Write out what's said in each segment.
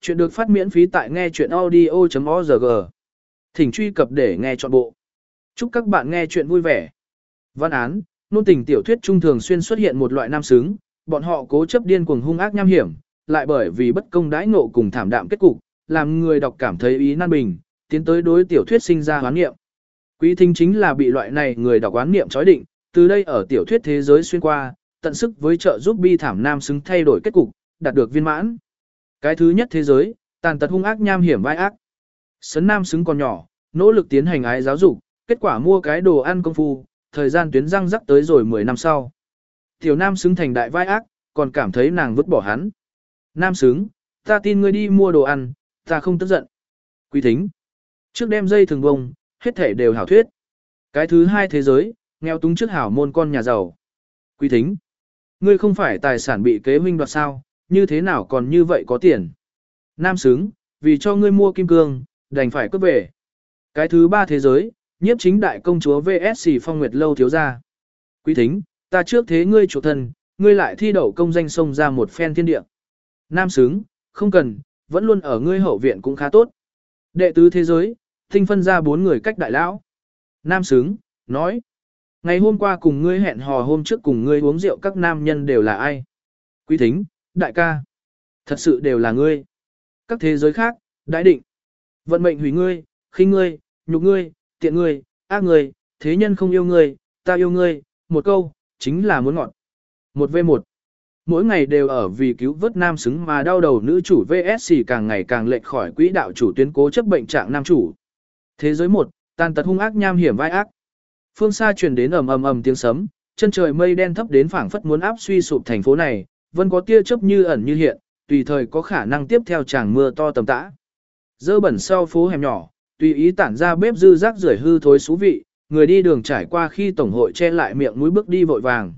Chuyện được phát miễn phí tại nghe chuyện audio.org. Thỉnh truy cập để nghe trọn bộ. Chúc các bạn nghe chuyện vui vẻ. Văn án, nôn tình tiểu thuyết trung thường xuyên xuất hiện một loại nam xứng, bọn họ cố chấp điên cuồng hung ác nham hiểm, lại bởi vì bất công đãi ngộ cùng thảm đạm kết cục, làm người đọc cảm thấy ý nan bình, tiến tới đối tiểu thuyết sinh ra hoán niệm. Quý thính chính là bị loại này người đọc oán niệm chói định, từ đây ở tiểu thuyết thế giới xuyên qua, tận sức với trợ giúp bi thảm nam xứng thay đổi kết cục, đạt được viên mãn. Cái thứ nhất thế giới, tàn tật hung ác nham hiểm vai ác. Sấn nam xứng còn nhỏ, nỗ lực tiến hành ái giáo dục, kết quả mua cái đồ ăn công phu, thời gian tuyến răng rắc tới rồi 10 năm sau. Tiểu nam xứng thành đại vai ác, còn cảm thấy nàng vứt bỏ hắn. Nam xứng, ta tin ngươi đi mua đồ ăn, ta không tức giận. Quý thính. Trước đem dây thường bông, hết thể đều hảo thuyết. Cái thứ hai thế giới, nghèo túng trước hảo môn con nhà giàu. Quý thính. Ngươi không phải tài sản bị kế huynh đoạt sao, như thế nào còn như vậy có tiền. Nam xứng, vì cho ngươi mua kim cương, đành phải cướp về. Cái thứ ba thế giới, nhiếp chính đại công chúa VSC phong nguyệt lâu thiếu gia. Quý thính, ta trước thế ngươi chủ thân, ngươi lại thi đậu công danh sông ra một phen thiên địa. Nam xứng, không cần, vẫn luôn ở ngươi hậu viện cũng khá tốt. Đệ tứ thế giới, tinh phân ra bốn người cách đại lão. Nam xứng, nói. Ngày hôm qua cùng ngươi hẹn hò hôm trước cùng ngươi uống rượu các nam nhân đều là ai? Quý thính, đại ca. Thật sự đều là ngươi. Các thế giới khác, đại định. Vận mệnh hủy ngươi, khinh ngươi, nhục ngươi, tiện ngươi, ác ngươi, thế nhân không yêu ngươi, ta yêu ngươi, một câu, chính là muốn ngọn. Một v một. Mỗi ngày đều ở vì cứu vớt nam xứng mà đau đầu nữ chủ VSC càng ngày càng lệch khỏi quỹ đạo chủ tuyến cố chấp bệnh trạng nam chủ. Thế giới một, tàn tật hung ác nham hiểm vai ác. Phương xa truyền đến ầm ầm ầm tiếng sấm, chân trời mây đen thấp đến phảng phất muốn áp suy sụp thành phố này, vẫn có tia chớp như ẩn như hiện, tùy thời có khả năng tiếp theo tràng mưa to tầm tã. Dơ bẩn sau phố hẻm nhỏ, tùy ý tản ra bếp dư rác rưởi hư thối xú vị, người đi đường trải qua khi tổng hội che lại miệng mũi bước đi vội vàng.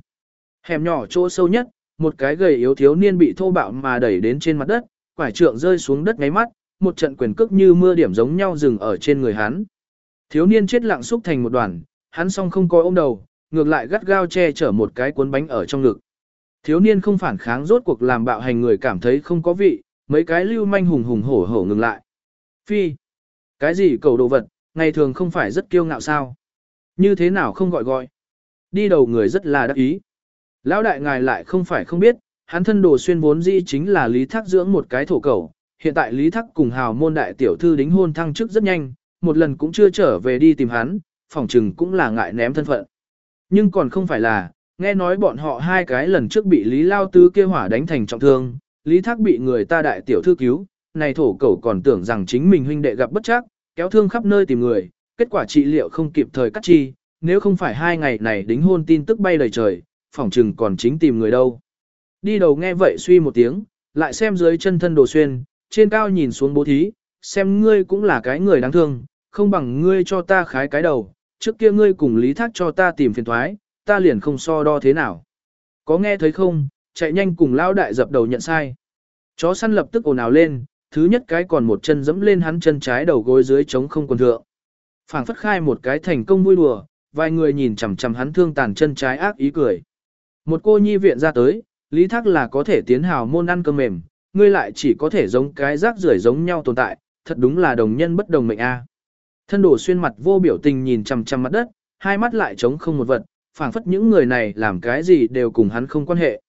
Hẻm nhỏ chỗ sâu nhất, một cái gầy yếu thiếu niên bị thô bạo mà đẩy đến trên mặt đất, quải trượng rơi xuống đất ngáy mắt, một trận quyền cước như mưa điểm giống nhau dừng ở trên người hắn. Thiếu niên chết lặng xúc thành một đoàn, hắn song không coi ôm đầu, ngược lại gắt gao che chở một cái cuốn bánh ở trong ngực. Thiếu niên không phản kháng rốt cuộc làm bạo hành người cảm thấy không có vị, mấy cái lưu manh hùng hùng hổ hổ ngừng lại. Phi, cái gì cầu đồ vật, ngày thường không phải rất kiêu ngạo sao? Như thế nào không gọi gọi? Đi đầu người rất là đắc ý. Lão đại ngài lại không phải không biết, hắn thân đồ xuyên vốn di chính là Lý Thác dưỡng một cái thổ cầu. Hiện tại Lý Thác cùng hào môn đại tiểu thư đính hôn thăng chức rất nhanh, một lần cũng chưa trở về đi tìm hắn, phỏng chừng cũng là ngại ném thân phận. Nhưng còn không phải là, nghe nói bọn họ hai cái lần trước bị Lý Lao Tứ kia hỏa đánh thành trọng thương, Lý Thác bị người ta đại tiểu thư cứu, này thổ cẩu còn tưởng rằng chính mình huynh đệ gặp bất chắc, kéo thương khắp nơi tìm người, kết quả trị liệu không kịp thời cắt chi, nếu không phải hai ngày này đính hôn tin tức bay đầy trời, phỏng chừng còn chính tìm người đâu. Đi đầu nghe vậy suy một tiếng, lại xem dưới chân thân đồ xuyên, trên cao nhìn xuống bố thí, xem ngươi cũng là cái người đáng thương, không bằng ngươi cho ta khái cái đầu, trước kia ngươi cùng lý thác cho ta tìm phiền thoái, ta liền không so đo thế nào. Có nghe thấy không, chạy nhanh cùng lao đại dập đầu nhận sai. Chó săn lập tức ồn ào lên, thứ nhất cái còn một chân dẫm lên hắn chân trái đầu gối dưới trống không quần thượng. phảng phất khai một cái thành công vui đùa, vài người nhìn chằm chằm hắn thương tàn chân trái ác ý cười. Một cô nhi viện ra tới, lý thác là có thể tiến hào môn ăn cơm mềm, ngươi lại chỉ có thể giống cái rác rưởi giống nhau tồn tại, thật đúng là đồng nhân bất đồng mệnh a. Thân đổ xuyên mặt vô biểu tình nhìn chằm chằm mặt đất, hai mắt lại trống không một vật, phảng phất những người này làm cái gì đều cùng hắn không quan hệ.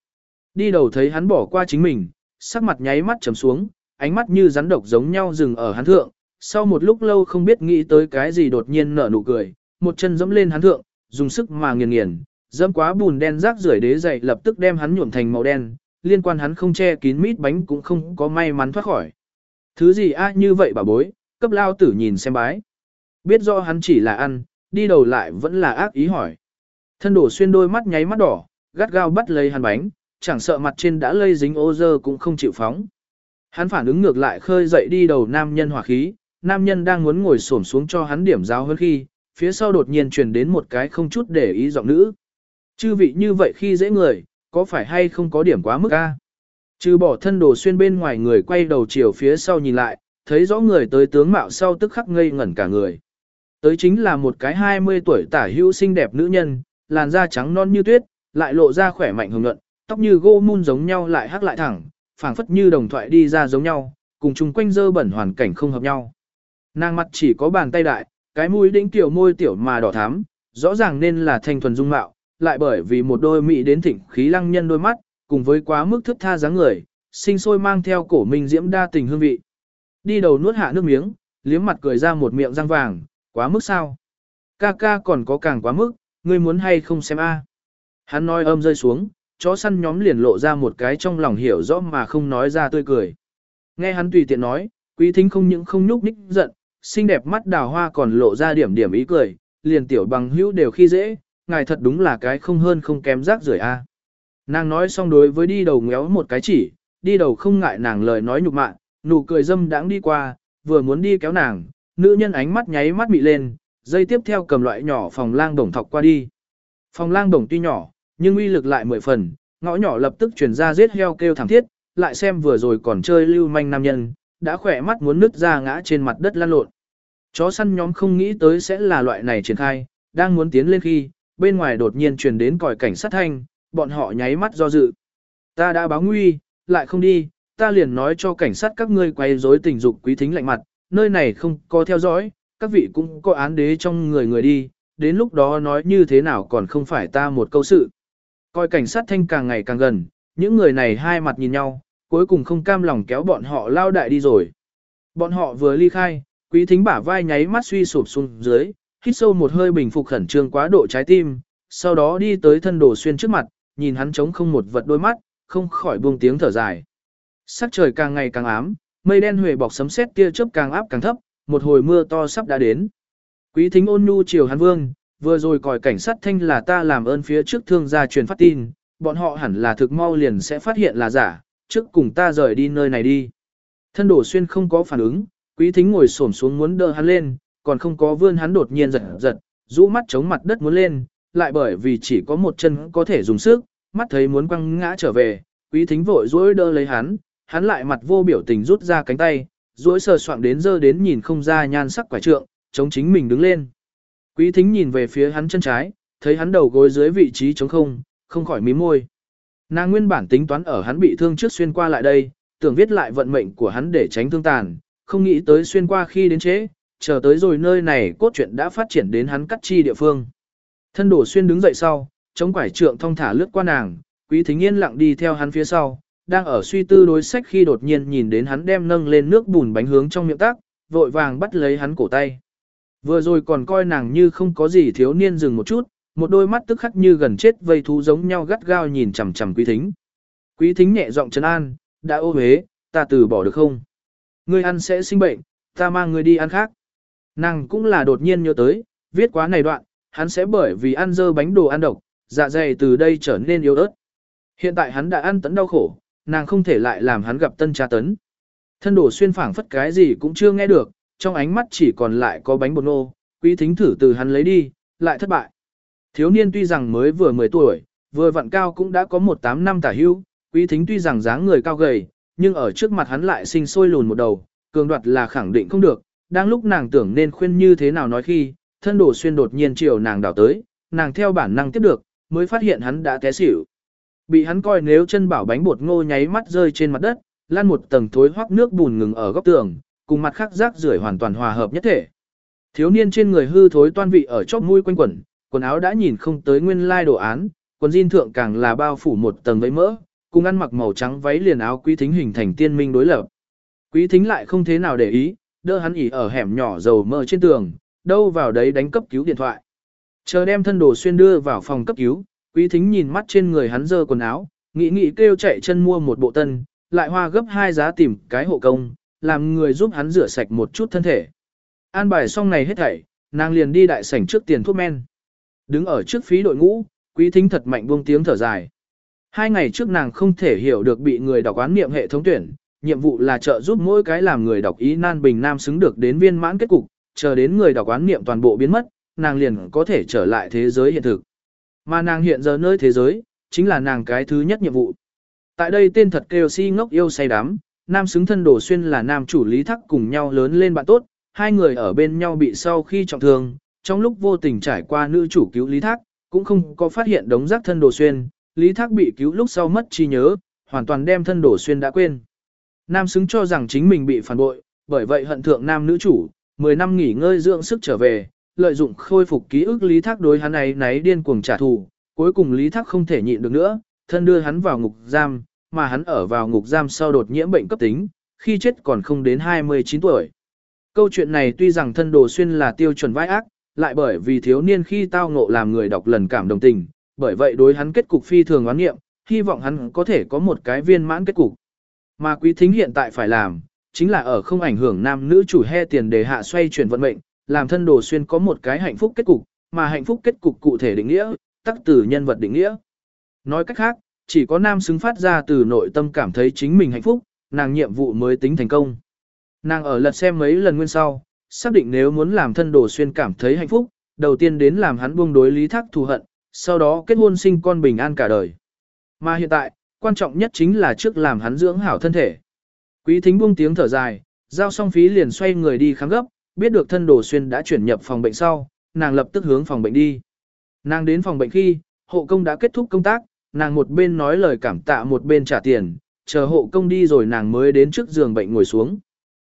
Đi đầu thấy hắn bỏ qua chính mình, sắc mặt nháy mắt trầm xuống, ánh mắt như rắn độc giống nhau dừng ở hắn thượng, sau một lúc lâu không biết nghĩ tới cái gì đột nhiên nở nụ cười, một chân dẫm lên hắn thượng, dùng sức mà nghiền nghiền, dẫm quá bùn đen rác rưởi đế dày lập tức đem hắn nhuộm thành màu đen, liên quan hắn không che kín mít bánh cũng không có may mắn thoát khỏi. Thứ gì a như vậy bà bối, cấp lao tử nhìn xem bái. Biết do hắn chỉ là ăn, đi đầu lại vẫn là ác ý hỏi. Thân đổ xuyên đôi mắt nháy mắt đỏ, gắt gao bắt lấy hắn bánh, chẳng sợ mặt trên đã lây dính ô dơ cũng không chịu phóng. Hắn phản ứng ngược lại khơi dậy đi đầu nam nhân hỏa khí, nam nhân đang muốn ngồi xổm xuống cho hắn điểm giáo hơn khi, phía sau đột nhiên truyền đến một cái không chút để ý giọng nữ. Chư vị như vậy khi dễ người, có phải hay không có điểm quá mức a? Trừ bỏ thân đồ xuyên bên ngoài người quay đầu chiều phía sau nhìn lại, thấy rõ người tới tướng mạo sau tức khắc ngây ngẩn cả người. Tới chính là một cái 20 tuổi tả hữu xinh đẹp nữ nhân, làn da trắng non như tuyết, lại lộ ra khỏe mạnh hồng nhuận, tóc như gỗ mun giống nhau lại hắc lại thẳng, phảng phất như đồng thoại đi ra giống nhau, cùng chung quanh dơ bẩn hoàn cảnh không hợp nhau. Nàng mặt chỉ có bàn tay đại, cái mũi đĩnh tiểu môi tiểu mà đỏ thắm, rõ ràng nên là thanh thuần dung mạo, lại bởi vì một đôi mỹ đến thỉnh khí lăng nhân đôi mắt, cùng với quá mức thức tha dáng người, sinh sôi mang theo cổ minh diễm đa tình hương vị. Đi đầu nuốt hạ nước miếng, liếm mặt cười ra một miệng răng vàng, quá mức sao? Ca ca còn có càng quá mức, ngươi muốn hay không xem a? Hắn nói âm rơi xuống, chó săn nhóm liền lộ ra một cái trong lòng hiểu rõ mà không nói ra tươi cười. Nghe hắn tùy tiện nói, quý thính không những không nhúc ních giận, xinh đẹp mắt đào hoa còn lộ ra điểm điểm ý cười, liền tiểu bằng hữu đều khi dễ, ngài thật đúng là cái không hơn không kém rác rưởi a. Nàng nói xong đối với đi đầu ngéo một cái chỉ, đi đầu không ngại nàng lời nói nhục mạ, nụ cười dâm đãng đi qua, vừa muốn đi kéo nàng, nữ nhân ánh mắt nháy mắt mị lên, dây tiếp theo cầm loại nhỏ phòng lang đồng thọc qua đi. Phòng lang đồng tuy nhỏ, nhưng uy lực lại mười phần, ngõ nhỏ lập tức truyền ra giết heo kêu thảm thiết, lại xem vừa rồi còn chơi lưu manh nam nhân, đã khỏe mắt muốn nứt ra ngã trên mặt đất lăn lộn. Chó săn nhóm không nghĩ tới sẽ là loại này triển khai, đang muốn tiến lên khi, bên ngoài đột nhiên truyền đến còi cảnh sát thanh, bọn họ nháy mắt do dự. Ta đã báo nguy, lại không đi, ta liền nói cho cảnh sát các ngươi quay rối tình dục quý thính lạnh mặt, nơi này không có theo dõi, các vị cũng có án đế trong người người đi, đến lúc đó nói như thế nào còn không phải ta một câu sự. Coi cảnh sát thanh càng ngày càng gần, những người này hai mặt nhìn nhau, cuối cùng không cam lòng kéo bọn họ lao đại đi rồi. Bọn họ vừa ly khai, quý thính bả vai nháy mắt suy sụp xuống dưới, hít sâu một hơi bình phục khẩn trương quá độ trái tim, sau đó đi tới thân đồ xuyên trước mặt, nhìn hắn trống không một vật đôi mắt, không khỏi buông tiếng thở dài. Sắc trời càng ngày càng ám, mây đen huệ bọc sấm sét tia chớp càng áp càng thấp, một hồi mưa to sắp đã đến. Quý thính ôn nhu chiều hắn vương, vừa rồi còi cảnh sát thanh là ta làm ơn phía trước thương gia truyền phát tin, bọn họ hẳn là thực mau liền sẽ phát hiện là giả, trước cùng ta rời đi nơi này đi. Thân đổ xuyên không có phản ứng, quý thính ngồi xổm xuống muốn đỡ hắn lên, còn không có vươn hắn đột nhiên giật giật, rũ mắt chống mặt đất muốn lên, lại bởi vì chỉ có một chân có thể dùng sức, mắt thấy muốn quăng ngã trở về, quý thính vội dối đỡ lấy hắn, hắn lại mặt vô biểu tình rút ra cánh tay, duỗi sờ soạng đến dơ đến nhìn không ra nhan sắc quả trượng, chống chính mình đứng lên. Quý thính nhìn về phía hắn chân trái, thấy hắn đầu gối dưới vị trí trống không, không khỏi mím môi. Nàng nguyên bản tính toán ở hắn bị thương trước xuyên qua lại đây, tưởng viết lại vận mệnh của hắn để tránh thương tàn, không nghĩ tới xuyên qua khi đến chế, chờ tới rồi nơi này cốt truyện đã phát triển đến hắn cắt chi địa phương. Thân đổ xuyên đứng dậy sau, chống quải trượng thong thả lướt qua nàng, quý thính yên lặng đi theo hắn phía sau, đang ở suy tư đối sách khi đột nhiên nhìn đến hắn đem nâng lên nước bùn bánh hướng trong miệng tác, vội vàng bắt lấy hắn cổ tay. Vừa rồi còn coi nàng như không có gì thiếu niên dừng một chút, một đôi mắt tức khắc như gần chết vây thú giống nhau gắt gao nhìn chằm chằm quý thính. Quý thính nhẹ giọng trấn an, đã ô hế, ta từ bỏ được không? Ngươi ăn sẽ sinh bệnh, ta mang ngươi đi ăn khác. Nàng cũng là đột nhiên nhớ tới, viết quá này đoạn, hắn sẽ bởi vì ăn dơ bánh đồ ăn độc, dạ dày từ đây trở nên yếu ớt. Hiện tại hắn đã ăn tấn đau khổ, nàng không thể lại làm hắn gặp tân tra tấn. Thân đổ xuyên phảng phất cái gì cũng chưa nghe được, trong ánh mắt chỉ còn lại có bánh bột nô, quý thính thử từ hắn lấy đi, lại thất bại. Thiếu niên tuy rằng mới vừa 10 tuổi, vừa vặn cao cũng đã có một tám năm tả hưu, quý thính tuy rằng dáng người cao gầy, nhưng ở trước mặt hắn lại sinh sôi lùn một đầu, cường đoạt là khẳng định không được, đang lúc nàng tưởng nên khuyên như thế nào nói khi, thân đổ xuyên đột nhiên chiều nàng đảo tới, nàng theo bản năng tiếp được, mới phát hiện hắn đã té xỉu. Bị hắn coi nếu chân bảo bánh bột ngô nháy mắt rơi trên mặt đất, lan một tầng thối hoắc nước bùn ngừng ở góc tường, cùng mặt khác rác rưởi hoàn toàn hòa hợp nhất thể. Thiếu niên trên người hư thối toan vị ở chóp mũi quanh quẩn, quần áo đã nhìn không tới nguyên lai đồ án, quần jean thượng càng là bao phủ một tầng vấy mỡ, cùng ăn mặc màu trắng váy liền áo quý thính hình thành tiên minh đối lập. Quý thính lại không thế nào để ý, đỡ hắn ỉ ở hẻm nhỏ dầu mơ trên tường, đâu vào đấy đánh cấp cứu điện thoại. Chờ đem thân đồ xuyên đưa vào phòng cấp cứu, quý thính nhìn mắt trên người hắn dơ quần áo, nghĩ nghĩ kêu chạy chân mua một bộ tân, lại hoa gấp hai giá tìm cái hộ công, làm người giúp hắn rửa sạch một chút thân thể. An bài xong này hết thảy, nàng liền đi đại sảnh trước tiền thuốc men. Đứng ở trước phí đội ngũ, quý thính thật mạnh buông tiếng thở dài. Hai ngày trước nàng không thể hiểu được bị người đọc án niệm hệ thống tuyển, nhiệm vụ là trợ giúp mỗi cái làm người đọc ý nan bình nam xứng được đến viên mãn kết cục, chờ đến người đọc án niệm toàn bộ biến mất, nàng liền có thể trở lại thế giới hiện thực. Mà nàng hiện giờ nơi thế giới, chính là nàng cái thứ nhất nhiệm vụ. Tại đây tên thật kêu si ngốc yêu say đắm, nam xứng thân đổ xuyên là nam chủ lý thắc cùng nhau lớn lên bạn tốt, hai người ở bên nhau bị sau khi trọng thương, trong lúc vô tình trải qua nữ chủ cứu lý thác, cũng không có phát hiện đống rác thân đồ xuyên, lý thác bị cứu lúc sau mất trí nhớ, hoàn toàn đem thân đổ xuyên đã quên. Nam xứng cho rằng chính mình bị phản bội, bởi vậy hận thượng nam nữ chủ, 10 năm nghỉ ngơi dưỡng sức trở về, lợi dụng khôi phục ký ức Lý Thác đối hắn ấy náy điên cuồng trả thù, cuối cùng Lý Thác không thể nhịn được nữa, thân đưa hắn vào ngục giam, mà hắn ở vào ngục giam sau đột nhiễm bệnh cấp tính, khi chết còn không đến 29 tuổi. Câu chuyện này tuy rằng thân đồ xuyên là tiêu chuẩn vai ác, lại bởi vì thiếu niên khi tao ngộ làm người đọc lần cảm đồng tình, bởi vậy đối hắn kết cục phi thường oán nghiệm, hy vọng hắn có thể có một cái viên mãn kết cục. Mà quý thính hiện tại phải làm, chính là ở không ảnh hưởng nam nữ chủ he tiền đề hạ xoay chuyển vận mệnh, làm thân đồ xuyên có một cái hạnh phúc kết cục, mà hạnh phúc kết cục cụ thể định nghĩa, tắc từ nhân vật định nghĩa. Nói cách khác, chỉ có nam xứng phát ra từ nội tâm cảm thấy chính mình hạnh phúc, nàng nhiệm vụ mới tính thành công. Nàng ở lật xem mấy lần nguyên sau, xác định nếu muốn làm thân đồ xuyên cảm thấy hạnh phúc, đầu tiên đến làm hắn buông đối lý thác thù hận, sau đó kết hôn sinh con bình an cả đời. Mà hiện tại, quan trọng nhất chính là trước làm hắn dưỡng hảo thân thể. Quý thính buông tiếng thở dài, giao xong phí liền xoay người đi khám gấp, biết được thân đồ xuyên đã chuyển nhập phòng bệnh sau, nàng lập tức hướng phòng bệnh đi. Nàng đến phòng bệnh khi, hộ công đã kết thúc công tác, nàng một bên nói lời cảm tạ một bên trả tiền, chờ hộ công đi rồi nàng mới đến trước giường bệnh ngồi xuống.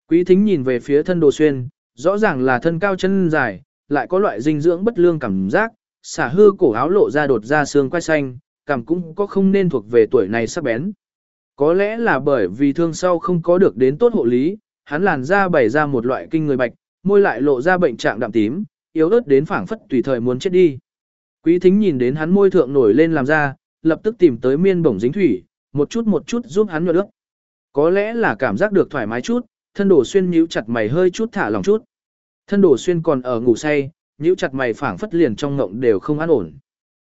Quý thính nhìn về phía thân đồ xuyên, rõ ràng là thân cao chân dài, lại có loại dinh dưỡng bất lương cảm giác, xả hư cổ áo lộ ra đột ra xương quai xanh, cảm cũng có không nên thuộc về tuổi này sắc bén. Có lẽ là bởi vì thương sau không có được đến tốt hộ lý, hắn làn da bày ra một loại kinh người bạch, môi lại lộ ra bệnh trạng đạm tím, yếu ớt đến phảng phất tùy thời muốn chết đi. Quý thính nhìn đến hắn môi thượng nổi lên làm ra, lập tức tìm tới miên bổng dính thủy, một chút một chút giúp hắn nhuận ước. Có lẽ là cảm giác được thoải mái chút, thân đổ xuyên nhíu chặt mày hơi chút thả lòng chút. Thân đổ xuyên còn ở ngủ say, nhíu chặt mày phảng phất liền trong ngộng đều không an ổn.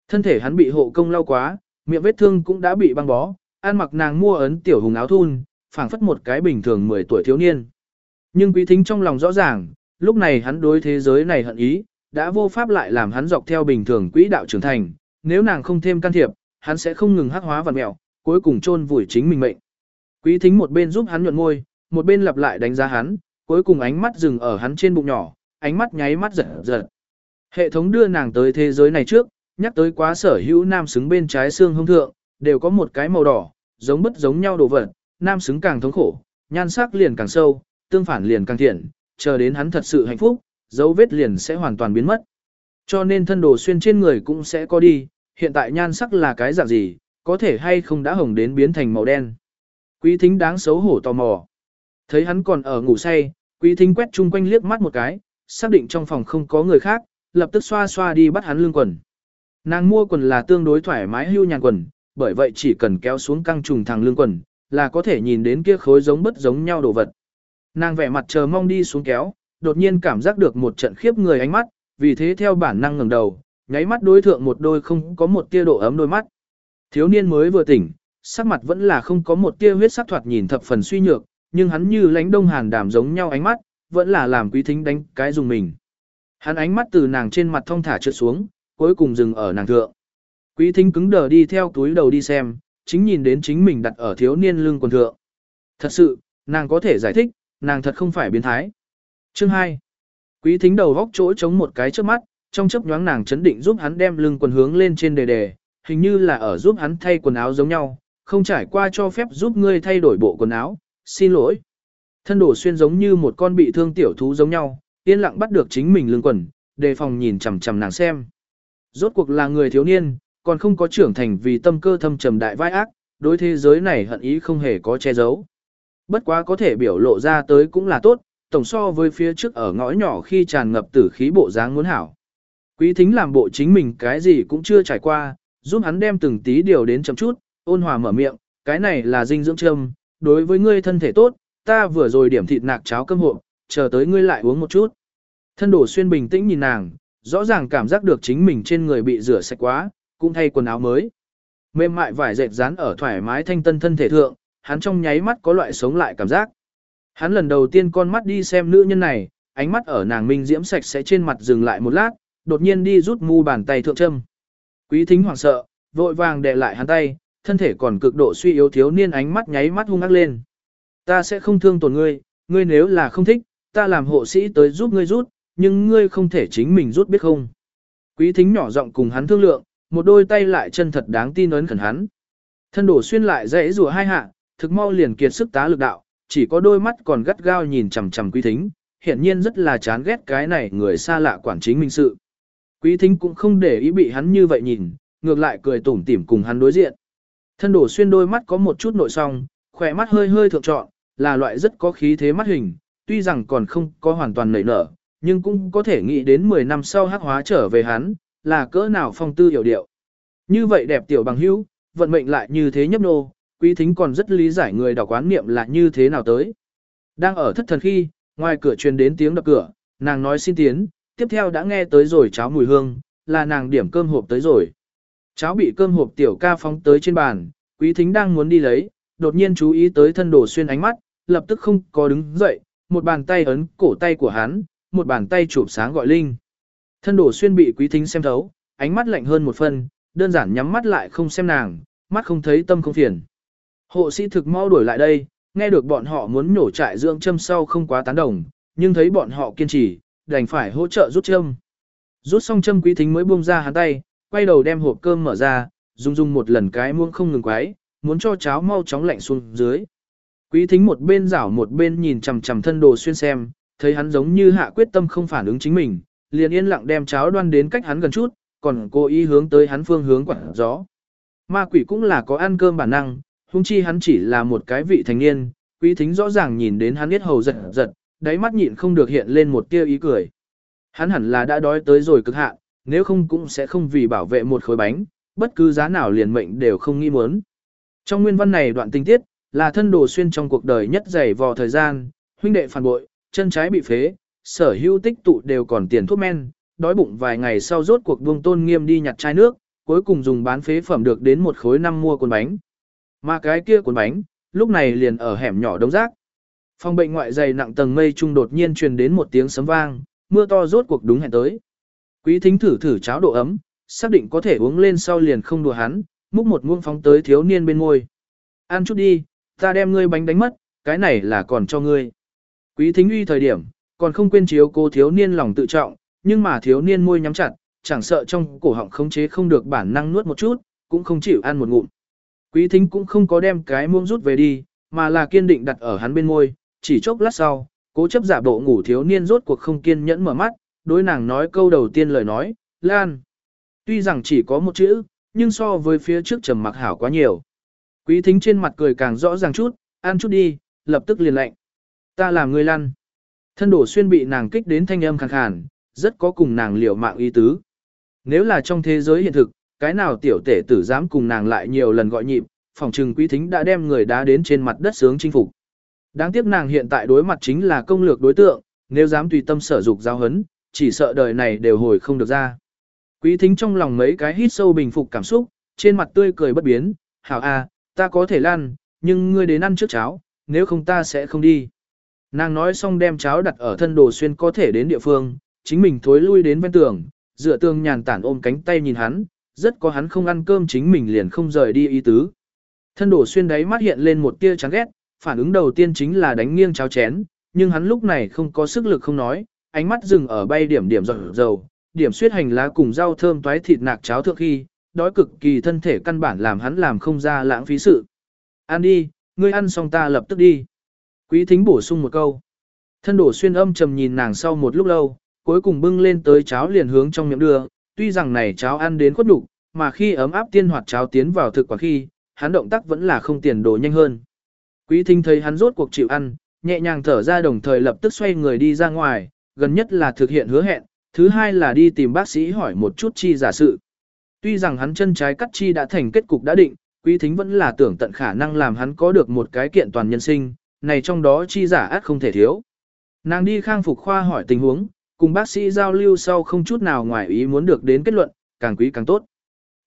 Thân thể hắn bị hộ công lau quá, miệng vết thương cũng đã bị băng bó, ăn mặc nàng mua ấn tiểu hùng áo thun, phảng phất một cái bình thường 10 tuổi thiếu niên. Nhưng quý thính trong lòng rõ ràng, lúc này hắn đối thế giới này hận ý, đã vô pháp lại làm hắn dọc theo bình thường quỹ đạo trưởng thành, nếu nàng không thêm can thiệp, hắn sẽ không ngừng hắc hóa vật mẹo, cuối cùng chôn vùi chính mình mệnh. Quý thính một bên giúp hắn nhuận môi, một bên lặp lại đánh giá hắn, cuối cùng ánh mắt dừng ở hắn trên bụng nhỏ, ánh mắt nháy mắt giật giật. Hệ thống đưa nàng tới thế giới này trước, nhắc tới quá sở hữu nam xứng bên trái xương hông thượng, đều có một cái màu đỏ, giống bất giống nhau đồ vật, nam xứng càng thống khổ, nhan sắc liền càng sâu, tương phản liền càng thiện, chờ đến hắn thật sự hạnh phúc, dấu vết liền sẽ hoàn toàn biến mất. Cho nên thân đồ xuyên trên người cũng sẽ có đi, hiện tại nhan sắc là cái dạng gì, có thể hay không đã hồng đến biến thành màu đen. Quý thính đáng xấu hổ tò mò. Thấy hắn còn ở ngủ say, quý thính quét chung quanh liếc mắt một cái, xác định trong phòng không có người khác, lập tức xoa xoa đi bắt hắn lương quần. Nàng mua quần là tương đối thoải mái hưu nhàn quần, bởi vậy chỉ cần kéo xuống căng trùng thằng lương quần, là có thể nhìn đến kia khối giống bất giống nhau đồ vật. Nàng vẻ mặt chờ mong đi xuống kéo, đột nhiên cảm giác được một trận khiếp người ánh mắt, vì thế theo bản năng ngẩng đầu, nháy mắt đối thượng một đôi không có một tia độ ấm đôi mắt. Thiếu niên mới vừa tỉnh, sắc mặt vẫn là không có một tia huyết sắc thoạt nhìn thập phần suy nhược, nhưng hắn như lánh đông hàn đàm giống nhau ánh mắt, vẫn là làm quý thính đánh cái dùng mình. Hắn ánh mắt từ nàng trên mặt thông thả trượt xuống, cuối cùng dừng ở nàng thượng. Quý thính cứng đờ đi theo túi đầu đi xem, chính nhìn đến chính mình đặt ở thiếu niên lưng quần thượng. Thật sự, nàng có thể giải thích, nàng thật không phải biến thái. Chương 2. Quý thính đầu góc chỗ chống một cái trước mắt, trong chớp nhoáng nàng chấn định giúp hắn đem lưng quần hướng lên trên đề đề, hình như là ở giúp hắn thay quần áo giống nhau, không trải qua cho phép giúp ngươi thay đổi bộ quần áo, xin lỗi. Thân đổ xuyên giống như một con bị thương tiểu thú giống nhau, yên lặng bắt được chính mình lưng quần, đề phòng nhìn chằm chằm nàng xem. Rốt cuộc là người thiếu niên, còn không có trưởng thành vì tâm cơ thâm trầm đại vai ác, đối thế giới này hận ý không hề có che giấu. Bất quá có thể biểu lộ ra tới cũng là tốt, tổng so với phía trước ở ngõ nhỏ khi tràn ngập tử khí bộ dáng muốn hảo. Quý thính làm bộ chính mình cái gì cũng chưa trải qua, giúp hắn đem từng tí điều đến chậm chút, ôn hòa mở miệng, cái này là dinh dưỡng châm, đối với ngươi thân thể tốt, ta vừa rồi điểm thịt nạc cháo cơm hộp, chờ tới ngươi lại uống một chút. Thân đổ xuyên bình tĩnh nhìn nàng, rõ ràng cảm giác được chính mình trên người bị rửa sạch quá, cũng thay quần áo mới. Mềm mại vải dệt dán ở thoải mái thanh tân thân thể thượng, hắn trong nháy mắt có loại sống lại cảm giác. Hắn lần đầu tiên con mắt đi xem nữ nhân này, ánh mắt ở nàng minh diễm sạch sẽ trên mặt dừng lại một lát, đột nhiên đi rút mu bàn tay thượng châm. Quý thính hoảng sợ, vội vàng đè lại hắn tay, thân thể còn cực độ suy yếu thiếu niên ánh mắt nháy mắt hung ác lên. Ta sẽ không thương tổn ngươi, ngươi nếu là không thích, ta làm hộ sĩ tới giúp ngươi rút, nhưng ngươi không thể chính mình rút biết không. Quý thính nhỏ giọng cùng hắn thương lượng, một đôi tay lại chân thật đáng tin ấn khẩn hắn. Thân đổ xuyên lại dãy rùa hai hạ, thực mau liền kiệt sức tá lực đạo, chỉ có đôi mắt còn gắt gao nhìn chằm chằm quý thính, hiển nhiên rất là chán ghét cái này người xa lạ quản chính minh sự. Quý thính cũng không để ý bị hắn như vậy nhìn, ngược lại cười tủm tỉm cùng hắn đối diện. Thân đổ xuyên đôi mắt có một chút nội song, khỏe mắt hơi hơi thượng trọn, là loại rất có khí thế mắt hình, tuy rằng còn không có hoàn toàn nảy nở, nhưng cũng có thể nghĩ đến 10 năm sau hắc hóa trở về hắn, là cỡ nào phong tư hiểu điệu. Như vậy đẹp tiểu bằng hữu, vận mệnh lại như thế nhấp nô, quý thính còn rất lý giải người đọc quán niệm là như thế nào tới. Đang ở thất thần khi, ngoài cửa truyền đến tiếng đập cửa, nàng nói xin tiến, tiếp theo đã nghe tới rồi cháo mùi hương, là nàng điểm cơm hộp tới rồi. Cháo bị cơm hộp tiểu ca phóng tới trên bàn, quý thính đang muốn đi lấy, đột nhiên chú ý tới thân đồ xuyên ánh mắt, lập tức không có đứng dậy, một bàn tay ấn cổ tay của hắn, một bàn tay chụp sáng gọi Linh. Thân đồ xuyên bị quý thính xem thấu, ánh mắt lạnh hơn một phần, đơn giản nhắm mắt lại không xem nàng, mắt không thấy tâm không phiền. Hộ sĩ thực mau đuổi lại đây, nghe được bọn họ muốn nhổ trại dưỡng châm sau không quá tán đồng, nhưng thấy bọn họ kiên trì, đành phải hỗ trợ rút châm. Rút xong châm quý thính mới buông ra hắn tay, quay đầu đem hộp cơm mở ra, dùng dùng một lần cái muỗng không ngừng quái, muốn cho cháo mau chóng lạnh xuống dưới. Quý thính một bên rảo một bên nhìn chằm chằm thân đồ xuyên xem, thấy hắn giống như hạ quyết tâm không phản ứng chính mình, liền yên lặng đem cháo đoan đến cách hắn gần chút, còn cố ý hướng tới hắn phương hướng quảng gió. Ma quỷ cũng là có ăn cơm bản năng, hung chi hắn chỉ là một cái vị thành niên, quý thính rõ ràng nhìn đến hắn biết hầu giật giật, đáy mắt nhịn không được hiện lên một tia ý cười. Hắn hẳn là đã đói tới rồi cực hạn, nếu không cũng sẽ không vì bảo vệ một khối bánh, bất cứ giá nào liền mệnh đều không nghi muốn. Trong nguyên văn này đoạn tình tiết, là thân đồ xuyên trong cuộc đời nhất dày vò thời gian, huynh đệ phản bội, chân trái bị phế, sở hữu tích tụ đều còn tiền thuốc men, đói bụng vài ngày sau rốt cuộc buông tôn nghiêm đi nhặt chai nước, cuối cùng dùng bán phế phẩm được đến một khối năm mua cuốn bánh. Mà cái kia cuốn bánh, lúc này liền ở hẻm nhỏ đống rác. Phòng bệnh ngoại dày nặng tầng mây trung đột nhiên truyền đến một tiếng sấm vang, mưa to rốt cuộc đúng hẹn tới. Quý thính thử thử cháo độ ấm, xác định có thể uống lên sau liền không đùa hắn, múc một muỗng phóng tới thiếu niên bên ngôi. Ăn chút đi, ta đem ngươi bánh đánh mất, cái này là còn cho ngươi. Quý thính uy thời điểm, còn không quên chiếu cô thiếu niên lòng tự trọng, nhưng mà thiếu niên môi nhắm chặt, chẳng sợ trong cổ họng khống chế không được bản năng nuốt một chút, cũng không chịu ăn một ngụm. Quý thính cũng không có đem cái muông rút về đi, mà là kiên định đặt ở hắn bên môi, chỉ chốc lát sau, cố chấp giả bộ ngủ thiếu niên rốt cuộc không kiên nhẫn mở mắt, đối nàng nói câu đầu tiên lời nói, Lan. Tuy rằng chỉ có một chữ, nhưng so với phía trước trầm mặc hảo quá nhiều. Quý thính trên mặt cười càng rõ ràng chút, ăn chút đi, lập tức liền lệnh. Ta làm người lăn. Thân đổ xuyên bị nàng kích đến thanh âm khàn khàn, rất có cùng nàng liều mạng ý tứ. Nếu là trong thế giới hiện thực, cái nào tiểu tể tử dám cùng nàng lại nhiều lần gọi nhịp, phòng trừng quý thính đã đem người đá đến trên mặt đất sướng chinh phục. Đáng tiếc nàng hiện tại đối mặt chính là công lược đối tượng, nếu dám tùy tâm sở dục giao hấn, chỉ sợ đời này đều hồi không được ra. Quý thính trong lòng mấy cái hít sâu bình phục cảm xúc, trên mặt tươi cười bất biến, hảo a, ta có thể lăn, nhưng ngươi đến ăn trước cháo, nếu không ta sẽ không đi. Nàng nói xong đem cháo đặt ở thân đồ xuyên có thể đến địa phương, chính mình thối lui đến bên tường, dựa tường nhàn tản ôm cánh tay nhìn hắn, rất có hắn không ăn cơm chính mình liền không rời đi ý tứ. Thân đổ xuyên đáy mắt hiện lên một tia chán ghét, phản ứng đầu tiên chính là đánh nghiêng cháo chén, nhưng hắn lúc này không có sức lực không nói, ánh mắt dừng ở bay điểm điểm dầu dầu, điểm suyết hành lá cùng rau thơm toái thịt nạc cháo thượng khi, đói cực kỳ thân thể căn bản làm hắn làm không ra lãng phí sự. Ăn đi, ngươi ăn xong ta lập tức đi. Quý thính bổ sung một câu. Thân đổ xuyên âm trầm nhìn nàng sau một lúc lâu, cuối cùng bưng lên tới cháo liền hướng trong miệng đưa, tuy rằng này cháo ăn đến khuất đủ, mà khi ấm áp tiên hoạt cháo tiến vào thực quả khi, hắn động tác vẫn là không tiền đồ nhanh hơn. Quý thính thấy hắn rốt cuộc chịu ăn, nhẹ nhàng thở ra đồng thời lập tức xoay người đi ra ngoài, gần nhất là thực hiện hứa hẹn, thứ hai là đi tìm bác sĩ hỏi một chút chi giả sự. Tuy rằng hắn chân trái cắt chi đã thành kết cục đã định, quý thính vẫn là tưởng tận khả năng làm hắn có được một cái kiện toàn nhân sinh, này trong đó chi giả át không thể thiếu. Nàng đi khang phục khoa hỏi tình huống, cùng bác sĩ giao lưu sau không chút nào ngoài ý muốn được đến kết luận, càng quý càng tốt.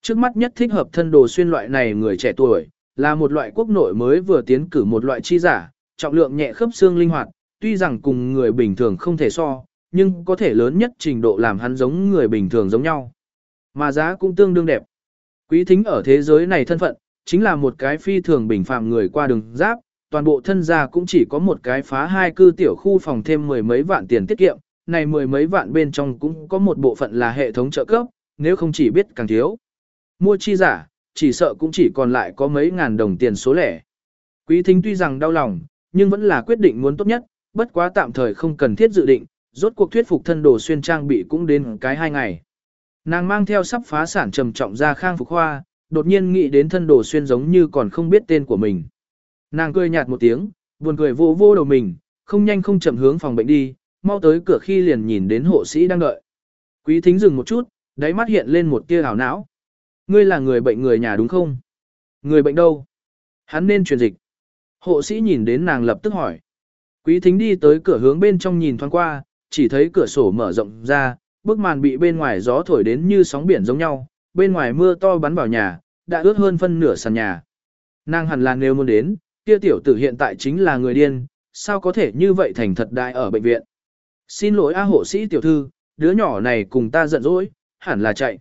Trước mắt nhất thích hợp thân đồ xuyên loại này người trẻ tuổi, là một loại quốc nội mới vừa tiến cử một loại chi giả, trọng lượng nhẹ khớp xương linh hoạt, tuy rằng cùng người bình thường không thể so, nhưng có thể lớn nhất trình độ làm hắn giống người bình thường giống nhau. Mà giá cũng tương đương đẹp. Quý thính ở thế giới này thân phận, chính là một cái phi thường bình phạm người qua đường giáp, toàn bộ thân gia cũng chỉ có một cái phá hai cư tiểu khu phòng thêm mười mấy vạn tiền tiết kiệm, này mười mấy vạn bên trong cũng có một bộ phận là hệ thống trợ cấp, nếu không chỉ biết càng thiếu. Mua chi giả, chỉ sợ cũng chỉ còn lại có mấy ngàn đồng tiền số lẻ. Quý thính tuy rằng đau lòng, nhưng vẫn là quyết định muốn tốt nhất, bất quá tạm thời không cần thiết dự định, rốt cuộc thuyết phục thân đồ xuyên trang bị cũng đến cái hai ngày. Nàng mang theo sắp phá sản trầm trọng ra khang phục hoa, đột nhiên nghĩ đến thân đồ xuyên giống như còn không biết tên của mình. Nàng cười nhạt một tiếng, buồn cười vô vô đầu mình, không nhanh không chậm hướng phòng bệnh đi, mau tới cửa khi liền nhìn đến hộ sĩ đang đợi. Quý thính dừng một chút, đáy mắt hiện lên một tia hào não. Ngươi là người bệnh người nhà đúng không? Người bệnh đâu? Hắn nên truyền dịch. Hộ sĩ nhìn đến nàng lập tức hỏi. Quý thính đi tới cửa hướng bên trong nhìn thoáng qua, chỉ thấy cửa sổ mở rộng ra, bức màn bị bên ngoài gió thổi đến như sóng biển giống nhau, bên ngoài mưa to bắn vào nhà, đã ướt hơn phân nửa sàn nhà. Nàng hẳn là nếu muốn đến, kia tiểu tử hiện tại chính là người điên, sao có thể như vậy thành thật đại ở bệnh viện. Xin lỗi A hộ sĩ tiểu thư, đứa nhỏ này cùng ta giận dỗi, hẳn là chạy.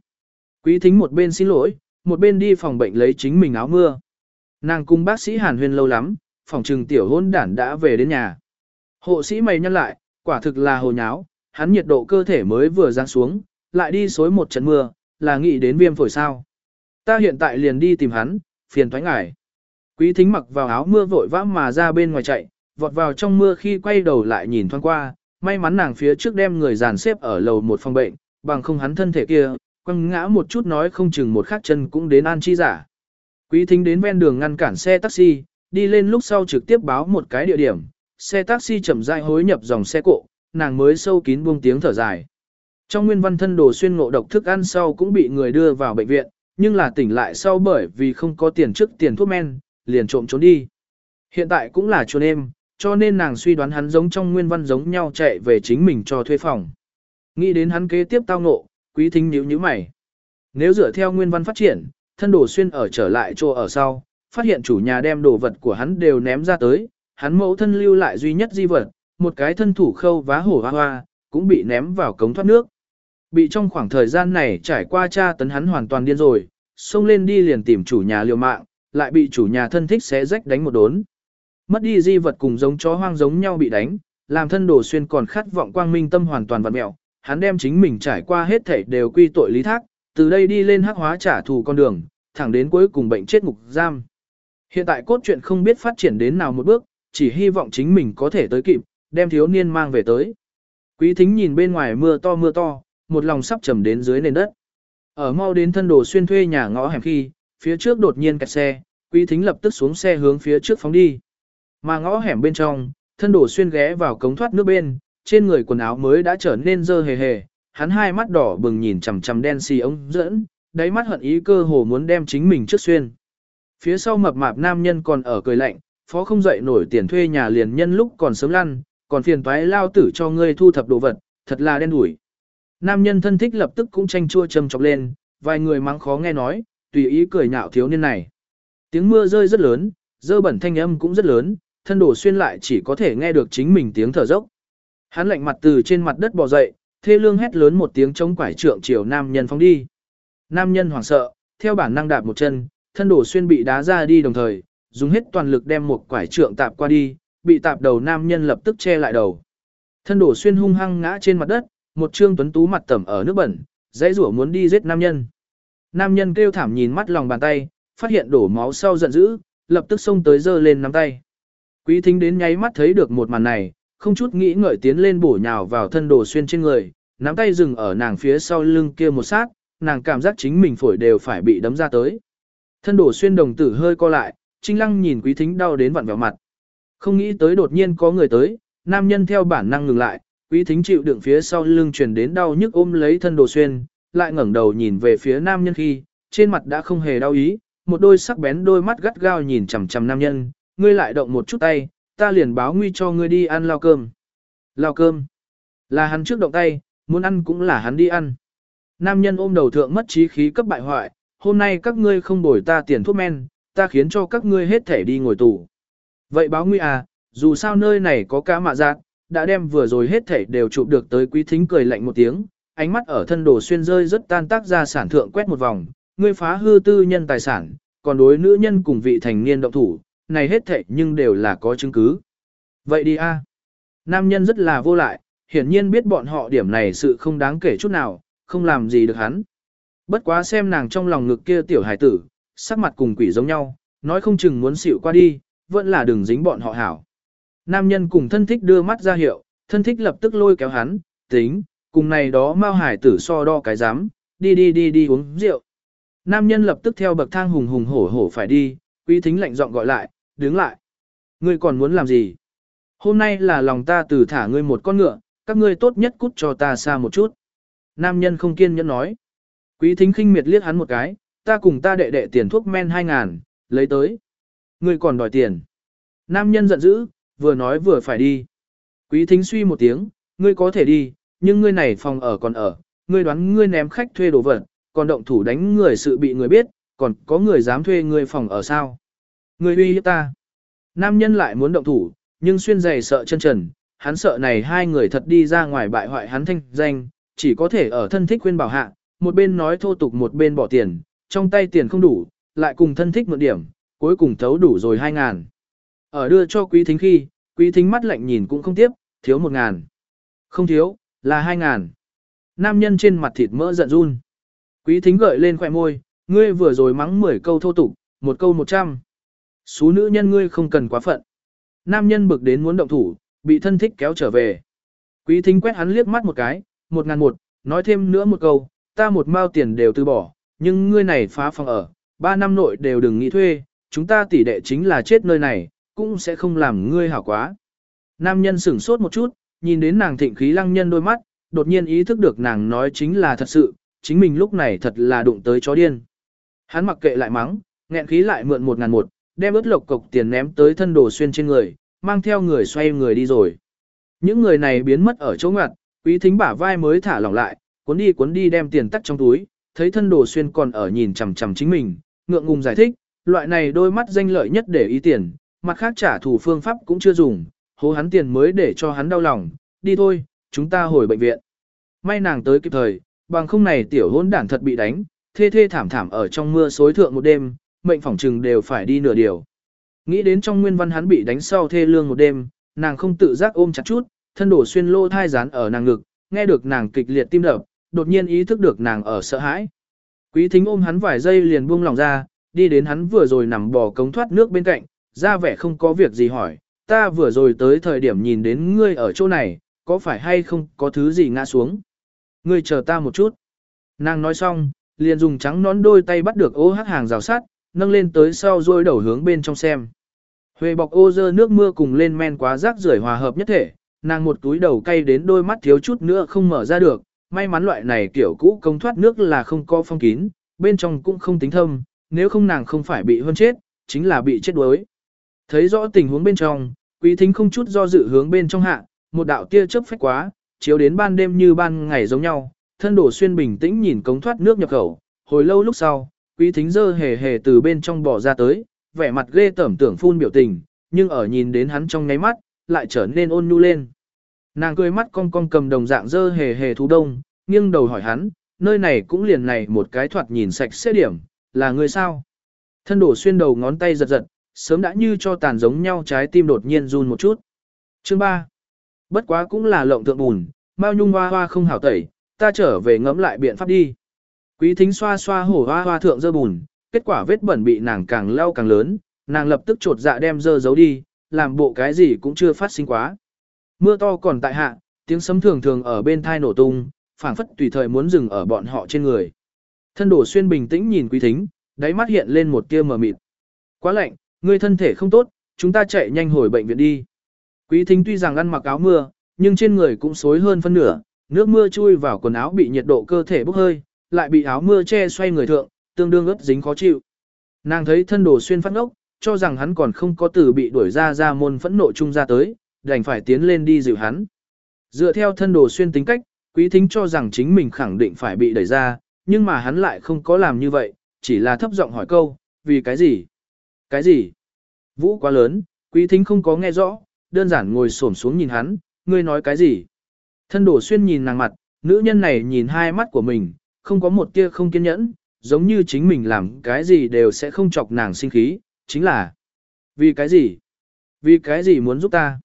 Quý thính một bên xin lỗi, một bên đi phòng bệnh lấy chính mình áo mưa. Nàng cùng bác sĩ Hàn Huyên lâu lắm, phòng trừng tiểu hôn đản đã về đến nhà. Hộ sĩ mày nhăn lại, quả thực là hồ nháo, hắn nhiệt độ cơ thể mới vừa giáng xuống, lại đi xối một trận mưa, là nghĩ đến viêm phổi sao. Ta hiện tại liền đi tìm hắn, phiền thoái ngại. Quý thính mặc vào áo mưa vội vã mà ra bên ngoài chạy, vọt vào trong mưa khi quay đầu lại nhìn thoáng qua, may mắn nàng phía trước đem người dàn xếp ở lầu một phòng bệnh, bằng không hắn thân thể kia, quăng ngã một chút nói không chừng một khắc chân cũng đến an chi giả. Quý thính đến ven đường ngăn cản xe taxi, đi lên lúc sau trực tiếp báo một cái địa điểm, xe taxi chậm rãi hối nhập dòng xe cộ, nàng mới sâu kín buông tiếng thở dài. Trong nguyên văn thân đồ xuyên ngộ độc thức ăn sau cũng bị người đưa vào bệnh viện, nhưng là tỉnh lại sau bởi vì không có tiền trước tiền thuốc men, liền trộm trốn đi. Hiện tại cũng là trốn em, cho nên nàng suy đoán hắn giống trong nguyên văn giống nhau chạy về chính mình cho thuê phòng. Nghĩ đến hắn kế tiếp tao ngộ, quý thính nhíu nhíu mày. Nếu dựa theo nguyên văn phát triển, thân đồ xuyên ở trở lại chỗ ở sau, phát hiện chủ nhà đem đồ vật của hắn đều ném ra tới, hắn mẫu thân lưu lại duy nhất di vật, một cái thân thủ khâu vá hổ hoa hoa, cũng bị ném vào cống thoát nước. Bị trong khoảng thời gian này trải qua cha tấn hắn hoàn toàn điên rồi, xông lên đi liền tìm chủ nhà liều mạng, lại bị chủ nhà thân thích xé rách đánh một đốn. Mất đi di vật cùng giống chó hoang giống nhau bị đánh, làm thân đồ xuyên còn khát vọng quang minh tâm hoàn toàn vặn mẹo, hắn đem chính mình trải qua hết thảy đều quy tội lý thác, từ đây đi lên hắc hóa trả thù con đường, thẳng đến cuối cùng bệnh chết ngục giam. Hiện tại cốt truyện không biết phát triển đến nào một bước, chỉ hy vọng chính mình có thể tới kịp, đem thiếu niên mang về tới. Quý thính nhìn bên ngoài mưa to mưa to, một lòng sắp trầm đến dưới nền đất. Ở mau đến thân đồ xuyên thuê nhà ngõ hẻm khi, phía trước đột nhiên kẹt xe, quý thính lập tức xuống xe hướng phía trước phóng đi. Mà ngõ hẻm bên trong, thân đổ xuyên ghé vào cống thoát nước bên, trên người quần áo mới đã trở nên dơ hề hề, hắn hai mắt đỏ bừng nhìn chằm chằm đen xì ống dẫn, đáy mắt hận ý cơ hồ muốn đem chính mình trước xuyên. Phía sau mập mạp nam nhân còn ở cười lạnh, phó không dậy nổi tiền thuê nhà liền nhân lúc còn sớm lăn, còn phiền toái lao tử cho ngươi thu thập đồ vật, thật là đen đủi. Nam nhân thân thích lập tức cũng tranh chua châm chọc lên, vài người mắng khó nghe nói, tùy ý cười nhạo thiếu niên này. Tiếng mưa rơi rất lớn, dơ bẩn thanh âm cũng rất lớn, thân đổ xuyên lại chỉ có thể nghe được chính mình tiếng thở dốc. Hắn lạnh mặt từ trên mặt đất bò dậy, thê lương hét lớn một tiếng chống quải trượng chiều nam nhân phóng đi. Nam nhân hoảng sợ, theo bản năng đạp một chân, thân đổ xuyên bị đá ra đi đồng thời, dùng hết toàn lực đem một quải trượng tạp qua đi, bị tạp đầu nam nhân lập tức che lại đầu. Thân đổ xuyên hung hăng ngã trên mặt đất, một trương tuấn tú mặt tẩm ở nước bẩn, dãy rủa muốn đi giết nam nhân. Nam nhân kêu thảm nhìn mắt lòng bàn tay, phát hiện đổ máu sau giận dữ, lập tức xông tới giơ lên nắm tay. Quý thính đến nháy mắt thấy được một màn này, không chút nghĩ ngợi tiến lên bổ nhào vào thân đồ xuyên trên người, nắm tay dừng ở nàng phía sau lưng kia một sát, nàng cảm giác chính mình phổi đều phải bị đấm ra tới. Thân đồ xuyên đồng tử hơi co lại, trinh lăng nhìn quý thính đau đến vặn vẹo mặt. Không nghĩ tới đột nhiên có người tới, nam nhân theo bản năng ngừng lại, quý thính chịu đựng phía sau lưng truyền đến đau nhức ôm lấy thân đồ xuyên, lại ngẩng đầu nhìn về phía nam nhân khi, trên mặt đã không hề đau ý, một đôi sắc bén đôi mắt gắt gao nhìn chằm chằm nam nhân, ngươi lại động một chút tay, ta liền báo nguy cho ngươi đi ăn lao cơm. Lao cơm. Là hắn trước động tay, muốn ăn cũng là hắn đi ăn. Nam nhân ôm đầu thượng mất trí khí cấp bại hoại, hôm nay các ngươi không bồi ta tiền thuốc men, ta khiến cho các ngươi hết thể đi ngồi tù. Vậy báo nguy à, dù sao nơi này có cá mạ giác, đã đem vừa rồi hết thể đều chụp được tới quý thính cười lạnh một tiếng, ánh mắt ở thân đồ xuyên rơi rất tan tác ra sản thượng quét một vòng, ngươi phá hư tư nhân tài sản, còn đối nữ nhân cùng vị thành niên động thủ, này hết thệ nhưng đều là có chứng cứ. Vậy đi a. Nam nhân rất là vô lại, hiển nhiên biết bọn họ điểm này sự không đáng kể chút nào, không làm gì được hắn. Bất quá xem nàng trong lòng ngực kia tiểu hải tử, sắc mặt cùng quỷ giống nhau, nói không chừng muốn xịu qua đi, vẫn là đừng dính bọn họ hảo. Nam nhân cùng thân thích đưa mắt ra hiệu, thân thích lập tức lôi kéo hắn, tính, cùng này đó mau hải tử so đo cái dám, đi đi đi đi uống rượu. Nam nhân lập tức theo bậc thang hùng hùng hổ hổ phải đi, quý thính lạnh giọng gọi lại, đứng lại. Ngươi còn muốn làm gì? Hôm nay là lòng ta từ thả ngươi một con ngựa, các ngươi tốt nhất cút cho ta xa một chút. Nam nhân không kiên nhẫn nói. Quý thính khinh miệt liếc hắn một cái, ta cùng ta đệ đệ tiền thuốc men hai ngàn, lấy tới. Ngươi còn đòi tiền. Nam nhân giận dữ, vừa nói vừa phải đi. Quý thính suy một tiếng, ngươi có thể đi, nhưng ngươi này phòng ở còn ở, ngươi đoán ngươi ném khách thuê đồ vật, còn động thủ đánh người sự bị người biết, còn có người dám thuê ngươi phòng ở sao. Ngươi uy hiếp ta. Nam nhân lại muốn động thủ, nhưng xuyên giày sợ chân trần, hắn sợ này hai người thật đi ra ngoài bại hoại hắn thanh danh, chỉ có thể ở thân thích khuyên bảo hạ, một bên nói thô tục một bên bỏ tiền, trong tay tiền không đủ, lại cùng thân thích mượn điểm, cuối cùng thấu đủ rồi hai ngàn. Ở đưa cho quý thính khi, quý thính mắt lạnh nhìn cũng không tiếp, thiếu một ngàn. Không thiếu, là hai ngàn. Nam nhân trên mặt thịt mỡ giận run. Quý thính gợi lên khỏe môi, ngươi vừa rồi mắng 10 câu thô tục, một câu 100. Số nữ nhân ngươi không cần quá phận. Nam nhân bực đến muốn động thủ, bị thân thích kéo trở về. Quý thính quét hắn liếc mắt một cái, một ngàn một, nói thêm nữa một câu, ta một mao tiền đều từ bỏ, nhưng ngươi này phá phòng ở, ba năm nội đều đừng nghĩ thuê, chúng ta tỷ đệ chính là chết nơi này, cũng sẽ không làm ngươi hảo quá. Nam nhân sửng sốt một chút, nhìn đến nàng thịnh khí lăng nhân đôi mắt, đột nhiên ý thức được nàng nói chính là thật sự, chính mình lúc này thật là đụng tới chó điên. Hắn mặc kệ lại mắng, nghẹn khí lại mượn một ngàn một, đem ướt lộc cộc tiền ném tới thân đồ xuyên trên người, mang theo người xoay người đi rồi. Những người này biến mất ở chỗ ngoặt, quý thính bả vai mới thả lỏng lại, cuốn đi cuốn đi đem tiền tắt trong túi, thấy thân đồ xuyên còn ở nhìn chằm chằm chính mình, ngượng ngùng giải thích, loại này đôi mắt danh lợi nhất để ý tiền, mặt khác trả thù phương pháp cũng chưa dùng, hố hắn tiền mới để cho hắn đau lòng, đi thôi, chúng ta hồi bệnh viện. May nàng tới kịp thời, bằng không này tiểu hôn đản thật bị đánh, thê thê thảm thảm ở trong mưa xối thượng một đêm, mệnh phỏng trừng đều phải đi nửa điều. Nghĩ đến trong nguyên văn hắn bị đánh sau thê lương một đêm, nàng không tự giác ôm chặt chút, thân đổ xuyên lô thai rán ở nàng ngực, nghe được nàng kịch liệt tim đập, đột nhiên ý thức được nàng ở sợ hãi. Quý thính ôm hắn vài giây liền buông lòng ra, đi đến hắn vừa rồi nằm bò cống thoát nước bên cạnh, ra vẻ không có việc gì hỏi, ta vừa rồi tới thời điểm nhìn đến ngươi ở chỗ này, có phải hay không có thứ gì ngã xuống? Ngươi chờ ta một chút. Nàng nói xong, liền dùng trắng nón đôi tay bắt được ô hát hàng rào sắt, nâng lên tới sau rồi đầu hướng bên trong xem. Huệ bọc ô dơ nước mưa cùng lên men quá rác rưởi hòa hợp nhất thể, nàng một túi đầu cay đến đôi mắt thiếu chút nữa không mở ra được, may mắn loại này kiểu cũ công thoát nước là không có phong kín, bên trong cũng không tính thâm, nếu không nàng không phải bị hơn chết, chính là bị chết đuối. Thấy rõ tình huống bên trong, quý thính không chút do dự hướng bên trong hạ, một đạo tia chớp phách quá, chiếu đến ban đêm như ban ngày giống nhau, thân đổ xuyên bình tĩnh nhìn cống thoát nước nhập khẩu, hồi lâu lúc sau, quý thính dơ hề hề từ bên trong bỏ ra tới, vẻ mặt ghê tởm tưởng phun biểu tình, nhưng ở nhìn đến hắn trong ngáy mắt, lại trở nên ôn nhu lên. Nàng cười mắt cong cong cầm đồng dạng dơ hề hề thú đông, nghiêng đầu hỏi hắn, nơi này cũng liền này một cái thoạt nhìn sạch sẽ điểm, là người sao? Thân đổ xuyên đầu ngón tay giật giật, sớm đã như cho tàn giống nhau trái tim đột nhiên run một chút. Chương 3. Bất quá cũng là lộng tượng bùn, Mao Nhung hoa hoa không hảo tẩy, ta trở về ngẫm lại biện pháp đi. Quý thính xoa xoa hổ hoa hoa thượng dơ bùn, kết quả vết bẩn bị nàng càng lau càng lớn, nàng lập tức trột dạ đem dơ giấu đi, làm bộ cái gì cũng chưa phát sinh quá. Mưa to còn tại hạ, tiếng sấm thường thường ở bên thai nổ tung, phảng phất tùy thời muốn dừng ở bọn họ trên người. Thân đổ xuyên bình tĩnh nhìn quý thính, đáy mắt hiện lên một tia mờ mịt. Quá lạnh, ngươi thân thể không tốt, chúng ta chạy nhanh hồi bệnh viện đi. Quý thính tuy rằng ăn mặc áo mưa, nhưng trên người cũng xối hơn phân nửa, nước mưa chui vào quần áo bị nhiệt độ cơ thể bốc hơi, lại bị áo mưa che xoay người thượng, tương đương ướt dính khó chịu. Nàng thấy thân đồ xuyên phát ngốc, cho rằng hắn còn không có từ bị đuổi ra ra môn phẫn nộ chung ra tới, đành phải tiến lên đi dịu hắn. Dựa theo thân đồ xuyên tính cách, quý thính cho rằng chính mình khẳng định phải bị đẩy ra, nhưng mà hắn lại không có làm như vậy, chỉ là thấp giọng hỏi câu, vì cái gì? Cái gì? Vũ quá lớn, quý thính không có nghe rõ, đơn giản ngồi xổm xuống nhìn hắn, ngươi nói cái gì? Thân đổ xuyên nhìn nàng mặt, nữ nhân này nhìn hai mắt của mình, không có một tia không kiên nhẫn, giống như chính mình làm cái gì đều sẽ không chọc nàng sinh khí, chính là vì cái gì? Vì cái gì muốn giúp ta?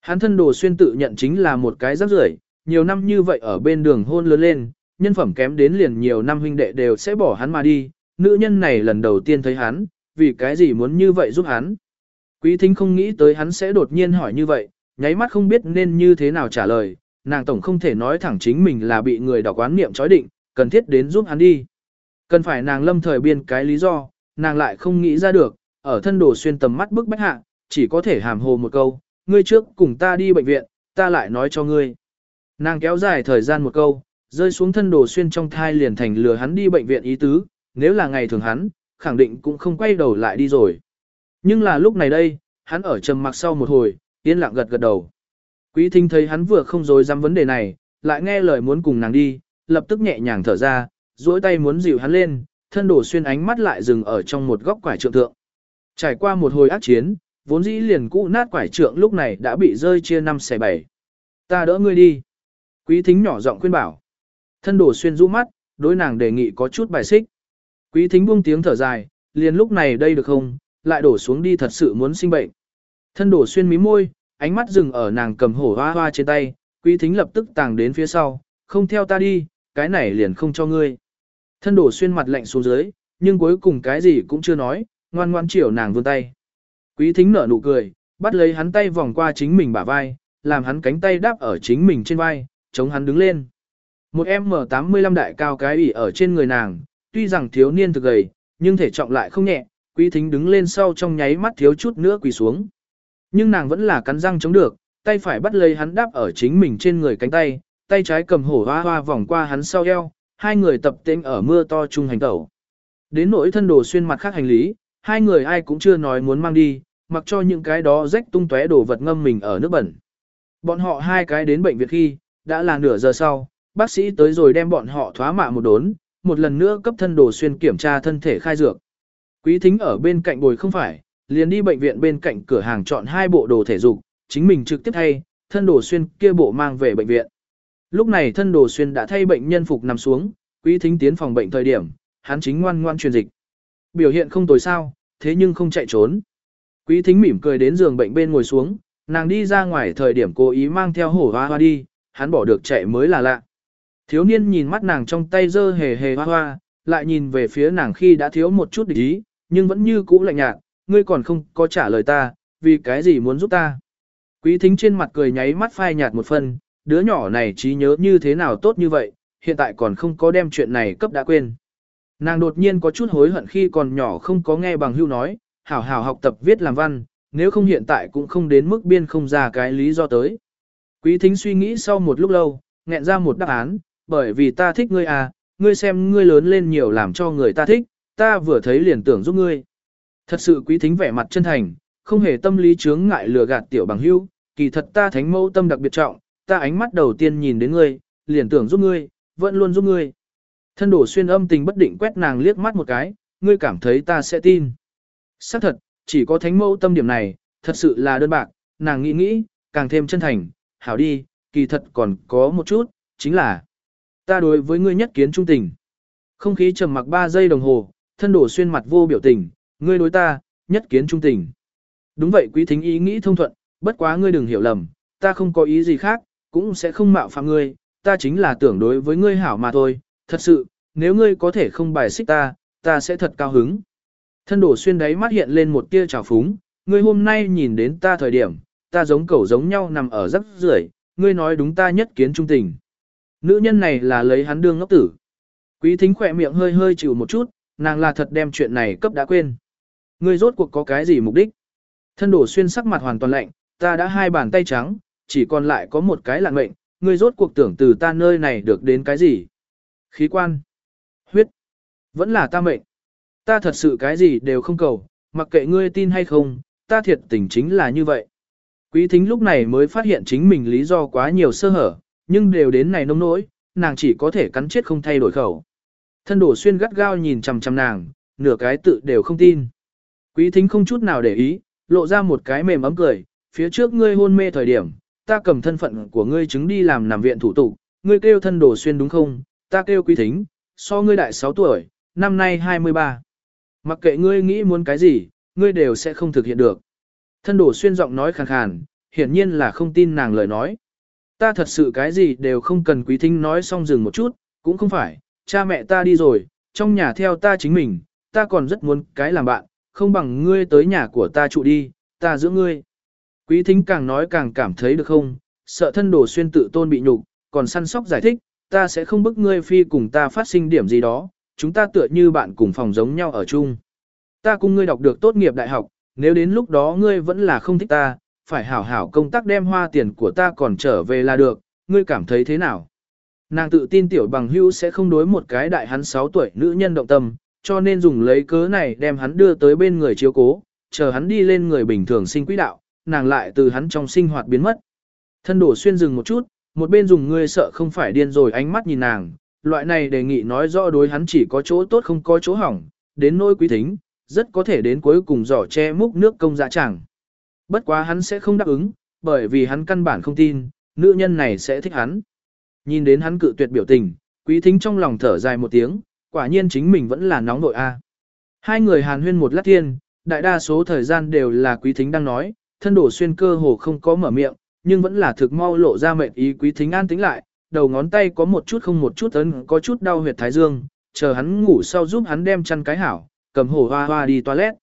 Hắn thân đồ xuyên tự nhận chính là một cái rắc rưởi, nhiều năm như vậy ở bên đường hôn lớn lên, nhân phẩm kém đến liền nhiều năm huynh đệ đều sẽ bỏ hắn mà đi, nữ nhân này lần đầu tiên thấy hắn, vì cái gì muốn như vậy giúp hắn. Quý thính không nghĩ tới hắn sẽ đột nhiên hỏi như vậy, nháy mắt không biết nên như thế nào trả lời, nàng tổng không thể nói thẳng chính mình là bị người đọc quán niệm chói định, cần thiết đến giúp hắn đi. Cần phải nàng lâm thời biên cái lý do, nàng lại không nghĩ ra được, ở thân đồ xuyên tầm mắt bức bách hạ, chỉ có thể hàm hồ một câu, ngươi trước cùng ta đi bệnh viện, ta lại nói cho ngươi. Nàng kéo dài thời gian một câu, rơi xuống thân đồ xuyên trong thai liền thành lừa hắn đi bệnh viện ý tứ, nếu là ngày thường hắn, khẳng định cũng không quay đầu lại đi rồi. Nhưng là lúc này đây, hắn ở trầm mặc sau một hồi, yên lặng gật gật đầu. Quý thính thấy hắn vừa không dối dám vấn đề này, lại nghe lời muốn cùng nàng đi, lập tức nhẹ nhàng thở ra, duỗi tay muốn dịu hắn lên, thân đổ xuyên ánh mắt lại dừng ở trong một góc quải trượng thượng. Trải qua một hồi ác chiến, vốn dĩ liền cũ nát quải trượng lúc này đã bị rơi chia năm xẻ bảy. Ta đỡ ngươi đi. Quý thính nhỏ giọng khuyên bảo. Thân đổ xuyên rũ mắt, đối nàng đề nghị có chút bài xích. Quý thính buông tiếng thở dài, liền lúc này đây được không, lại đổ xuống đi thật sự muốn sinh bệnh. Thân đổ xuyên mí môi, ánh mắt dừng ở nàng cầm hổ hoa hoa trên tay, quý thính lập tức tàng đến phía sau, không theo ta đi, cái này liền không cho ngươi. Thân đổ xuyên mặt lạnh xuống dưới, nhưng cuối cùng cái gì cũng chưa nói, ngoan ngoan chiều nàng vươn tay. Quý thính nở nụ cười, bắt lấy hắn tay vòng qua chính mình bả vai, làm hắn cánh tay đáp ở chính mình trên vai, chống hắn đứng lên. Một em M85 đại cao cái ủy ở trên người nàng, tuy rằng thiếu niên thực gầy, nhưng thể trọng lại không nhẹ, quý thính đứng lên sau trong nháy mắt thiếu chút nữa quỳ xuống. Nhưng nàng vẫn là cắn răng chống được, tay phải bắt lấy hắn đáp ở chính mình trên người cánh tay, tay trái cầm hổ hoa hoa vòng qua hắn sau eo, hai người tập tên ở mưa to chung hành tẩu. Đến nỗi thân đồ xuyên mặt khác hành lý, hai người ai cũng chưa nói muốn mang đi, mặc cho những cái đó rách tung tóe đồ vật ngâm mình ở nước bẩn. Bọn họ hai cái đến bệnh viện khi, đã là nửa giờ sau, bác sĩ tới rồi đem bọn họ thoá mạ một đốn, một lần nữa cấp thân đồ xuyên kiểm tra thân thể khai dược. Quý thính ở bên cạnh bồi không phải, liền đi bệnh viện bên cạnh cửa hàng chọn hai bộ đồ thể dục, chính mình trực tiếp thay, thân đồ xuyên kia bộ mang về bệnh viện. Lúc này thân đồ xuyên đã thay bệnh nhân phục nằm xuống, quý thính tiến phòng bệnh thời điểm, hắn chính ngoan ngoan truyền dịch. Biểu hiện không tồi sao, thế nhưng không chạy trốn. Quý thính mỉm cười đến giường bệnh bên ngồi xuống, nàng đi ra ngoài thời điểm cố ý mang theo hổ hoa hoa đi, hắn bỏ được chạy mới là lạ. Thiếu niên nhìn mắt nàng trong tay dơ hề hề hoa hoa, lại nhìn về phía nàng khi đã thiếu một chút địch ý, nhưng vẫn như cũ lạnh nhạt, ngươi còn không có trả lời ta, vì cái gì muốn giúp ta. Quý thính trên mặt cười nháy mắt phai nhạt một phần, đứa nhỏ này trí nhớ như thế nào tốt như vậy, hiện tại còn không có đem chuyện này cấp đã quên. Nàng đột nhiên có chút hối hận khi còn nhỏ không có nghe bằng hưu nói, hảo hảo học tập viết làm văn, nếu không hiện tại cũng không đến mức biên không ra cái lý do tới. Quý thính suy nghĩ sau một lúc lâu, nghẹn ra một đáp án, bởi vì ta thích ngươi à, ngươi xem ngươi lớn lên nhiều làm cho người ta thích, ta vừa thấy liền tưởng giúp ngươi. Thật sự quý thính vẻ mặt chân thành, không hề tâm lý chướng ngại lừa gạt tiểu bằng hưu, kỳ thật ta thánh mẫu tâm đặc biệt trọng, ta ánh mắt đầu tiên nhìn đến ngươi, liền tưởng giúp ngươi, vẫn luôn giúp ngươi. Thân đổ xuyên âm tình bất định quét nàng liếc mắt một cái, ngươi cảm thấy ta sẽ tin. Xác thật, chỉ có thánh mẫu tâm điểm này, thật sự là đơn bạc, nàng nghĩ nghĩ, càng thêm chân thành, hảo đi, kỳ thật còn có một chút, chính là ta đối với ngươi nhất kiến trung tình. Không khí trầm mặc 3 giây đồng hồ, thân đổ xuyên mặt vô biểu tình, ngươi đối ta, nhất kiến trung tình. Đúng vậy quý thính ý nghĩ thông thuận, bất quá ngươi đừng hiểu lầm, ta không có ý gì khác, cũng sẽ không mạo phạm ngươi, ta chính là tưởng đối với ngươi hảo mà thôi, thật sự, nếu ngươi có thể không bài xích ta, ta sẽ thật cao hứng. Thân đổ xuyên đáy mắt hiện lên một tia trào phúng, ngươi hôm nay nhìn đến ta thời điểm, ta giống cẩu giống nhau nằm ở rắc rưởi, ngươi nói đúng ta nhất kiến trung tình. Nữ nhân này là lấy hắn đương ngốc tử. Quý thính khỏe miệng hơi hơi chịu một chút, nàng là thật đem chuyện này cấp đã quên. Ngươi rốt cuộc có cái gì mục đích? Thân đổ xuyên sắc mặt hoàn toàn lạnh, ta đã hai bàn tay trắng, chỉ còn lại có một cái lạng mệnh, ngươi rốt cuộc tưởng từ ta nơi này được đến cái gì? Khí quan, huyết, vẫn là ta mệnh. Ta thật sự cái gì đều không cầu, mặc kệ ngươi tin hay không, ta thiệt tình chính là như vậy. Quý thính lúc này mới phát hiện chính mình lý do quá nhiều sơ hở, nhưng đều đến này nông nỗi, nàng chỉ có thể cắn chết không thay đổi khẩu. Thân đổ xuyên gắt gao nhìn chằm chằm nàng, nửa cái tự đều không tin. Quý thính không chút nào để ý, lộ ra một cái mềm ấm cười, phía trước ngươi hôn mê thời điểm, ta cầm thân phận của ngươi chứng đi làm nằm viện thủ tục, ngươi kêu thân đồ xuyên đúng không, ta kêu quý thính, so ngươi đại 6 tuổi, năm nay 23. Mặc kệ ngươi nghĩ muốn cái gì, ngươi đều sẽ không thực hiện được. Thân đồ xuyên giọng nói khàn khàn, hiển nhiên là không tin nàng lời nói. Ta thật sự cái gì đều không cần quý thính nói xong dừng một chút, cũng không phải, cha mẹ ta đi rồi, trong nhà theo ta chính mình, ta còn rất muốn cái làm bạn, không bằng ngươi tới nhà của ta trụ đi, ta giữ ngươi. Quý thính càng nói càng cảm thấy được không, sợ thân đồ xuyên tự tôn bị nhục, còn săn sóc giải thích, ta sẽ không bức ngươi phi cùng ta phát sinh điểm gì đó, chúng ta tựa như bạn cùng phòng giống nhau ở chung. Ta cùng ngươi đọc được tốt nghiệp đại học, nếu đến lúc đó ngươi vẫn là không thích ta, phải hảo hảo công tác đem hoa tiền của ta còn trở về là được, ngươi cảm thấy thế nào? Nàng tự tin tiểu bằng hưu sẽ không đối một cái đại hắn 6 tuổi nữ nhân động tâm, cho nên dùng lấy cớ này đem hắn đưa tới bên người chiếu cố, chờ hắn đi lên người bình thường sinh quỹ đạo, nàng lại từ hắn trong sinh hoạt biến mất. Thân đổ xuyên dừng một chút, một bên dùng ngươi sợ không phải điên rồi ánh mắt nhìn nàng, loại này đề nghị nói rõ đối hắn chỉ có chỗ tốt không có chỗ hỏng, đến nỗi quý thính, rất có thể đến cuối cùng giỏ che múc nước công dạ chẳng. Bất quá hắn sẽ không đáp ứng, bởi vì hắn căn bản không tin, nữ nhân này sẽ thích hắn. Nhìn đến hắn cự tuyệt biểu tình, quý thính trong lòng thở dài một tiếng, quả nhiên chính mình vẫn là nóng nội a. Hai người hàn huyên một lát thiên, đại đa số thời gian đều là quý thính đang nói, thân đổ xuyên cơ hồ không có mở miệng, nhưng vẫn là thực mau lộ ra mệnh ý quý thính an tính lại, đầu ngón tay có một chút không một chút ấn có chút đau huyệt thái dương, chờ hắn ngủ sau giúp hắn đem chăn cái hảo, cầm hổ hoa hoa đi toilet.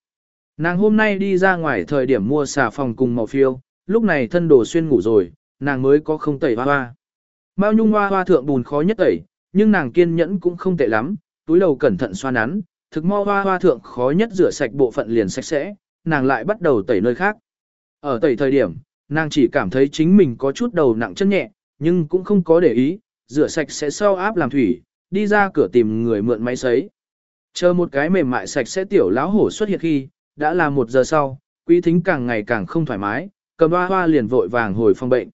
Nàng hôm nay đi ra ngoài thời điểm mua xà phòng cùng màu phiêu, lúc này thân đồ xuyên ngủ rồi, nàng mới có không tẩy hoa hoa. Mao nhung hoa hoa thượng bùn khó nhất tẩy, nhưng nàng kiên nhẫn cũng không tệ lắm, túi đầu cẩn thận xoa nắn, thực mau hoa hoa thượng khó nhất rửa sạch bộ phận liền sạch sẽ, nàng lại bắt đầu tẩy nơi khác. Ở tẩy thời điểm, nàng chỉ cảm thấy chính mình có chút đầu nặng chân nhẹ, nhưng cũng không có để ý, rửa sạch sẽ sau áp làm thủy, đi ra cửa tìm người mượn máy sấy. Chờ một cái mềm mại sạch sẽ tiểu lão hổ xuất hiện khi, đã là một giờ sau, quý thính càng ngày càng không thoải mái, cầm hoa hoa liền vội vàng hồi phòng bệnh.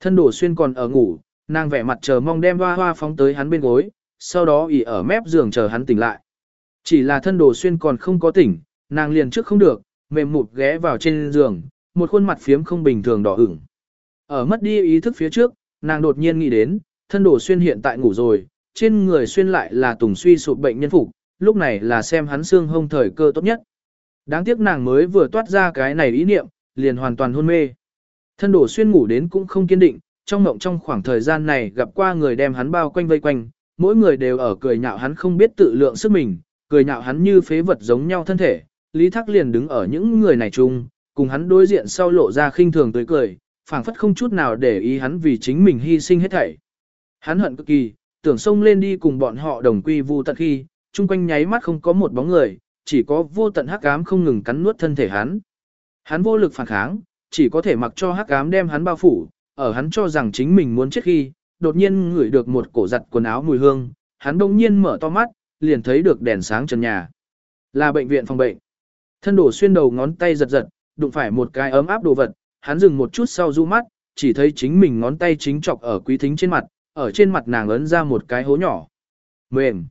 Thân đổ xuyên còn ở ngủ, nàng vẻ mặt chờ mong đem hoa hoa phóng tới hắn bên gối, sau đó ỉ ở mép giường chờ hắn tỉnh lại. Chỉ là thân đồ xuyên còn không có tỉnh, nàng liền trước không được, mềm mụt ghé vào trên giường, một khuôn mặt phiếm không bình thường đỏ ửng. Ở mất đi ý thức phía trước, nàng đột nhiên nghĩ đến, thân đồ xuyên hiện tại ngủ rồi, trên người xuyên lại là tùng suy sụp bệnh nhân phục, lúc này là xem hắn xương hông thời cơ tốt nhất. Đáng tiếc nàng mới vừa toát ra cái này ý niệm, liền hoàn toàn hôn mê. Thân đổ xuyên ngủ đến cũng không kiên định, trong mộng trong khoảng thời gian này gặp qua người đem hắn bao quanh vây quanh, mỗi người đều ở cười nhạo hắn không biết tự lượng sức mình, cười nhạo hắn như phế vật giống nhau thân thể. Lý Thác liền đứng ở những người này chung, cùng hắn đối diện sau lộ ra khinh thường tới cười, phảng phất không chút nào để ý hắn vì chính mình hy sinh hết thảy. Hắn hận cực kỳ, tưởng xông lên đi cùng bọn họ đồng quy vu tận khi, chung quanh nháy mắt không có một bóng người, chỉ có vô tận hắc ám không ngừng cắn nuốt thân thể hắn. Hắn vô lực phản kháng, chỉ có thể mặc cho hắc ám đem hắn bao phủ, ở hắn cho rằng chính mình muốn chết khi, đột nhiên ngửi được một cổ giặt quần áo mùi hương, hắn đông nhiên mở to mắt, liền thấy được đèn sáng trần nhà. Là bệnh viện phòng bệnh. Thân đổ xuyên đầu ngón tay giật giật, đụng phải một cái ấm áp đồ vật, hắn dừng một chút sau du mắt, chỉ thấy chính mình ngón tay chính chọc ở quý thính trên mặt, ở trên mặt nàng ấn ra một cái hố nhỏ. Mềm.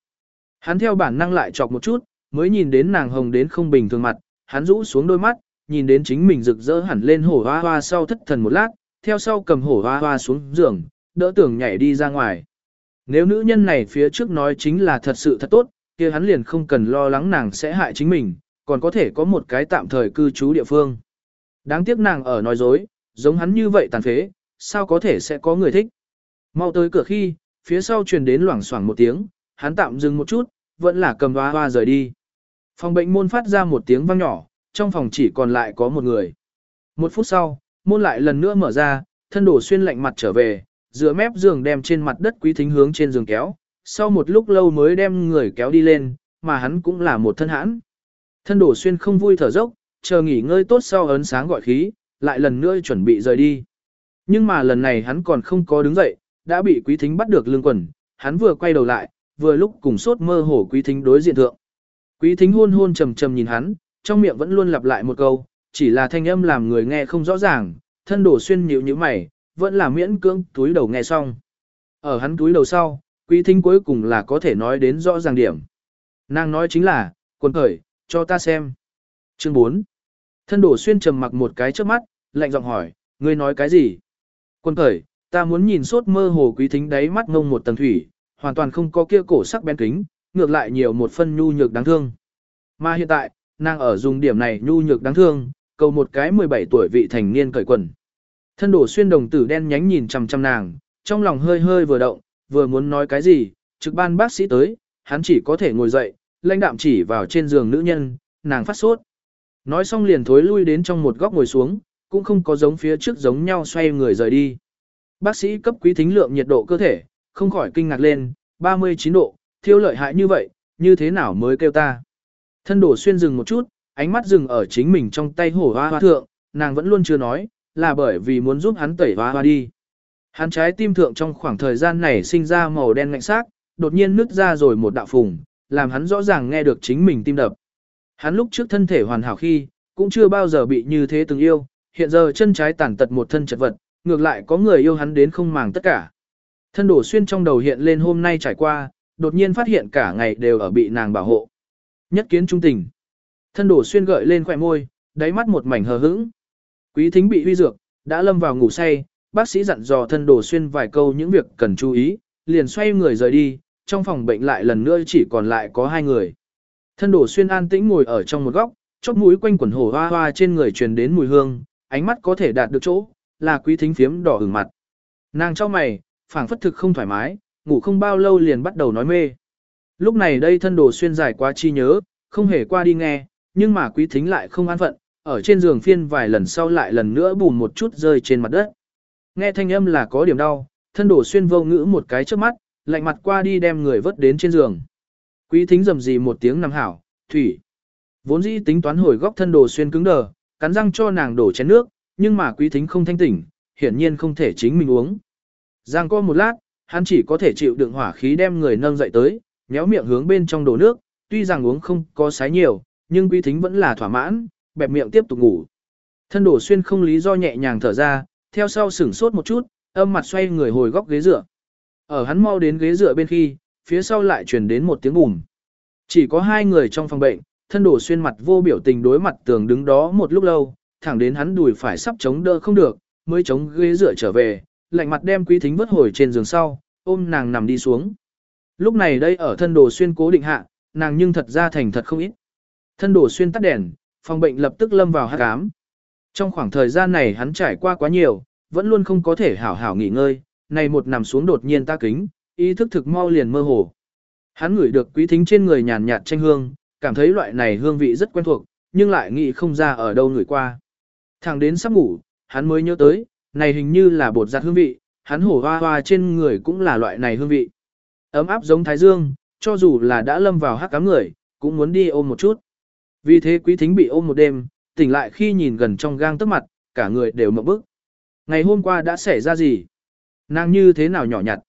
Hắn theo bản năng lại chọc một chút, mới nhìn đến nàng hồng đến không bình thường mặt, hắn rũ xuống đôi mắt, nhìn đến chính mình rực rỡ hẳn lên hổ hoa hoa sau thất thần một lát, theo sau cầm hổ hoa hoa xuống giường, đỡ tưởng nhảy đi ra ngoài. Nếu nữ nhân này phía trước nói chính là thật sự thật tốt, kia hắn liền không cần lo lắng nàng sẽ hại chính mình, còn có thể có một cái tạm thời cư trú địa phương. Đáng tiếc nàng ở nói dối, giống hắn như vậy tàn phế, sao có thể sẽ có người thích. Mau tới cửa khi, phía sau truyền đến loảng xoảng một tiếng, hắn tạm dừng một chút, vẫn là cầm hoa hoa rời đi. Phòng bệnh môn phát ra một tiếng vang nhỏ, trong phòng chỉ còn lại có một người. Một phút sau, môn lại lần nữa mở ra, thân đổ xuyên lạnh mặt trở về, dựa mép giường đem trên mặt đất quý thính hướng trên giường kéo, sau một lúc lâu mới đem người kéo đi lên, mà hắn cũng là một thân hãn. Thân đổ xuyên không vui thở dốc, chờ nghỉ ngơi tốt sau ấn sáng gọi khí, lại lần nữa chuẩn bị rời đi. Nhưng mà lần này hắn còn không có đứng dậy, đã bị quý thính bắt được lương quần, hắn vừa quay đầu lại, vừa lúc cùng sốt mơ hồ quý thính đối diện thượng. Quý thính hôn hôn trầm trầm nhìn hắn, trong miệng vẫn luôn lặp lại một câu, chỉ là thanh âm làm người nghe không rõ ràng, thân đổ xuyên nhíu nhíu mày, vẫn là miễn cưỡng túi đầu nghe xong. Ở hắn túi đầu sau, quý thính cuối cùng là có thể nói đến rõ ràng điểm. Nàng nói chính là, quần khởi, cho ta xem. Chương 4. Thân đổ xuyên trầm mặc một cái trước mắt, lạnh giọng hỏi, ngươi nói cái gì? Quân khởi, ta muốn nhìn sốt mơ hồ quý thính đáy mắt ngông một tầng thủy, hoàn toàn không có kia cổ sắc bén kính, ngược lại nhiều một phân nhu nhược đáng thương. Mà hiện tại, nàng ở dùng điểm này nhu nhược đáng thương, cầu một cái 17 tuổi vị thành niên cởi quần. Thân đổ xuyên đồng tử đen nhánh nhìn chằm chằm nàng, trong lòng hơi hơi vừa động, vừa muốn nói cái gì, trực ban bác sĩ tới, hắn chỉ có thể ngồi dậy, lãnh đạm chỉ vào trên giường nữ nhân, nàng phát sốt. Nói xong liền thối lui đến trong một góc ngồi xuống, cũng không có giống phía trước giống nhau xoay người rời đi. Bác sĩ cấp quý thính lượng nhiệt độ cơ thể, không khỏi kinh ngạc lên, 39 độ, thiêu lợi hại như vậy, như thế nào mới kêu ta. Thân đổ xuyên dừng một chút, ánh mắt dừng ở chính mình trong tay hổ hoa hoa thượng, nàng vẫn luôn chưa nói, là bởi vì muốn giúp hắn tẩy hoa hoa đi. Hắn trái tim thượng trong khoảng thời gian này sinh ra màu đen ngạnh sắc, đột nhiên nứt ra rồi một đạo phùng, làm hắn rõ ràng nghe được chính mình tim đập. Hắn lúc trước thân thể hoàn hảo khi, cũng chưa bao giờ bị như thế từng yêu, hiện giờ chân trái tàn tật một thân chật vật, ngược lại có người yêu hắn đến không màng tất cả. Thân đổ xuyên trong đầu hiện lên hôm nay trải qua, đột nhiên phát hiện cả ngày đều ở bị nàng bảo hộ. Nhất kiến trung tình. Thân đổ xuyên gợi lên khỏe môi, đáy mắt một mảnh hờ hững. Quý thính bị huy dược, đã lâm vào ngủ say, bác sĩ dặn dò thân đồ xuyên vài câu những việc cần chú ý, liền xoay người rời đi, trong phòng bệnh lại lần nữa chỉ còn lại có hai người. Thân đồ xuyên an tĩnh ngồi ở trong một góc, chóp mũi quanh quần hổ hoa hoa trên người truyền đến mùi hương, ánh mắt có thể đạt được chỗ, là quý thính phiếm đỏ ửng mặt. Nàng cho mày, phảng phất thực không thoải mái, ngủ không bao lâu liền bắt đầu nói mê. Lúc này đây thân đồ xuyên dài quá chi nhớ, không hề qua đi nghe, nhưng mà quý thính lại không an phận, ở trên giường phiên vài lần sau lại lần nữa bùn một chút rơi trên mặt đất. Nghe thanh âm là có điểm đau, thân đồ xuyên vô ngữ một cái trước mắt, lạnh mặt qua đi đem người vớt đến trên giường. Quý thính rầm gì một tiếng nằm hảo, thủy. Vốn dĩ tính toán hồi góc thân đồ xuyên cứng đờ, cắn răng cho nàng đổ chén nước, nhưng mà quý thính không thanh tỉnh, hiển nhiên không thể chính mình uống. Giang co một lát, hắn chỉ có thể chịu đựng hỏa khí đem người nâng dậy tới, nhéo miệng hướng bên trong đổ nước, tuy rằng uống không có sái nhiều, nhưng quý thính vẫn là thỏa mãn, bẹp miệng tiếp tục ngủ. Thân đổ xuyên không lý do nhẹ nhàng thở ra, theo sau sửng sốt một chút, âm mặt xoay người hồi góc ghế dựa. Ở hắn mau đến ghế dựa bên khi, phía sau lại truyền đến một tiếng bùm. Chỉ có hai người trong phòng bệnh, thân đổ xuyên mặt vô biểu tình đối mặt tường đứng đó một lúc lâu, thẳng đến hắn đùi phải sắp chống đỡ không được, mới chống ghế dựa trở về, lạnh mặt đem quý thính vớt hồi trên giường sau, ôm nàng nằm đi xuống. Lúc này đây ở thân đồ xuyên cố định hạ, nàng nhưng thật ra thành thật không ít. Thân đồ xuyên tắt đèn, phòng bệnh lập tức lâm vào hát cám. Trong khoảng thời gian này hắn trải qua quá nhiều, vẫn luôn không có thể hảo hảo nghỉ ngơi, này một nằm xuống đột nhiên ta kính, ý thức thực mau liền mơ hồ. Hắn ngửi được quý thính trên người nhàn nhạt tranh hương, cảm thấy loại này hương vị rất quen thuộc, nhưng lại nghĩ không ra ở đâu người qua. Thẳng đến sắp ngủ, hắn mới nhớ tới, này hình như là bột giặt hương vị, hắn hổ hoa hoa trên người cũng là loại này hương vị. Ấm áp giống thái dương, cho dù là đã lâm vào hắc cám người, cũng muốn đi ôm một chút. Vì thế quý thính bị ôm một đêm, tỉnh lại khi nhìn gần trong gang tức mặt, cả người đều mộng bức. Ngày hôm qua đã xảy ra gì? Nàng như thế nào nhỏ nhặt?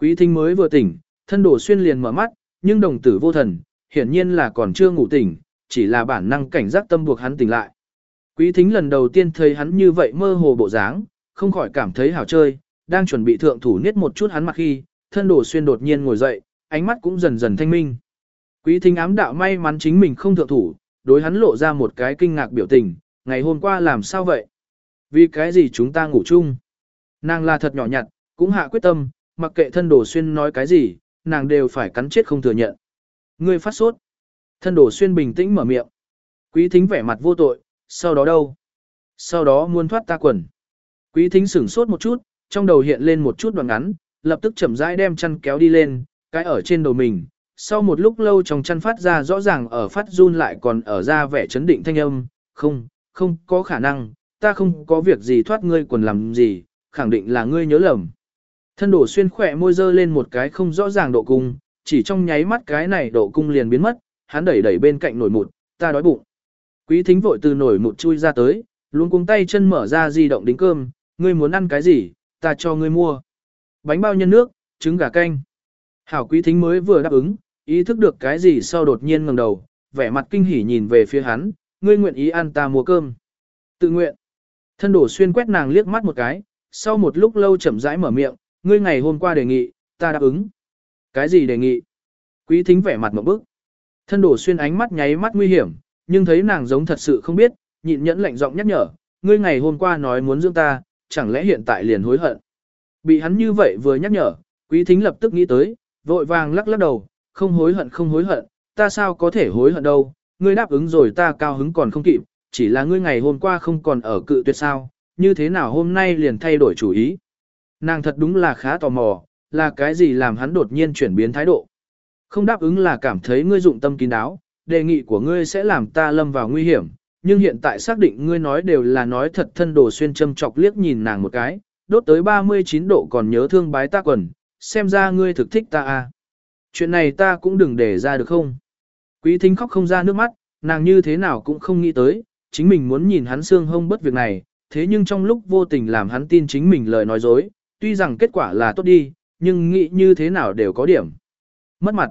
Quý thính mới vừa tỉnh, thân đổ xuyên liền mở mắt, nhưng đồng tử vô thần, hiển nhiên là còn chưa ngủ tỉnh, chỉ là bản năng cảnh giác tâm buộc hắn tỉnh lại. Quý thính lần đầu tiên thấy hắn như vậy mơ hồ bộ dáng, không khỏi cảm thấy hảo chơi, đang chuẩn bị thượng thủ niết một chút hắn mặt khi, thân đổ xuyên đột nhiên ngồi dậy, ánh mắt cũng dần dần thanh minh. Quý thính ám đạo may mắn chính mình không thượng thủ, đối hắn lộ ra một cái kinh ngạc biểu tình, ngày hôm qua làm sao vậy? Vì cái gì chúng ta ngủ chung? Nàng là thật nhỏ nhặt, cũng hạ quyết tâm, mặc kệ thân đổ xuyên nói cái gì, nàng đều phải cắn chết không thừa nhận. Ngươi phát sốt. Thân đổ xuyên bình tĩnh mở miệng. Quý thính vẻ mặt vô tội, sau đó đâu? Sau đó muốn thoát ta quần. Quý thính sửng sốt một chút, trong đầu hiện lên một chút đoạn ngắn, lập tức chậm rãi đem chăn kéo đi lên, cái ở trên đầu mình. Sau một lúc lâu trong chăn phát ra rõ ràng ở phát run lại còn ở ra vẻ chấn định thanh âm, không, không có khả năng, ta không có việc gì thoát ngươi quần làm gì, khẳng định là ngươi nhớ lầm. Thân đổ xuyên khỏe môi dơ lên một cái không rõ ràng độ cung, chỉ trong nháy mắt cái này độ cung liền biến mất, hắn đẩy đẩy bên cạnh nổi mụt, ta đói bụng. Quý thính vội từ nổi mụt chui ra tới, luôn cuống tay chân mở ra di động đính cơm, ngươi muốn ăn cái gì, ta cho ngươi mua. Bánh bao nhân nước, trứng gà canh. Hảo quý thính mới vừa đáp ứng, ý thức được cái gì sau đột nhiên ngẩng đầu, vẻ mặt kinh hỉ nhìn về phía hắn, ngươi nguyện ý ăn ta mua cơm. Tự nguyện. Thân đổ xuyên quét nàng liếc mắt một cái, sau một lúc lâu chậm rãi mở miệng, ngươi ngày hôm qua đề nghị, ta đáp ứng. Cái gì đề nghị? Quý thính vẻ mặt một bức. Thân đổ xuyên ánh mắt nháy mắt nguy hiểm, nhưng thấy nàng giống thật sự không biết, nhịn nhẫn lạnh giọng nhắc nhở, ngươi ngày hôm qua nói muốn dưỡng ta, chẳng lẽ hiện tại liền hối hận. Bị hắn như vậy vừa nhắc nhở, quý thính lập tức nghĩ tới, vội vàng lắc lắc đầu, không hối hận không hối hận, ta sao có thể hối hận đâu, ngươi đáp ứng rồi ta cao hứng còn không kịp, chỉ là ngươi ngày hôm qua không còn ở cự tuyệt sao, như thế nào hôm nay liền thay đổi chủ ý. Nàng thật đúng là khá tò mò, là cái gì làm hắn đột nhiên chuyển biến thái độ. Không đáp ứng là cảm thấy ngươi dụng tâm kín đáo, đề nghị của ngươi sẽ làm ta lâm vào nguy hiểm, nhưng hiện tại xác định ngươi nói đều là nói thật thân đồ xuyên châm chọc liếc nhìn nàng một cái, đốt tới 39 độ còn nhớ thương bái ta quần, xem ra ngươi thực thích ta à. Chuyện này ta cũng đừng để ra được không? Quý thính khóc không ra nước mắt, nàng như thế nào cũng không nghĩ tới, chính mình muốn nhìn hắn xương hông bất việc này, thế nhưng trong lúc vô tình làm hắn tin chính mình lời nói dối, tuy rằng kết quả là tốt đi, nhưng nghĩ như thế nào đều có điểm. Mất mặt.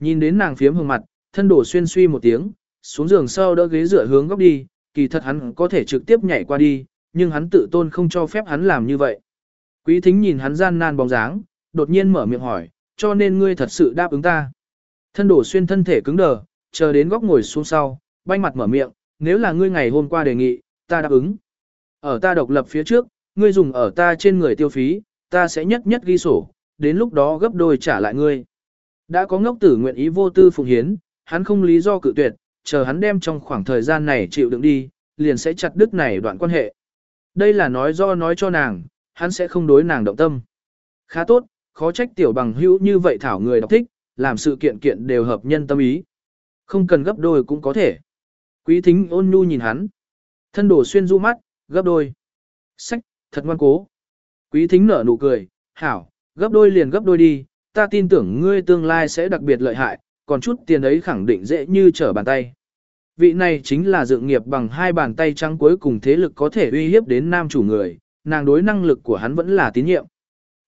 Nhìn đến nàng phiếm hương mặt, thân đổ xuyên suy một tiếng, xuống giường sau đỡ ghế dựa hướng góc đi, kỳ thật hắn có thể trực tiếp nhảy qua đi, nhưng hắn tự tôn không cho phép hắn làm như vậy. Quý thính nhìn hắn gian nan bóng dáng, đột nhiên mở miệng hỏi, cho nên ngươi thật sự đáp ứng ta. Thân đổ xuyên thân thể cứng đờ, chờ đến góc ngồi xuống sau, banh mặt mở miệng, nếu là ngươi ngày hôm qua đề nghị, ta đáp ứng. Ở ta độc lập phía trước, ngươi dùng ở ta trên người tiêu phí, ta sẽ nhất nhất ghi sổ, đến lúc đó gấp đôi trả lại ngươi. Đã có ngốc tử nguyện ý vô tư phụng hiến, hắn không lý do cự tuyệt, chờ hắn đem trong khoảng thời gian này chịu đựng đi, liền sẽ chặt đứt này đoạn quan hệ. Đây là nói do nói cho nàng, hắn sẽ không đối nàng động tâm. Khá tốt, khó trách tiểu bằng hữu như vậy thảo người đọc thích, làm sự kiện kiện đều hợp nhân tâm ý. Không cần gấp đôi cũng có thể. Quý thính ôn nhu nhìn hắn. Thân đổ xuyên du mắt, gấp đôi. Sách, thật ngoan cố. Quý thính nở nụ cười, hảo, gấp đôi liền gấp đôi đi, ta tin tưởng ngươi tương lai sẽ đặc biệt lợi hại, còn chút tiền ấy khẳng định dễ như trở bàn tay. Vị này chính là dự nghiệp bằng hai bàn tay trắng cuối cùng thế lực có thể uy hiếp đến nam chủ người, nàng đối năng lực của hắn vẫn là tín nhiệm.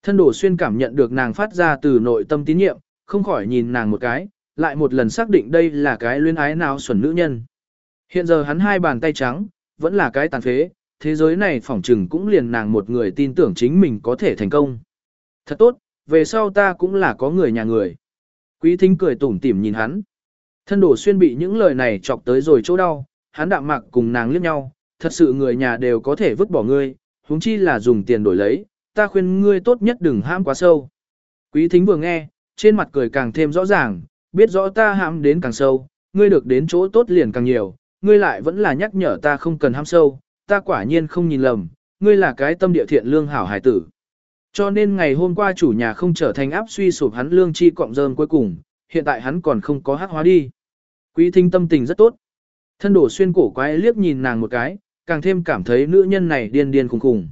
Thân đổ xuyên cảm nhận được nàng phát ra từ nội tâm tín nhiệm, không khỏi nhìn nàng một cái, lại một lần xác định đây là cái luyến ái nào xuẩn nữ nhân. Hiện giờ hắn hai bàn tay trắng, vẫn là cái tàn phế, thế giới này phỏng trừng cũng liền nàng một người tin tưởng chính mình có thể thành công. Thật tốt, về sau ta cũng là có người nhà người. Quý thính cười tủm tỉm nhìn hắn. Thân đổ xuyên bị những lời này chọc tới rồi chỗ đau, hắn đạm mạc cùng nàng liếc nhau, thật sự người nhà đều có thể vứt bỏ ngươi, huống chi là dùng tiền đổi lấy, ta khuyên ngươi tốt nhất đừng ham quá sâu. Quý thính vừa nghe, trên mặt cười càng thêm rõ ràng, biết rõ ta ham đến càng sâu, ngươi được đến chỗ tốt liền càng nhiều, ngươi lại vẫn là nhắc nhở ta không cần ham sâu, ta quả nhiên không nhìn lầm, ngươi là cái tâm địa thiện lương hảo hải tử. Cho nên ngày hôm qua chủ nhà không trở thành áp suy sụp hắn lương chi cọng rơm cuối cùng, hiện tại hắn còn không có hắc hóa đi. Quý thính tâm tình rất tốt. Thân đổ xuyên cổ quái liếc nhìn nàng một cái, càng thêm cảm thấy nữ nhân này điên điên khùng khùng.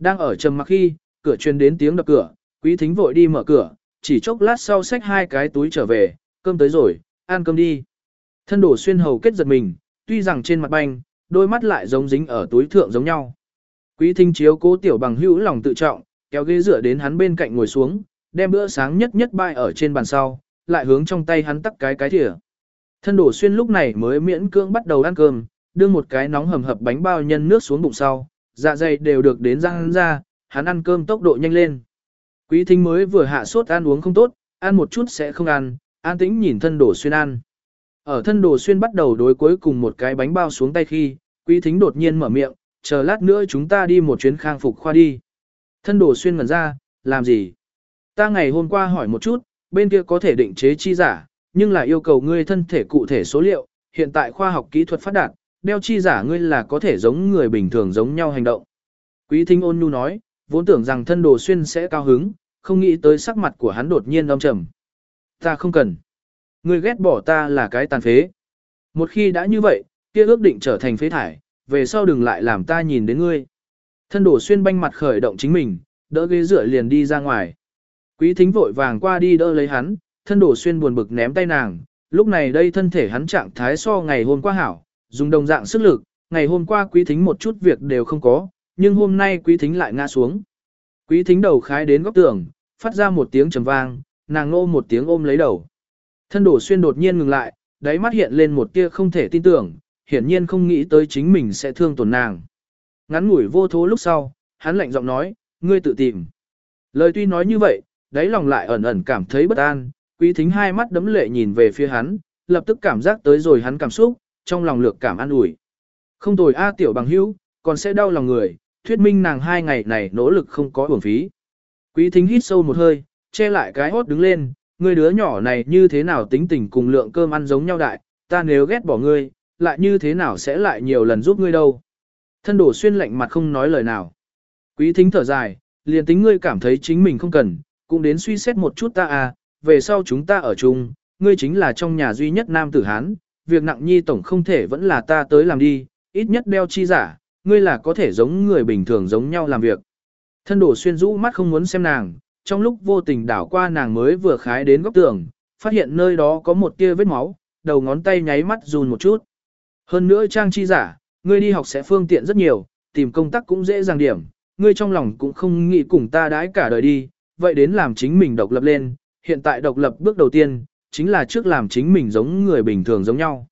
Đang ở trầm mặc khi, cửa truyền đến tiếng đập cửa, quý thính vội đi mở cửa, chỉ chốc lát sau xách hai cái túi trở về, cơm tới rồi, ăn cơm đi. Thân đổ xuyên hầu kết giật mình, tuy rằng trên mặt banh, đôi mắt lại giống dính ở túi thượng giống nhau. Quý thính chiếu cố tiểu bằng hữu lòng tự trọng, kéo ghế dựa đến hắn bên cạnh ngồi xuống, đem bữa sáng nhất nhất bay ở trên bàn sau, lại hướng trong tay hắn tắt cái cái thìa. Thân đổ xuyên lúc này mới miễn cưỡng bắt đầu ăn cơm, đưa một cái nóng hầm hập bánh bao nhân nước xuống bụng sau, dạ dày đều được đến răng ra, hắn ăn cơm tốc độ nhanh lên. Quý thính mới vừa hạ sốt ăn uống không tốt, ăn một chút sẽ không ăn, an tĩnh nhìn thân đổ xuyên ăn. Ở thân đồ xuyên bắt đầu đối cuối cùng một cái bánh bao xuống tay khi, quý thính đột nhiên mở miệng, chờ lát nữa chúng ta đi một chuyến khang phục khoa đi. Thân đồ xuyên ngẩn ra, làm gì? Ta ngày hôm qua hỏi một chút, bên kia có thể định chế chi giả, nhưng là yêu cầu ngươi thân thể cụ thể số liệu, hiện tại khoa học kỹ thuật phát đạt, đeo chi giả ngươi là có thể giống người bình thường giống nhau hành động. Quý thính ôn nhu nói, vốn tưởng rằng thân đồ xuyên sẽ cao hứng, không nghĩ tới sắc mặt của hắn đột nhiên âm trầm. Ta không cần. Ngươi ghét bỏ ta là cái tàn phế. Một khi đã như vậy, kia ước định trở thành phế thải, về sau đừng lại làm ta nhìn đến ngươi. Thân đổ xuyên banh mặt khởi động chính mình, đỡ ghế rửa liền đi ra ngoài. Quý thính vội vàng qua đi đỡ lấy hắn, thân đổ xuyên buồn bực ném tay nàng. Lúc này đây thân thể hắn trạng thái so ngày hôm qua hảo, dùng đồng dạng sức lực, ngày hôm qua quý thính một chút việc đều không có, nhưng hôm nay quý thính lại ngã xuống. Quý thính đầu khái đến góc tường, phát ra một tiếng trầm vang, nàng ngô một tiếng ôm lấy đầu. Thân đổ xuyên đột nhiên ngừng lại, đáy mắt hiện lên một tia không thể tin tưởng, hiển nhiên không nghĩ tới chính mình sẽ thương tổn nàng. Ngắn ngủi vô thố lúc sau, hắn lạnh giọng nói, ngươi tự tìm. Lời tuy nói như vậy, đáy lòng lại ẩn ẩn cảm thấy bất an, quý thính hai mắt đấm lệ nhìn về phía hắn, lập tức cảm giác tới rồi hắn cảm xúc, trong lòng lược cảm an ủi. Không tồi A tiểu bằng hữu, còn sẽ đau lòng người, thuyết minh nàng hai ngày này nỗ lực không có uổng phí. Quý thính hít sâu một hơi, che lại cái hốt đứng lên, người đứa nhỏ này như thế nào tính tình cùng lượng cơm ăn giống nhau đại, ta nếu ghét bỏ ngươi, lại như thế nào sẽ lại nhiều lần giúp ngươi đâu. Thân đổ xuyên lạnh mặt không nói lời nào. Quý thính thở dài, liền tính ngươi cảm thấy chính mình không cần, cũng đến suy xét một chút ta à, về sau chúng ta ở chung, ngươi chính là trong nhà duy nhất nam tử Hán, việc nặng nhi tổng không thể vẫn là ta tới làm đi, ít nhất đeo chi giả, ngươi là có thể giống người bình thường giống nhau làm việc. Thân đổ xuyên rũ mắt không muốn xem nàng, trong lúc vô tình đảo qua nàng mới vừa khái đến góc tường, phát hiện nơi đó có một tia vết máu, đầu ngón tay nháy mắt run một chút. Hơn nữa trang chi giả, ngươi đi học sẽ phương tiện rất nhiều, tìm công tác cũng dễ dàng điểm, ngươi trong lòng cũng không nghĩ cùng ta đãi cả đời đi, vậy đến làm chính mình độc lập lên, hiện tại độc lập bước đầu tiên, chính là trước làm chính mình giống người bình thường giống nhau.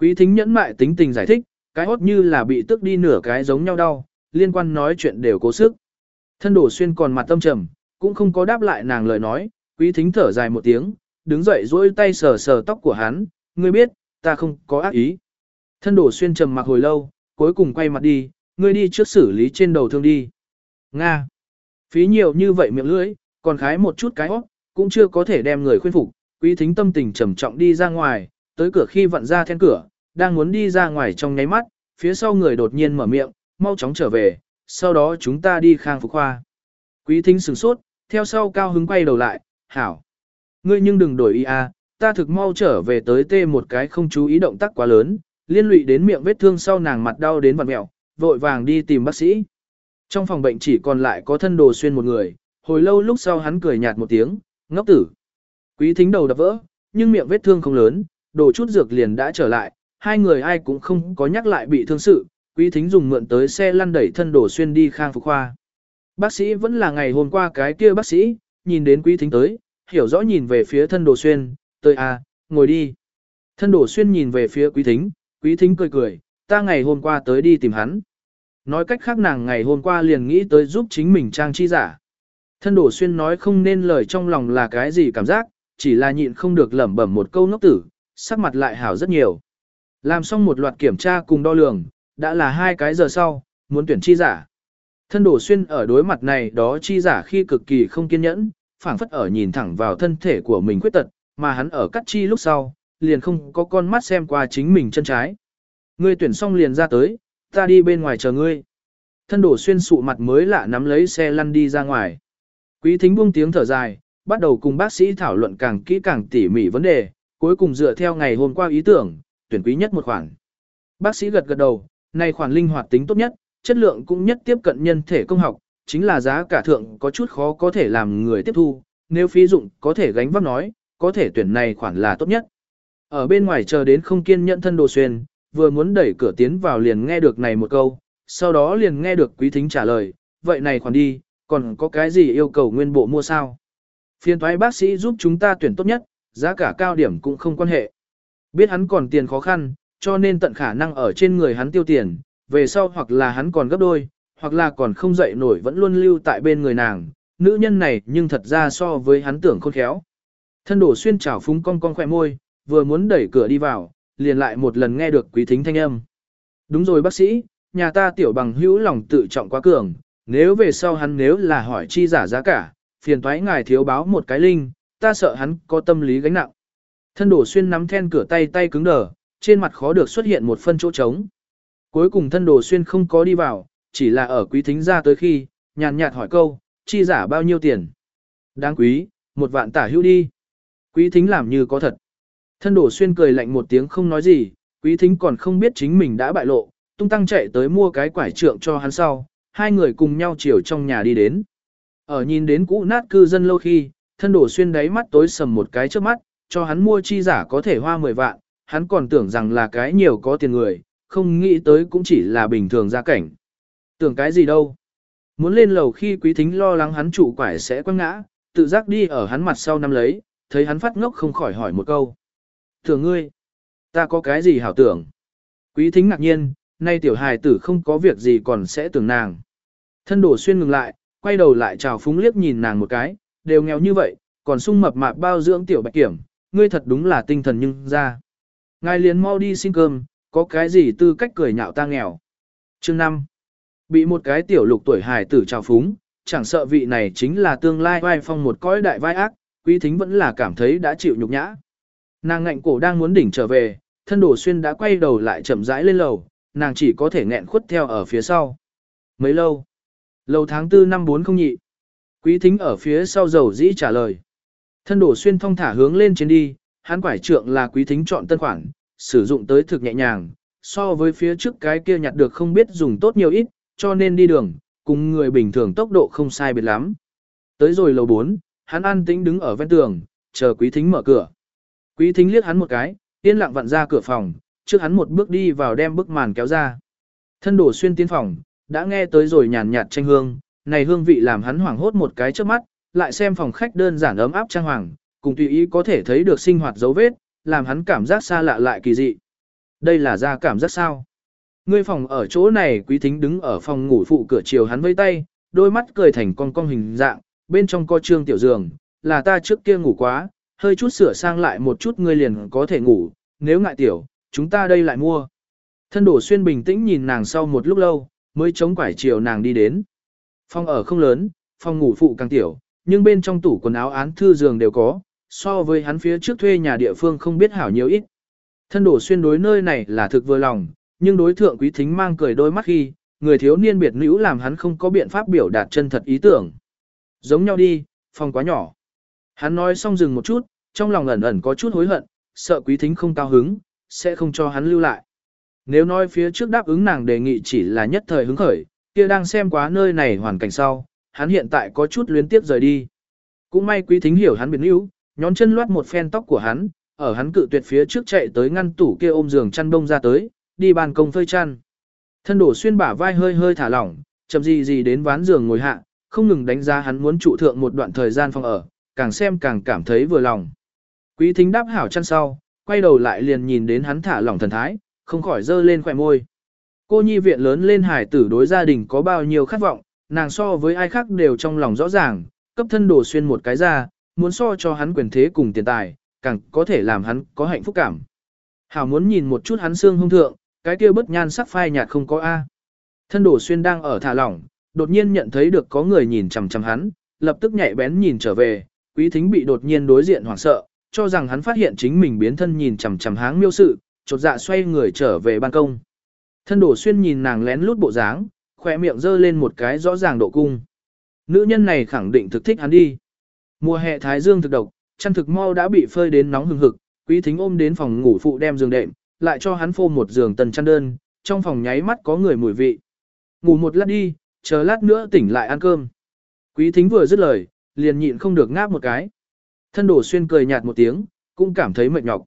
Quý thính nhẫn mại tính tình giải thích, cái hốt như là bị tức đi nửa cái giống nhau đau, liên quan nói chuyện đều cố sức. Thân đổ xuyên còn mặt tâm trầm, cũng không có đáp lại nàng lời nói, quý thính thở dài một tiếng, đứng dậy duỗi tay sờ sờ tóc của hắn, ngươi biết, ta không có ác ý. Thân đổ xuyên trầm mặc hồi lâu, cuối cùng quay mặt đi, ngươi đi trước xử lý trên đầu thương đi. Nga. Phí nhiều như vậy miệng lưỡi, còn khái một chút cái óc, cũng chưa có thể đem người khuyên phục, quý thính tâm tình trầm trọng đi ra ngoài, tới cửa khi vặn ra then cửa, đang muốn đi ra ngoài trong nháy mắt, phía sau người đột nhiên mở miệng, mau chóng trở về, sau đó chúng ta đi khang phục khoa. Quý thính sửng sốt, theo sau cao hứng quay đầu lại, hảo. Ngươi nhưng đừng đổi ý a, ta thực mau trở về tới tê một cái không chú ý động tác quá lớn, liên lụy đến miệng vết thương sau nàng mặt đau đến vặn mẹo, vội vàng đi tìm bác sĩ. Trong phòng bệnh chỉ còn lại có thân đồ xuyên một người, hồi lâu lúc sau hắn cười nhạt một tiếng, ngốc tử. Quý thính đầu đập vỡ, nhưng miệng vết thương không lớn, đổ chút dược liền đã trở lại, hai người ai cũng không có nhắc lại bị thương sự, quý thính dùng mượn tới xe lăn đẩy thân đổ xuyên đi khang phục khoa. Bác sĩ vẫn là ngày hôm qua cái kia bác sĩ, nhìn đến quý thính tới, hiểu rõ nhìn về phía thân đồ xuyên, tới à, ngồi đi. Thân đồ xuyên nhìn về phía quý thính, quý thính cười cười, ta ngày hôm qua tới đi tìm hắn. Nói cách khác nàng ngày hôm qua liền nghĩ tới giúp chính mình trang chi giả. Thân đổ xuyên nói không nên lời trong lòng là cái gì cảm giác, chỉ là nhịn không được lẩm bẩm một câu ngốc tử, sắc mặt lại hảo rất nhiều. Làm xong một loạt kiểm tra cùng đo lường, đã là hai cái giờ sau, muốn tuyển chi giả. Thân đổ xuyên ở đối mặt này đó chi giả khi cực kỳ không kiên nhẫn, phảng phất ở nhìn thẳng vào thân thể của mình khuyết tật, mà hắn ở cắt chi lúc sau, liền không có con mắt xem qua chính mình chân trái. Ngươi tuyển xong liền ra tới, ta đi bên ngoài chờ ngươi. Thân đổ xuyên sụ mặt mới lạ nắm lấy xe lăn đi ra ngoài. Quý thính buông tiếng thở dài, bắt đầu cùng bác sĩ thảo luận càng kỹ càng tỉ mỉ vấn đề, cuối cùng dựa theo ngày hôm qua ý tưởng, tuyển quý nhất một khoản. Bác sĩ gật gật đầu, này khoản linh hoạt tính tốt nhất, chất lượng cũng nhất tiếp cận nhân thể công học, chính là giá cả thượng có chút khó có thể làm người tiếp thu, nếu phí dụng có thể gánh vác nói, có thể tuyển này khoản là tốt nhất. Ở bên ngoài chờ đến không kiên nhẫn thân đồ xuyên, vừa muốn đẩy cửa tiến vào liền nghe được này một câu, sau đó liền nghe được quý thính trả lời, vậy này khoản đi, còn có cái gì yêu cầu nguyên bộ mua sao? Phiền thoái bác sĩ giúp chúng ta tuyển tốt nhất, giá cả cao điểm cũng không quan hệ. Biết hắn còn tiền khó khăn, cho nên tận khả năng ở trên người hắn tiêu tiền, về sau hoặc là hắn còn gấp đôi, hoặc là còn không dậy nổi vẫn luôn lưu tại bên người nàng. Nữ nhân này nhưng thật ra so với hắn tưởng khôn khéo. Thân đổ xuyên trào phúng cong cong khỏe môi, vừa muốn đẩy cửa đi vào, liền lại một lần nghe được quý thính thanh âm. Đúng rồi bác sĩ, nhà ta tiểu bằng hữu lòng tự trọng quá cường, nếu về sau hắn nếu là hỏi chi giả giá cả, phiền toái ngài thiếu báo một cái linh, ta sợ hắn có tâm lý gánh nặng. Thân đổ xuyên nắm then cửa tay tay cứng đờ, trên mặt khó được xuất hiện một phân chỗ trống. Cuối cùng thân đồ xuyên không có đi vào, chỉ là ở quý thính ra tới khi, nhàn nhạt hỏi câu, chi giả bao nhiêu tiền? Đáng quý, một vạn tả hữu đi. Quý thính làm như có thật. Thân đổ xuyên cười lạnh một tiếng không nói gì, quý thính còn không biết chính mình đã bại lộ, tung tăng chạy tới mua cái quải trượng cho hắn sau, hai người cùng nhau chiều trong nhà đi đến. Ở nhìn đến cũ nát cư dân lâu khi, thân đổ xuyên đáy mắt tối sầm một cái trước mắt, cho hắn mua chi giả có thể hoa 10 vạn, hắn còn tưởng rằng là cái nhiều có tiền người, không nghĩ tới cũng chỉ là bình thường gia cảnh. Tưởng cái gì đâu. Muốn lên lầu khi quý thính lo lắng hắn trụ quải sẽ quăng ngã, tự giác đi ở hắn mặt sau năm lấy, thấy hắn phát ngốc không khỏi hỏi một câu. Tưởng ngươi, ta có cái gì hảo tưởng? Quý thính ngạc nhiên, nay tiểu hài tử không có việc gì còn sẽ tưởng nàng. Thân đổ xuyên ngừng lại, quay đầu lại chào phúng liếc nhìn nàng một cái, đều nghèo như vậy, còn sung mập mạp bao dưỡng tiểu bạch kiểm, ngươi thật đúng là tinh thần nhưng ra. Ngài liền mau đi xin cơm, có cái gì tư cách cười nhạo ta nghèo. Chương 5. Bị một cái tiểu lục tuổi hài tử chào phúng, chẳng sợ vị này chính là tương lai vai phong một cõi đại vai ác, quý thính vẫn là cảm thấy đã chịu nhục nhã. Nàng ngạnh cổ đang muốn đỉnh trở về, thân đổ xuyên đã quay đầu lại chậm rãi lên lầu, nàng chỉ có thể nghẹn khuất theo ở phía sau. Mấy lâu? Lầu tháng 4 năm 4 không nhị. Quý thính ở phía sau dầu dĩ trả lời. Thân đổ xuyên thong thả hướng lên trên đi, hắn quải trượng là quý thính chọn tân khoản, sử dụng tới thực nhẹ nhàng, so với phía trước cái kia nhặt được không biết dùng tốt nhiều ít, cho nên đi đường, cùng người bình thường tốc độ không sai biệt lắm. Tới rồi lầu 4, hắn an tĩnh đứng ở ven tường, chờ quý thính mở cửa. Quý thính liếc hắn một cái, yên lặng vặn ra cửa phòng, trước hắn một bước đi vào đem bức màn kéo ra. Thân đổ xuyên tiến phòng, đã nghe tới rồi nhàn nhạt tranh hương, này hương vị làm hắn hoảng hốt một cái trước mắt, lại xem phòng khách đơn giản ấm áp trang hoàng, cùng tùy ý có thể thấy được sinh hoạt dấu vết, làm hắn cảm giác xa lạ lại kỳ dị. Đây là ra cảm giác sao? Ngươi phòng ở chỗ này quý thính đứng ở phòng ngủ phụ cửa chiều hắn vây tay, đôi mắt cười thành con con hình dạng, bên trong co trương tiểu giường, là ta trước kia ngủ quá, hơi chút sửa sang lại một chút ngươi liền có thể ngủ, nếu ngại tiểu, chúng ta đây lại mua. Thân đổ xuyên bình tĩnh nhìn nàng sau một lúc lâu, mới chống quải chiều nàng đi đến. Phòng ở không lớn, phòng ngủ phụ càng tiểu, nhưng bên trong tủ quần áo án thư giường đều có, so với hắn phía trước thuê nhà địa phương không biết hảo nhiều ít. Thân đổ xuyên đối nơi này là thực vừa lòng, nhưng đối thượng quý thính mang cười đôi mắt khi, người thiếu niên biệt nữ làm hắn không có biện pháp biểu đạt chân thật ý tưởng. Giống nhau đi, phòng quá nhỏ. Hắn nói xong dừng một chút, trong lòng ẩn ẩn có chút hối hận, sợ quý thính không cao hứng, sẽ không cho hắn lưu lại. Nếu nói phía trước đáp ứng nàng đề nghị chỉ là nhất thời hứng khởi, kia đang xem quá nơi này hoàn cảnh sau, hắn hiện tại có chút luyến tiếp rời đi. Cũng may quý thính hiểu hắn biến yếu, nhón chân loát một phen tóc của hắn, ở hắn cự tuyệt phía trước chạy tới ngăn tủ kia ôm giường chăn bông ra tới, đi ban công phơi chăn. Thân đổ xuyên bả vai hơi hơi thả lỏng, chậm gì gì đến ván giường ngồi hạ, không ngừng đánh giá hắn muốn trụ thượng một đoạn thời gian phòng ở, càng xem càng cảm thấy vừa lòng. Quý thính đáp hảo chăn sau, quay đầu lại liền nhìn đến hắn thả lỏng thần thái, không khỏi dơ lên khỏe môi. Cô nhi viện lớn lên hải tử đối gia đình có bao nhiêu khát vọng, nàng so với ai khác đều trong lòng rõ ràng, cấp thân đổ xuyên một cái ra, muốn so cho hắn quyền thế cùng tiền tài, càng có thể làm hắn có hạnh phúc cảm. Hảo muốn nhìn một chút hắn xương hung thượng, cái kia bất nhan sắc phai nhạt không có A. Thân đổ xuyên đang ở thả lỏng, đột nhiên nhận thấy được có người nhìn chằm chằm hắn, lập tức nhạy bén nhìn trở về, quý thính bị đột nhiên đối diện hoảng sợ, cho rằng hắn phát hiện chính mình biến thân nhìn chằm chằm háng miêu sự, chột dạ xoay người trở về ban công. Thân đổ xuyên nhìn nàng lén lút bộ dáng, khỏe miệng dơ lên một cái rõ ràng độ cung. Nữ nhân này khẳng định thực thích hắn đi. Mùa hè thái dương thực độc, chăn thực mau đã bị phơi đến nóng hừng hực, quý thính ôm đến phòng ngủ phụ đem giường đệm, lại cho hắn phô một giường tần chăn đơn, trong phòng nháy mắt có người mùi vị. Ngủ một lát đi, chờ lát nữa tỉnh lại ăn cơm. Quý thính vừa dứt lời, liền nhịn không được ngáp một cái. Thân đổ xuyên cười nhạt một tiếng, cũng cảm thấy mệt nhọc.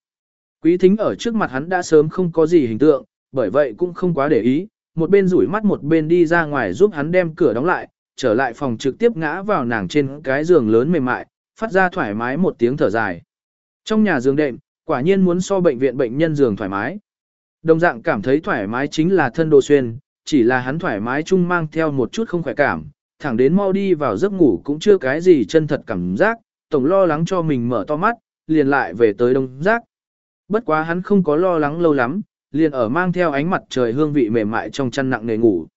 Quý thính ở trước mặt hắn đã sớm không có gì hình tượng, bởi vậy cũng không quá để ý, một bên rủi mắt một bên đi ra ngoài giúp hắn đem cửa đóng lại, trở lại phòng trực tiếp ngã vào nàng trên cái giường lớn mềm mại, phát ra thoải mái một tiếng thở dài. Trong nhà giường đệm, quả nhiên muốn so bệnh viện bệnh nhân giường thoải mái. Đồng dạng cảm thấy thoải mái chính là thân đồ xuyên, chỉ là hắn thoải mái chung mang theo một chút không khỏe cảm, thẳng đến mau đi vào giấc ngủ cũng chưa cái gì chân thật cảm giác, tổng lo lắng cho mình mở to mắt, liền lại về tới đông giác. Bất quá hắn không có lo lắng lâu lắm, liền ở mang theo ánh mặt trời hương vị mềm mại trong chăn nặng nề ngủ.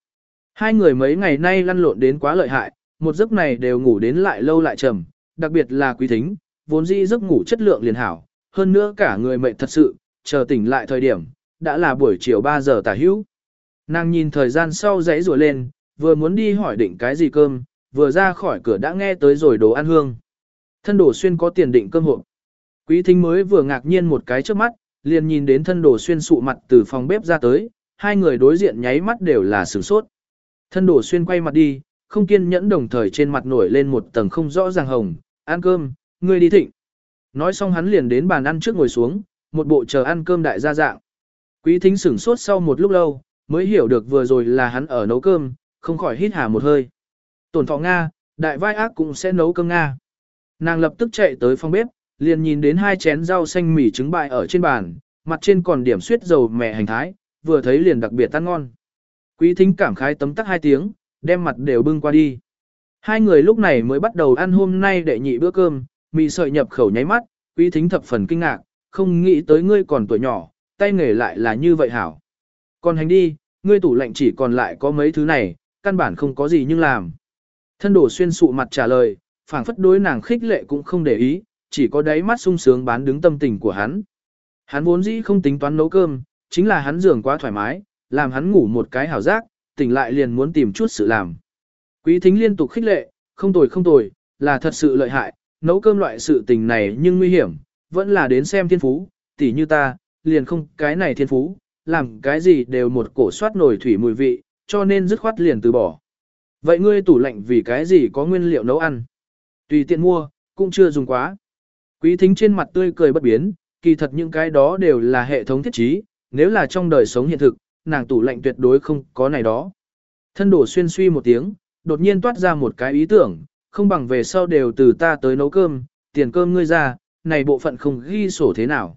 Hai người mấy ngày nay lăn lộn đến quá lợi hại, một giấc này đều ngủ đến lại lâu lại trầm, đặc biệt là quý thính, vốn dĩ giấc ngủ chất lượng liền hảo, hơn nữa cả người mệt thật sự, chờ tỉnh lại thời điểm, đã là buổi chiều 3 giờ tả hữu. Nàng nhìn thời gian sau dãy rùa lên, vừa muốn đi hỏi định cái gì cơm, vừa ra khỏi cửa đã nghe tới rồi đồ ăn hương. Thân đổ xuyên có tiền định cơm hộp. Quý thính mới vừa ngạc nhiên một cái trước mắt, liền nhìn đến thân đồ xuyên sụ mặt từ phòng bếp ra tới, hai người đối diện nháy mắt đều là sửng sốt. Thân đồ xuyên quay mặt đi, không kiên nhẫn đồng thời trên mặt nổi lên một tầng không rõ ràng hồng, ăn cơm, ngươi đi thịnh. Nói xong hắn liền đến bàn ăn trước ngồi xuống, một bộ chờ ăn cơm đại gia dạng. Quý thính sửng sốt sau một lúc lâu, mới hiểu được vừa rồi là hắn ở nấu cơm, không khỏi hít hà một hơi. Tổn thọ Nga, đại vai ác cũng sẽ nấu cơm Nga. Nàng lập tức chạy tới phòng bếp, liền nhìn đến hai chén rau xanh mì trứng bại ở trên bàn, mặt trên còn điểm suyết dầu mẹ hành thái, vừa thấy liền đặc biệt tan ngon. Quý thính cảm khái tấm tắc hai tiếng, đem mặt đều bưng qua đi. Hai người lúc này mới bắt đầu ăn hôm nay để nhị bữa cơm, mì sợi nhập khẩu nháy mắt, quý thính thập phần kinh ngạc, không nghĩ tới ngươi còn tuổi nhỏ, tay nghề lại là như vậy hảo. Còn hành đi, ngươi tủ lạnh chỉ còn lại có mấy thứ này, căn bản không có gì nhưng làm. Thân đổ xuyên sụ mặt trả lời, phảng phất đối nàng khích lệ cũng không để ý, chỉ có đáy mắt sung sướng bán đứng tâm tình của hắn. Hắn vốn dĩ không tính toán nấu cơm, chính là hắn giường quá thoải mái, làm hắn ngủ một cái hảo giác, tỉnh lại liền muốn tìm chút sự làm. Quý thính liên tục khích lệ, không tồi không tồi, là thật sự lợi hại, nấu cơm loại sự tình này nhưng nguy hiểm, vẫn là đến xem thiên phú, tỉ như ta, liền không cái này thiên phú, làm cái gì đều một cổ soát nổi thủy mùi vị, cho nên dứt khoát liền từ bỏ. Vậy ngươi tủ lạnh vì cái gì có nguyên liệu nấu ăn? Tùy tiện mua, cũng chưa dùng quá. Quý thính trên mặt tươi cười bất biến, kỳ thật những cái đó đều là hệ thống thiết trí, nếu là trong đời sống hiện thực, nàng tủ lạnh tuyệt đối không có này đó. Thân đổ xuyên suy một tiếng, đột nhiên toát ra một cái ý tưởng, không bằng về sau đều từ ta tới nấu cơm, tiền cơm ngươi ra, này bộ phận không ghi sổ thế nào.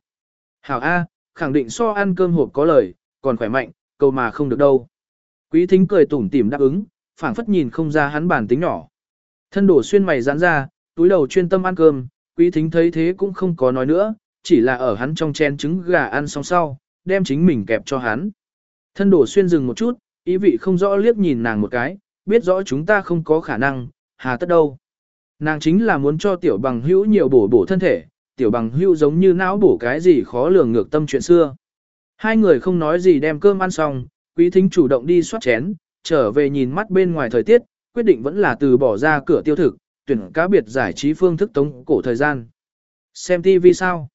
Hảo A, khẳng định so ăn cơm hộp có lời, còn khỏe mạnh, câu mà không được đâu. Quý thính cười tủm tỉm đáp ứng, phảng phất nhìn không ra hắn bản tính nhỏ. Thân đổ xuyên mày giãn ra, túi đầu chuyên tâm ăn cơm, quý thính thấy thế cũng không có nói nữa, chỉ là ở hắn trong chén trứng gà ăn xong sau, đem chính mình kẹp cho hắn. Thân đổ xuyên dừng một chút, ý vị không rõ liếc nhìn nàng một cái, biết rõ chúng ta không có khả năng, hà tất đâu. Nàng chính là muốn cho tiểu bằng hữu nhiều bổ bổ thân thể, tiểu bằng hữu giống như não bổ cái gì khó lường ngược tâm chuyện xưa. Hai người không nói gì đem cơm ăn xong, quý thính chủ động đi soát chén, trở về nhìn mắt bên ngoài thời tiết, quyết định vẫn là từ bỏ ra cửa tiêu thực, tuyển cá biệt giải trí phương thức tống cổ thời gian. Xem TV sao?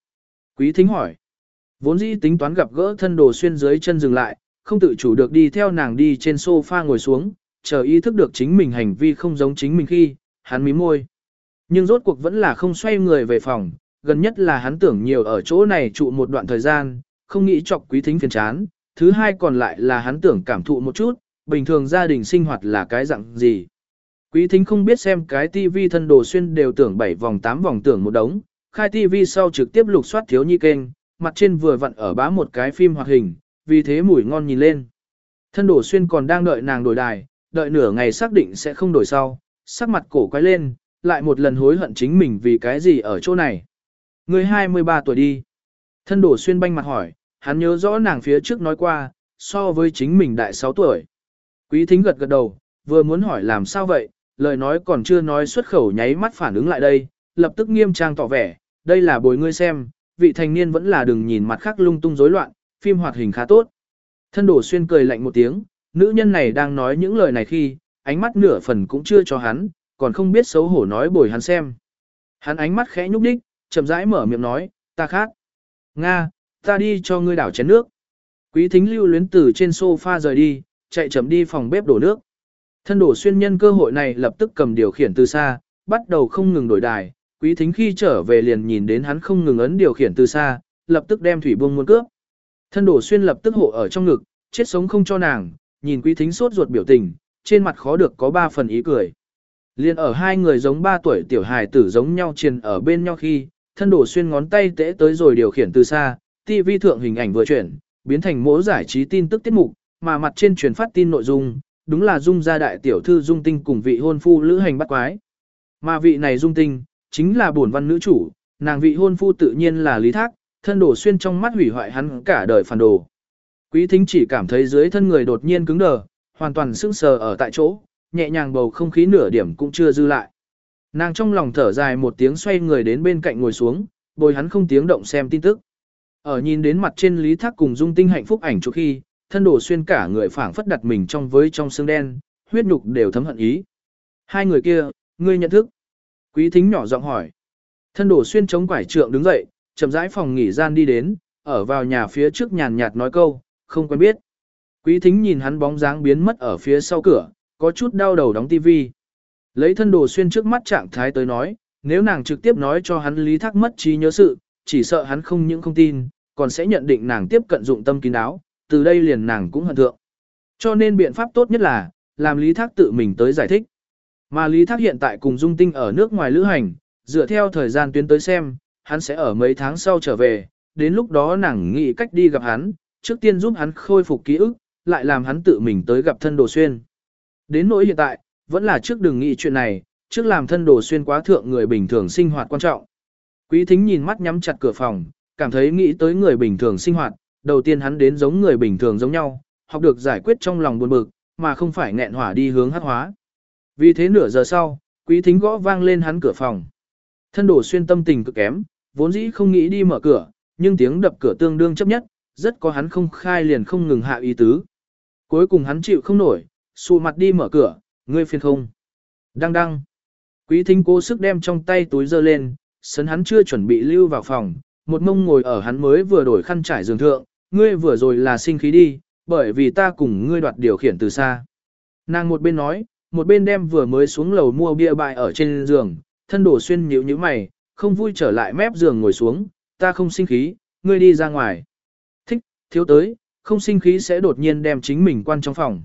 Quý thính hỏi. Vốn dĩ tính toán gặp gỡ thân đồ xuyên dưới chân dừng lại, không tự chủ được đi theo nàng đi trên sofa ngồi xuống, chờ ý thức được chính mình hành vi không giống chính mình khi, hắn mím môi. Nhưng rốt cuộc vẫn là không xoay người về phòng, gần nhất là hắn tưởng nhiều ở chỗ này trụ một đoạn thời gian, không nghĩ chọc quý thính phiền chán. Thứ hai còn lại là hắn tưởng cảm thụ một chút, bình thường gia đình sinh hoạt là cái dạng gì. Quý thính không biết xem cái tivi thân đồ xuyên đều tưởng 7 vòng 8 vòng tưởng một đống, khai tivi sau trực tiếp lục soát thiếu nhi kênh, mặt trên vừa vặn ở bá một cái phim hoạt hình, vì thế mùi ngon nhìn lên. Thân đồ xuyên còn đang đợi nàng đổi đài, đợi nửa ngày xác định sẽ không đổi sau, sắc mặt cổ quay lên, lại một lần hối hận chính mình vì cái gì ở chỗ này. Người 23 tuổi đi. Thân đồ xuyên banh mặt hỏi, hắn nhớ rõ nàng phía trước nói qua, so với chính mình đại 6 tuổi. Quý thính gật gật đầu, vừa muốn hỏi làm sao vậy, lời nói còn chưa nói xuất khẩu nháy mắt phản ứng lại đây, lập tức nghiêm trang tỏ vẻ, đây là bồi ngươi xem, vị thành niên vẫn là đừng nhìn mặt khác lung tung rối loạn, phim hoạt hình khá tốt. Thân đổ xuyên cười lạnh một tiếng, nữ nhân này đang nói những lời này khi, ánh mắt nửa phần cũng chưa cho hắn, còn không biết xấu hổ nói bồi hắn xem. Hắn ánh mắt khẽ nhúc đích, chậm rãi mở miệng nói, ta khác. Nga, ta đi cho ngươi đảo chén nước. Quý thính lưu luyến từ trên sofa rời đi, chạy chậm đi phòng bếp đổ nước. Thân đổ xuyên nhân cơ hội này lập tức cầm điều khiển từ xa, bắt đầu không ngừng đổi đài. Quý thính khi trở về liền nhìn đến hắn không ngừng ấn điều khiển từ xa, lập tức đem thủy buông muốn cướp. Thân đổ xuyên lập tức hộ ở trong ngực, chết sống không cho nàng, nhìn quý thính sốt ruột biểu tình, trên mặt khó được có ba phần ý cười. Liên ở hai người giống ba tuổi tiểu hài tử giống nhau triền ở bên nhau khi, thân đổ xuyên ngón tay tễ tới rồi điều khiển từ xa, TV thượng hình ảnh vừa chuyển, biến thành mỗi giải trí tin tức tiết mục, mà mặt trên truyền phát tin nội dung, đúng là dung gia đại tiểu thư dung tinh cùng vị hôn phu lữ hành bắt quái. Mà vị này dung tinh, chính là bổn văn nữ chủ, nàng vị hôn phu tự nhiên là lý thác, thân đổ xuyên trong mắt hủy hoại hắn cả đời phản đồ. Quý thính chỉ cảm thấy dưới thân người đột nhiên cứng đờ, hoàn toàn sững sờ ở tại chỗ, nhẹ nhàng bầu không khí nửa điểm cũng chưa dư lại. Nàng trong lòng thở dài một tiếng xoay người đến bên cạnh ngồi xuống, bồi hắn không tiếng động xem tin tức. Ở nhìn đến mặt trên Lý Thác cùng Dung Tinh hạnh phúc ảnh chụp khi, thân đổ xuyên cả người phảng phất đặt mình trong với trong xương đen, huyết nhục đều thấm hận ý. Hai người kia, ngươi nhận thức. Quý thính nhỏ giọng hỏi. Thân đổ xuyên chống quải trượng đứng dậy, chậm rãi phòng nghỉ gian đi đến, ở vào nhà phía trước nhàn nhạt nói câu, không quen biết. Quý thính nhìn hắn bóng dáng biến mất ở phía sau cửa, có chút đau đầu đóng tivi. Lấy thân đồ xuyên trước mắt trạng thái tới nói, nếu nàng trực tiếp nói cho hắn lý thác mất trí nhớ sự, chỉ sợ hắn không những không tin, còn sẽ nhận định nàng tiếp cận dụng tâm kín đáo, từ đây liền nàng cũng hận thượng. Cho nên biện pháp tốt nhất là, làm lý thác tự mình tới giải thích. Mà lý thác hiện tại cùng dung tinh ở nước ngoài lữ hành, dựa theo thời gian tuyến tới xem, hắn sẽ ở mấy tháng sau trở về, đến lúc đó nàng nghĩ cách đi gặp hắn, trước tiên giúp hắn khôi phục ký ức, lại làm hắn tự mình tới gặp thân đồ xuyên. Đến nỗi hiện tại, vẫn là trước đừng nghĩ chuyện này, trước làm thân đồ xuyên quá thượng người bình thường sinh hoạt quan trọng. Quý thính nhìn mắt nhắm chặt cửa phòng, cảm thấy nghĩ tới người bình thường sinh hoạt, đầu tiên hắn đến giống người bình thường giống nhau, học được giải quyết trong lòng buồn bực, mà không phải nghẹn hỏa đi hướng hắc hóa. Vì thế nửa giờ sau, quý thính gõ vang lên hắn cửa phòng. Thân đổ xuyên tâm tình cực kém, vốn dĩ không nghĩ đi mở cửa, nhưng tiếng đập cửa tương đương chấp nhất, rất có hắn không khai liền không ngừng hạ ý tứ. Cuối cùng hắn chịu không nổi, xù mặt đi mở cửa, ngươi phiền không. Đăng đăng. Quý thính cố sức đem trong tay túi dơ lên, sấn hắn chưa chuẩn bị lưu vào phòng, một mông ngồi ở hắn mới vừa đổi khăn trải giường thượng, ngươi vừa rồi là sinh khí đi, bởi vì ta cùng ngươi đoạt điều khiển từ xa. Nàng một bên nói, một bên đem vừa mới xuống lầu mua bia bại ở trên giường, thân đổ xuyên nhíu nhíu mày, không vui trở lại mép giường ngồi xuống, ta không sinh khí, ngươi đi ra ngoài. Thích, thiếu tới, không sinh khí sẽ đột nhiên đem chính mình quan trong phòng.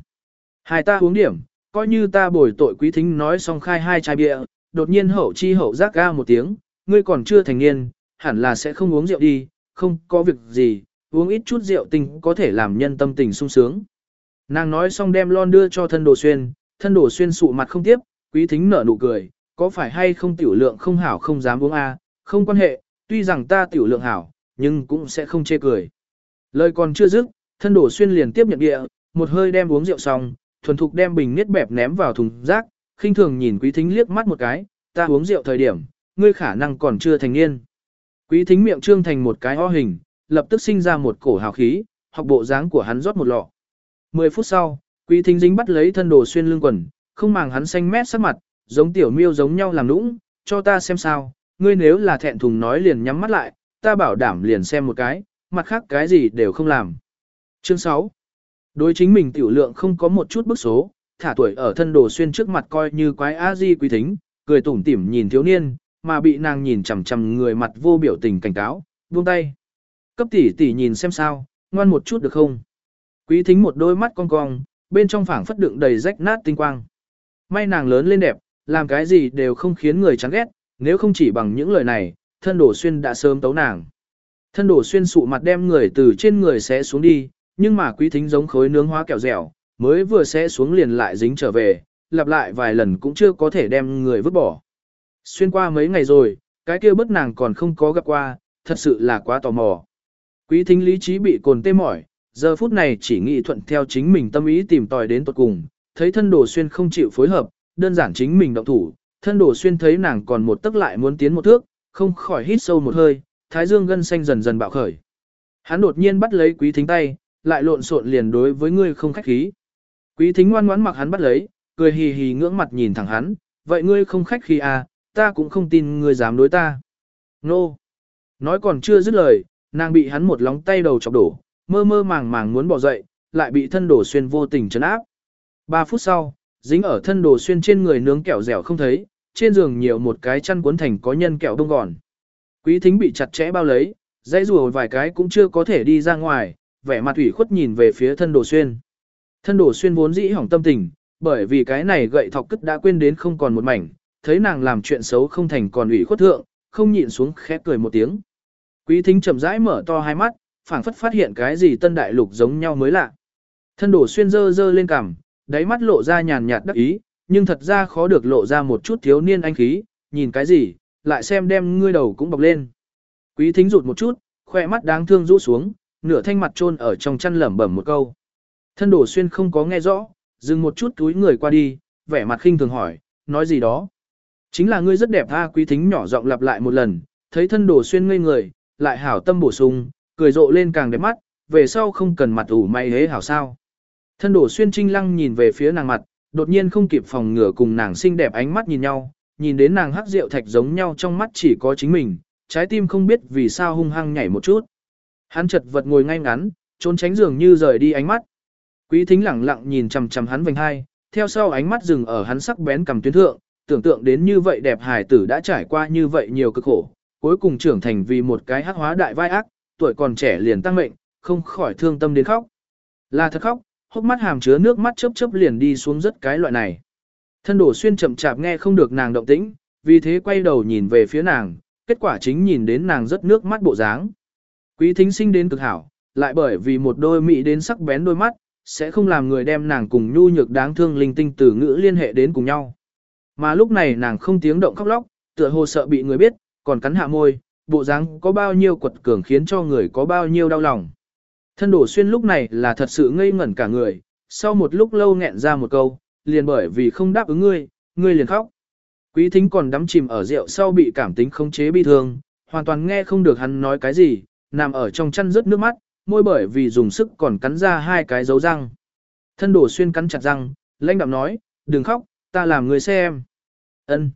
Hai ta uống điểm, coi như ta bồi tội quý thính nói xong khai hai chai bia, đột nhiên hậu chi hậu giác ga một tiếng, ngươi còn chưa thành niên, hẳn là sẽ không uống rượu đi, không có việc gì, uống ít chút rượu tình có thể làm nhân tâm tình sung sướng. Nàng nói xong đem lon đưa cho thân đồ xuyên, thân đồ xuyên sụ mặt không tiếp, quý thính nở nụ cười, có phải hay không tiểu lượng không hảo không dám uống a không quan hệ, tuy rằng ta tiểu lượng hảo, nhưng cũng sẽ không chê cười. Lời còn chưa dứt, thân đồ xuyên liền tiếp nhận địa, một hơi đem uống rượu xong, thuần thục đem bình niết bẹp ném vào thùng rác, khinh thường nhìn quý thính liếc mắt một cái, ta uống rượu thời điểm, ngươi khả năng còn chưa thành niên. Quý thính miệng trương thành một cái o hình, lập tức sinh ra một cổ hào khí, học bộ dáng của hắn rót một lọ. Mười phút sau, quý thính dính bắt lấy thân đồ xuyên lưng quần, không màng hắn xanh mét sắc mặt, giống tiểu miêu giống nhau làm nũng, cho ta xem sao, ngươi nếu là thẹn thùng nói liền nhắm mắt lại, ta bảo đảm liền xem một cái, mặt khác cái gì đều không làm. Chương 6. Đối chính mình tiểu lượng không có một chút bức số, thả tuổi ở thân đồ xuyên trước mặt coi như quái a di quý thính, cười tủm tỉm nhìn thiếu niên, mà bị nàng nhìn chằm chằm người mặt vô biểu tình cảnh cáo, buông tay. Cấp tỷ tỷ nhìn xem sao, ngoan một chút được không? Quý thính một đôi mắt cong cong, bên trong phảng phất đựng đầy rách nát tinh quang. May nàng lớn lên đẹp, làm cái gì đều không khiến người chán ghét, nếu không chỉ bằng những lời này, thân đổ xuyên đã sớm tấu nàng. Thân đổ xuyên sụ mặt đem người từ trên người sẽ xuống đi, nhưng mà quý thính giống khối nướng hóa kẹo dẻo, mới vừa sẽ xuống liền lại dính trở về, lặp lại vài lần cũng chưa có thể đem người vứt bỏ. Xuyên qua mấy ngày rồi, cái kia bất nàng còn không có gặp qua, thật sự là quá tò mò. Quý thính lý trí bị cồn tê mỏi, giờ phút này chỉ nghĩ thuận theo chính mình tâm ý tìm tòi đến tuật cùng, thấy thân đồ xuyên không chịu phối hợp, đơn giản chính mình động thủ, thân đồ xuyên thấy nàng còn một tức lại muốn tiến một thước, không khỏi hít sâu một hơi, thái dương gân xanh dần dần bạo khởi. Hắn đột nhiên bắt lấy quý thính tay, lại lộn xộn liền đối với ngươi không khách khí. Quý thính ngoan ngoãn mặc hắn bắt lấy, cười hì hì ngưỡng mặt nhìn thẳng hắn, vậy ngươi không khách khí à, ta cũng không tin ngươi dám đối ta. Nô! Nói còn chưa dứt lời, nàng bị hắn một lóng tay đầu chọc đổ, mơ mơ màng màng muốn bỏ dậy, lại bị thân đồ xuyên vô tình chấn áp. Ba phút sau, dính ở thân đồ xuyên trên người nướng kẹo dẻo không thấy, trên giường nhiều một cái chăn cuốn thành có nhân kẹo đông gòn. Quý thính bị chặt chẽ bao lấy, dãy rùa vài cái cũng chưa có thể đi ra ngoài, vẻ mặt ủy khuất nhìn về phía thân đồ xuyên. Thân đồ xuyên vốn dĩ hỏng tâm tình, bởi vì cái này gậy thọc cất đã quên đến không còn một mảnh, thấy nàng làm chuyện xấu không thành còn ủy khuất thượng, không nhịn xuống khẽ cười một tiếng. Quý thính chậm rãi mở to hai mắt, phảng phất phát hiện cái gì tân đại lục giống nhau mới lạ. Thân đổ xuyên dơ dơ lên cằm, đáy mắt lộ ra nhàn nhạt đắc ý, nhưng thật ra khó được lộ ra một chút thiếu niên anh khí, nhìn cái gì, lại xem đem ngươi đầu cũng bọc lên. Quý thính rụt một chút, khoe mắt đáng thương rũ xuống, nửa thanh mặt trôn ở trong chăn lẩm bẩm một câu. Thân đổ xuyên không có nghe rõ, dừng một chút túi người qua đi, vẻ mặt khinh thường hỏi, nói gì đó. Chính là ngươi rất đẹp tha quý thính nhỏ giọng lặp lại một lần, thấy thân đổ xuyên ngây người, lại hảo tâm bổ sung, cười rộ lên càng đẹp mắt, về sau không cần mặt ủ mày hế hảo sao. Thân đổ xuyên trinh lăng nhìn về phía nàng mặt, đột nhiên không kịp phòng ngửa cùng nàng xinh đẹp ánh mắt nhìn nhau, nhìn đến nàng hắc rượu thạch giống nhau trong mắt chỉ có chính mình, trái tim không biết vì sao hung hăng nhảy một chút. Hắn chật vật ngồi ngay ngắn, trốn tránh giường như rời đi ánh mắt. Quý thính lẳng lặng nhìn chằm chằm hắn vành hai, theo sau ánh mắt dừng ở hắn sắc bén cầm tuyến thượng, tưởng tượng đến như vậy đẹp hài tử đã trải qua như vậy nhiều cực khổ, cuối cùng trưởng thành vì một cái hắc hóa đại vai ác, tuổi còn trẻ liền tăng mệnh, không khỏi thương tâm đến khóc. Là thật khóc, hốc mắt hàm chứa nước mắt chớp chớp liền đi xuống rất cái loại này. Thân đổ xuyên chậm chạp nghe không được nàng động tĩnh, vì thế quay đầu nhìn về phía nàng, kết quả chính nhìn đến nàng rất nước mắt bộ dáng. Quý thính sinh đến cực hảo, lại bởi vì một đôi mỹ đến sắc bén đôi mắt, sẽ không làm người đem nàng cùng nhu nhược đáng thương linh tinh từ ngữ liên hệ đến cùng nhau. Mà lúc này nàng không tiếng động khóc lóc, tựa hồ sợ bị người biết, còn cắn hạ môi, bộ dáng có bao nhiêu quật cường khiến cho người có bao nhiêu đau lòng. Thân đổ xuyên lúc này là thật sự ngây ngẩn cả người, sau một lúc lâu nghẹn ra một câu, liền bởi vì không đáp ứng ngươi, ngươi liền khóc. Quý thính còn đắm chìm ở rượu sau bị cảm tính không chế bi thương, hoàn toàn nghe không được hắn nói cái gì, nằm ở trong chăn rớt nước mắt, môi bởi vì dùng sức còn cắn ra hai cái dấu răng. Thân đổ xuyên cắn chặt răng, lãnh đạm nói, đừng khóc, ta làm người xem. Ân.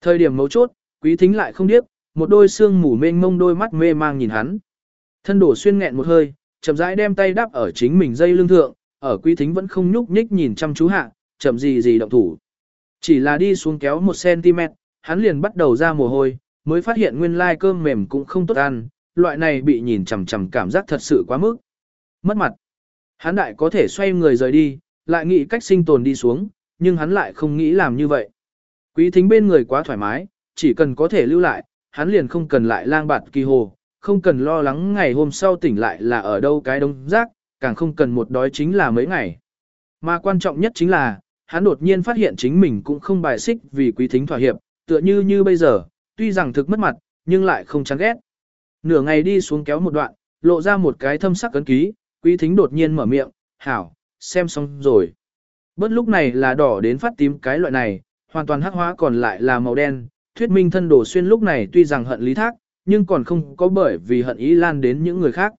Thời điểm mấu chốt, quý thính lại không điếc, một đôi xương mù mênh mông đôi mắt mê mang nhìn hắn. Thân đổ xuyên nghẹn một hơi, chậm rãi đem tay đắp ở chính mình dây lưng thượng, ở quý thính vẫn không nhúc nhích nhìn chăm chú hạ, chậm gì gì động thủ. Chỉ là đi xuống kéo một cm, hắn liền bắt đầu ra mồ hôi, mới phát hiện nguyên lai cơm mềm cũng không tốt ăn, loại này bị nhìn chằm chằm cảm giác thật sự quá mức. Mất mặt. Hắn đại có thể xoay người rời đi, lại nghĩ cách sinh tồn đi xuống, nhưng hắn lại không nghĩ làm như vậy. Quý thính bên người quá thoải mái, chỉ cần có thể lưu lại, hắn liền không cần lại lang bạt kỳ hồ, không cần lo lắng ngày hôm sau tỉnh lại là ở đâu cái đông rác, càng không cần một đói chính là mấy ngày. Mà quan trọng nhất chính là, hắn đột nhiên phát hiện chính mình cũng không bài xích vì quý thính thỏa hiệp, tựa như như bây giờ, tuy rằng thực mất mặt, nhưng lại không chán ghét. Nửa ngày đi xuống kéo một đoạn, lộ ra một cái thâm sắc cấn ký, quý thính đột nhiên mở miệng, hảo, xem xong rồi. Bất lúc này là đỏ đến phát tím cái loại này, hoàn toàn hắc hóa còn lại là màu đen, thuyết minh thân đồ xuyên lúc này tuy rằng hận lý thác, nhưng còn không có bởi vì hận ý lan đến những người khác.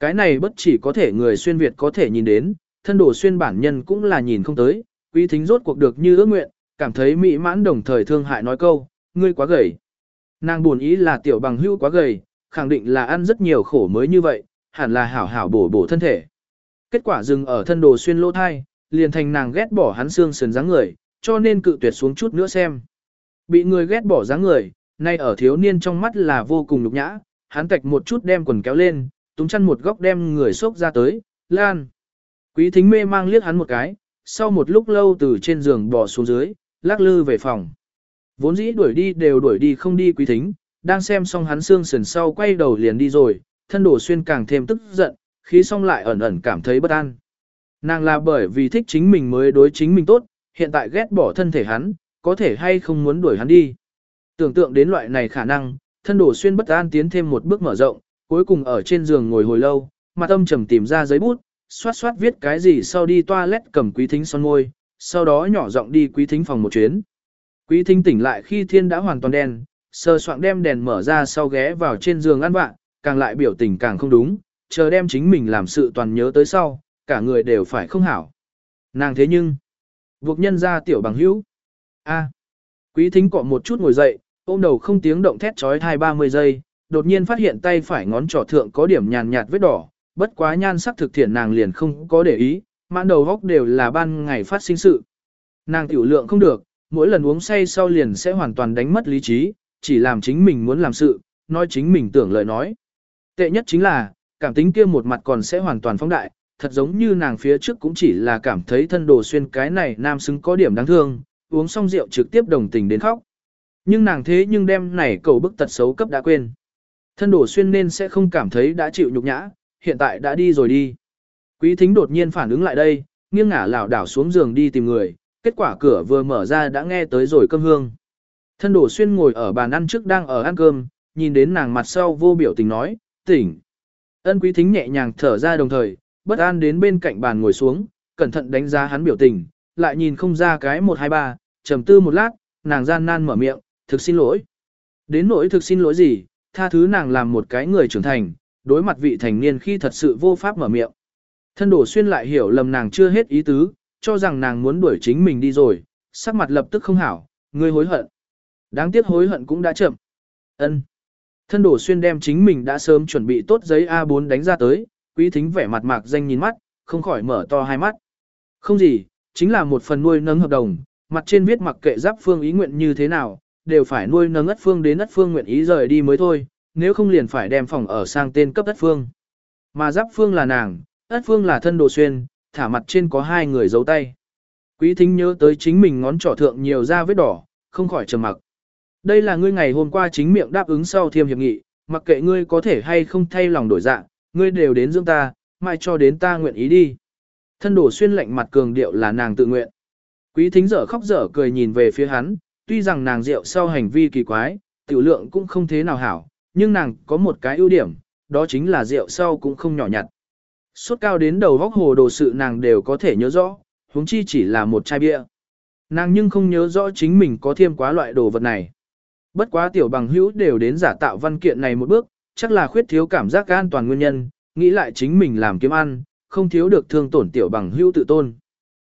Cái này bất chỉ có thể người xuyên Việt có thể nhìn đến, thân đồ xuyên bản nhân cũng là nhìn không tới, quý thính rốt cuộc được như ước nguyện, cảm thấy mỹ mãn đồng thời thương hại nói câu, ngươi quá gầy. Nàng buồn ý là tiểu bằng hưu quá gầy, khẳng định là ăn rất nhiều khổ mới như vậy, hẳn là hảo hảo bổ bổ thân thể. Kết quả dừng ở thân đồ xuyên lỗ thai, liền thành nàng ghét bỏ hắn xương sườn dáng người, cho nên cự tuyệt xuống chút nữa xem. Bị người ghét bỏ dáng người, nay ở thiếu niên trong mắt là vô cùng nhục nhã, hắn tạch một chút đem quần kéo lên, túm chăn một góc đem người xốc ra tới, lan. Quý thính mê mang liếc hắn một cái, sau một lúc lâu từ trên giường bò xuống dưới, lắc lư về phòng. Vốn dĩ đuổi đi đều đuổi đi không đi quý thính, đang xem xong hắn xương sườn sau quay đầu liền đi rồi, thân đổ xuyên càng thêm tức giận, khí xong lại ẩn ẩn cảm thấy bất an. Nàng là bởi vì thích chính mình mới đối chính mình tốt, hiện tại ghét bỏ thân thể hắn, có thể hay không muốn đuổi hắn đi. Tưởng tượng đến loại này khả năng, thân đổ xuyên bất an tiến thêm một bước mở rộng, cuối cùng ở trên giường ngồi hồi lâu, mặt âm trầm tìm ra giấy bút, xoát xoát viết cái gì sau đi toilet cầm quý thính son môi, sau đó nhỏ giọng đi quý thính phòng một chuyến. Quý thính tỉnh lại khi thiên đã hoàn toàn đen, sơ soạn đem đèn mở ra sau ghé vào trên giường ăn vạ, càng lại biểu tình càng không đúng, chờ đem chính mình làm sự toàn nhớ tới sau, cả người đều phải không hảo. Nàng thế nhưng, buộc nhân ra tiểu bằng hữu. A. Quý thính cọ một chút ngồi dậy, ôm đầu không tiếng động thét trói thai 30 giây, đột nhiên phát hiện tay phải ngón trỏ thượng có điểm nhàn nhạt vết đỏ, bất quá nhan sắc thực thiện nàng liền không có để ý, mãn đầu góc đều là ban ngày phát sinh sự. Nàng tiểu lượng không được, mỗi lần uống say sau liền sẽ hoàn toàn đánh mất lý trí, chỉ làm chính mình muốn làm sự, nói chính mình tưởng lời nói. Tệ nhất chính là, cảm tính kia một mặt còn sẽ hoàn toàn phóng đại, thật giống như nàng phía trước cũng chỉ là cảm thấy thân đồ xuyên cái này nam xứng có điểm đáng thương, uống xong rượu trực tiếp đồng tình đến khóc. Nhưng nàng thế nhưng đem này cầu bức tật xấu cấp đã quên. Thân đổ xuyên nên sẽ không cảm thấy đã chịu nhục nhã, hiện tại đã đi rồi đi. Quý thính đột nhiên phản ứng lại đây, nghiêng ngả lảo đảo xuống giường đi tìm người, kết quả cửa vừa mở ra đã nghe tới rồi cơm hương. Thân đổ xuyên ngồi ở bàn ăn trước đang ở ăn cơm, nhìn đến nàng mặt sau vô biểu tình nói, tỉnh. Ân quý thính nhẹ nhàng thở ra đồng thời, bất an đến bên cạnh bàn ngồi xuống, cẩn thận đánh giá hắn biểu tình, lại nhìn không ra cái 123, trầm tư một lát, nàng gian nan mở miệng, thực xin lỗi. Đến nỗi thực xin lỗi gì, tha thứ nàng làm một cái người trưởng thành, đối mặt vị thành niên khi thật sự vô pháp mở miệng. Thân đổ xuyên lại hiểu lầm nàng chưa hết ý tứ, cho rằng nàng muốn đuổi chính mình đi rồi, sắc mặt lập tức không hảo, ngươi hối hận. Đáng tiếc hối hận cũng đã chậm. Ân. Thân đổ xuyên đem chính mình đã sớm chuẩn bị tốt giấy A4 đánh ra tới, quý thính vẻ mặt mạc danh nhìn mắt, không khỏi mở to hai mắt. Không gì, chính là một phần nuôi nấng hợp đồng, mặt trên viết mặc kệ giáp phương ý nguyện như thế nào, đều phải nuôi nấng ất phương đến ất phương nguyện ý rời đi mới thôi, nếu không liền phải đem phòng ở sang tên cấp ất phương. Mà giáp phương là nàng, ất phương là thân đồ xuyên, thả mặt trên có hai người giấu tay. Quý thính nhớ tới chính mình ngón trỏ thượng nhiều da vết đỏ, không khỏi trầm mặc. Đây là ngươi ngày hôm qua chính miệng đáp ứng sau thiêm hiệp nghị, mặc kệ ngươi có thể hay không thay lòng đổi dạng, ngươi đều đến dưỡng ta, mai cho đến ta nguyện ý đi. Thân đổ xuyên lạnh mặt cường điệu là nàng tự nguyện. Quý thính dở khóc dở cười nhìn về phía hắn, tuy rằng nàng rượu sau hành vi kỳ quái, tiểu lượng cũng không thế nào hảo, nhưng nàng có một cái ưu điểm, đó chính là rượu sau cũng không nhỏ nhặt. Suốt cao đến đầu góc hồ đồ sự nàng đều có thể nhớ rõ, huống chi chỉ là một chai bia. Nàng nhưng không nhớ rõ chính mình có thêm quá loại đồ vật này. Bất quá tiểu bằng hữu đều đến giả tạo văn kiện này một bước, chắc là khuyết thiếu cảm giác an toàn nguyên nhân, nghĩ lại chính mình làm kiếm ăn, không thiếu được thương tổn tiểu bằng hữu tự tôn.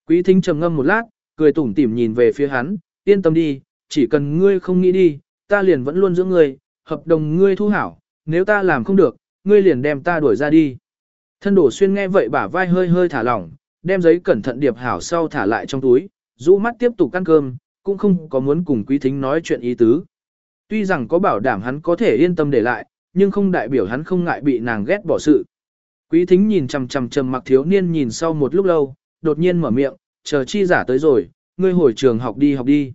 Quý thính trầm ngâm một lát, cười tủm tỉm nhìn về phía hắn, yên tâm đi, chỉ cần ngươi không nghĩ đi, ta liền vẫn luôn giữ ngươi, hợp đồng ngươi thu hảo, nếu ta làm không được, ngươi liền đem ta đuổi ra đi. Thân đổ xuyên nghe vậy bả vai hơi hơi thả lỏng, đem giấy cẩn thận điệp hảo sau thả lại trong túi, rũ mắt tiếp tục ăn cơm, cũng không có muốn cùng quý thính nói chuyện ý tứ. Tuy rằng có bảo đảm hắn có thể yên tâm để lại, nhưng không đại biểu hắn không ngại bị nàng ghét bỏ sự. Quý thính nhìn chầm chầm trầm mặc thiếu niên nhìn sau một lúc lâu, đột nhiên mở miệng, chờ chi giả tới rồi, ngươi hồi trường học đi học đi.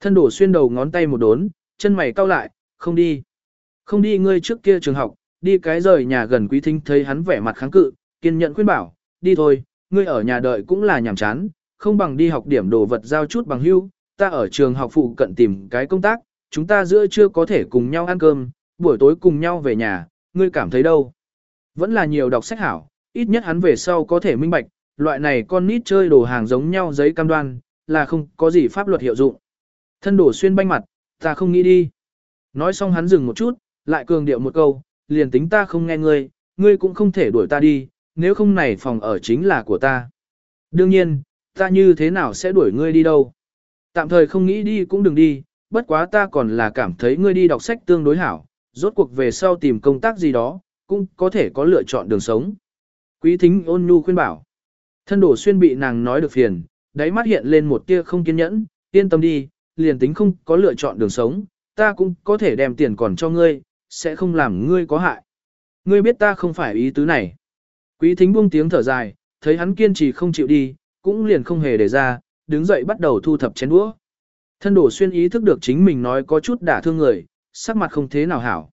Thân đổ xuyên đầu ngón tay một đốn, chân mày cau lại, không đi. Không đi ngươi trước kia trường học, đi cái rời nhà gần quý thính thấy hắn vẻ mặt kháng cự, kiên nhận khuyên bảo, đi thôi, ngươi ở nhà đợi cũng là nhàm chán, không bằng đi học điểm đồ vật giao chút bằng hưu, ta ở trường học phụ cận tìm cái công tác, chúng ta giữa trưa có thể cùng nhau ăn cơm, buổi tối cùng nhau về nhà, ngươi cảm thấy đâu? Vẫn là nhiều đọc sách hảo, ít nhất hắn về sau có thể minh bạch, loại này con nít chơi đồ hàng giống nhau giấy cam đoan, là không có gì pháp luật hiệu dụng. Thân đổ xuyên banh mặt, ta không nghĩ đi. Nói xong hắn dừng một chút, lại cường điệu một câu, liền tính ta không nghe ngươi, ngươi cũng không thể đuổi ta đi, nếu không này phòng ở chính là của ta. Đương nhiên, ta như thế nào sẽ đuổi ngươi đi đâu. Tạm thời không nghĩ đi cũng đừng đi, bất quá ta còn là cảm thấy ngươi đi đọc sách tương đối hảo, rốt cuộc về sau tìm công tác gì đó, cũng có thể có lựa chọn đường sống. Quý thính ôn nhu khuyên bảo. Thân đổ xuyên bị nàng nói được phiền, đáy mắt hiện lên một tia không kiên nhẫn, yên tâm đi, liền tính không có lựa chọn đường sống, ta cũng có thể đem tiền còn cho ngươi, sẽ không làm ngươi có hại. Ngươi biết ta không phải ý tứ này. Quý thính buông tiếng thở dài, thấy hắn kiên trì không chịu đi, cũng liền không hề để ra, đứng dậy bắt đầu thu thập chén đũa. Thân đổ xuyên ý thức được chính mình nói có chút đả thương người, sắc mặt không thế nào hảo.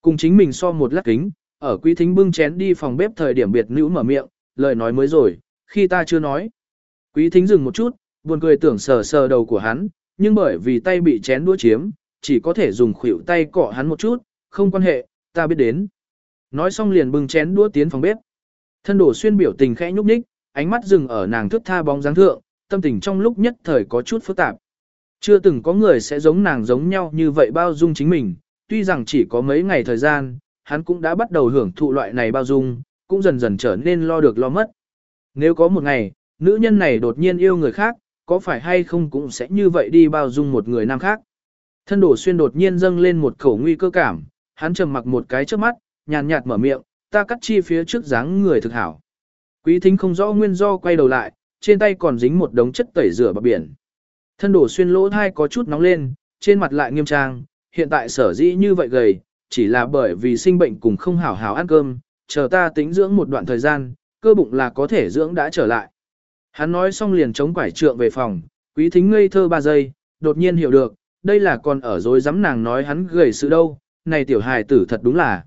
Cùng chính mình so một lát kính, ở quý thính bưng chén đi phòng bếp thời điểm biệt nữ mở miệng, lời nói mới rồi, khi ta chưa nói. Quý thính dừng một chút, buồn cười tưởng sờ sờ đầu của hắn, nhưng bởi vì tay bị chén đũa chiếm, chỉ có thể dùng khuỷu tay cọ hắn một chút, không quan hệ, ta biết đến. Nói xong liền bưng chén đũa tiến phòng bếp. Thân đổ xuyên biểu tình khẽ nhúc nhích, ánh mắt dừng ở nàng thước tha bóng dáng thượng, tâm tình trong lúc nhất thời có chút phức tạp. Chưa từng có người sẽ giống nàng giống nhau như vậy bao dung chính mình, tuy rằng chỉ có mấy ngày thời gian, hắn cũng đã bắt đầu hưởng thụ loại này bao dung, cũng dần dần trở nên lo được lo mất. Nếu có một ngày, nữ nhân này đột nhiên yêu người khác, có phải hay không cũng sẽ như vậy đi bao dung một người nam khác. Thân đổ xuyên đột nhiên dâng lên một khẩu nguy cơ cảm, hắn trầm mặc một cái trước mắt, nhàn nhạt mở miệng, ta cắt chi phía trước dáng người thực hảo. Quý thính không rõ nguyên do quay đầu lại, trên tay còn dính một đống chất tẩy rửa bạc biển. Thân đổ xuyên lỗ thai có chút nóng lên, trên mặt lại nghiêm trang, hiện tại sở dĩ như vậy gầy, chỉ là bởi vì sinh bệnh cùng không hảo hảo ăn cơm, chờ ta tính dưỡng một đoạn thời gian, cơ bụng là có thể dưỡng đã trở lại. Hắn nói xong liền chống quải trượng về phòng, quý thính ngây thơ ba giây, đột nhiên hiểu được, đây là còn ở dối dám nàng nói hắn gầy sự đâu, này tiểu hài tử thật đúng là,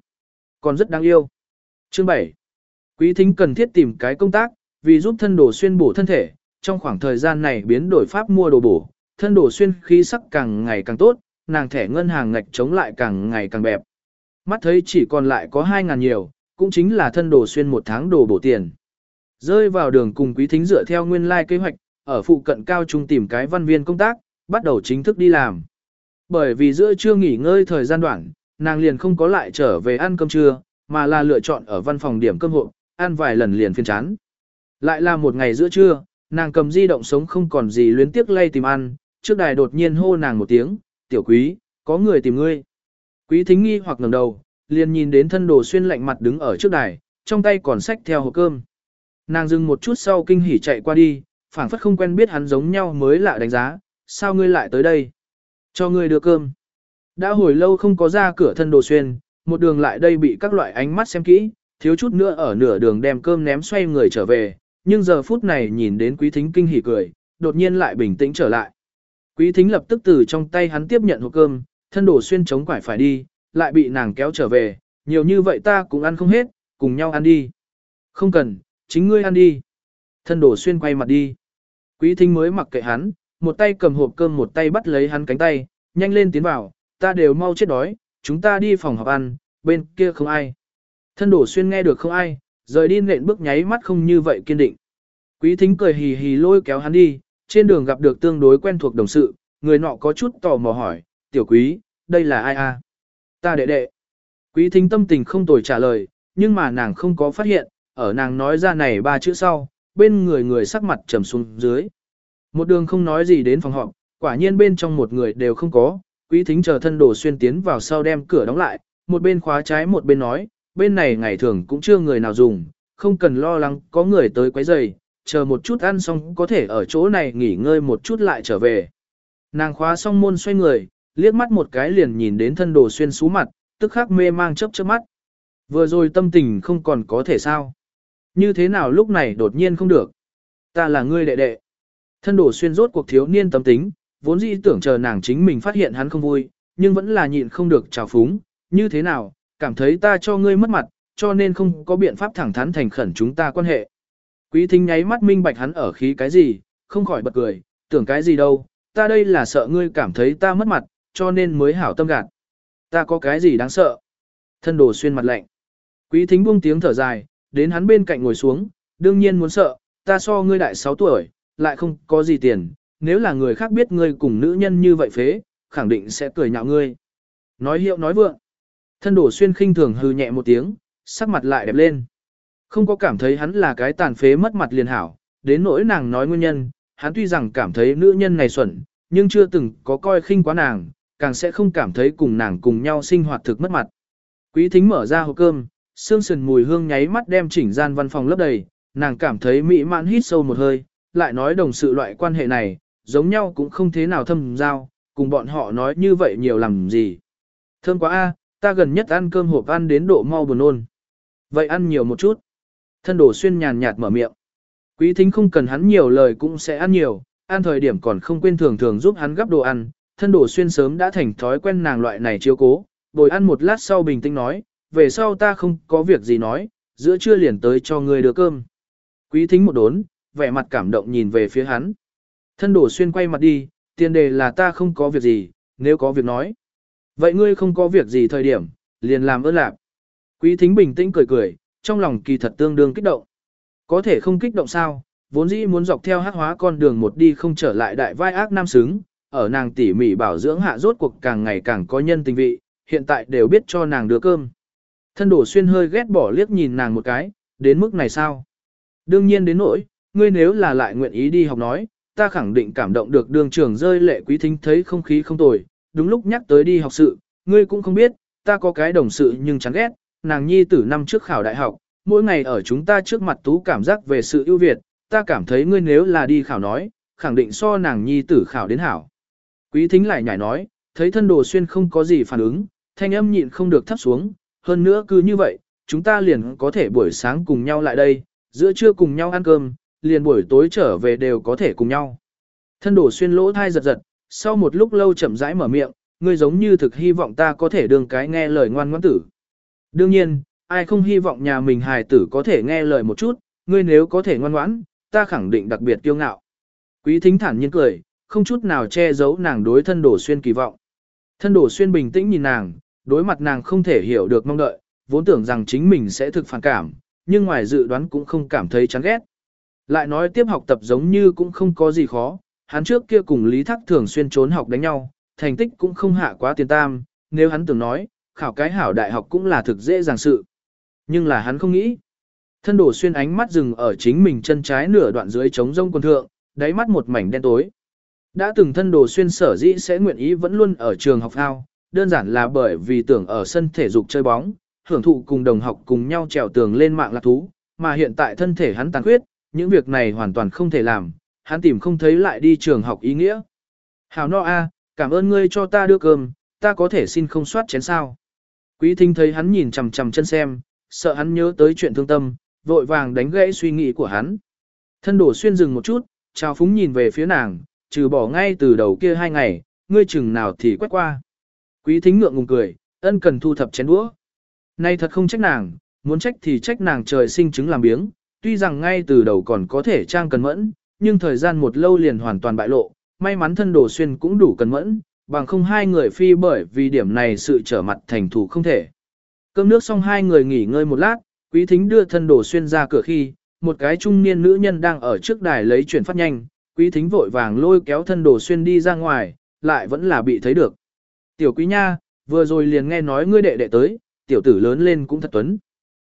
còn rất đáng yêu. Chương 7. Quý thính cần thiết tìm cái công tác, vì giúp thân đồ xuyên bổ thân thể, trong khoảng thời gian này biến đổi pháp mua đồ bổ, thân đồ xuyên khí sắc càng ngày càng tốt, nàng thẻ ngân hàng ngạch chống lại càng ngày càng bẹp. Mắt thấy chỉ còn lại có 2.000 nhiều, cũng chính là thân đồ xuyên một tháng đồ bổ tiền. Rơi vào đường cùng quý thính dựa theo nguyên lai like kế hoạch, ở phụ cận cao trung tìm cái văn viên công tác, bắt đầu chính thức đi làm. Bởi vì giữa trưa nghỉ ngơi thời gian đoạn, nàng liền không có lại trở về ăn cơm trưa, mà là lựa chọn ở văn phòng điểm cơm hộ, ăn vài lần liền phiên chán. Lại là một ngày giữa trưa, nàng cầm di động sống không còn gì luyến tiếc lay tìm ăn, trước đài đột nhiên hô nàng một tiếng, tiểu quý, có người tìm ngươi. Quý thính nghi hoặc ngẩng đầu, liền nhìn đến thân đồ xuyên lạnh mặt đứng ở trước đài, trong tay còn sách theo hộp cơm. Nàng dừng một chút sau kinh hỉ chạy qua đi, phảng phất không quen biết hắn giống nhau mới lạ đánh giá, sao ngươi lại tới đây? Cho ngươi đưa cơm. Đã hồi lâu không có ra cửa thân đồ xuyên, một đường lại đây bị các loại ánh mắt xem kỹ, thiếu chút nữa ở nửa đường đem cơm ném xoay người trở về, nhưng giờ phút này nhìn đến quý thính kinh hỉ cười, đột nhiên lại bình tĩnh trở lại. Quý thính lập tức từ trong tay hắn tiếp nhận hộp cơm, thân đồ xuyên chống quải phải đi, lại bị nàng kéo trở về, nhiều như vậy ta cũng ăn không hết, cùng nhau ăn đi. Không cần, chính ngươi ăn đi. Thân đổ xuyên quay mặt đi. Quý thính mới mặc kệ hắn, một tay cầm hộp cơm một tay bắt lấy hắn cánh tay, nhanh lên tiến vào, ta đều mau chết đói, chúng ta đi phòng họp ăn, bên kia không ai. Thân đổ xuyên nghe được không ai, rời đi nện bước nháy mắt không như vậy kiên định. Quý thính cười hì hì lôi kéo hắn đi, trên đường gặp được tương đối quen thuộc đồng sự, người nọ có chút tò mò hỏi, tiểu quý, đây là ai a? Ta đệ đệ. Quý thính tâm tình không tồi trả lời, nhưng mà nàng không có phát hiện, ở nàng nói ra này ba chữ sau, bên người người sắc mặt trầm xuống dưới. Một đường không nói gì đến phòng họp, quả nhiên bên trong một người đều không có, Quý thính chờ thân đồ xuyên tiến vào sau đem cửa đóng lại, một bên khóa trái một bên nói, bên này ngày thường cũng chưa người nào dùng, không cần lo lắng có người tới quấy rầy, chờ một chút ăn xong có thể ở chỗ này nghỉ ngơi một chút lại trở về. Nàng khóa xong môn xoay người, liếc mắt một cái liền nhìn đến thân đồ xuyên xú mặt, tức khắc mê mang chớp chớp mắt. Vừa rồi tâm tình không còn có thể sao. Như thế nào lúc này đột nhiên không được. Ta là ngươi đệ đệ. Thân đồ xuyên rốt cuộc thiếu niên tâm tính, vốn dĩ tưởng chờ nàng chính mình phát hiện hắn không vui, nhưng vẫn là nhịn không được trào phúng. Như thế nào, cảm thấy ta cho ngươi mất mặt, cho nên không có biện pháp thẳng thắn thành khẩn chúng ta quan hệ. Quý thính nháy mắt minh bạch hắn ở khí cái gì, không khỏi bật cười, tưởng cái gì đâu, ta đây là sợ ngươi cảm thấy ta mất mặt, cho nên mới hảo tâm gạt. Ta có cái gì đáng sợ? Thân đồ xuyên mặt lạnh. Quý thính buông tiếng thở dài, đến hắn bên cạnh ngồi xuống, đương nhiên muốn sợ, ta so ngươi đại 6 tuổi, lại không có gì tiền, nếu là người khác biết ngươi cùng nữ nhân như vậy phế, khẳng định sẽ cười nhạo ngươi. Nói hiệu nói vượng. Thân đổ xuyên khinh thường hư nhẹ một tiếng, sắc mặt lại đẹp lên. Không có cảm thấy hắn là cái tàn phế mất mặt liền hảo, đến nỗi nàng nói nguyên nhân, hắn tuy rằng cảm thấy nữ nhân này xuẩn, nhưng chưa từng có coi khinh quá nàng, càng sẽ không cảm thấy cùng nàng cùng nhau sinh hoạt thực mất mặt. Quý thính mở ra hộp cơm, sương sườn mùi hương nháy mắt đem chỉnh gian văn phòng lấp đầy, nàng cảm thấy mỹ mãn hít sâu một hơi, lại nói đồng sự loại quan hệ này, giống nhau cũng không thế nào thâm giao, cùng bọn họ nói như vậy nhiều làm gì. Thơm quá a, ta gần nhất ăn cơm hộp ăn đến độ mau buồn nôn. Vậy ăn nhiều một chút. Thân đổ xuyên nhàn nhạt mở miệng. Quý thính không cần hắn nhiều lời cũng sẽ ăn nhiều, ăn thời điểm còn không quên thường thường giúp hắn gấp đồ ăn. Thân đổ xuyên sớm đã thành thói quen nàng loại này chiếu cố, bồi ăn một lát sau bình tĩnh nói, về sau ta không có việc gì nói, giữa trưa liền tới cho ngươi đưa cơm. Quý thính một đốn, vẻ mặt cảm động nhìn về phía hắn. Thân đổ xuyên quay mặt đi, tiền đề là ta không có việc gì, nếu có việc nói. Vậy ngươi không có việc gì thời điểm, liền làm ơn lạc. Quý thính bình tĩnh cười cười, trong lòng kỳ thật tương đương kích động. Có thể không kích động sao, vốn dĩ muốn dọc theo hát hóa con đường một đi không trở lại đại vai ác nam xứng, ở nàng tỉ mỉ bảo dưỡng hạ rốt cuộc càng ngày càng có nhân tình vị, hiện tại đều biết cho nàng đưa cơm. Thân đổ xuyên hơi ghét bỏ liếc nhìn nàng một cái, đến mức này sao? Đương nhiên đến nỗi, ngươi nếu là lại nguyện ý đi học nói, ta khẳng định cảm động được đường trưởng rơi lệ quý thính thấy không khí không tồi, đúng lúc nhắc tới đi học sự, ngươi cũng không biết, ta có cái đồng sự nhưng chán ghét, nàng nhi tử năm trước khảo đại học, mỗi ngày ở chúng ta trước mặt tú cảm giác về sự ưu việt, ta cảm thấy ngươi nếu là đi khảo nói, khẳng định so nàng nhi tử khảo đến hảo. Quý thính lại nhảy nói, thấy thân đồ xuyên không có gì phản ứng, thanh âm nhịn không được thấp xuống, hơn nữa cứ như vậy, chúng ta liền có thể buổi sáng cùng nhau lại đây, giữa trưa cùng nhau ăn cơm, liền buổi tối trở về đều có thể cùng nhau. Thân đổ xuyên lỗ thai giật giật, sau một lúc lâu chậm rãi mở miệng, ngươi giống như thực hy vọng ta có thể đương cái nghe lời ngoan ngoãn tử. Đương nhiên, ai không hy vọng nhà mình hài tử có thể nghe lời một chút, ngươi nếu có thể ngoan ngoãn, ta khẳng định đặc biệt kiêu ngạo. Quý thính thản nhiên cười, không chút nào che giấu nàng đối thân đổ xuyên kỳ vọng. Thân đổ xuyên bình tĩnh nhìn nàng, đối mặt nàng không thể hiểu được mong đợi, vốn tưởng rằng chính mình sẽ thực phản cảm, nhưng ngoài dự đoán cũng không cảm thấy chán ghét. Lại nói tiếp học tập giống như cũng không có gì khó, hắn trước kia cùng Lý Thác thường xuyên trốn học đánh nhau, thành tích cũng không hạ quá tiền tam, nếu hắn tưởng nói, khảo cái hảo đại học cũng là thực dễ dàng sự. Nhưng là hắn không nghĩ. Thân đổ xuyên ánh mắt dừng ở chính mình chân trái nửa đoạn dưới trống rông quần thượng, đáy mắt một mảnh đen tối. Đã từng thân đồ xuyên sở dĩ sẽ nguyện ý vẫn luôn ở trường học ao, đơn giản là bởi vì tưởng ở sân thể dục chơi bóng, hưởng thụ cùng đồng học cùng nhau trèo tường lên mạng lạc thú, mà hiện tại thân thể hắn tàn khuyết, những việc này hoàn toàn không thể làm, hắn tìm không thấy lại đi trường học ý nghĩa. Hảo no a, cảm ơn ngươi cho ta đưa cơm, ta có thể xin không soát chén sao. Quý thính thấy hắn nhìn chằm chằm chân xem, sợ hắn nhớ tới chuyện thương tâm, vội vàng đánh gãy suy nghĩ của hắn. Thân đổ xuyên dừng một chút, chào phúng nhìn về phía nàng, trừ bỏ ngay từ đầu kia hai ngày, ngươi chừng nào thì quét qua. Quý thính ngượng ngùng cười, ân cần thu thập chén đũa. Nay thật không trách nàng, muốn trách thì trách nàng trời sinh chứng làm biếng, tuy rằng ngay từ đầu còn có thể trang cần mẫn, nhưng thời gian một lâu liền hoàn toàn bại lộ, may mắn thân đồ xuyên cũng đủ cần mẫn, bằng không hai người phi bởi vì điểm này sự trở mặt thành thủ không thể. Cơm nước xong hai người nghỉ ngơi một lát, quý thính đưa thân đồ xuyên ra cửa khi, một cái trung niên nữ nhân đang ở trước đài lấy chuyển phát nhanh, quý thính vội vàng lôi kéo thân đồ xuyên đi ra ngoài, lại vẫn là bị thấy được. Tiểu quý nha, vừa rồi liền nghe nói ngươi đệ đệ tới, tiểu tử lớn lên cũng thật tuấn.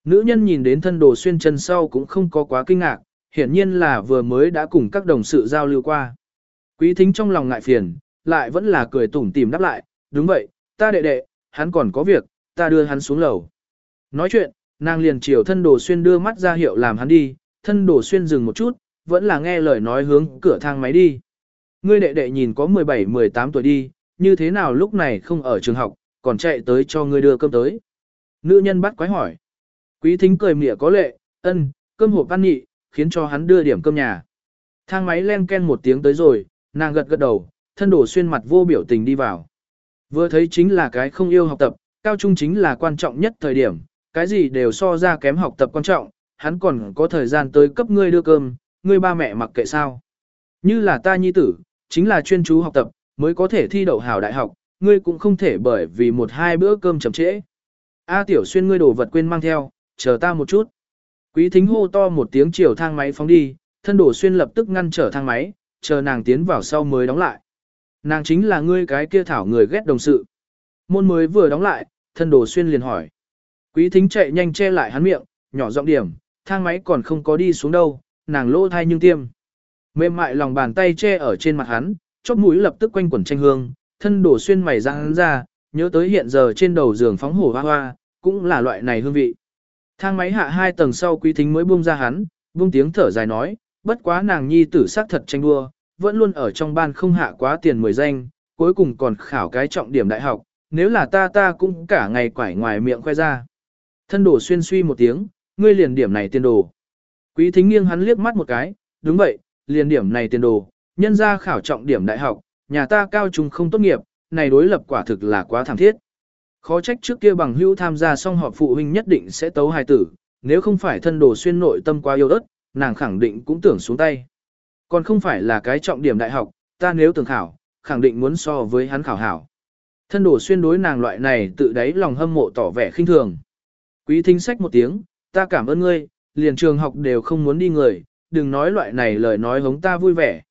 Nữ nhân nhìn đến thân đồ xuyên chân sau cũng không có quá kinh ngạc, hiển nhiên là vừa mới đã cùng các đồng sự giao lưu qua. Quý thính trong lòng ngại phiền, lại vẫn là cười tủm tìm đáp lại, đúng vậy, ta đệ đệ, hắn còn có việc, ta đưa hắn xuống lầu. Nói chuyện, nàng liền chiều thân đồ xuyên đưa mắt ra hiệu làm hắn đi, thân đồ xuyên dừng một chút, vẫn là nghe lời nói hướng cửa thang máy đi. Ngươi đệ đệ nhìn có 17-18 tuổi đi, như thế nào lúc này không ở trường học, còn chạy tới cho ngươi đưa cơm tới. Nữ nhân bắt quái hỏi. Quý thính cười mỉa có lệ, ân, cơm hộp ăn nhị, khiến cho hắn đưa điểm cơm nhà. Thang máy len ken một tiếng tới rồi, nàng gật gật đầu, thân đổ xuyên mặt vô biểu tình đi vào. Vừa thấy chính là cái không yêu học tập, cao trung chính là quan trọng nhất thời điểm, cái gì đều so ra kém học tập quan trọng, hắn còn có thời gian tới cấp ngươi đưa cơm, ngươi ba mẹ mặc kệ sao. Như là ta nhi tử, chính là chuyên chú học tập, mới có thể thi đậu hảo đại học, ngươi cũng không thể bởi vì một hai bữa cơm chậm trễ. A tiểu xuyên ngươi đồ vật quên mang theo, chờ ta một chút. Quý thính hô to một tiếng chiều thang máy phóng đi, thân đổ xuyên lập tức ngăn trở thang máy, chờ nàng tiến vào sau mới đóng lại. Nàng chính là ngươi cái kia thảo người ghét đồng sự. Môn mới vừa đóng lại, thân đổ xuyên liền hỏi. Quý thính chạy nhanh che lại hắn miệng, nhỏ giọng điểm, thang máy còn không có đi xuống đâu, nàng lỗ thai nhưng tiêm. Mềm mại lòng bàn tay che ở trên mặt hắn, chóp mũi lập tức quanh quẩn tranh hương, thân đổ xuyên mày ra hắn ra, nhớ tới hiện giờ trên đầu giường phóng hổ hoa hoa, cũng là loại này hương vị. Thang máy hạ hai tầng sau quý thính mới buông ra hắn, buông tiếng thở dài nói, bất quá nàng nhi tử sắc thật tranh đua, vẫn luôn ở trong ban không hạ quá tiền mười danh, cuối cùng còn khảo cái trọng điểm đại học, nếu là ta ta cũng cả ngày quải ngoài miệng khoe ra. Thân đổ xuyên suy một tiếng, ngươi liền điểm này tiền đồ. Quý thính nghiêng hắn liếc mắt một cái, đúng vậy, liền điểm này tiền đồ, nhân ra khảo trọng điểm đại học, nhà ta cao trung không tốt nghiệp, này đối lập quả thực là quá thảm thiết. Khó trách trước kia bằng hữu tham gia xong họp phụ huynh nhất định sẽ tấu hài tử, nếu không phải thân đồ xuyên nội tâm quá yêu đất, nàng khẳng định cũng tưởng xuống tay. Còn không phải là cái trọng điểm đại học, ta nếu tưởng khảo, khẳng định muốn so với hắn khảo hảo. Thân đồ xuyên đối nàng loại này tự đáy lòng hâm mộ tỏ vẻ khinh thường. Quý thính sách một tiếng, ta cảm ơn ngươi, liền trường học đều không muốn đi người, đừng nói loại này lời nói hống ta vui vẻ.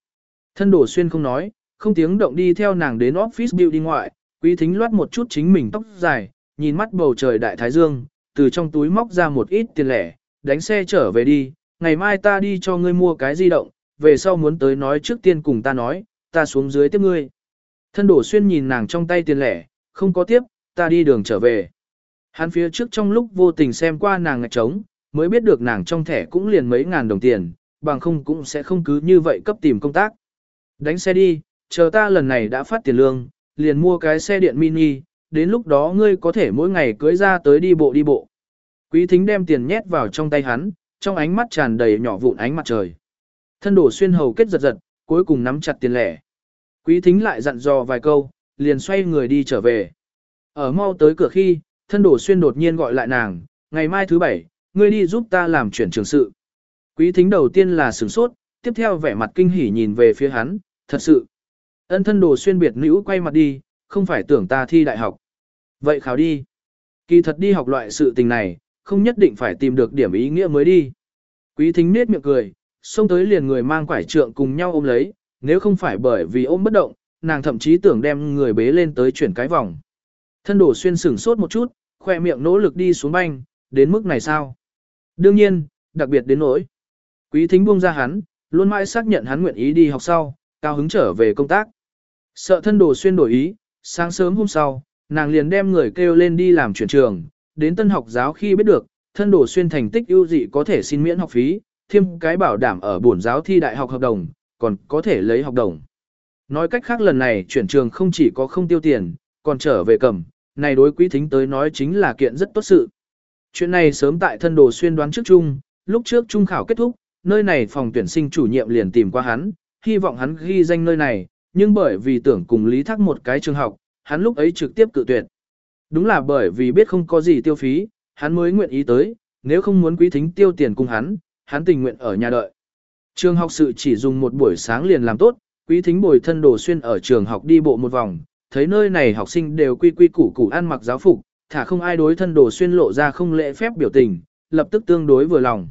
Thân đổ xuyên không nói, không tiếng động đi theo nàng đến office building ngoại, quý thính loát một chút chính mình tóc dài, nhìn mắt bầu trời đại thái dương, từ trong túi móc ra một ít tiền lẻ, đánh xe trở về đi, ngày mai ta đi cho ngươi mua cái di động, về sau muốn tới nói trước tiên cùng ta nói, ta xuống dưới tiếp ngươi. Thân đổ xuyên nhìn nàng trong tay tiền lẻ, không có tiếp, ta đi đường trở về. Hắn phía trước trong lúc vô tình xem qua nàng ngạch trống, mới biết được nàng trong thẻ cũng liền mấy ngàn đồng tiền, bằng không cũng sẽ không cứ như vậy cấp tìm công tác. Đánh xe đi, chờ ta lần này đã phát tiền lương, liền mua cái xe điện mini, đến lúc đó ngươi có thể mỗi ngày cưới ra tới đi bộ đi bộ. Quý thính đem tiền nhét vào trong tay hắn, trong ánh mắt tràn đầy nhỏ vụn ánh mặt trời. Thân đổ xuyên hầu kết giật giật, cuối cùng nắm chặt tiền lẻ. Quý thính lại dặn dò vài câu, liền xoay người đi trở về. Ở mau tới cửa khi, thân đổ xuyên đột nhiên gọi lại nàng, ngày mai thứ bảy, ngươi đi giúp ta làm chuyển trường sự. Quý thính đầu tiên là sửng sốt, tiếp theo vẻ mặt kinh hỉ nhìn về phía hắn, thật sự. Ân thân đồ xuyên biệt nữ quay mặt đi, không phải tưởng ta thi đại học. Vậy khảo đi. Kỳ thật đi học loại sự tình này, không nhất định phải tìm được điểm ý nghĩa mới đi. Quý thính nết miệng cười, xông tới liền người mang quải trượng cùng nhau ôm lấy, nếu không phải bởi vì ôm bất động, nàng thậm chí tưởng đem người bế lên tới chuyển cái vòng. Thân đổ xuyên sửng sốt một chút, khoe miệng nỗ lực đi xuống banh, đến mức này sao? Đương nhiên, đặc biệt đến nỗi. Quý thính buông ra hắn, luôn mãi xác nhận hắn nguyện ý đi học sau, cao hứng trở về công tác. Sợ thân đồ xuyên đổi ý, sáng sớm hôm sau, nàng liền đem người kêu lên đi làm chuyển trường, đến tân học giáo khi biết được, thân đồ xuyên thành tích ưu dị có thể xin miễn học phí, thêm cái bảo đảm ở bổn giáo thi đại học hợp đồng, còn có thể lấy học đồng. Nói cách khác lần này chuyển trường không chỉ có không tiêu tiền, còn trở về cầm, này đối quý thính tới nói chính là kiện rất tốt sự. Chuyện này sớm tại thân đồ xuyên đoán trước chung, lúc trước trung khảo kết thúc, nơi này phòng tuyển sinh chủ nhiệm liền tìm qua hắn, hy vọng hắn ghi danh nơi này, nhưng bởi vì tưởng cùng Lý Thác một cái trường học, hắn lúc ấy trực tiếp cự tuyệt. Đúng là bởi vì biết không có gì tiêu phí, hắn mới nguyện ý tới, nếu không muốn quý thính tiêu tiền cùng hắn, hắn tình nguyện ở nhà đợi. Trường học sự chỉ dùng một buổi sáng liền làm tốt, quý thính bồi thân đồ xuyên ở trường học đi bộ một vòng, thấy nơi này học sinh đều quy quy củ củ ăn mặc giáo phục, thả không ai đối thân đồ xuyên lộ ra không lễ phép biểu tình, lập tức tương đối vừa lòng.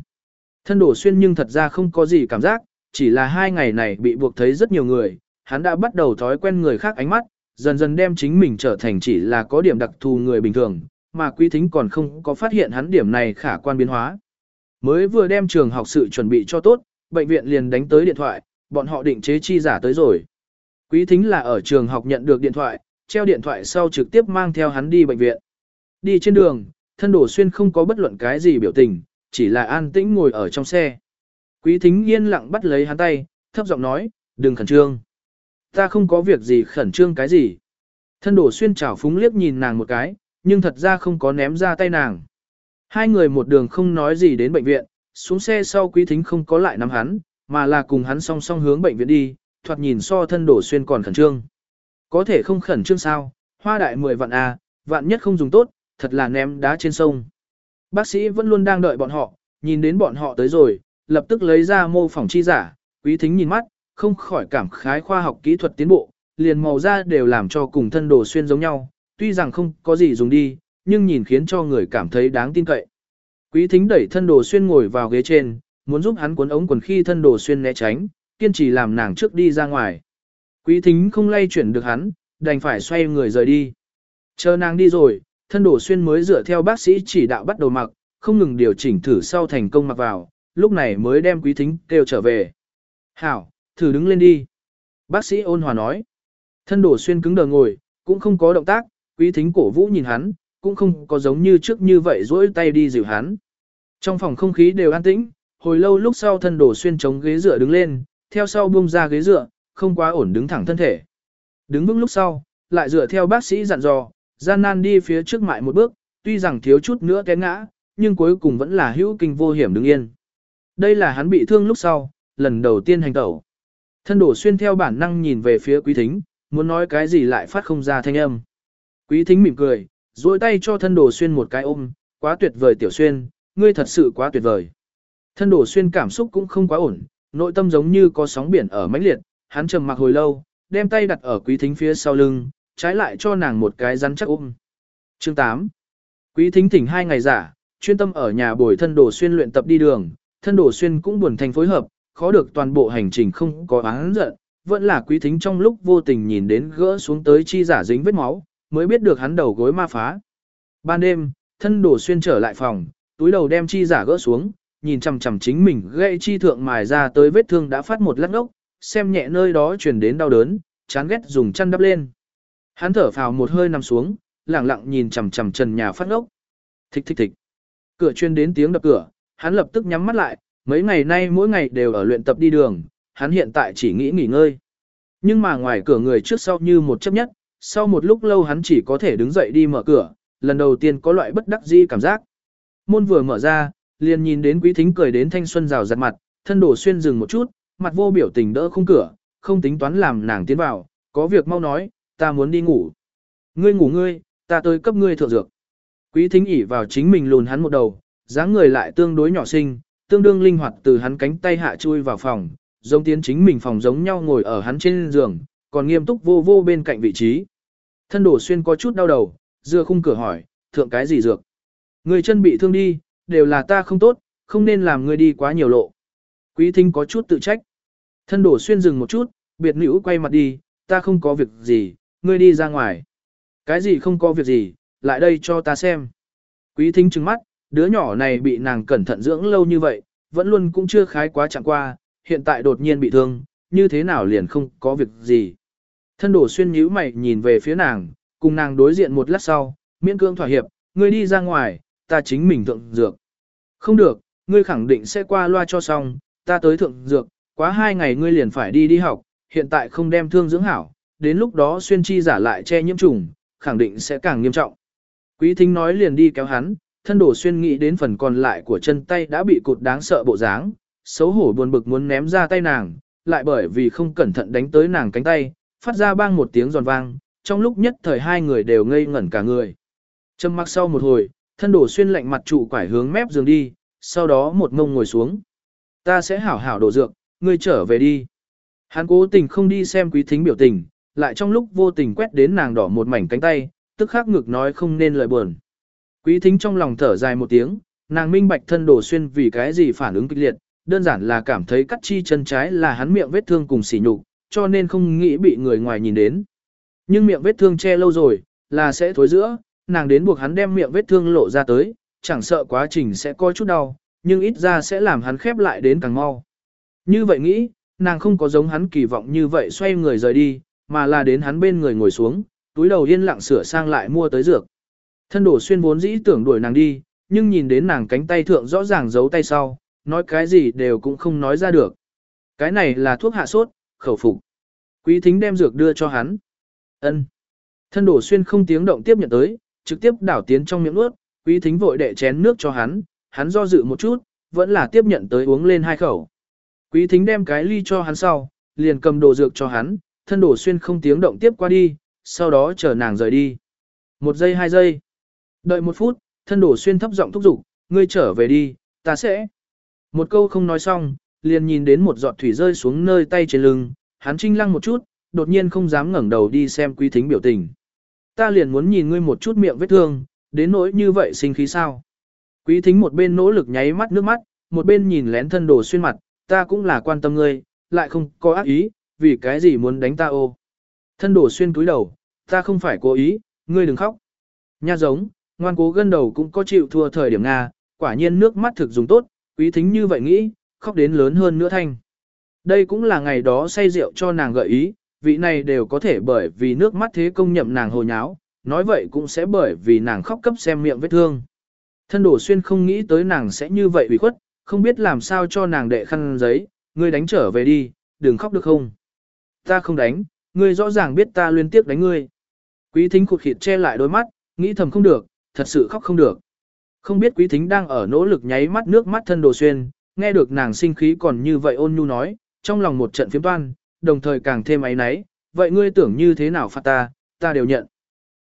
Thân đồ xuyên nhưng thật ra không có gì cảm giác, chỉ là hai ngày này bị buộc thấy rất nhiều người, hắn đã bắt đầu thói quen người khác ánh mắt, dần dần đem chính mình trở thành chỉ là có điểm đặc thù người bình thường, mà quý thính còn không có phát hiện hắn điểm này khả quan biến hóa. Mới vừa đem trường học sự chuẩn bị cho tốt, bệnh viện liền đánh tới điện thoại, bọn họ định chế chi giả tới rồi. Quý thính là ở trường học nhận được điện thoại, treo điện thoại sau trực tiếp mang theo hắn đi bệnh viện. Đi trên đường, thân đổ xuyên không có bất luận cái gì biểu tình, chỉ là an tĩnh ngồi ở trong xe. Quý thính yên lặng bắt lấy hắn tay, thấp giọng nói, đừng khẩn trương. Ta không có việc gì khẩn trương cái gì. Thân đổ xuyên chảo phúng liếc nhìn nàng một cái, nhưng thật ra không có ném ra tay nàng. Hai người một đường không nói gì đến bệnh viện, xuống xe sau quý thính không có lại nắm hắn, mà là cùng hắn song song hướng bệnh viện đi, thoạt nhìn so thân đổ xuyên còn khẩn trương. Có thể không khẩn trương sao, hoa đại 10 vạn A, vạn nhất không dùng tốt, thật là ném đá trên sông. Bác sĩ vẫn luôn đang đợi bọn họ, nhìn đến bọn họ tới rồi, lập tức lấy ra mô phỏng chi giả, quý thính nhìn mắt, không khỏi cảm khái khoa học kỹ thuật tiến bộ, liền màu da đều làm cho cùng thân đồ xuyên giống nhau, tuy rằng không có gì dùng đi, nhưng nhìn khiến cho người cảm thấy đáng tin cậy. Quý thính đẩy thân đồ xuyên ngồi vào ghế trên, muốn giúp hắn cuốn ống quần khi thân đồ xuyên né tránh, kiên trì làm nàng trước đi ra ngoài. Quý thính không lay chuyển được hắn, đành phải xoay người rời đi. Chờ nàng đi rồi, thân đồ xuyên mới dựa theo bác sĩ chỉ đạo bắt đầu mặc, không ngừng điều chỉnh thử sau thành công mặc vào, lúc này mới đem quý thính kêu trở về. Hảo, thử đứng lên đi. Bác sĩ ôn hòa nói. Thân đổ xuyên cứng đờ ngồi, cũng không có động tác, quý thính cổ vũ nhìn hắn, cũng không có giống như trước như vậy dỗi tay đi dịu hắn. Trong phòng không khí đều an tĩnh, hồi lâu lúc sau thân đổ xuyên chống ghế dựa đứng lên, theo sau buông ra ghế dựa, không quá ổn đứng thẳng thân thể. Đứng vững lúc sau, lại dựa theo bác sĩ dặn dò, gian nan đi phía trước mại một bước, tuy rằng thiếu chút nữa té ngã, nhưng cuối cùng vẫn là hữu kinh vô hiểm đứng yên. Đây là hắn bị thương lúc sau, lần đầu tiên hành tẩu. Thân đổ xuyên theo bản năng nhìn về phía quý thính, muốn nói cái gì lại phát không ra thanh âm. Quý thính mỉm cười, duỗi tay cho thân đổ xuyên một cái ôm, quá tuyệt vời tiểu xuyên, ngươi thật sự quá tuyệt vời. Thân đổ xuyên cảm xúc cũng không quá ổn, nội tâm giống như có sóng biển ở mãnh liệt, hắn trầm mặc hồi lâu, đem tay đặt ở quý thính phía sau lưng, trái lại cho nàng một cái rắn chắc ôm. Chương 8 Quý thính thỉnh hai ngày giả, chuyên tâm ở nhà bồi thân đồ xuyên luyện tập đi đường, thân đồ xuyên cũng buồn thành phối hợp, khó được toàn bộ hành trình không có án giận, vẫn là quý thính trong lúc vô tình nhìn đến gỡ xuống tới chi giả dính vết máu, mới biết được hắn đầu gối ma phá. Ban đêm, thân đồ xuyên trở lại phòng, túi đầu đem chi giả gỡ xuống, nhìn chằm chằm chính mình gây chi thượng mài ra tới vết thương đã phát một lát ốc, xem nhẹ nơi đó truyền đến đau đớn, chán ghét dùng chăn đắp lên. Hắn thở phào một hơi nằm xuống, lặng lặng nhìn chằm chằm trần nhà phát ốc. Thích thích thích. Cửa chuyên đến tiếng đập cửa, hắn lập tức nhắm mắt lại, mấy ngày nay mỗi ngày đều ở luyện tập đi đường, hắn hiện tại chỉ nghĩ nghỉ ngơi. Nhưng mà ngoài cửa người trước sau như một chấp nhất, sau một lúc lâu hắn chỉ có thể đứng dậy đi mở cửa, lần đầu tiên có loại bất đắc dĩ cảm giác. Môn vừa mở ra, liền nhìn đến quý thính cười đến thanh xuân rào rạt mặt, thân đổ xuyên dừng một chút, mặt vô biểu tình đỡ khung cửa, không tính toán làm nàng tiến vào, có việc mau nói, ta muốn đi ngủ. Ngươi ngủ ngươi, ta tới cấp ngươi thượng dược. Quý thính ỉ vào chính mình lùn hắn một đầu, dáng người lại tương đối nhỏ xinh, tương đương linh hoạt từ hắn cánh tay hạ chui vào phòng, giống tiến chính mình phòng giống nhau ngồi ở hắn trên giường, còn nghiêm túc vô vô bên cạnh vị trí. Thân đổ xuyên có chút đau đầu, dựa khung cửa hỏi, thượng cái gì dược? Người chân bị thương đi, đều là ta không tốt, không nên làm người đi quá nhiều lộ. Quý thính có chút tự trách. Thân đổ xuyên dừng một chút, biệt nữ quay mặt đi, ta không có việc gì, ngươi đi ra ngoài. Cái gì không có việc gì, lại đây cho ta xem. Quý thính trừng mắt, đứa nhỏ này bị nàng cẩn thận dưỡng lâu như vậy, vẫn luôn cũng chưa khái quá chẳng qua, hiện tại đột nhiên bị thương, như thế nào liền không có việc gì. Thân đổ xuyên nhíu mày nhìn về phía nàng, cùng nàng đối diện một lát sau, miễn cương thỏa hiệp, ngươi đi ra ngoài, ta chính mình thượng dược. Không được, ngươi khẳng định sẽ qua loa cho xong, ta tới thượng dược, quá hai ngày ngươi liền phải đi đi học, hiện tại không đem thương dưỡng hảo, đến lúc đó xuyên chi giả lại che nhiễm trùng, khẳng định sẽ càng nghiêm trọng. Quý thính nói liền đi kéo hắn, thân đổ xuyên nghĩ đến phần còn lại của chân tay đã bị cụt đáng sợ bộ dáng, xấu hổ buồn bực muốn ném ra tay nàng, lại bởi vì không cẩn thận đánh tới nàng cánh tay, phát ra bang một tiếng giòn vang, trong lúc nhất thời hai người đều ngây ngẩn cả người. Trầm mặc sau một hồi, thân đổ xuyên lạnh mặt trụ quải hướng mép giường đi, sau đó một ngông ngồi xuống. Ta sẽ hảo hảo đổ dược, ngươi trở về đi. Hắn cố tình không đi xem quý thính biểu tình, lại trong lúc vô tình quét đến nàng đỏ một mảnh cánh tay, tức khắc ngực nói không nên lời buồn. Quý thính trong lòng thở dài một tiếng, nàng minh bạch thân đồ xuyên vì cái gì phản ứng kịch liệt, đơn giản là cảm thấy cắt chi chân trái là hắn miệng vết thương cùng sỉ nhục, cho nên không nghĩ bị người ngoài nhìn đến. Nhưng miệng vết thương che lâu rồi, là sẽ thối giữa, nàng đến buộc hắn đem miệng vết thương lộ ra tới, chẳng sợ quá trình sẽ có chút đau, nhưng ít ra sẽ làm hắn khép lại đến càng mau. Như vậy nghĩ, nàng không có giống hắn kỳ vọng như vậy xoay người rời đi, mà là đến hắn bên người ngồi xuống, túi đầu yên lặng sửa sang lại mua tới dược. Thân đổ xuyên vốn dĩ tưởng đuổi nàng đi, nhưng nhìn đến nàng cánh tay thượng rõ ràng giấu tay sau, nói cái gì đều cũng không nói ra được. Cái này là thuốc hạ sốt, khẩu phục. Quý thính đem dược đưa cho hắn. ân Thân đổ xuyên không tiếng động tiếp nhận tới, trực tiếp đảo tiến trong miệng nuốt, quý thính vội đệ chén nước cho hắn, hắn do dự một chút, vẫn là tiếp nhận tới uống lên hai khẩu. Quý thính đem cái ly cho hắn sau, liền cầm đồ dược cho hắn, thân đổ xuyên không tiếng động tiếp qua đi, sau đó chờ nàng rời đi. Một giây hai giây. Đợi một phút, thân đổ xuyên thấp giọng thúc giục, ngươi trở về đi, ta sẽ. Một câu không nói xong, liền nhìn đến một giọt thủy rơi xuống nơi tay trên lưng, hắn trinh lăng một chút, đột nhiên không dám ngẩng đầu đi xem quý thính biểu tình. Ta liền muốn nhìn ngươi một chút miệng vết thương, đến nỗi như vậy sinh khí sao. Quý thính một bên nỗ lực nháy mắt nước mắt, một bên nhìn lén thân đồ xuyên mặt, ta cũng là quan tâm ngươi, lại không có ác ý, vì cái gì muốn đánh ta ô. Thân đổ xuyên cúi đầu, ta không phải cố ý, ngươi đừng khóc. Nha giống, ngoan cố gân đầu cũng có chịu thua thời điểm Nga, quả nhiên nước mắt thực dùng tốt, quý thính như vậy nghĩ, khóc đến lớn hơn nữa thanh. Đây cũng là ngày đó say rượu cho nàng gợi ý, vị này đều có thể bởi vì nước mắt thế công nhậm nàng hồ nháo, nói vậy cũng sẽ bởi vì nàng khóc cấp xem miệng vết thương. Thân đổ xuyên không nghĩ tới nàng sẽ như vậy ủy khuất, không biết làm sao cho nàng đệ khăn giấy, ngươi đánh trở về đi, đừng khóc được không. Ta không đánh, ngươi rõ ràng biết ta liên tiếp đánh ngươi. Quý thính khụt khịt che lại đôi mắt, nghĩ thầm không được, thật sự khóc không được. Không biết quý thính đang ở nỗ lực nháy mắt nước mắt thân đồ xuyên, nghe được nàng sinh khí còn như vậy ôn nhu nói, trong lòng một trận phiếm toan, đồng thời càng thêm ấy náy, vậy ngươi tưởng như thế nào phạt ta, ta đều nhận.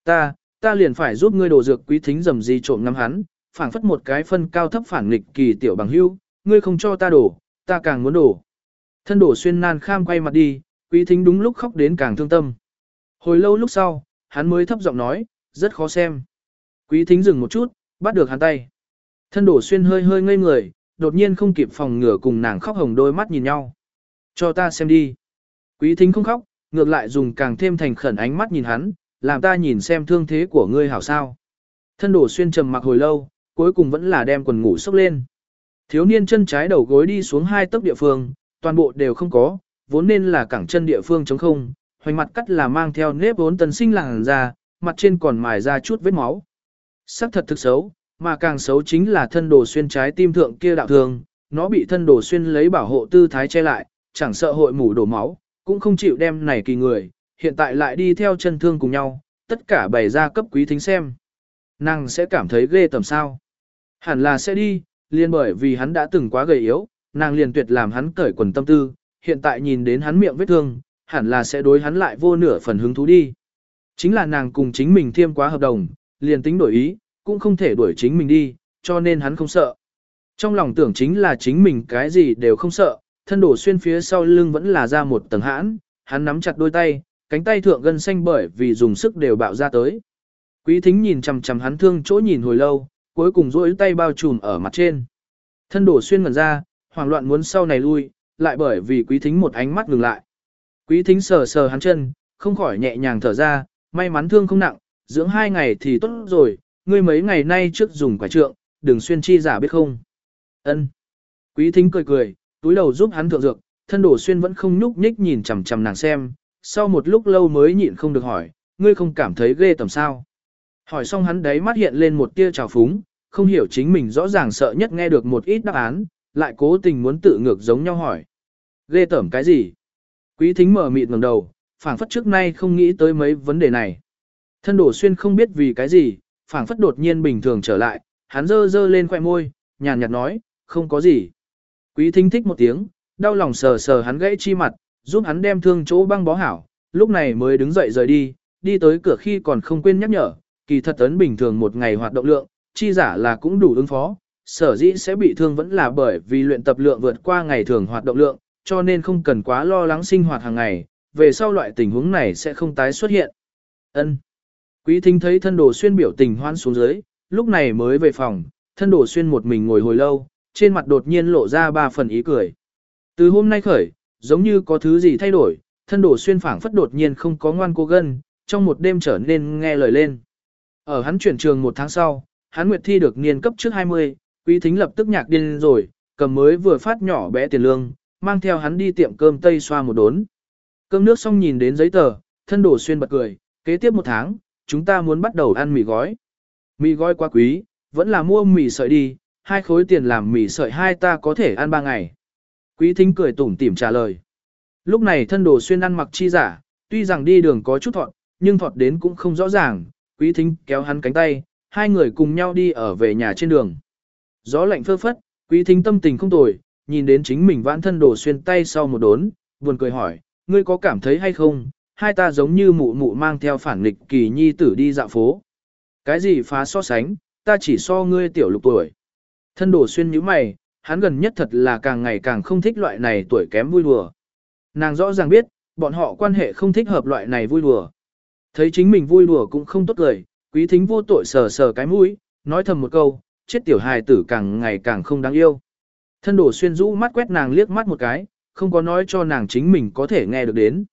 Ta, ta liền phải giúp ngươi đổ dược quý thính dầm gì trộm ngắm hắn, phảng phất một cái phân cao thấp phản nghịch kỳ tiểu bằng hưu, ngươi không cho ta đổ, ta càng muốn đổ. Thân đổ xuyên nan kham quay mặt đi, quý thính đúng lúc khóc đến càng thương tâm. Hồi lâu lúc sau, hắn mới thấp giọng nói, rất khó xem. Quý thính dừng một chút, bắt được hắn tay. Thân đổ xuyên hơi hơi ngây người, đột nhiên không kịp phòng ngửa cùng nàng khóc hồng đôi mắt nhìn nhau. Cho ta xem đi. Quý thính không khóc, ngược lại dùng càng thêm thành khẩn ánh mắt nhìn hắn, làm ta nhìn xem thương thế của ngươi hảo sao. Thân đổ xuyên trầm mặc hồi lâu, cuối cùng vẫn là đem quần ngủ sốc lên. Thiếu niên chân trái đầu gối đi xuống hai tấc địa phương, toàn bộ đều không có, vốn nên là cẳng chân địa phương chống không, hoành mặt cắt là mang theo nếp vốn tần sinh làng ra, mặt trên còn mài ra chút vết máu. Sắc thật thực xấu, mà càng xấu chính là thân đồ xuyên trái tim thượng kia đạo thường, nó bị thân đồ xuyên lấy bảo hộ tư thái che lại, chẳng sợ hội mủ đổ máu, cũng không chịu đem này kỳ người, hiện tại lại đi theo chân thương cùng nhau, tất cả bày ra cấp quý thính xem. Nàng sẽ cảm thấy ghê tầm sao. Hẳn là sẽ đi, liền bởi vì hắn đã từng quá gầy yếu, nàng liền tuyệt làm hắn cởi quần tâm tư, hiện tại nhìn đến hắn miệng vết thương, hẳn là sẽ đối hắn lại vô nửa phần hứng thú đi. Chính là nàng cùng chính mình thiêm quá hợp đồng, liền tính đổi ý, cũng không thể đuổi chính mình đi, cho nên hắn không sợ. Trong lòng tưởng chính là chính mình cái gì đều không sợ, thân đổ xuyên phía sau lưng vẫn là ra một tầng hãn, hắn nắm chặt đôi tay, cánh tay thượng gân xanh bởi vì dùng sức đều bạo ra tới. Quý thính nhìn chằm chằm hắn thương chỗ nhìn hồi lâu, cuối cùng duỗi tay bao trùm ở mặt trên. Thân đổ xuyên ngẩn ra, hoảng loạn muốn sau này lui, lại bởi vì quý thính một ánh mắt ngừng lại. Quý thính sờ sờ hắn chân, không khỏi nhẹ nhàng thở ra, may mắn thương không nặng, dưỡng hai ngày thì tốt rồi, ngươi mấy ngày nay trước dùng quả trượng, đừng xuyên chi giả biết không. Ân. Quý thính cười cười, túi đầu giúp hắn thượng dược, thân đổ xuyên vẫn không nhúc nhích nhìn chằm chằm nàng xem, sau một lúc lâu mới nhịn không được hỏi, ngươi không cảm thấy ghê tầm sao. Hỏi xong hắn đấy mắt hiện lên một tia trào phúng, không hiểu chính mình rõ ràng sợ nhất nghe được một ít đáp án, lại cố tình muốn tự ngược giống nhau hỏi. Ghê tởm cái gì? Quý thính mở mịt ngẩng đầu, phảng phất trước nay không nghĩ tới mấy vấn đề này. Thân đổ xuyên không biết vì cái gì, phảng phất đột nhiên bình thường trở lại, hắn dơ dơ lên khoẻ môi, nhàn nhạt nói, không có gì. Quý thính thích một tiếng, đau lòng sờ sờ hắn gãy chi mặt, giúp hắn đem thương chỗ băng bó hảo, lúc này mới đứng dậy rời đi, đi tới cửa khi còn không quên nhắc nhở, kỳ thật ấn bình thường một ngày hoạt động lượng, chi giả là cũng đủ ứng phó, sở dĩ sẽ bị thương vẫn là bởi vì luyện tập lượng vượt qua ngày thường hoạt động lượng, cho nên không cần quá lo lắng sinh hoạt hàng ngày, về sau loại tình huống này sẽ không tái xuất hiện. Ân. Quý thính thấy thân đồ xuyên biểu tình hoan xuống dưới, lúc này mới về phòng, thân đồ xuyên một mình ngồi hồi lâu, trên mặt đột nhiên lộ ra ba phần ý cười. Từ hôm nay khởi, giống như có thứ gì thay đổi, thân đồ xuyên phảng phất đột nhiên không có ngoan cố gân, trong một đêm trở nên nghe lời lên. Ở hắn chuyển trường một tháng sau, hắn nguyệt thi được niên cấp trước 20, quý thính lập tức nhạc điên rồi, cầm mới vừa phát nhỏ bé tiền lương, mang theo hắn đi tiệm cơm tây xoa một đốn. Cơm nước xong nhìn đến giấy tờ, thân đồ xuyên bật cười, Kế tiếp một tháng, chúng ta muốn bắt đầu ăn mì gói. Mì gói quá quý, vẫn là mua mì sợi đi, hai khối tiền làm mì sợi hai ta có thể ăn ba ngày. Quý thính cười tủm tỉm trả lời. Lúc này thân đồ xuyên ăn mặc chi giả, tuy rằng đi đường có chút thọt, nhưng thọt đến cũng không rõ ràng, quý thính kéo hắn cánh tay, hai người cùng nhau đi ở về nhà trên đường. Gió lạnh phơ phất, quý thính tâm tình không tồi, nhìn đến chính mình vãn thân đồ xuyên tay sau một đốn, buồn cười hỏi, ngươi có cảm thấy hay không, hai ta giống như mụ mụ mang theo phản nghịch kỳ nhi tử đi dạo phố. Cái gì phá so sánh, ta chỉ so ngươi tiểu lục tuổi. Thân đồ xuyên như mày, hắn gần nhất thật là càng ngày càng không thích loại này tuổi kém vui đùa. Nàng rõ ràng biết, bọn họ quan hệ không thích hợp loại này vui đùa. Thấy chính mình vui đùa cũng không tốt lời, quý thính vô tội sờ sờ cái mũi, nói thầm một câu, chết tiểu hài tử càng ngày càng không đáng yêu. Thân đổ xuyên rũ mắt quét nàng liếc mắt một cái, không có nói cho nàng chính mình có thể nghe được đến.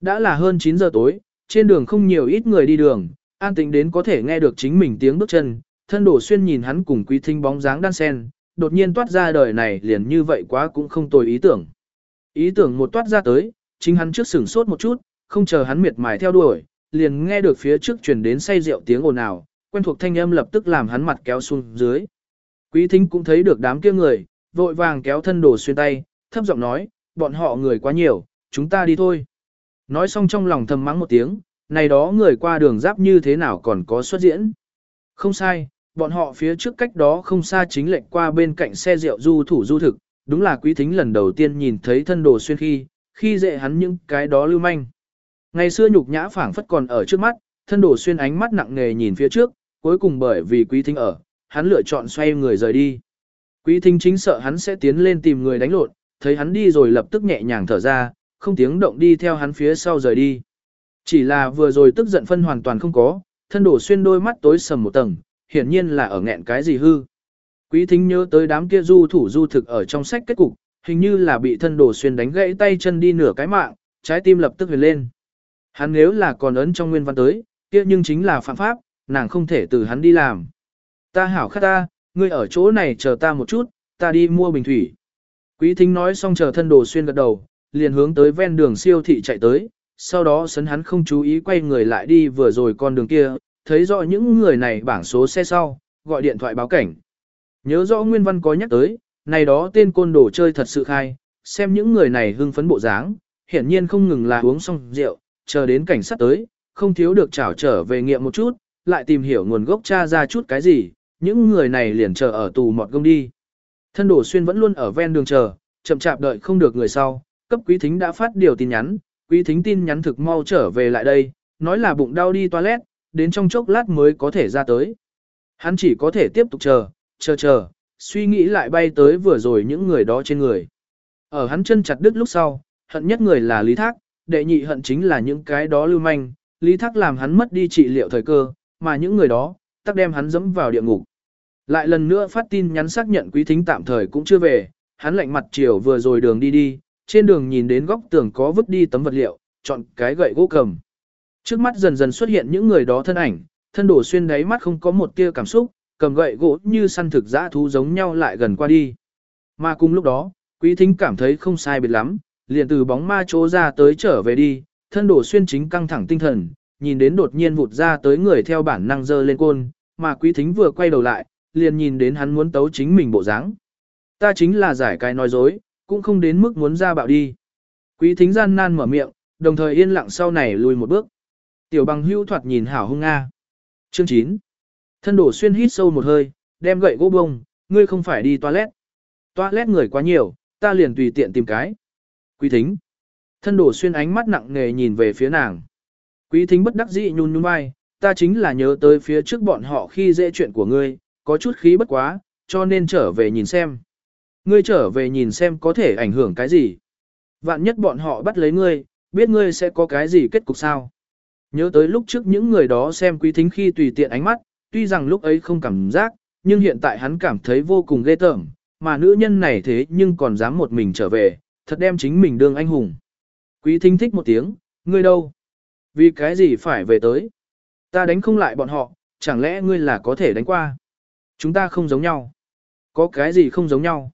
Đã là hơn 9 giờ tối, trên đường không nhiều ít người đi đường, an tĩnh đến có thể nghe được chính mình tiếng bước chân, thân đổ xuyên nhìn hắn cùng quý thính bóng dáng đan sen, đột nhiên toát ra đời này liền như vậy quá cũng không tồi ý tưởng. Ý tưởng một toát ra tới, chính hắn trước sửng sốt một chút, không chờ hắn miệt mài theo đuổi, liền nghe được phía trước truyền đến say rượu tiếng ồn ào, quen thuộc thanh âm lập tức làm hắn mặt kéo xuống dưới. Quý thính cũng thấy được đám kia người, vội vàng kéo thân đồ xuyên tay, thấp giọng nói, bọn họ người quá nhiều, chúng ta đi thôi. Nói xong trong lòng thầm mắng một tiếng, này đó người qua đường giáp như thế nào còn có xuất diễn. Không sai, bọn họ phía trước cách đó không xa chính lệnh qua bên cạnh xe rượu du thủ du thực, đúng là quý thính lần đầu tiên nhìn thấy thân đồ xuyên khi, khi dễ hắn những cái đó lưu manh. Ngày xưa nhục nhã phảng phất còn ở trước mắt, thân đồ xuyên ánh mắt nặng nề nhìn phía trước, cuối cùng bởi vì quý thính ở, hắn lựa chọn xoay người rời đi. Quý thính chính sợ hắn sẽ tiến lên tìm người đánh lộn, thấy hắn đi rồi lập tức nhẹ nhàng thở ra, không tiếng động đi theo hắn phía sau rời đi. Chỉ là vừa rồi tức giận phân hoàn toàn không có, thân đổ xuyên đôi mắt tối sầm một tầng, hiển nhiên là ở nghẹn cái gì hư. Quý thính nhớ tới đám kia du thủ du thực ở trong sách kết cục, hình như là bị thân đổ xuyên đánh gãy tay chân đi nửa cái mạng, trái tim lập tức huyền lên. Hắn nếu là còn ấn trong nguyên văn tới, kia nhưng chính là phạm pháp, nàng không thể từ hắn đi làm. Ta hảo khát ta, ngươi ở chỗ này chờ ta một chút, ta đi mua bình thủy. Quý thính nói xong chờ thân đồ xuyên gật đầu, liền hướng tới ven đường siêu thị chạy tới, sau đó sấn hắn không chú ý quay người lại đi vừa rồi con đường kia, thấy rõ những người này bảng số xe sau, gọi điện thoại báo cảnh. Nhớ rõ Nguyên Văn có nhắc tới, này đó tên côn đồ chơi thật sự khai, xem những người này hưng phấn bộ dáng, hiển nhiên không ngừng là uống xong rượu, chờ đến cảnh sát tới, không thiếu được trảo trở về nghiệm một chút, lại tìm hiểu nguồn gốc tra ra chút cái gì, những người này liền chờ ở tù mọt gông đi. Thân đổ xuyên vẫn luôn ở ven đường chờ, chậm chạp đợi không được người sau, cấp quý thính đã phát điều tin nhắn, quý thính tin nhắn thực mau trở về lại đây, nói là bụng đau đi toilet, đến trong chốc lát mới có thể ra tới. Hắn chỉ có thể tiếp tục chờ, chờ chờ, suy nghĩ lại bay tới vừa rồi những người đó trên người. Ở hắn chân chặt đứt lúc sau, hận nhất người là Lý Thác, đệ nhị hận chính là những cái đó lưu manh, Lý Thác làm hắn mất đi trị liệu thời cơ, mà những người đó, tắc đem hắn dẫm vào địa ngục. Lại lần nữa phát tin nhắn xác nhận quý thính tạm thời cũng chưa về, hắn lạnh mặt chiều vừa rồi đường đi đi, trên đường nhìn đến góc tường có vứt đi tấm vật liệu, chọn cái gậy gỗ cầm. Trước mắt dần dần xuất hiện những người đó thân ảnh, thân đổ xuyên đáy mắt không có một tia cảm xúc, cầm gậy gỗ như săn thực dã thú giống nhau lại gần qua đi. Mà cùng lúc đó, quý thính cảm thấy không sai biệt lắm, liền từ bóng ma chỗ ra tới trở về đi, thân đổ xuyên chính căng thẳng tinh thần, nhìn đến đột nhiên vụt ra tới người theo bản năng dơ lên côn, mà quý thính vừa quay đầu lại, liền nhìn đến hắn muốn tấu chính mình bộ dáng. Ta chính là giải cái nói dối, cũng không đến mức muốn ra bạo đi. Quý thính gian nan mở miệng, đồng thời yên lặng sau này lùi một bước. Tiểu bằng hưu thoạt nhìn hảo hung nga. Chương 9. Thân đổ xuyên hít sâu một hơi, đem gậy gỗ bông, ngươi không phải đi toilet. Toilet người quá nhiều, ta liền tùy tiện tìm cái. Quý thính. Thân đổ xuyên ánh mắt nặng nề nhìn về phía nàng. Quý thính bất đắc dĩ nhún nhún vai, ta chính là nhớ tới phía trước bọn họ khi dễ chuyện của ngươi, có chút khí bất quá, cho nên trở về nhìn xem. Ngươi trở về nhìn xem có thể ảnh hưởng cái gì. Vạn nhất bọn họ bắt lấy ngươi, biết ngươi sẽ có cái gì kết cục sao. Nhớ tới lúc trước những người đó xem quý thính khi tùy tiện ánh mắt, tuy rằng lúc ấy không cảm giác, nhưng hiện tại hắn cảm thấy vô cùng ghê tởm, mà nữ nhân này thế nhưng còn dám một mình trở về, thật đem chính mình đương anh hùng. Quý thính thích một tiếng, ngươi đâu? Vì cái gì phải về tới? Ta đánh không lại bọn họ, chẳng lẽ ngươi là có thể đánh qua? Chúng ta không giống nhau. Có cái gì không giống nhau?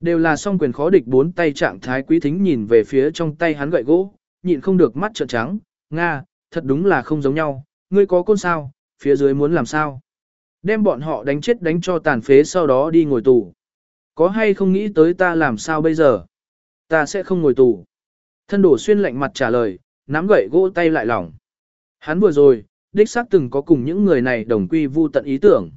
Đều là song quyền khó địch bốn tay trạng thái quý thính nhìn về phía trong tay hắn gậy gỗ, nhịn không được mắt trợn trắng. Nga, thật đúng là không giống nhau, ngươi có côn sao, phía dưới muốn làm sao. Đem bọn họ đánh chết đánh cho tàn phế sau đó đi ngồi tù. Có hay không nghĩ tới ta làm sao bây giờ? Ta sẽ không ngồi tù. Thân đổ xuyên lạnh mặt trả lời, nắm gậy gỗ tay lại lỏng. Hắn vừa rồi, đích xác từng có cùng những người này đồng quy vu tận ý tưởng.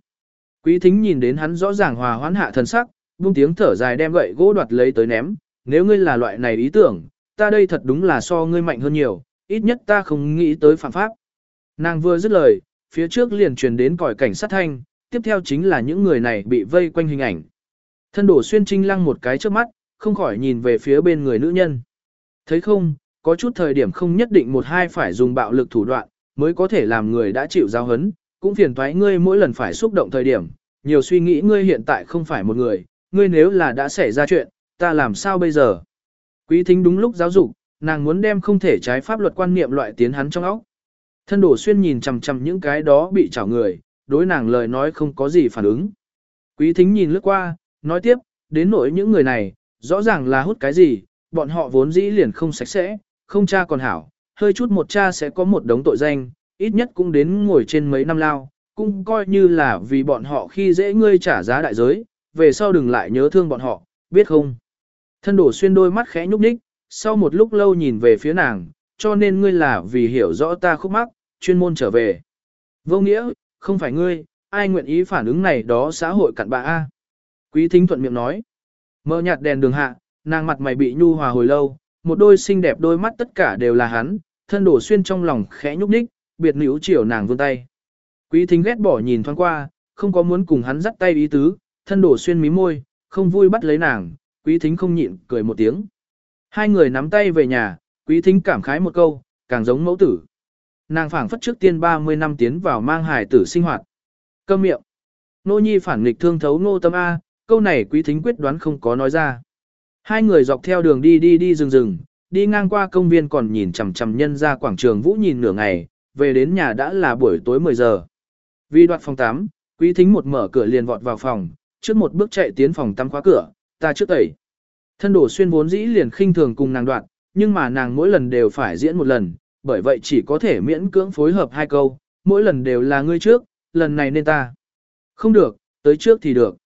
Quý thính nhìn đến hắn rõ ràng hòa hoãn hạ thần sắc, buông tiếng thở dài đem gậy gỗ đoạt lấy tới ném. Nếu ngươi là loại này ý tưởng, ta đây thật đúng là so ngươi mạnh hơn nhiều, ít nhất ta không nghĩ tới phạm pháp. Nàng vừa dứt lời, phía trước liền truyền đến còi cảnh sát thanh, tiếp theo chính là những người này bị vây quanh hình ảnh. Thân đổ xuyên trinh lăng một cái trước mắt, không khỏi nhìn về phía bên người nữ nhân. Thấy không, có chút thời điểm không nhất định một hai phải dùng bạo lực thủ đoạn, mới có thể làm người đã chịu giao hấn, cũng phiền thoái ngươi mỗi lần phải xúc động thời điểm, nhiều suy nghĩ ngươi hiện tại không phải một người, ngươi nếu là đã xảy ra chuyện, ta làm sao bây giờ? Quý thính đúng lúc giáo dục, nàng muốn đem không thể trái pháp luật quan niệm loại tiến hắn trong óc. Thân đổ xuyên nhìn chằm chằm những cái đó bị chảo người, đối nàng lời nói không có gì phản ứng. Quý thính nhìn lướt qua, nói tiếp, đến nỗi những người này, rõ ràng là hút cái gì, bọn họ vốn dĩ liền không sạch sẽ, không cha còn hảo, hơi chút một cha sẽ có một đống tội danh, ít nhất cũng đến ngồi trên mấy năm lao, cũng coi như là vì bọn họ khi dễ ngươi trả giá đại giới, về sau đừng lại nhớ thương bọn họ, biết không? Thân đổ xuyên đôi mắt khẽ nhúc nhích, sau một lúc lâu nhìn về phía nàng, cho nên ngươi là vì hiểu rõ ta khúc mắc, chuyên môn trở về. Vô nghĩa, không phải ngươi, ai nguyện ý phản ứng này đó xã hội cặn bạ A. Quý thính thuận miệng nói. Mơ nhạt đèn đường hạ, nàng mặt mày bị nhu hòa hồi lâu, một đôi xinh đẹp đôi mắt tất cả đều là hắn, thân đổ xuyên trong lòng khẽ nhúc nhích, biệt nữ chiều nàng vươn tay. Quý thính ghét bỏ nhìn thoáng qua, không có muốn cùng hắn dắt tay ý tứ, thân đổ xuyên mí môi, không vui bắt lấy nàng, quý thính không nhịn, cười một tiếng. Hai người nắm tay về nhà, quý thính cảm khái một câu, càng giống mẫu tử. Nàng phảng phất trước tiên 30 năm tiến vào mang hài tử sinh hoạt. Câm miệng. Nô nhi phản nghịch thương thấu nô tâm A, câu này quý thính quyết đoán không có nói ra. Hai người dọc theo đường đi đi đi rừng rừng, đi ngang qua công viên còn nhìn chằm chằm nhân ra quảng trường vũ nhìn nửa ngày, về đến nhà đã là buổi tối 10 giờ. Vì đoạt phòng 8, quý thính một mở cửa liền vọt vào phòng, trước một bước chạy tiến phòng tắm khóa cửa, ta trước tẩy. Thân đổ xuyên vốn dĩ liền khinh thường cùng nàng đoạn, nhưng mà nàng mỗi lần đều phải diễn một lần, bởi vậy chỉ có thể miễn cưỡng phối hợp hai câu, mỗi lần đều là ngươi trước, lần này nên ta. Không được, tới trước thì được.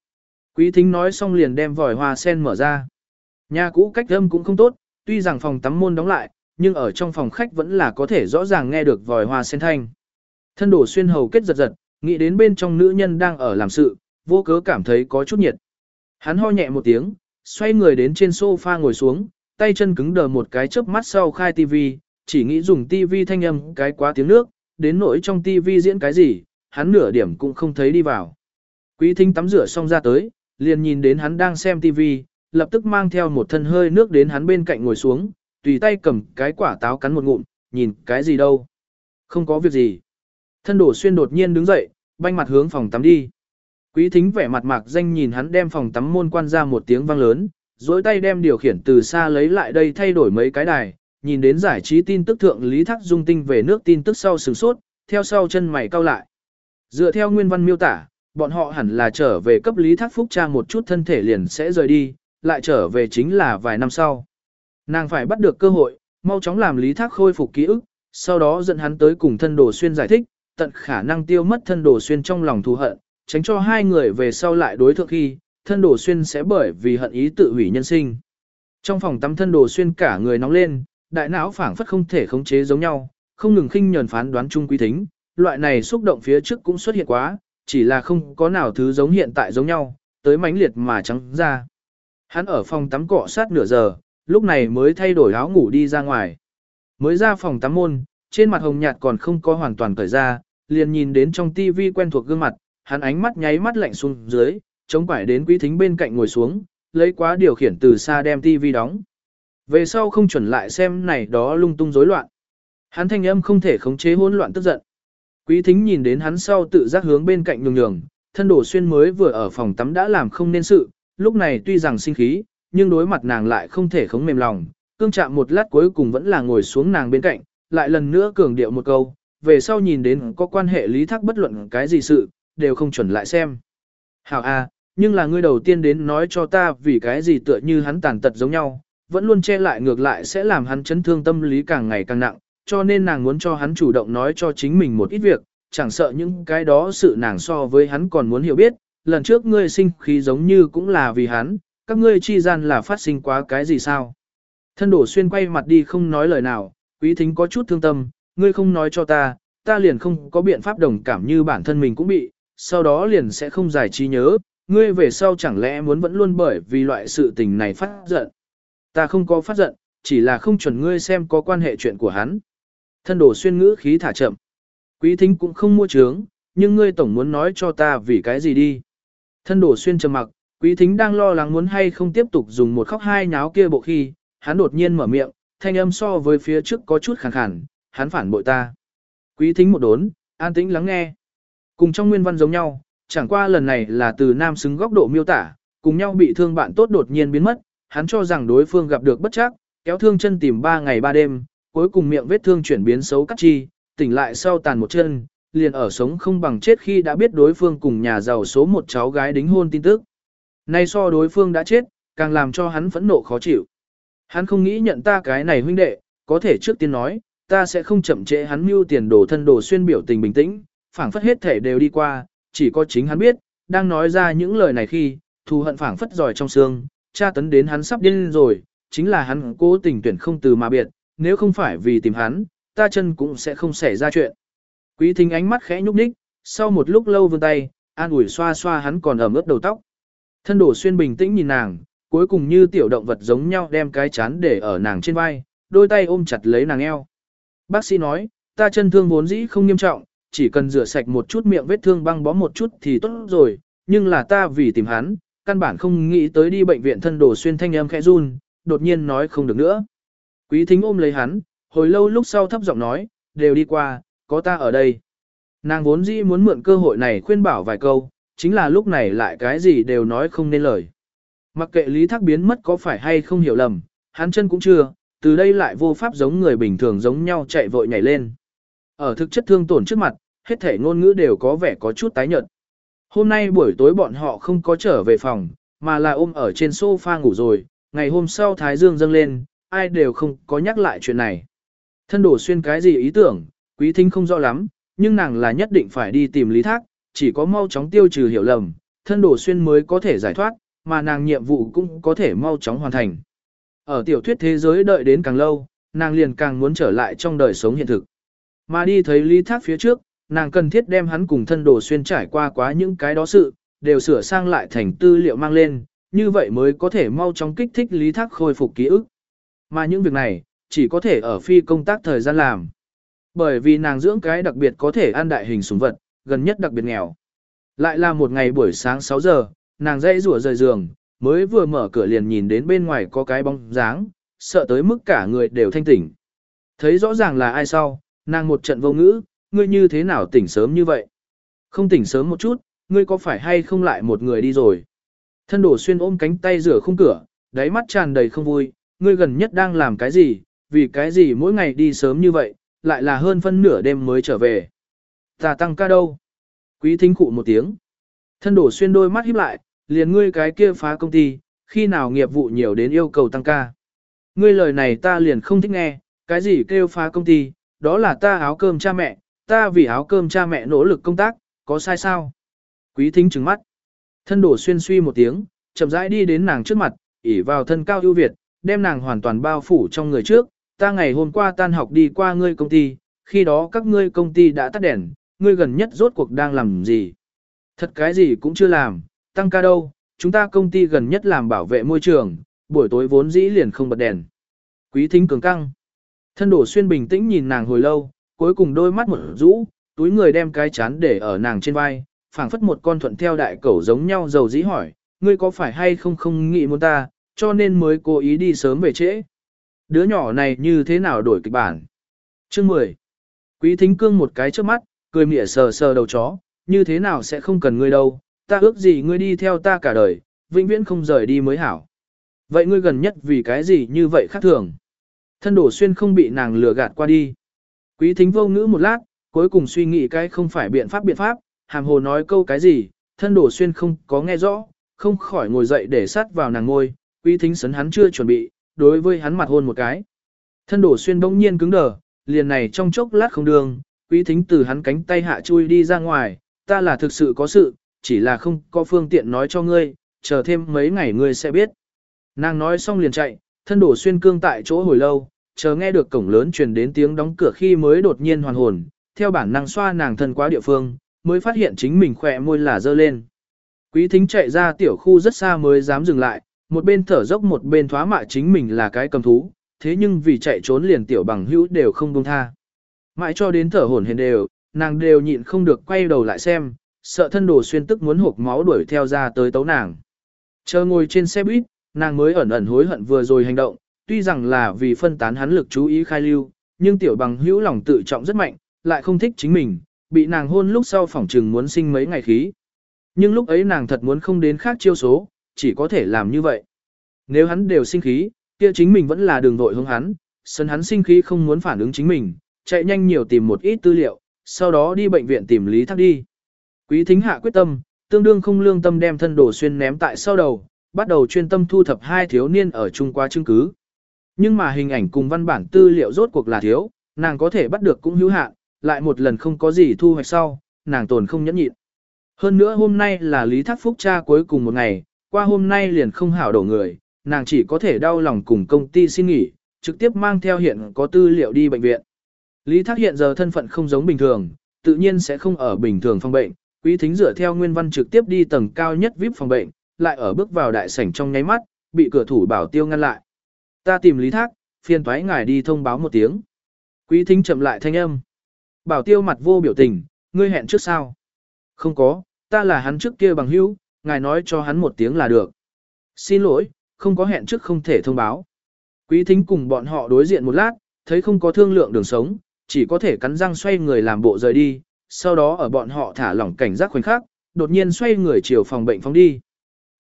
Quý thính nói xong liền đem vòi hoa sen mở ra. Nhà cũ cách âm cũng không tốt, tuy rằng phòng tắm môn đóng lại, nhưng ở trong phòng khách vẫn là có thể rõ ràng nghe được vòi hoa sen thanh. Thân đổ xuyên hầu kết giật giật, nghĩ đến bên trong nữ nhân đang ở làm sự, vô cớ cảm thấy có chút nhiệt. Hắn ho nhẹ một tiếng, xoay người đến trên sofa ngồi xuống, tay chân cứng đờ một cái chớp mắt sau khai tivi, chỉ nghĩ dùng tivi thanh âm cái quá tiếng nước, đến nỗi trong tivi diễn cái gì, hắn nửa điểm cũng không thấy đi vào. Quý thính tắm rửa xong ra tới, liền nhìn đến hắn đang xem tivi, lập tức mang theo một thân hơi nước đến hắn bên cạnh ngồi xuống, tùy tay cầm cái quả táo cắn một ngụm, nhìn cái gì đâu. Không có việc gì. Thân đổ xuyên đột nhiên đứng dậy, banh mặt hướng phòng tắm đi. Quý thính vẻ mặt mạc danh nhìn hắn đem phòng tắm môn quan ra một tiếng vang lớn, dối tay đem điều khiển từ xa lấy lại đây thay đổi mấy cái đài, nhìn đến giải trí tin tức thượng Lý Thác Dung tinh về nước tin tức sau sửng sốt, theo sau chân mày cau lại. Dựa theo nguyên văn miêu tả, bọn họ hẳn là trở về cấp Lý Thác Phúc Trang một chút thân thể liền sẽ rời đi, lại trở về chính là vài năm sau. Nàng phải bắt được cơ hội, mau chóng làm Lý Thác khôi phục ký ức, sau đó dẫn hắn tới cùng thân đồ xuyên giải thích, tận khả năng tiêu mất thân đồ xuyên trong lòng thù hận, tránh cho hai người về sau lại đối thượng khi, thân đồ xuyên sẽ bởi vì hận ý tự hủy nhân sinh. Trong phòng tắm thân đồ xuyên cả người nóng lên, đại não phảng phất không thể khống chế giống nhau, không ngừng khinh nhờn phán đoán chung quý thính, loại này xúc động phía trước cũng xuất hiện quá, chỉ là không có nào thứ giống hiện tại giống nhau, tới mãnh liệt mà trắng ra. Hắn ở phòng tắm cọ sát nửa giờ, lúc này mới thay đổi áo ngủ đi ra ngoài. Mới ra phòng tắm môn, trên mặt hồng nhạt còn không có hoàn toàn cởi ra, liền nhìn đến trong tivi quen thuộc gương mặt, hắn ánh mắt nháy mắt lạnh xuống dưới, chống quải đến quý thính bên cạnh ngồi xuống, lấy quá điều khiển từ xa đem tivi đóng. Về sau không chuẩn lại xem này đó lung tung rối loạn. Hắn thanh âm không thể khống chế hỗn loạn tức giận. Quý thính nhìn đến hắn sau tự giác hướng bên cạnh nhường nhường, thân đổ xuyên mới vừa ở phòng tắm đã làm không nên sự, lúc này tuy rằng sinh khí, nhưng đối mặt nàng lại không thể khống mềm lòng, cương chạm một lát cuối cùng vẫn là ngồi xuống nàng bên cạnh, lại lần nữa cường điệu một câu, về sau nhìn đến có quan hệ lý thác bất luận cái gì sự, đều không chuẩn lại xem. Hảo a, nhưng là ngươi đầu tiên đến nói cho ta vì cái gì tựa như hắn tàn tật giống nhau, vẫn luôn che lại ngược lại sẽ làm hắn chấn thương tâm lý càng ngày càng nặng, cho nên nàng muốn cho hắn chủ động nói cho chính mình một ít việc, chẳng sợ những cái đó sự nàng so với hắn còn muốn hiểu biết, lần trước ngươi sinh khí giống như cũng là vì hắn, các ngươi chi gian là phát sinh quá cái gì sao. Thân đổ xuyên quay mặt đi không nói lời nào, quý thính có chút thương tâm, ngươi không nói cho ta, ta liền không có biện pháp đồng cảm như bản thân mình cũng bị, sau đó liền sẽ không giải trí nhớ, ngươi về sau chẳng lẽ muốn vẫn luôn bởi vì loại sự tình này phát giận. Ta không có phát giận, chỉ là không chuẩn ngươi xem có quan hệ chuyện của hắn. Thân đổ xuyên ngữ khí thả chậm. Quý thính cũng không mua trướng, nhưng ngươi tổng muốn nói cho ta vì cái gì đi. Thân đổ xuyên trầm mặc, quý thính đang lo lắng muốn hay không tiếp tục dùng một khóc hai nháo kia bộ khi, hắn đột nhiên mở miệng, thanh âm so với phía trước có chút khàn khàn, hắn phản bội ta. Quý thính một đốn, an tĩnh lắng nghe. Cùng trong nguyên văn giống nhau, chẳng qua lần này là từ nam xứng góc độ miêu tả, cùng nhau bị thương bạn tốt đột nhiên biến mất, hắn cho rằng đối phương gặp được bất chắc, kéo thương chân tìm 3 ngày 3 đêm, cuối cùng miệng vết thương chuyển biến xấu cắt chi, tỉnh lại sau tàn một chân, liền ở sống không bằng chết khi đã biết đối phương cùng nhà giàu số một cháu gái đính hôn tin tức. Nay so đối phương đã chết, càng làm cho hắn phẫn nộ khó chịu. Hắn không nghĩ nhận ta cái này huynh đệ, có thể trước tiên nói, ta sẽ không chậm trễ hắn mưu tiền đồ thân đồ xuyên biểu tình bình tĩnh, phảng phất hết thể đều đi qua, chỉ có chính hắn biết, đang nói ra những lời này khi, thù hận phảng phất giỏi trong xương, tra tấn đến hắn sắp điên rồi, chính là hắn cố tình tuyển không từ mà biệt, nếu không phải vì tìm hắn, ta chân cũng sẽ không xảy ra chuyện. Quý thính ánh mắt khẽ nhúc nhích, sau một lúc lâu vươn tay, an ủi xoa xoa hắn còn ẩm ướt đầu tóc. Thân đổ xuyên bình tĩnh nhìn nàng, cuối cùng như tiểu động vật giống nhau đem cái chán để ở nàng trên vai, đôi tay ôm chặt lấy nàng eo. Bác sĩ nói, ta chân thương vốn dĩ không nghiêm trọng, chỉ cần rửa sạch một chút miệng vết thương băng bó một chút thì tốt rồi, nhưng là ta vì tìm hắn, căn bản không nghĩ tới đi bệnh viện thân đổ xuyên thanh em khẽ run, đột nhiên nói không được nữa. Quý thính ôm lấy hắn, hồi lâu lúc sau thấp giọng nói, đều đi qua, có ta ở đây. Nàng vốn dĩ muốn mượn cơ hội này khuyên bảo vài câu, chính là lúc này lại cái gì đều nói không nên lời. Mặc kệ lý thác biến mất có phải hay không hiểu lầm, hắn chân cũng chưa, từ đây lại vô pháp giống người bình thường giống nhau chạy vội nhảy lên. Ở thực chất thương tổn trước mặt, hết thể ngôn ngữ đều có vẻ có chút tái nhợt. Hôm nay buổi tối bọn họ không có trở về phòng, mà là ôm ở trên sofa ngủ rồi, ngày hôm sau Thái Dương dâng lên, ai đều không có nhắc lại chuyện này. Thân đổ xuyên cái gì ý tưởng, quý thính không rõ lắm, nhưng nàng là nhất định phải đi tìm lý thác, chỉ có mau chóng tiêu trừ hiểu lầm, thân đổ xuyên mới có thể giải thoát, mà nàng nhiệm vụ cũng có thể mau chóng hoàn thành. Ở tiểu thuyết thế giới đợi đến càng lâu, nàng liền càng muốn trở lại trong đời sống hiện thực. Mà đi thấy lý thác phía trước, nàng cần thiết đem hắn cùng thân đồ xuyên trải qua quá những cái đó sự, đều sửa sang lại thành tư liệu mang lên, như vậy mới có thể mau chóng kích thích lý thác khôi phục ký ức. Mà những việc này, chỉ có thể ở phi công tác thời gian làm. Bởi vì nàng dưỡng cái đặc biệt có thể ăn đại hình súng vật, gần nhất đặc biệt nghèo. Lại là một ngày buổi sáng 6 giờ, nàng dậy rủa rời giường, mới vừa mở cửa liền nhìn đến bên ngoài có cái bóng dáng, sợ tới mức cả người đều thanh tỉnh. Thấy rõ ràng là ai sau, nàng một trận vô ngữ, ngươi như thế nào tỉnh sớm như vậy? Không tỉnh sớm một chút, ngươi có phải hay không lại một người đi rồi? Thân đổ xuyên ôm cánh tay rửa khung cửa, đáy mắt tràn đầy không vui, ngươi gần nhất đang làm cái gì, vì cái gì mỗi ngày đi sớm như vậy, lại là hơn phân nửa đêm mới trở về. Ta tăng ca đâu? Quý thính cụ một tiếng. Thân đổ xuyên đôi mắt híp lại, liền ngươi cái kia phá công ty, khi nào nghiệp vụ nhiều đến yêu cầu tăng ca. Ngươi lời này ta liền không thích nghe, cái gì kêu phá công ty, đó là ta áo cơm cha mẹ, ta vì áo cơm cha mẹ nỗ lực công tác, có sai sao? Quý thính trừng mắt. Thân đổ xuyên suy một tiếng, chậm rãi đi đến nàng trước mặt, ỉ vào thân cao ưu việt, đem nàng hoàn toàn bao phủ trong người trước. Ta ngày hôm qua tan học đi qua ngươi công ty, khi đó các ngươi công ty đã tắt đèn, ngươi gần nhất rốt cuộc đang làm gì? Thật cái gì cũng chưa làm, tăng ca đâu, chúng ta công ty gần nhất làm bảo vệ môi trường, buổi tối vốn dĩ liền không bật đèn. Quý thính cường căng. Thân đổ xuyên bình tĩnh nhìn nàng hồi lâu, cuối cùng đôi mắt một rũ, túi người đem cái chán để ở nàng trên vai, phảng phất một con thuận theo đại cẩu giống nhau dầu dĩ hỏi, ngươi có phải hay không không nghĩ muốn ta, cho nên mới cố ý đi sớm về trễ. Đứa nhỏ này như thế nào đổi kịch bản? Chương 10. Quý thính cương một cái trước mắt, cười mỉa sờ sờ đầu chó, như thế nào sẽ không cần ngươi đâu, ta ước gì ngươi đi theo ta cả đời, vĩnh viễn không rời đi mới hảo. Vậy ngươi gần nhất vì cái gì như vậy khác thường? Thân đổ xuyên không bị nàng lừa gạt qua đi. Quý thính vô ngữ một lát, cuối cùng suy nghĩ cái không phải biện pháp biện pháp, hàm hồ nói câu cái gì, thân đổ xuyên không có nghe rõ, không khỏi ngồi dậy để sát vào nàng ngôi, quý thính sấn hắn chưa chuẩn bị, đối với hắn mặt hôn một cái. Thân đổ xuyên bỗng nhiên cứng đờ, liền này trong chốc lát không đường, quý thính từ hắn cánh tay hạ chui đi ra ngoài, ta là thực sự có sự, chỉ là không có phương tiện nói cho ngươi, chờ thêm mấy ngày ngươi sẽ biết. Nàng nói xong liền chạy, thân đổ xuyên cương tại chỗ hồi lâu, chờ nghe được cổng lớn truyền đến tiếng đóng cửa khi mới đột nhiên hoàn hồn, theo bản năng xoa nàng thân quá địa phương, mới phát hiện chính mình khỏe môi là dơ lên. Quý thính chạy ra tiểu khu rất xa mới dám dừng lại, một bên thở dốc một bên thoá mạ chính mình là cái cầm thú, thế nhưng vì chạy trốn liền tiểu bằng hữu đều không buông tha. Mãi cho đến thở hổn hển đều, nàng đều nhịn không được quay đầu lại xem, sợ thân đồ xuyên tức muốn hộp máu đuổi theo ra tới tấu nàng. Chờ ngồi trên xe buýt, nàng mới ẩn ẩn hối hận vừa rồi hành động, tuy rằng là vì phân tán hắn lực chú ý khai lưu, nhưng tiểu bằng hữu lòng tự trọng rất mạnh, lại không thích chính mình, bị nàng hôn lúc sau phỏng trừng muốn sinh mấy ngày khí. Nhưng lúc ấy nàng thật muốn không đến khác chiêu số, chỉ có thể làm như vậy. Nếu hắn đều sinh khí, kia chính mình vẫn là đường vội hướng hắn, sân hắn sinh khí không muốn phản ứng chính mình, chạy nhanh nhiều tìm một ít tư liệu, sau đó đi bệnh viện tìm Lý Thác đi. Quý thính hạ quyết tâm, tương đương không lương tâm đem thân đồ xuyên ném tại sau đầu, bắt đầu chuyên tâm thu thập hai thiếu niên ở Trung qua chứng cứ. Nhưng mà hình ảnh cùng văn bản tư liệu rốt cuộc là thiếu, nàng có thể bắt được cũng hữu hạn, lại một lần không có gì thu hoạch sau, nàng tồn không nhẫn nhịn. Hơn nữa hôm nay là Lý Thác Phúc cha cuối cùng một ngày, qua hôm nay liền không hảo đổ người, nàng chỉ có thể đau lòng cùng công ty xin nghỉ, trực tiếp mang theo hiện có tư liệu đi bệnh viện. Lý Thác hiện giờ thân phận không giống bình thường, tự nhiên sẽ không ở bình thường phòng bệnh, quý thính dựa theo nguyên văn trực tiếp đi tầng cao nhất VIP phòng bệnh, lại ở bước vào đại sảnh trong nháy mắt, bị cửa thủ bảo tiêu ngăn lại. Ta tìm Lý Thác, phiền toái ngài đi thông báo một tiếng. Quý thính chậm lại thanh âm. Bảo tiêu mặt vô biểu tình, ngươi hẹn trước sao? Không có, ta là hắn trước kia bằng hữu, ngài nói cho hắn một tiếng là được. Xin lỗi, không có hẹn trước không thể thông báo. Quý thính cùng bọn họ đối diện một lát, thấy không có thương lượng đường sống, chỉ có thể cắn răng xoay người làm bộ rời đi, sau đó ở bọn họ thả lỏng cảnh giác khoảnh khắc, đột nhiên xoay người chiều phòng bệnh phóng đi.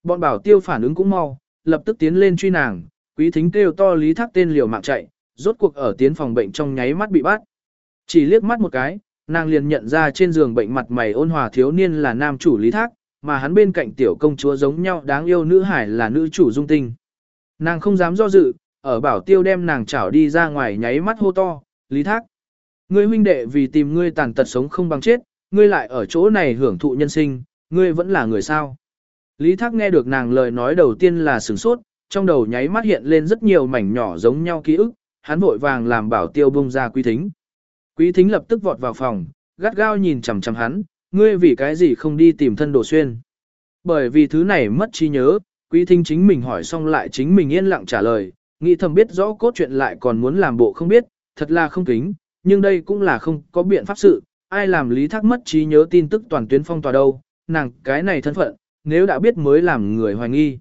Bọn bảo tiêu phản ứng cũng mau, lập tức tiến lên truy nàng, quý thính kêu to lý thác tên liều mạng chạy, rốt cuộc ở tiến phòng bệnh trong nháy mắt bị bắt. Chỉ liếc mắt một cái, nàng liền nhận ra trên giường bệnh mặt mày ôn hòa thiếu niên là nam chủ lý thác, mà hắn bên cạnh tiểu công chúa giống nhau đáng yêu nữ hải là nữ chủ dung tinh. Nàng không dám do dự, ở bảo tiêu đem nàng chảo đi ra ngoài nháy mắt hô to, lý thác. Ngươi huynh đệ vì tìm ngươi tàn tật sống không bằng chết, ngươi lại ở chỗ này hưởng thụ nhân sinh, ngươi vẫn là người sao. Lý thác nghe được nàng lời nói đầu tiên là sửng sốt, trong đầu nháy mắt hiện lên rất nhiều mảnh nhỏ giống nhau ký ức, hắn vội vàng làm bảo tiêu bung ra quý thính. Quý thính lập tức vọt vào phòng, gắt gao nhìn chằm chằm hắn, ngươi vì cái gì không đi tìm thân đồ xuyên. Bởi vì thứ này mất trí nhớ, quý thính chính mình hỏi xong lại chính mình yên lặng trả lời, nghĩ thầm biết rõ cốt truyện lại còn muốn làm bộ không biết, thật là không kính, nhưng đây cũng là không có biện pháp sự, ai làm lý thác mất trí nhớ tin tức toàn tuyến phong tòa đâu, nàng cái này thân phận, nếu đã biết mới làm người hoài nghi.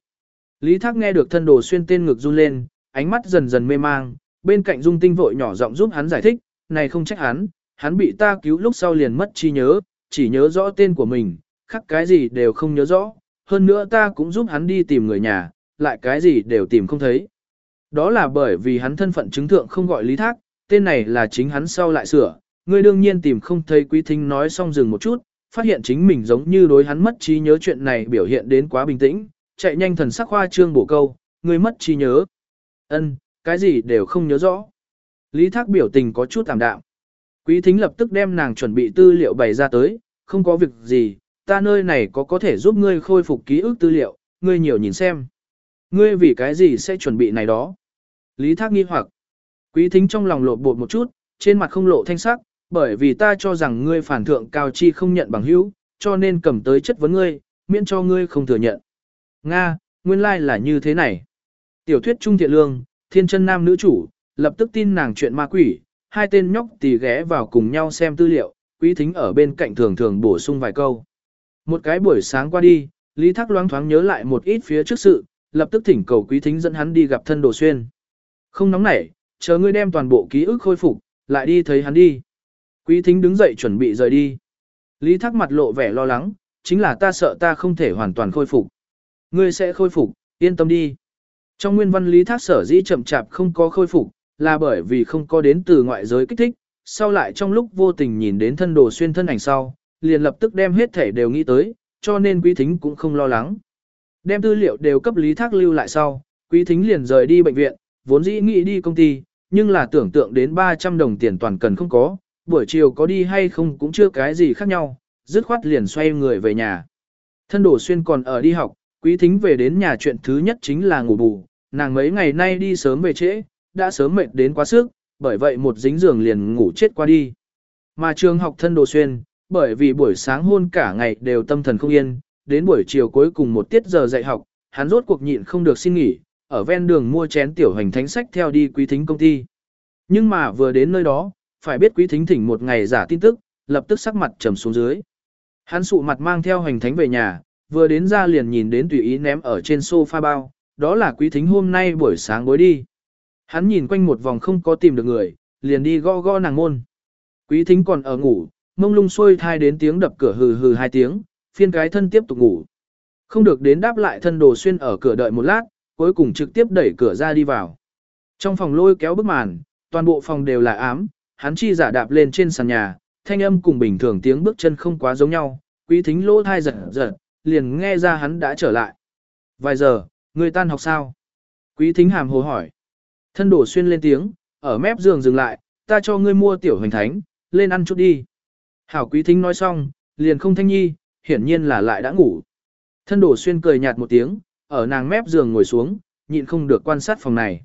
Lý thác nghe được thân đồ xuyên tên ngực run lên, ánh mắt dần dần mê mang, bên cạnh dung tinh vội nhỏ giọng giúp hắn giải thích, này không trách hắn, hắn bị ta cứu lúc sau liền mất trí nhớ, chỉ nhớ rõ tên của mình, khác cái gì đều không nhớ rõ, hơn nữa ta cũng giúp hắn đi tìm người nhà, lại cái gì đều tìm không thấy. Đó là bởi vì hắn thân phận chứng thượng không gọi lý thác, tên này là chính hắn sau lại sửa, ngươi đương nhiên tìm không thấy quý thính nói xong dừng một chút, phát hiện chính mình giống như đối hắn mất trí nhớ chuyện này biểu hiện đến quá bình tĩnh, chạy nhanh thần sắc hoa trương bổ câu, ngươi mất trí nhớ. Ân, cái gì đều không nhớ rõ. Lý Thác biểu tình có chút tạm đạm. Quý thính lập tức đem nàng chuẩn bị tư liệu bày ra tới, không có việc gì, ta nơi này có có thể giúp ngươi khôi phục ký ức tư liệu, ngươi nhiều nhìn xem. Ngươi vì cái gì sẽ chuẩn bị này đó? Lý Thác nghi hoặc. Quý thính trong lòng lộ bột một chút, trên mặt không lộ thanh sắc, bởi vì ta cho rằng ngươi phản thượng cao chi không nhận bằng hữu, cho nên cầm tới chất vấn ngươi, miễn cho ngươi không thừa nhận. Nga, nguyên lai like là như thế này. Tiểu thuyết trung thiện lương, thiên chân nam nữ chủ, lập tức tin nàng chuyện ma quỷ, hai tên nhóc tì ghé vào cùng nhau xem tư liệu, quý thính ở bên cạnh thường thường bổ sung vài câu. Một cái buổi sáng qua đi, Lý Thác loáng thoáng nhớ lại một ít phía trước sự, lập tức thỉnh cầu quý thính dẫn hắn đi gặp thân đồ xuyên. Không nóng nảy, chờ ngươi đem toàn bộ ký ức khôi phục, lại đi thấy hắn đi. Quý thính đứng dậy chuẩn bị rời đi. Lý Thác mặt lộ vẻ lo lắng, chính là ta sợ ta không thể hoàn toàn khôi phục. Ngươi sẽ khôi phục, yên tâm đi. Trong nguyên văn Lý Thác sở dĩ chậm chạp không có khôi phục, là bởi vì không có đến từ ngoại giới kích thích, sau lại trong lúc vô tình nhìn đến thân đồ xuyên thân ảnh sau, liền lập tức đem hết thể đều nghĩ tới, cho nên quý thính cũng không lo lắng. Đem tư liệu đều cấp Lý Thác lưu lại sau, quý thính liền rời đi bệnh viện, vốn dĩ nghĩ đi công ty, nhưng là tưởng tượng đến 300 đồng tiền toàn cần không có, buổi chiều có đi hay không cũng chưa cái gì khác nhau, dứt khoát liền xoay người về nhà. Thân đổ xuyên còn ở đi học, quý thính về đến nhà chuyện thứ nhất chính là ngủ bù, nàng mấy ngày nay đi sớm về trễ, đã sớm mệt đến quá sức, bởi vậy một dính giường liền ngủ chết qua đi. Mà trường học thân đồ xuyên, bởi vì buổi sáng hôn cả ngày đều tâm thần không yên, đến buổi chiều cuối cùng một tiết giờ dạy học, hắn rốt cuộc nhịn không được xin nghỉ, ở ven đường mua chén tiểu hành thánh sách theo đi quý thính công ty. Nhưng mà vừa đến nơi đó, phải biết quý thính thỉnh một ngày giả tin tức, lập tức sắc mặt trầm xuống dưới. Hắn sụ mặt mang theo hành thánh về nhà, vừa đến ra liền nhìn đến tùy ý ném ở trên sofa bao, đó là quý thính hôm nay buổi sáng bối đi. Hắn nhìn quanh một vòng không có tìm được người, liền đi gõ gõ nàng môn. Quý thính còn ở ngủ, mông lung xuôi thai đến tiếng đập cửa hừ hừ hai tiếng, phiên cái thân tiếp tục ngủ. Không được đến đáp lại thân đồ xuyên ở cửa đợi một lát, cuối cùng trực tiếp đẩy cửa ra đi vào. Trong phòng lôi kéo bức màn, toàn bộ phòng đều là ám, hắn chi giả đạp lên trên sàn nhà, thanh âm cùng bình thường tiếng bước chân không quá giống nhau, quý thính lỗ thai giật giật, liền nghe ra hắn đã trở lại. Vài giờ, người tan học sao? Quý thính hàm hồ hỏi. Thân đổ xuyên lên tiếng, ở mép giường dừng lại, ta cho ngươi mua tiểu hoành thánh, lên ăn chút đi. Hảo quý thính nói xong, liền không thanh nhi, hiển nhiên là lại đã ngủ. Thân đổ xuyên cười nhạt một tiếng, ở nàng mép giường ngồi xuống, nhịn không được quan sát phòng này.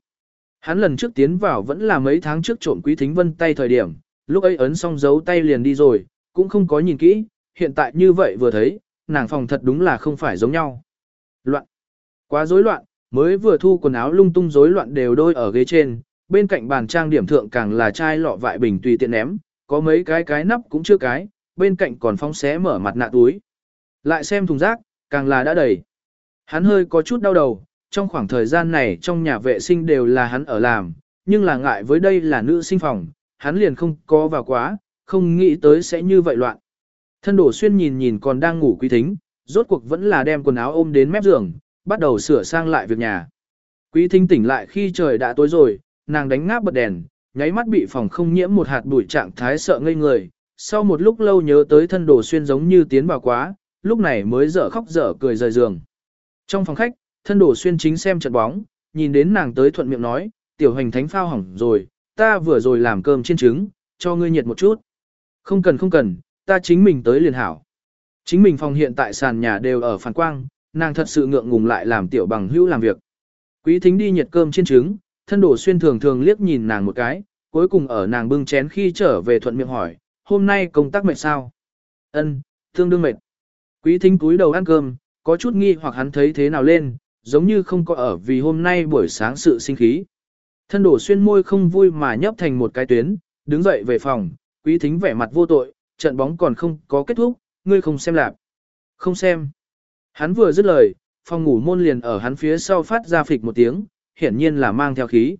Hắn lần trước tiến vào vẫn là mấy tháng trước trộm quý thính vân tay thời điểm, lúc ấy ấn xong dấu tay liền đi rồi, cũng không có nhìn kỹ, hiện tại như vậy vừa thấy, nàng phòng thật đúng là không phải giống nhau. Loạn. Quá rối loạn, mới vừa thu quần áo lung tung rối loạn đều đôi ở ghế trên, bên cạnh bàn trang điểm thượng càng là chai lọ vại bình tùy tiện ném, có mấy cái cái nắp cũng chưa cái, bên cạnh còn phóng xé mở mặt nạ túi. Lại xem thùng rác, càng là đã đầy. Hắn hơi có chút đau đầu, trong khoảng thời gian này trong nhà vệ sinh đều là hắn ở làm, nhưng là ngại với đây là nữ sinh phòng, hắn liền không có vào quá, không nghĩ tới sẽ như vậy loạn. Thân đổ xuyên nhìn nhìn còn đang ngủ quý thính, rốt cuộc vẫn là đem quần áo ôm đến mép giường, bắt đầu sửa sang lại việc nhà. Quý thính tỉnh lại khi trời đã tối rồi, nàng đánh ngáp bật đèn, nháy mắt bị phòng không nhiễm một hạt bụi trạng thái sợ ngây người. Sau một lúc lâu nhớ tới thân đồ xuyên giống như tiến vào quá, lúc này mới dở khóc dở cười rời giường. Trong phòng khách, thân đồ xuyên chính xem trận bóng, nhìn đến nàng tới thuận miệng nói, tiểu hành thánh phao hỏng rồi, ta vừa rồi làm cơm chiên trứng, cho ngươi nhiệt một chút. Không cần không cần, ta chính mình tới liền hảo. Chính mình phòng hiện tại sàn nhà đều ở phản quang, nàng thật sự ngượng ngùng lại làm tiểu bằng hữu làm việc. Quý thính đi nhiệt cơm chiên trứng, thân đổ xuyên thường thường liếc nhìn nàng một cái, cuối cùng ở nàng bưng chén khi trở về thuận miệng hỏi, hôm nay công tác mệt sao? Ân, tương đương mệt. Quý thính cúi đầu ăn cơm, có chút nghi hoặc hắn thấy thế nào lên, giống như không có ở vì hôm nay buổi sáng sự sinh khí. Thân đổ xuyên môi không vui mà nhấp thành một cái tuyến, đứng dậy về phòng, quý thính vẻ mặt vô tội, trận bóng còn không có kết thúc, ngươi không xem lạc. Không xem. Hắn vừa dứt lời, phòng ngủ môn liền ở hắn phía sau phát ra phịch một tiếng, hiển nhiên là mang theo khí.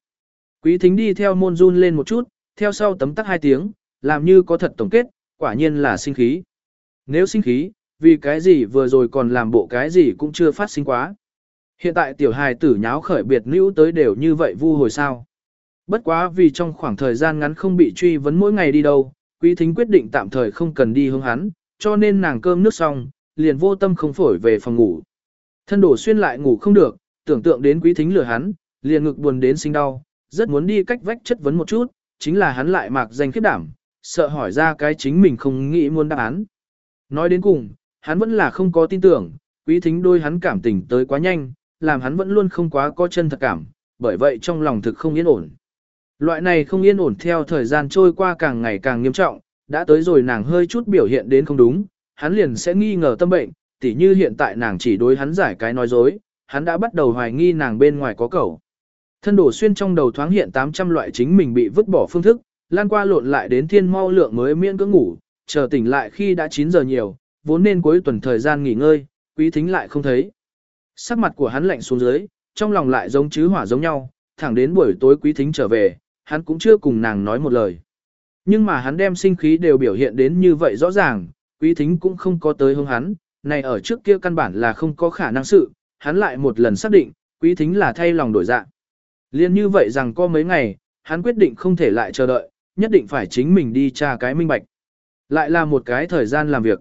Quý thính đi theo môn run lên một chút, theo sau tấm tắc hai tiếng, làm như có thật tổng kết, quả nhiên là sinh khí. Nếu sinh khí, vì cái gì vừa rồi còn làm bộ cái gì cũng chưa phát sinh quá. Hiện tại tiểu hài tử nháo khởi biệt nữ tới đều như vậy vu hồi sao. Bất quá vì trong khoảng thời gian ngắn không bị truy vấn mỗi ngày đi đâu, quý thính quyết định tạm thời không cần đi hướng hắn, cho nên nàng cơm nước xong, liền vô tâm không phổi về phòng ngủ. Thân đổ xuyên lại ngủ không được, tưởng tượng đến quý thính lừa hắn, liền ngực buồn đến sinh đau, rất muốn đi cách vách chất vấn một chút, chính là hắn lại mạc danh khiếp đảm, sợ hỏi ra cái chính mình không nghĩ muốn đáp án. Nói đến cùng, hắn vẫn là không có tin tưởng, quý thính đôi hắn cảm tình tới quá nhanh, làm hắn vẫn luôn không quá có chân thật cảm, bởi vậy trong lòng thực không yên ổn. Loại này không yên ổn theo thời gian trôi qua càng ngày càng nghiêm trọng, đã tới rồi nàng hơi chút biểu hiện đến không đúng, hắn liền sẽ nghi ngờ tâm bệnh, tỉ như hiện tại nàng chỉ đối hắn giải cái nói dối, hắn đã bắt đầu hoài nghi nàng bên ngoài có cầu. Thân đổ xuyên trong đầu thoáng hiện 800 loại chính mình bị vứt bỏ phương thức, lan qua lộn lại đến thiên mau lượng mới miễn cưỡng ngủ, chờ tỉnh lại khi đã 9 giờ nhiều, vốn nên cuối tuần thời gian nghỉ ngơi, quý thính lại không thấy. Sắc mặt của hắn lạnh xuống dưới, trong lòng lại giống chứ hỏa giống nhau, thẳng đến buổi tối quý thính trở về, hắn cũng chưa cùng nàng nói một lời. Nhưng mà hắn đem sinh khí đều biểu hiện đến như vậy rõ ràng, quý thính cũng không có tới hướng hắn, này ở trước kia căn bản là không có khả năng sự, hắn lại một lần xác định, quý thính là thay lòng đổi dạng. Liên như vậy rằng có mấy ngày, hắn quyết định không thể lại chờ đợi, nhất định phải chính mình đi tra cái minh bạch. Lại là một cái thời gian làm việc.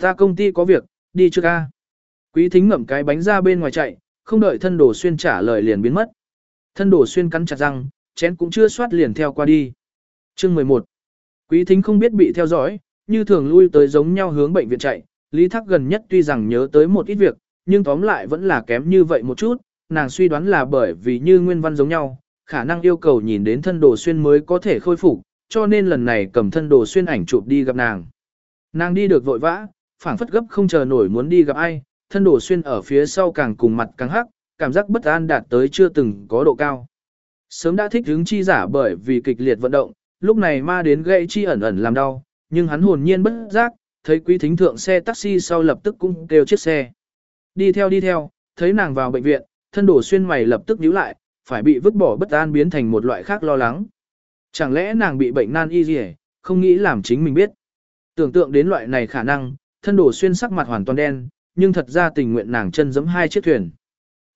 Ta công ty có việc, đi trước ca. Quý thính ngậm cái bánh ra bên ngoài chạy, không đợi thân đồ xuyên trả lời liền biến mất. Thân đồ xuyên cắn chặt răng, chén cũng chưa soát liền theo qua đi. Chương 11. Quý thính không biết bị theo dõi, như thường lui tới giống nhau hướng bệnh viện chạy, Lý Thác gần nhất tuy rằng nhớ tới một ít việc, nhưng tóm lại vẫn là kém như vậy một chút, nàng suy đoán là bởi vì như nguyên văn giống nhau, khả năng yêu cầu nhìn đến thân đồ xuyên mới có thể khôi phục, cho nên lần này cầm thân đồ xuyên ảnh chụp đi gặp nàng. Nàng đi được vội vã, phảng phất gấp không chờ nổi muốn đi gặp ai, thân đổ xuyên ở phía sau càng cùng mặt càng hắc, cảm giác bất an đạt tới chưa từng có độ cao. Sớm đã thích hứng chi giả bởi vì kịch liệt vận động, lúc này ma đến gây chi ẩn ẩn làm đau, nhưng hắn hồn nhiên bất giác, thấy quý thính thượng xe taxi sau lập tức cũng kêu chiếc xe. Đi theo đi theo, thấy nàng vào bệnh viện, thân đổ xuyên mày lập tức nhíu lại, phải bị vứt bỏ bất an biến thành một loại khác lo lắng. Chẳng lẽ nàng bị bệnh nan y gì không nghĩ làm chính mình biết. Tưởng tượng đến loại này khả năng, thân đổ xuyên sắc mặt hoàn toàn đen, nhưng thật ra tình nguyện nàng chân giẫm hai chiếc thuyền.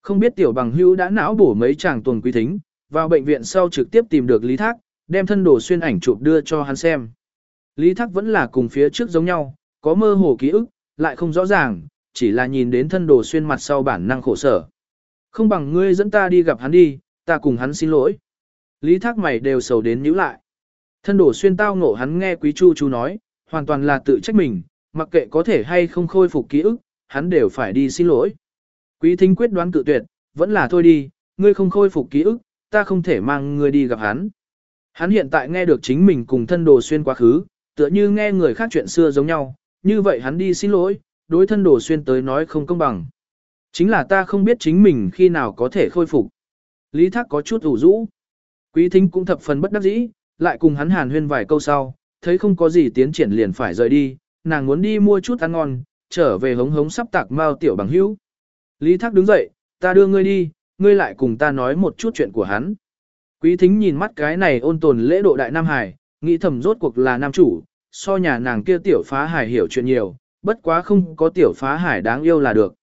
Không biết tiểu bằng hữu đã não bổ mấy chàng tuần quý thính, vào bệnh viện sau trực tiếp tìm được Lý Thác, đem thân đổ xuyên ảnh chụp đưa cho hắn xem. Lý Thác vẫn là cùng phía trước giống nhau, có mơ hồ ký ức, lại không rõ ràng, chỉ là nhìn đến thân đồ xuyên mặt sau bản năng khổ sở. Không bằng ngươi dẫn ta đi gặp hắn đi, ta cùng hắn xin lỗi. Lý Thác mày đều sầu đến nhíu lại. Thân đồ xuyên tao ngộ hắn nghe quý chu chu nói, hoàn toàn là tự trách mình, mặc kệ có thể hay không khôi phục ký ức, hắn đều phải đi xin lỗi. Quý thính quyết đoán cự tuyệt, vẫn là thôi đi, ngươi không khôi phục ký ức, ta không thể mang ngươi đi gặp hắn. Hắn hiện tại nghe được chính mình cùng thân đồ xuyên quá khứ, tựa như nghe người khác chuyện xưa giống nhau, như vậy hắn đi xin lỗi, đối thân đồ xuyên tới nói không công bằng. Chính là ta không biết chính mình khi nào có thể khôi phục. Lý Thác có chút ủ rũ. Quý thính cũng thập phần bất đắc dĩ, lại cùng hắn hàn huyên vài câu sau, thấy không có gì tiến triển liền phải rời đi, nàng muốn đi mua chút ăn ngon, trở về hống hống sắp tạc mao tiểu bằng hữu. Lý Thác đứng dậy, ta đưa ngươi đi, ngươi lại cùng ta nói một chút chuyện của hắn. Quý thính nhìn mắt cái này ôn tồn lễ độ đại Nam Hải, nghĩ thầm rốt cuộc là nam chủ, so nhà nàng kia tiểu phá hải hiểu chuyện nhiều, bất quá không có tiểu phá hải đáng yêu là được.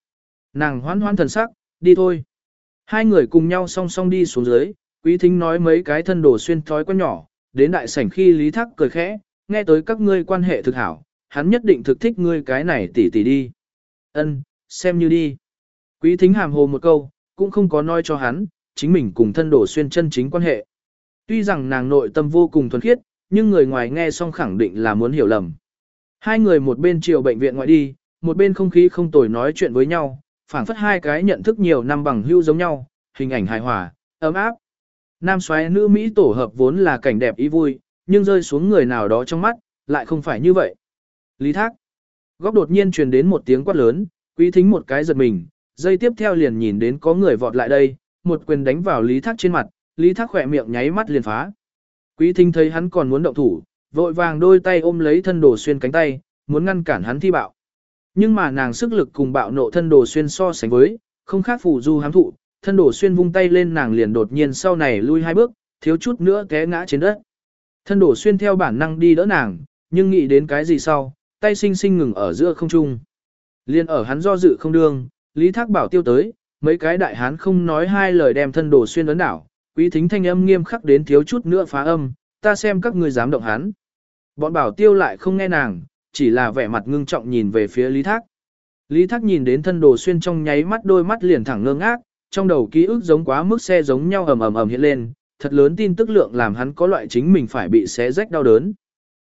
Nàng hoan hoan thần sắc, đi thôi. Hai người cùng nhau song song đi xuống dưới, quý thính nói mấy cái thân đồ xuyên thói quen nhỏ, đến đại sảnh khi Lý Thác cười khẽ, nghe tới các ngươi quan hệ thực hảo, hắn nhất định thực thích ngươi cái này tỉ tỉ đi. Ân, xem như đi. Quý thính hàm hồ một câu, cũng không có nói cho hắn, chính mình cùng thân đổ xuyên chân chính quan hệ. Tuy rằng nàng nội tâm vô cùng thuần khiết, nhưng người ngoài nghe xong khẳng định là muốn hiểu lầm. Hai người một bên chiều bệnh viện ngoại đi, một bên không khí không tồi nói chuyện với nhau, phảng phất hai cái nhận thức nhiều năm bằng hữu giống nhau, hình ảnh hài hòa, ấm áp. Nam xoáy nữ Mỹ tổ hợp vốn là cảnh đẹp ý vui, nhưng rơi xuống người nào đó trong mắt, lại không phải như vậy. Lý Thác. Góc đột nhiên truyền đến một tiếng quát lớn, quý thính một cái giật mình, dây tiếp theo liền nhìn đến có người vọt lại đây, một quyền đánh vào Lý Thác trên mặt, Lý Thác khỏe miệng nháy mắt liền phá. Quý thính thấy hắn còn muốn động thủ, vội vàng đôi tay ôm lấy thân đồ xuyên cánh tay, muốn ngăn cản hắn thi bạo. Nhưng mà nàng sức lực cùng bạo nộ thân đồ xuyên so sánh với, không khác phù du hám thụ, thân đồ xuyên vung tay lên nàng liền đột nhiên sau này lui hai bước, thiếu chút nữa té ngã trên đất. Thân đồ xuyên theo bản năng đi đỡ nàng, nhưng nghĩ đến cái gì sau, tay sinh sinh ngừng ở giữa không trung. Liên ở hắn do dự không đương, Lý Thác bảo tiêu tới, mấy cái đại hán không nói hai lời đem thân đồ xuyên ấn đảo, quý thính thanh âm nghiêm khắc đến thiếu chút nữa phá âm, ta xem các ngươi dám động hắn. Bọn bảo tiêu lại không nghe nàng, chỉ là vẻ mặt ngưng trọng nhìn về phía Lý Thác. Lý Thác nhìn đến thân đồ xuyên trong nháy mắt đôi mắt liền thẳng ngơ ngác, trong đầu ký ức giống quá mức xe giống nhau ầm ầm ầm hiện lên, thật lớn tin tức lượng làm hắn có loại chính mình phải bị xé rách đau đớn.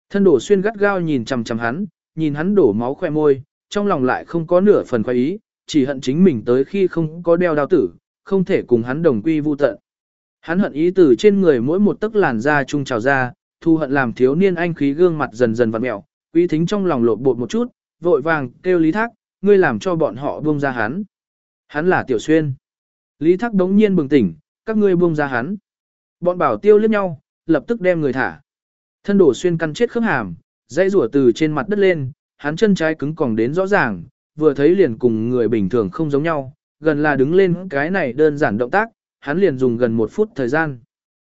Thân đồ xuyên gắt gao nhìn chằm chằm hắn, nhìn hắn đổ máu khoe môi, trong lòng lại không có nửa phần khoái ý, chỉ hận chính mình tới khi không có đeo đao tử, không thể cùng hắn đồng quy vu tận. Hắn hận ý từ trên người mỗi một tấc làn da trung trào ra, thu hận làm thiếu niên anh khí gương mặt dần dần vặn mẹo, quý thính trong lòng lộn bột một chút, vội vàng kêu Lý Thác, ngươi làm cho bọn họ buông ra hắn. Hắn là Tiểu Xuyên. Lý Thác đống nhiên bừng tỉnh, các ngươi buông ra hắn. Bọn bảo tiêu liếc nhau, lập tức đem người thả. Thân đổ xuyên căn chết khớp hàm, dây rủa từ trên mặt đất lên, hắn chân trái cứng còng đến rõ ràng, vừa thấy liền cùng người bình thường không giống nhau, gần là đứng lên cái này đơn giản động tác, hắn liền dùng gần một phút thời gian.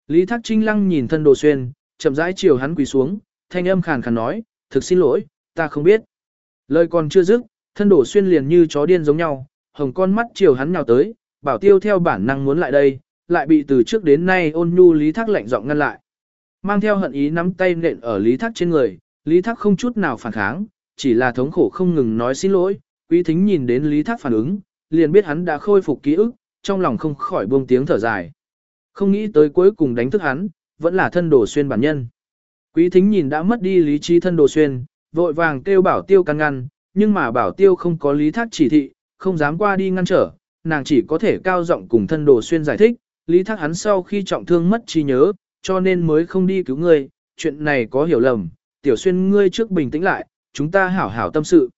Lý Thác Trinh Lăng nhìn thân đồ xuyên, chậm rãi chiều hắn quỳ xuống, thanh âm khàn khàn nói, thực xin lỗi, ta không biết. Lời còn chưa dứt, thân đổ xuyên liền như chó điên giống nhau, hồng con mắt chiều hắn nhào tới, bảo tiêu theo bản năng muốn lại đây, lại bị từ trước đến nay ôn nhu Lý Thác lạnh giọng ngăn lại. Mang theo hận ý nắm tay nện ở Lý Thác trên người, Lý Thác không chút nào phản kháng, chỉ là thống khổ không ngừng nói xin lỗi, quý thính nhìn đến Lý Thác phản ứng, liền biết hắn đã khôi phục ký ức, trong lòng không khỏi buông tiếng thở dài. không nghĩ tới cuối cùng đánh thức hắn, vẫn là thân đồ xuyên bản nhân. Quý thính nhìn đã mất đi lý trí thân đồ xuyên, vội vàng kêu bảo tiêu căn ngăn, nhưng mà bảo tiêu không có lý thác chỉ thị, không dám qua đi ngăn trở, nàng chỉ có thể cao giọng cùng thân đồ xuyên giải thích, lý thác hắn sau khi trọng thương mất trí nhớ, cho nên mới không đi cứu người, chuyện này có hiểu lầm, tiểu xuyên ngươi trước bình tĩnh lại, chúng ta hảo hảo tâm sự.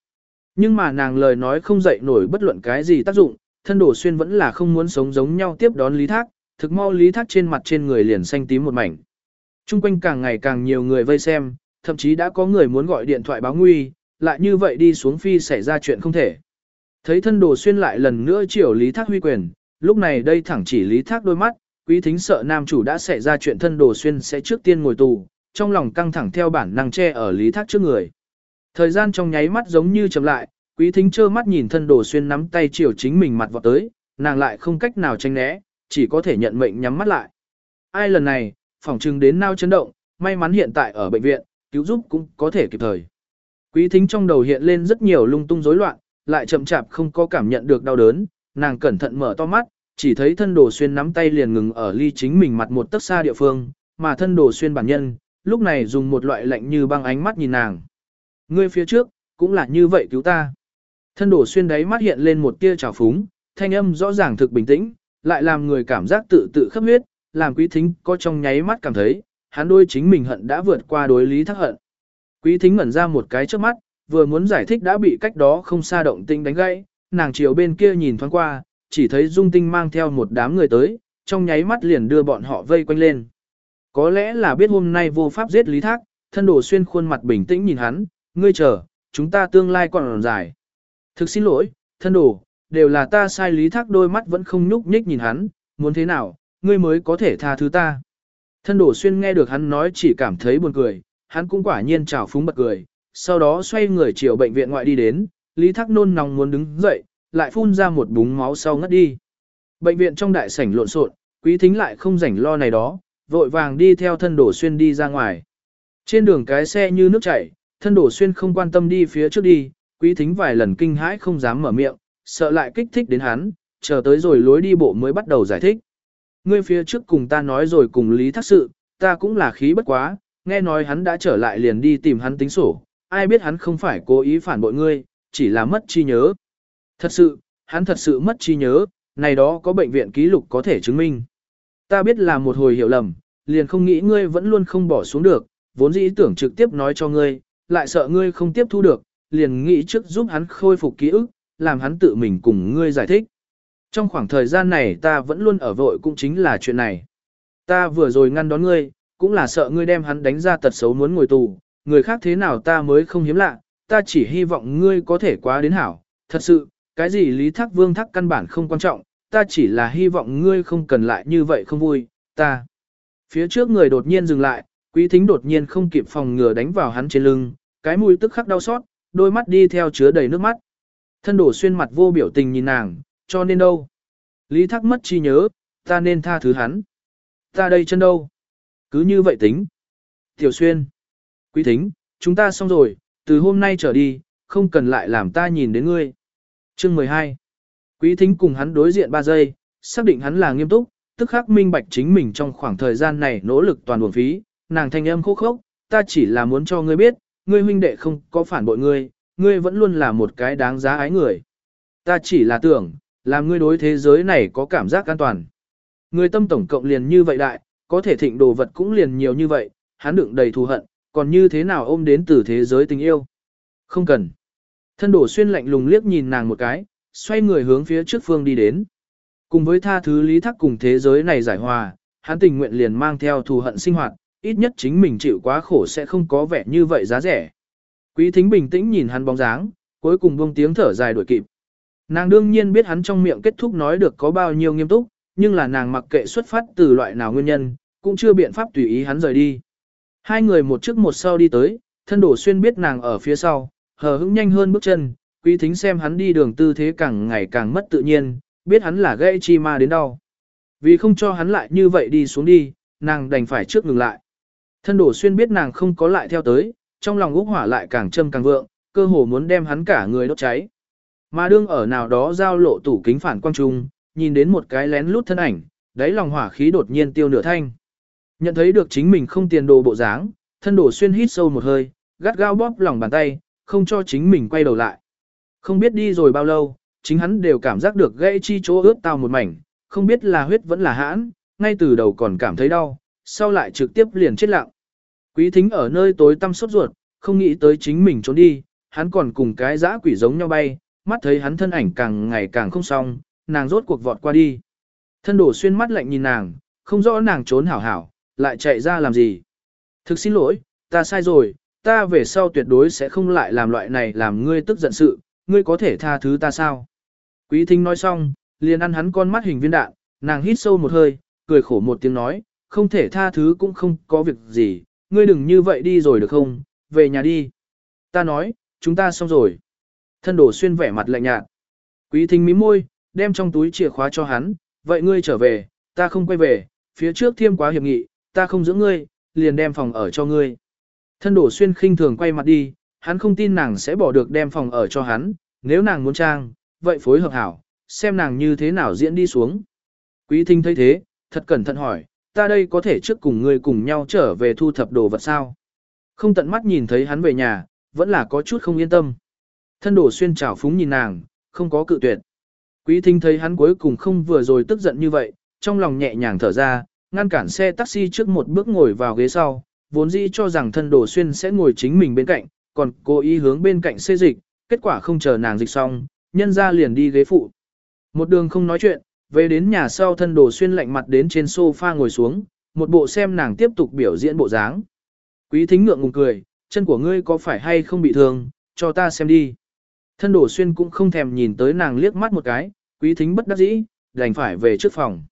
Nhưng mà nàng lời nói không dậy nổi bất luận cái gì tác dụng, thân đồ xuyên vẫn là không muốn sống giống nhau tiếp đón lý thác, thực mau lý thác trên mặt trên người liền xanh tím một mảnh. Trung quanh càng ngày càng nhiều người vây xem, thậm chí đã có người muốn gọi điện thoại báo nguy, lại như vậy đi xuống phi xảy ra chuyện không thể. Thấy thân đồ xuyên lại lần nữa chiều lý thác huy quyền, lúc này đây thẳng chỉ lý thác đôi mắt, quý thính sợ nam chủ đã xảy ra chuyện thân đồ xuyên sẽ trước tiên ngồi tù, trong lòng căng thẳng theo bản năng che ở lý thác trước người. Thời gian trong nháy mắt giống như chậm lại, quý thính trơ mắt nhìn thân đồ xuyên nắm tay chiều chính mình mặt vọt tới, nàng lại không cách nào tránh né, chỉ có thể nhận mệnh nhắm mắt lại. Ai lần này, phỏng chừng đến nao chấn động, may mắn hiện tại ở bệnh viện, cứu giúp cũng có thể kịp thời. Quý thính trong đầu hiện lên rất nhiều lung tung rối loạn, lại chậm chạp không có cảm nhận được đau đớn, nàng cẩn thận mở to mắt, chỉ thấy thân đồ xuyên nắm tay liền ngừng ở ly chính mình mặt một tấc xa địa phương, mà thân đồ xuyên bản nhân, lúc này dùng một loại lạnh như băng ánh mắt nhìn nàng. Ngươi phía trước, cũng là như vậy cứu ta. Thân đổ xuyên đáy mắt hiện lên một tia trào phúng, thanh âm rõ ràng thực bình tĩnh, lại làm người cảm giác tự tự khắp huyết, làm quý thính có trong nháy mắt cảm thấy, hắn đôi chính mình hận đã vượt qua đối lý thắc hận. Quý thính ngẩn ra một cái trước mắt, vừa muốn giải thích đã bị cách đó không xa động tinh đánh gãy, nàng chiều bên kia nhìn thoáng qua, chỉ thấy dung tinh mang theo một đám người tới, trong nháy mắt liền đưa bọn họ vây quanh lên. Có lẽ là biết hôm nay vô pháp giết lý thác, thân đồ xuyên khuôn mặt bình tĩnh nhìn hắn, ngươi chờ, chúng ta tương lai còn dài. Thực xin lỗi, thân đồ, đều là ta sai lý thác đôi mắt vẫn không nhúc nhích nhìn hắn, muốn thế nào, ngươi mới có thể tha thứ ta. Thân đổ xuyên nghe được hắn nói chỉ cảm thấy buồn cười, hắn cũng quả nhiên trào phúng bật cười, sau đó xoay người chiều bệnh viện ngoại đi đến, lý thác nôn nóng muốn đứng dậy, lại phun ra một búng máu sau ngất đi. Bệnh viện trong đại sảnh lộn xộn, quý thính lại không rảnh lo này đó, vội vàng đi theo thân đổ xuyên đi ra ngoài. Trên đường cái xe như nước chảy, thân đổ xuyên không quan tâm đi phía trước đi, quý thính vài lần kinh hãi không dám mở miệng, sợ lại kích thích đến hắn, chờ tới rồi lối đi bộ mới bắt đầu giải thích. Ngươi phía trước cùng ta nói rồi cùng lý thác sự, ta cũng là khí bất quá, nghe nói hắn đã trở lại liền đi tìm hắn tính sổ, ai biết hắn không phải cố ý phản bội ngươi, chỉ là mất chi nhớ. Thật sự, hắn thật sự mất chi nhớ, này đó có bệnh viện ký lục có thể chứng minh. Ta biết là một hồi hiểu lầm, liền không nghĩ ngươi vẫn luôn không bỏ xuống được, vốn dĩ tưởng trực tiếp nói cho ngươi, lại sợ ngươi không tiếp thu được, liền nghĩ trước giúp hắn khôi phục ký ức, làm hắn tự mình cùng ngươi giải thích. Trong khoảng thời gian này ta vẫn luôn ở vội cũng chính là chuyện này. Ta vừa rồi ngăn đón ngươi, cũng là sợ ngươi đem hắn đánh ra tật xấu muốn ngồi tù, người khác thế nào ta mới không hiếm lạ, ta chỉ hy vọng ngươi có thể quá đến hảo. Thật sự, cái gì lý thác vương thác căn bản không quan trọng, ta chỉ là hy vọng ngươi không cần lại như vậy không vui, ta. Phía trước người đột nhiên dừng lại, quý thính đột nhiên không kịp phòng ngừa đánh vào hắn trên lưng, cái mũi tức khắc đau xót, đôi mắt đi theo chứa đầy nước mắt. Thân đổ xuyên mặt vô biểu tình nhìn nàng, cho nên đâu? Lý thắc mất chi nhớ, ta nên tha thứ hắn. Ta đây chân đâu? Cứ như vậy tính. Tiểu Xuyên. Quý thính, chúng ta xong rồi, từ hôm nay trở đi, không cần lại làm ta nhìn đến ngươi. Chương 12. Quý thính cùng hắn đối diện 3 giây, xác định hắn là nghiêm túc, tức khắc minh bạch chính mình trong khoảng thời gian này nỗ lực toàn buồn phí, nàng thanh âm khô khốc, ta chỉ là muốn cho ngươi biết, ngươi huynh đệ không có phản bội ngươi, ngươi vẫn luôn là một cái đáng giá ái người. Ta chỉ là tưởng, làm ngươi đối thế giới này có cảm giác an toàn. Ngươi tâm tổng cộng liền như vậy đại, có thể thịnh đồ vật cũng liền nhiều như vậy, hắn đựng đầy thù hận, còn như thế nào ôm đến từ thế giới tình yêu. Không cần. Thân đổ xuyên lạnh lùng liếc nhìn nàng một cái, xoay người hướng phía trước phương đi đến. Cùng với tha thứ lý thắc cùng thế giới này giải hòa, hắn tình nguyện liền mang theo thù hận sinh hoạt, ít nhất chính mình chịu quá khổ sẽ không có vẻ như vậy giá rẻ. Quý thính bình tĩnh nhìn hắn bóng dáng, cuối cùng buông tiếng thở dài đuổi kịp. Nàng đương nhiên biết hắn trong miệng kết thúc nói được có bao nhiêu nghiêm túc, nhưng là nàng mặc kệ xuất phát từ loại nào nguyên nhân, cũng chưa biện pháp tùy ý hắn rời đi. Hai người một trước một sau đi tới, thân đổ xuyên biết nàng ở phía sau, hờ hững nhanh hơn bước chân, quý thính xem hắn đi đường tư thế càng ngày càng mất tự nhiên, biết hắn là gây chi ma đến đau. Vì không cho hắn lại như vậy đi xuống đi, nàng đành phải trước ngừng lại. Thân đổ xuyên biết nàng không có lại theo tới, trong lòng úc hỏa lại càng châm càng vượng, cơ hồ muốn đem hắn cả người đốt cháy. Mà đương ở nào đó giao lộ tủ kính phản quang trung, nhìn đến một cái lén lút thân ảnh, đáy lòng hỏa khí đột nhiên tiêu nửa thanh. Nhận thấy được chính mình không tiền đồ bộ dáng, thân đổ xuyên hít sâu một hơi, gắt gao bóp lòng bàn tay, không cho chính mình quay đầu lại. Không biết đi rồi bao lâu, chính hắn đều cảm giác được gãy chi chỗ ướt tao một mảnh, không biết là huyết vẫn là hãn, ngay từ đầu còn cảm thấy đau, sau lại trực tiếp liền chết lặng. Quý thính ở nơi tối tăm sốt ruột, không nghĩ tới chính mình trốn đi, hắn còn cùng cái dã quỷ giống nhau bay, mắt thấy hắn thân ảnh càng ngày càng không xong, nàng rốt cuộc vọt qua đi. Thân đổ xuyên mắt lạnh nhìn nàng, không rõ nàng trốn hảo hảo, lại chạy ra làm gì. Thực xin lỗi, ta sai rồi, ta về sau tuyệt đối sẽ không lại làm loại này làm ngươi tức giận sự, ngươi có thể tha thứ ta sao? Quý thính nói xong, liền ăn hắn con mắt hình viên đạn, nàng hít sâu một hơi, cười khổ một tiếng nói, không thể tha thứ cũng không có việc gì, ngươi đừng như vậy đi rồi được không, về nhà đi. Ta nói, chúng ta xong rồi. Thân đổ xuyên vẻ mặt lạnh nhạt. Quý thính mím môi, đem trong túi chìa khóa cho hắn, vậy ngươi trở về, ta không quay về, phía trước thiêm quá hiệp nghị, ta không giữ ngươi, liền đem phòng ở cho ngươi. Thân đổ xuyên khinh thường quay mặt đi, hắn không tin nàng sẽ bỏ được đem phòng ở cho hắn, nếu nàng muốn trang, vậy phối hợp hảo, xem nàng như thế nào diễn đi xuống. Quý thính thấy thế, thật cẩn thận hỏi, ta đây có thể trước cùng ngươi cùng nhau trở về thu thập đồ vật sao? Không tận mắt nhìn thấy hắn về nhà, vẫn là có chút không yên tâm. Thân đổ xuyên trào phúng nhìn nàng, không có cự tuyệt. Quý thính thấy hắn cuối cùng không vừa rồi tức giận như vậy, trong lòng nhẹ nhàng thở ra, ngăn cản xe taxi trước một bước ngồi vào ghế sau, vốn dĩ cho rằng thân đổ xuyên sẽ ngồi chính mình bên cạnh, còn cố ý hướng bên cạnh xê dịch, kết quả không chờ nàng dịch xong, nhân ra liền đi ghế phụ. Một đường không nói chuyện, về đến nhà sau thân đồ xuyên lạnh mặt đến trên sofa ngồi xuống, một bộ xem nàng tiếp tục biểu diễn bộ dáng. Quý thính ngượng ngùng cười, chân của ngươi có phải hay không bị thương, cho ta xem đi. Thân đổ xuyên cũng không thèm nhìn tới nàng liếc mắt một cái, quý thính bất đắc dĩ, đành phải về trước phòng.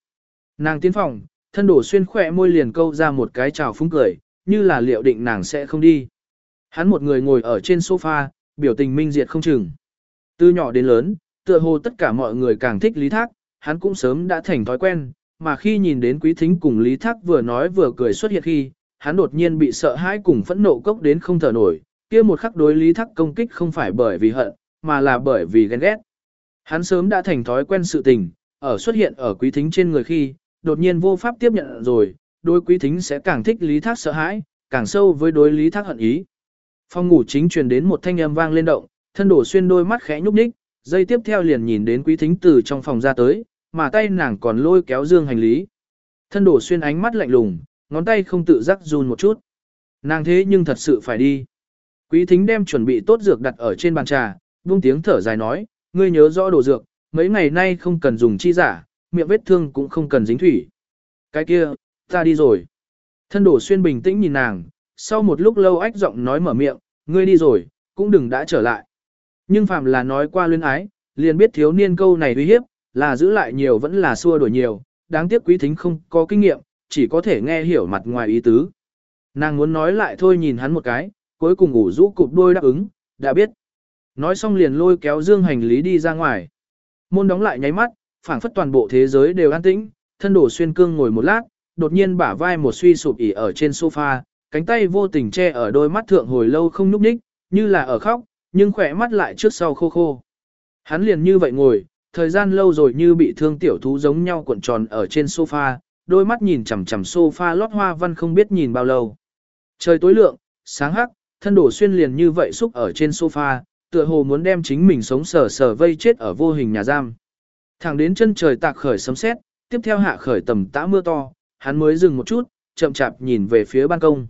Nàng tiến phòng, thân đổ xuyên khỏe môi liền câu ra một cái chào phúng cười, như là liệu định nàng sẽ không đi. Hắn một người ngồi ở trên sofa, biểu tình minh diệt không chừng. Từ nhỏ đến lớn, tựa hồ tất cả mọi người càng thích Lý Thác, hắn cũng sớm đã thành thói quen, mà khi nhìn đến Quý Thính cùng Lý Thác vừa nói vừa cười xuất hiện khi, hắn đột nhiên bị sợ hãi cùng phẫn nộ cốc đến không thở nổi, kia một khắc đối Lý Thác công kích không phải bởi vì hận, mà là bởi vì ghen ghét. Hắn sớm đã thành thói quen sự tình, ở xuất hiện ở Quý Thính trên người khi, đột nhiên vô pháp tiếp nhận rồi, đối Quý Thính sẽ càng thích Lý Thác sợ hãi, càng sâu với đối Lý Thác hận ý. Phòng ngủ chính truyền đến một thanh âm vang lên động, thân đổ xuyên đôi mắt khẽ nhúc nhích, dây tiếp theo liền nhìn đến quý thính từ trong phòng ra tới, mà tay nàng còn lôi kéo dương hành lý. Thân đổ xuyên ánh mắt lạnh lùng, ngón tay không tự giác run một chút. Nàng thế nhưng thật sự phải đi. Quý thính đem chuẩn bị tốt dược đặt ở trên bàn trà, buông tiếng thở dài nói, ngươi nhớ rõ đồ dược, mấy ngày nay không cần dùng chi giả, miệng vết thương cũng không cần dính thủy. Cái kia, ta đi rồi. Thân đổ xuyên bình tĩnh nhìn nàng, sau một lúc lâu ách giọng nói mở miệng, ngươi đi rồi, cũng đừng đã trở lại. Nhưng phạm là nói qua luyến ái, liền biết thiếu niên câu này uy hiếp, là giữ lại nhiều vẫn là xua đuổi nhiều, đáng tiếc quý thính không có kinh nghiệm, chỉ có thể nghe hiểu mặt ngoài ý tứ. Nàng muốn nói lại thôi nhìn hắn một cái, cuối cùng ngủ rũ cụp đôi đáp ứng, đã biết. Nói xong liền lôi kéo dương hành lý đi ra ngoài. Môn đóng lại nháy mắt, phảng phất toàn bộ thế giới đều an tĩnh, thân đổ xuyên cương ngồi một lát, đột nhiên bả vai một suy sụp ỉ ở trên sofa, cánh tay vô tình che ở đôi mắt thượng hồi lâu không nhúc nhích, như là ở khóc, nhưng khỏe mắt lại trước sau khô khô. Hắn liền như vậy ngồi, thời gian lâu rồi như bị thương tiểu thú giống nhau cuộn tròn ở trên sofa, đôi mắt nhìn chằm chằm sofa lót hoa văn không biết nhìn bao lâu. Trời tối lượng, sáng hắc, thân đổ xuyên liền như vậy xúc ở trên sofa, tựa hồ muốn đem chính mình sống sờ sờ vây chết ở vô hình nhà giam. Thẳng đến chân trời tạc khởi sấm sét, tiếp theo hạ khởi tầm tã mưa to, hắn mới dừng một chút, chậm chạp nhìn về phía ban công.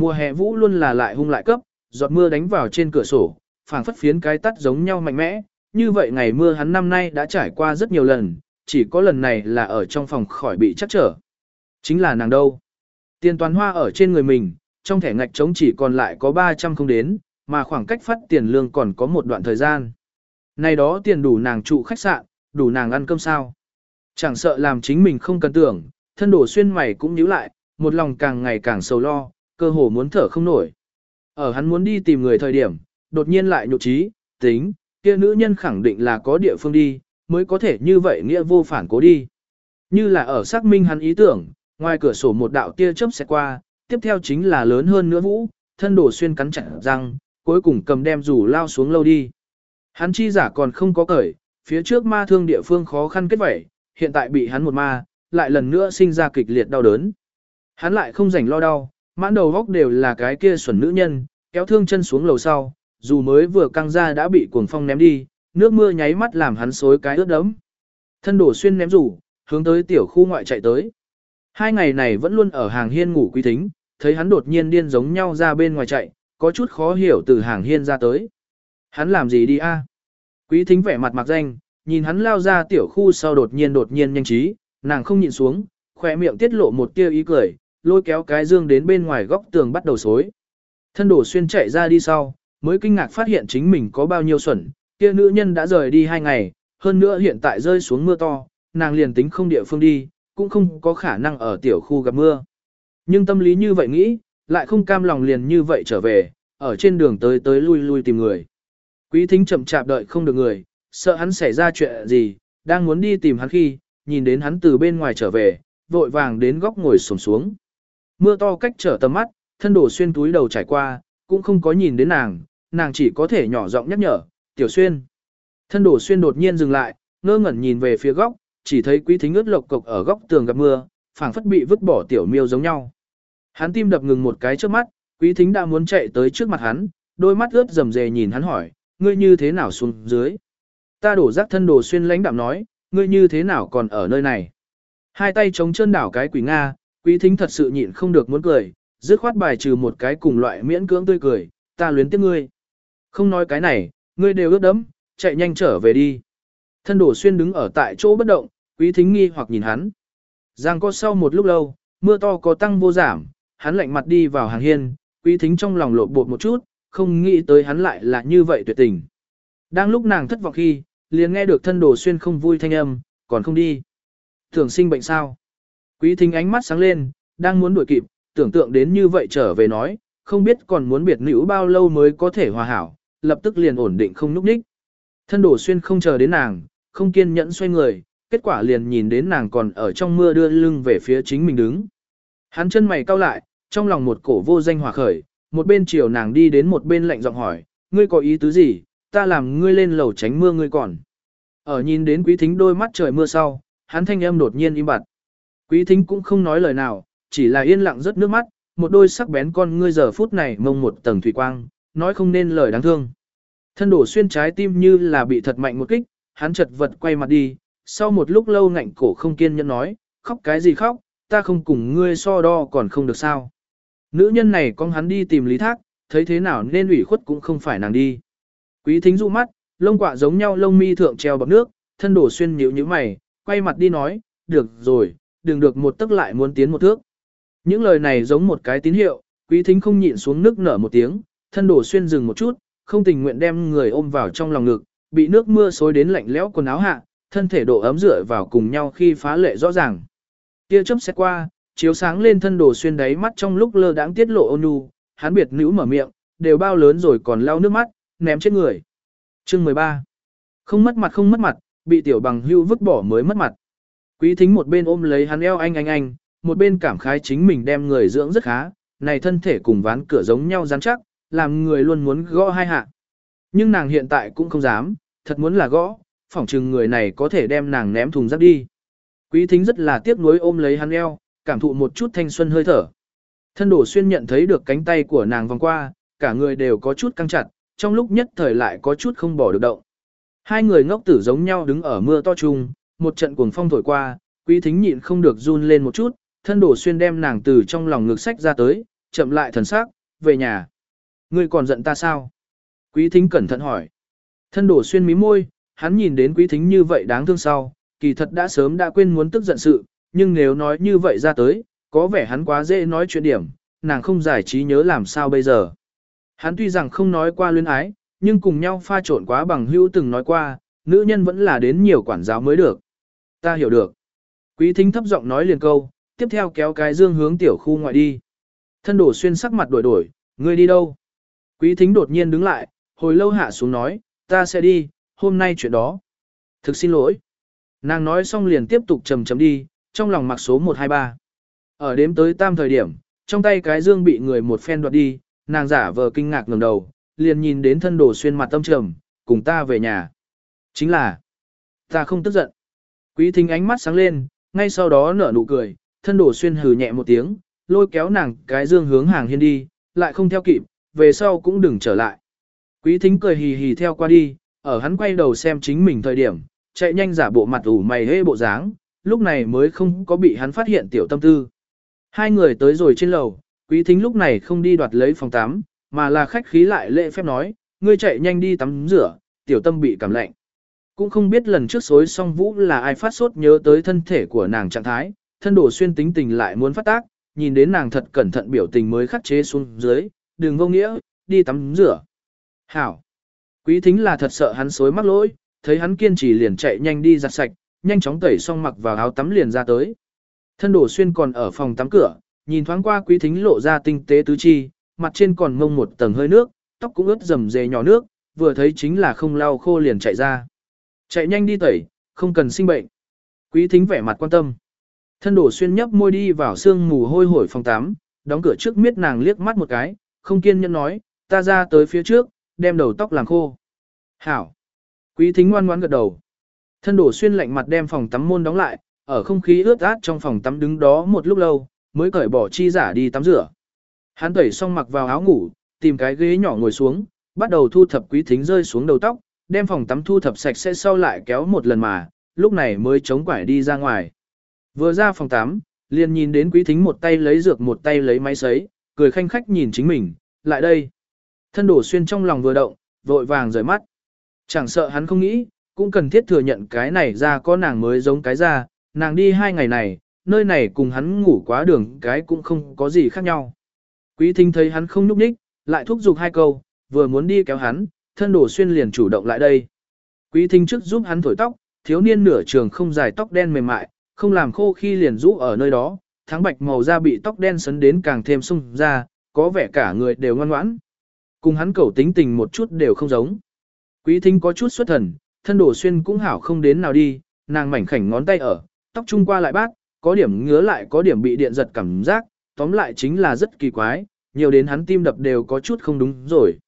Mùa hè vũ luôn là lại hung lại cấp, giọt mưa đánh vào trên cửa sổ, phảng phất phiến cái tắt giống nhau mạnh mẽ, như vậy ngày mưa hắn năm nay đã trải qua rất nhiều lần, chỉ có lần này là ở trong phòng khỏi bị chắc trở. Chính là nàng đâu. Tiền toàn hoa ở trên người mình, trong thẻ ngạch trống chỉ còn lại có 300 không đến, mà khoảng cách phát tiền lương còn có một đoạn thời gian. Này đó tiền đủ nàng trụ khách sạn, đủ nàng ăn cơm sao. Chẳng sợ làm chính mình không cần tưởng, thân đổ xuyên mày cũng nhíu lại, một lòng càng ngày càng sầu lo, cơ hồ muốn thở không nổi. Ở hắn muốn đi tìm người thời điểm, đột nhiên lại nhục trí, tính, kia nữ nhân khẳng định là có địa phương đi, mới có thể như vậy nghĩa vô phản cố đi. Như là ở xác minh hắn ý tưởng, ngoài cửa sổ một đạo tia chớp sẽ qua, tiếp theo chính là lớn hơn nữa vũ, thân đổ xuyên cắn chặt răng, cuối cùng cầm đem rủ lao xuống lâu đi. Hắn chi giả còn không có cởi, phía trước ma thương địa phương khó khăn kết vẩy, hiện tại bị hắn một ma, lại lần nữa sinh ra kịch liệt đau đớn. Hắn lại không rảnh lo đau, mãn đầu góc đều là cái kia xuẩn nữ nhân, kéo thương chân xuống lầu sau, dù mới vừa căng ra đã bị cuồng phong ném đi, nước mưa nháy mắt làm hắn xối cái ướt đẫm. Thân đổ xuyên ném rủ, hướng tới tiểu khu ngoại chạy tới. Hai ngày này vẫn luôn ở hàng hiên ngủ quý thính, thấy hắn đột nhiên điên giống nhau ra bên ngoài chạy, có chút khó hiểu từ hàng hiên ra tới. Hắn làm gì đi a? Quý thính vẻ mặt mặc danh, nhìn hắn lao ra tiểu khu sau đột nhiên đột nhiên nhanh trí, nàng không nhịn xuống, khỏe miệng tiết lộ một tia ý cười, lôi kéo cái dương đến bên ngoài góc tường bắt đầu xối. Thân đổ xuyên chạy ra đi sau, mới kinh ngạc phát hiện chính mình có bao nhiêu xuẩn, kia nữ nhân đã rời đi hai ngày, hơn nữa hiện tại rơi xuống mưa to, nàng liền tính không địa phương đi, cũng không có khả năng ở tiểu khu gặp mưa. Nhưng tâm lý như vậy nghĩ, lại không cam lòng liền như vậy trở về, ở trên đường tới tới lui lui tìm người. Quý thính chậm chạp đợi không được người, sợ hắn xảy ra chuyện gì, đang muốn đi tìm hắn khi, nhìn đến hắn từ bên ngoài trở về, vội vàng đến góc ngồi sổm xuống. Mưa to cách trở tầm mắt, thân đổ xuyên túi đầu trải qua, cũng không có nhìn đến nàng, nàng chỉ có thể nhỏ giọng nhắc nhở, tiểu xuyên. Thân đổ xuyên đột nhiên dừng lại, ngơ ngẩn nhìn về phía góc, chỉ thấy quý thính ướt lộc cộc ở góc tường gặp mưa, phảng phất bị vứt bỏ tiểu miêu giống nhau. Hắn tim đập ngừng một cái trước mắt, quý thính đã muốn chạy tới trước mặt hắn, đôi mắt ướt rầm rề nhìn hắn hỏi, ngươi như thế nào xuống dưới? Ta đổ rác thân đồ xuyên lãnh đạm nói, ngươi như thế nào còn ở nơi này? Hai tay chống chân đảo cái quỷ Nga, quý thính thật sự nhịn không được muốn cười, dứt khoát bài trừ một cái cùng loại miễn cưỡng tươi cười, ta luyến tiếc ngươi. Không nói cái này, ngươi đều ướt đẫm, chạy nhanh trở về đi. Thân đổ xuyên đứng ở tại chỗ bất động, quý thính nghi hoặc nhìn hắn. Giang có sau một lúc lâu, mưa to có tăng vô giảm, hắn lạnh mặt đi vào hàng hiên, quý thính trong lòng lộn bột một chút, không nghĩ tới hắn lại là như vậy tuyệt tình. Đang lúc nàng thất vọng khi, liền nghe được thân đồ xuyên không vui thanh âm, còn không đi. Thường sinh bệnh sao? Quý thính ánh mắt sáng lên, đang muốn đuổi kịp, tưởng tượng đến như vậy trở về nói, không biết còn muốn biệt nữ bao lâu mới có thể hòa hảo, lập tức liền ổn định không núp đích. Thân đổ xuyên không chờ đến nàng, không kiên nhẫn xoay người, kết quả liền nhìn đến nàng còn ở trong mưa đưa lưng về phía chính mình đứng. Hắn chân mày cau lại, trong lòng một cổ vô danh hòa khởi, một bên chiều nàng đi đến một bên lạnh giọng hỏi, ngươi có ý tứ gì, ta làm ngươi lên lầu tránh mưa ngươi còn. Ở nhìn đến quý thính đôi mắt trời mưa sau, hắn thanh âm đột nhiên im bặt. Quý thính cũng không nói lời nào, chỉ là yên lặng rất nước mắt, một đôi sắc bén con ngươi giờ phút này mông một tầng thủy quang, nói không nên lời đáng thương. Thân đổ xuyên trái tim như là bị thật mạnh một kích, hắn chật vật quay mặt đi, sau một lúc lâu ngạnh cổ không kiên nhẫn nói, khóc cái gì khóc, ta không cùng ngươi so đo còn không được sao. Nữ nhân này con hắn đi tìm lý thác, thấy thế nào nên ủy khuất cũng không phải nàng đi. Quý thính dụ mắt, lông quạ giống nhau lông mi thượng treo bọc nước, thân đổ xuyên nhíu như mày, quay mặt đi nói, được rồi, đừng được một tức lại muốn tiến một thước. Những lời này giống một cái tín hiệu, quý thính không nhịn xuống nước nở một tiếng, thân đổ xuyên dừng một chút, không tình nguyện đem người ôm vào trong lòng ngực, bị nước mưa xối đến lạnh lẽo quần áo hạ, thân thể độ ấm rửa vào cùng nhau khi phá lệ rõ ràng. Tia chớp xét qua, chiếu sáng lên thân đồ xuyên đáy mắt trong lúc lơ đãng tiết lộ ôn nhu, hắn biệt nữ mở miệng, đều bao lớn rồi còn lau nước mắt, ném chết người. Chương 13. Không mất mặt không mất mặt, bị tiểu bằng hưu vứt bỏ mới mất mặt. Quý thính một bên ôm lấy hắn eo anh anh anh, một bên cảm khái chính mình đem người dưỡng rất khá, này thân thể cùng ván cửa giống nhau rắn chắc, làm người luôn muốn gõ hai hạ. Nhưng nàng hiện tại cũng không dám, thật muốn là gõ, phỏng chừng người này có thể đem nàng ném thùng rác đi. Quý thính rất là tiếc nuối ôm lấy hắn eo, cảm thụ một chút thanh xuân hơi thở. Thân đổ xuyên nhận thấy được cánh tay của nàng vòng qua, cả người đều có chút căng chặt, trong lúc nhất thời lại có chút không bỏ được động. Hai người ngốc tử giống nhau đứng ở mưa to chung, một trận cuồng phong thổi qua, quý thính nhịn không được run lên một chút, thân đổ xuyên đem nàng từ trong lòng ngực sách ra tới, chậm lại thần sắc, về nhà. Ngươi còn giận ta sao? Quý thính cẩn thận hỏi. Thân đổ xuyên mí môi, hắn nhìn đến quý thính như vậy đáng thương sau, kỳ thật đã sớm đã quên muốn tức giận sự, nhưng nếu nói như vậy ra tới, có vẻ hắn quá dễ nói chuyện điểm, nàng không giải trí nhớ làm sao bây giờ. Hắn tuy rằng không nói qua luyến ái, nhưng cùng nhau pha trộn quá bằng hữu từng nói qua, nữ nhân vẫn là đến nhiều quản giáo mới được. Ta hiểu được. Quý thính thấp giọng nói liền câu, tiếp theo kéo cái dương hướng tiểu khu ngoại đi. Thân đổ xuyên sắc mặt đổi đổi, ngươi đi đâu? Quý thính đột nhiên đứng lại, hồi lâu hạ xuống nói, ta sẽ đi, hôm nay chuyện đó. Thực xin lỗi. Nàng nói xong liền tiếp tục chầm chầm đi, trong lòng mặc số 123. Ở đếm tới tam thời điểm, trong tay cái dương bị người một phen đoạt đi, nàng giả vờ kinh ngạc ngẩng đầu, liền nhìn đến thân đồ xuyên mặt tâm trầm, cùng ta về nhà. Chính là, ta không tức giận. Quý thính ánh mắt sáng lên, ngay sau đó nở nụ cười, thân đổ xuyên hừ nhẹ một tiếng, lôi kéo nàng cái dương hướng hàng hiên đi, lại không theo kịp, về sau cũng đừng trở lại. Quý thính cười hì hì theo qua đi, ở hắn quay đầu xem chính mình thời điểm, chạy nhanh giả bộ mặt ủ mày hê bộ dáng, lúc này mới không có bị hắn phát hiện tiểu tâm tư. Hai người tới rồi trên lầu, quý thính lúc này không đi đoạt lấy phòng tắm, mà là khách khí lại lễ phép nói, ngươi chạy nhanh đi tắm rửa, tiểu tâm bị cảm lạnh. Cũng không biết lần trước xối song vũ là ai phát sốt nhớ tới thân thể của nàng trạng thái, thân đổ xuyên tính tình lại muốn phát tác, nhìn đến nàng thật cẩn thận biểu tình mới khắc chế xuống dưới, đừng vô nghĩa, đi tắm rửa. Hảo. Quý thính là thật sợ hắn xối mắc lỗi, thấy hắn kiên trì liền chạy nhanh đi giặt sạch, nhanh chóng tẩy xong mặc vào áo tắm liền ra tới. Thân đổ xuyên còn ở phòng tắm cửa, nhìn thoáng qua quý thính lộ ra tinh tế tứ chi, mặt trên còn mông một tầng hơi nước, tóc cũng ướt rầm rề nhỏ nước, vừa thấy chính là không lau khô liền chạy ra. Chạy nhanh đi tẩy, không cần sinh bệnh. Quý thính vẻ mặt quan tâm. Thân đổ xuyên nhấp môi đi vào sương mù hôi hổi phòng tắm, đóng cửa trước miết nàng liếc mắt một cái, không kiên nhẫn nói, ta ra tới phía trước, đem đầu tóc làm khô. Hảo. Quý thính ngoan ngoãn gật đầu. Thân đổ xuyên lạnh mặt đem phòng tắm môn đóng lại, ở không khí ướt át trong phòng tắm đứng đó một lúc lâu, mới cởi bỏ chi giả đi tắm rửa. Hắn tẩy xong mặc vào áo ngủ, tìm cái ghế nhỏ ngồi xuống, bắt đầu thu thập quý thính rơi xuống đầu tóc, đem phòng tắm thu thập sạch sẽ sau lại kéo một lần mà, lúc này mới chống quải đi ra ngoài. Vừa ra phòng tắm, liền nhìn đến quý thính một tay lấy dược một tay lấy máy sấy, cười khanh khách nhìn chính mình, lại đây. Thân đổ xuyên trong lòng vừa động, vội vàng rời mắt. Chẳng sợ hắn không nghĩ, cũng cần thiết thừa nhận cái này ra có nàng mới giống cái ra, nàng đi hai ngày này, nơi này cùng hắn ngủ quá đường cái cũng không có gì khác nhau. Quý thính thấy hắn không nhúc nhích, lại thúc giục hai câu, vừa muốn đi kéo hắn, thân đổ xuyên liền chủ động lại đây. Quý thính trước giúp hắn thổi tóc, thiếu niên nửa trường không dài tóc đen mềm mại, không làm khô khi liền rũ ở nơi đó, tháng bạch màu da bị tóc đen sấn đến càng thêm sung ra, có vẻ cả người đều ngoan ngoãn. Cùng hắn cầu tính tình một chút đều không giống. Quý thính có chút xuất thần, thân đổ xuyên cũng hảo không đến nào đi, nàng mảnh khảnh ngón tay ở, tóc trung qua lại bát, có điểm ngứa lại có điểm bị điện giật cảm giác, tóm lại chính là rất kỳ quái, nhiều đến hắn tim đập đều có chút không đúng rồi.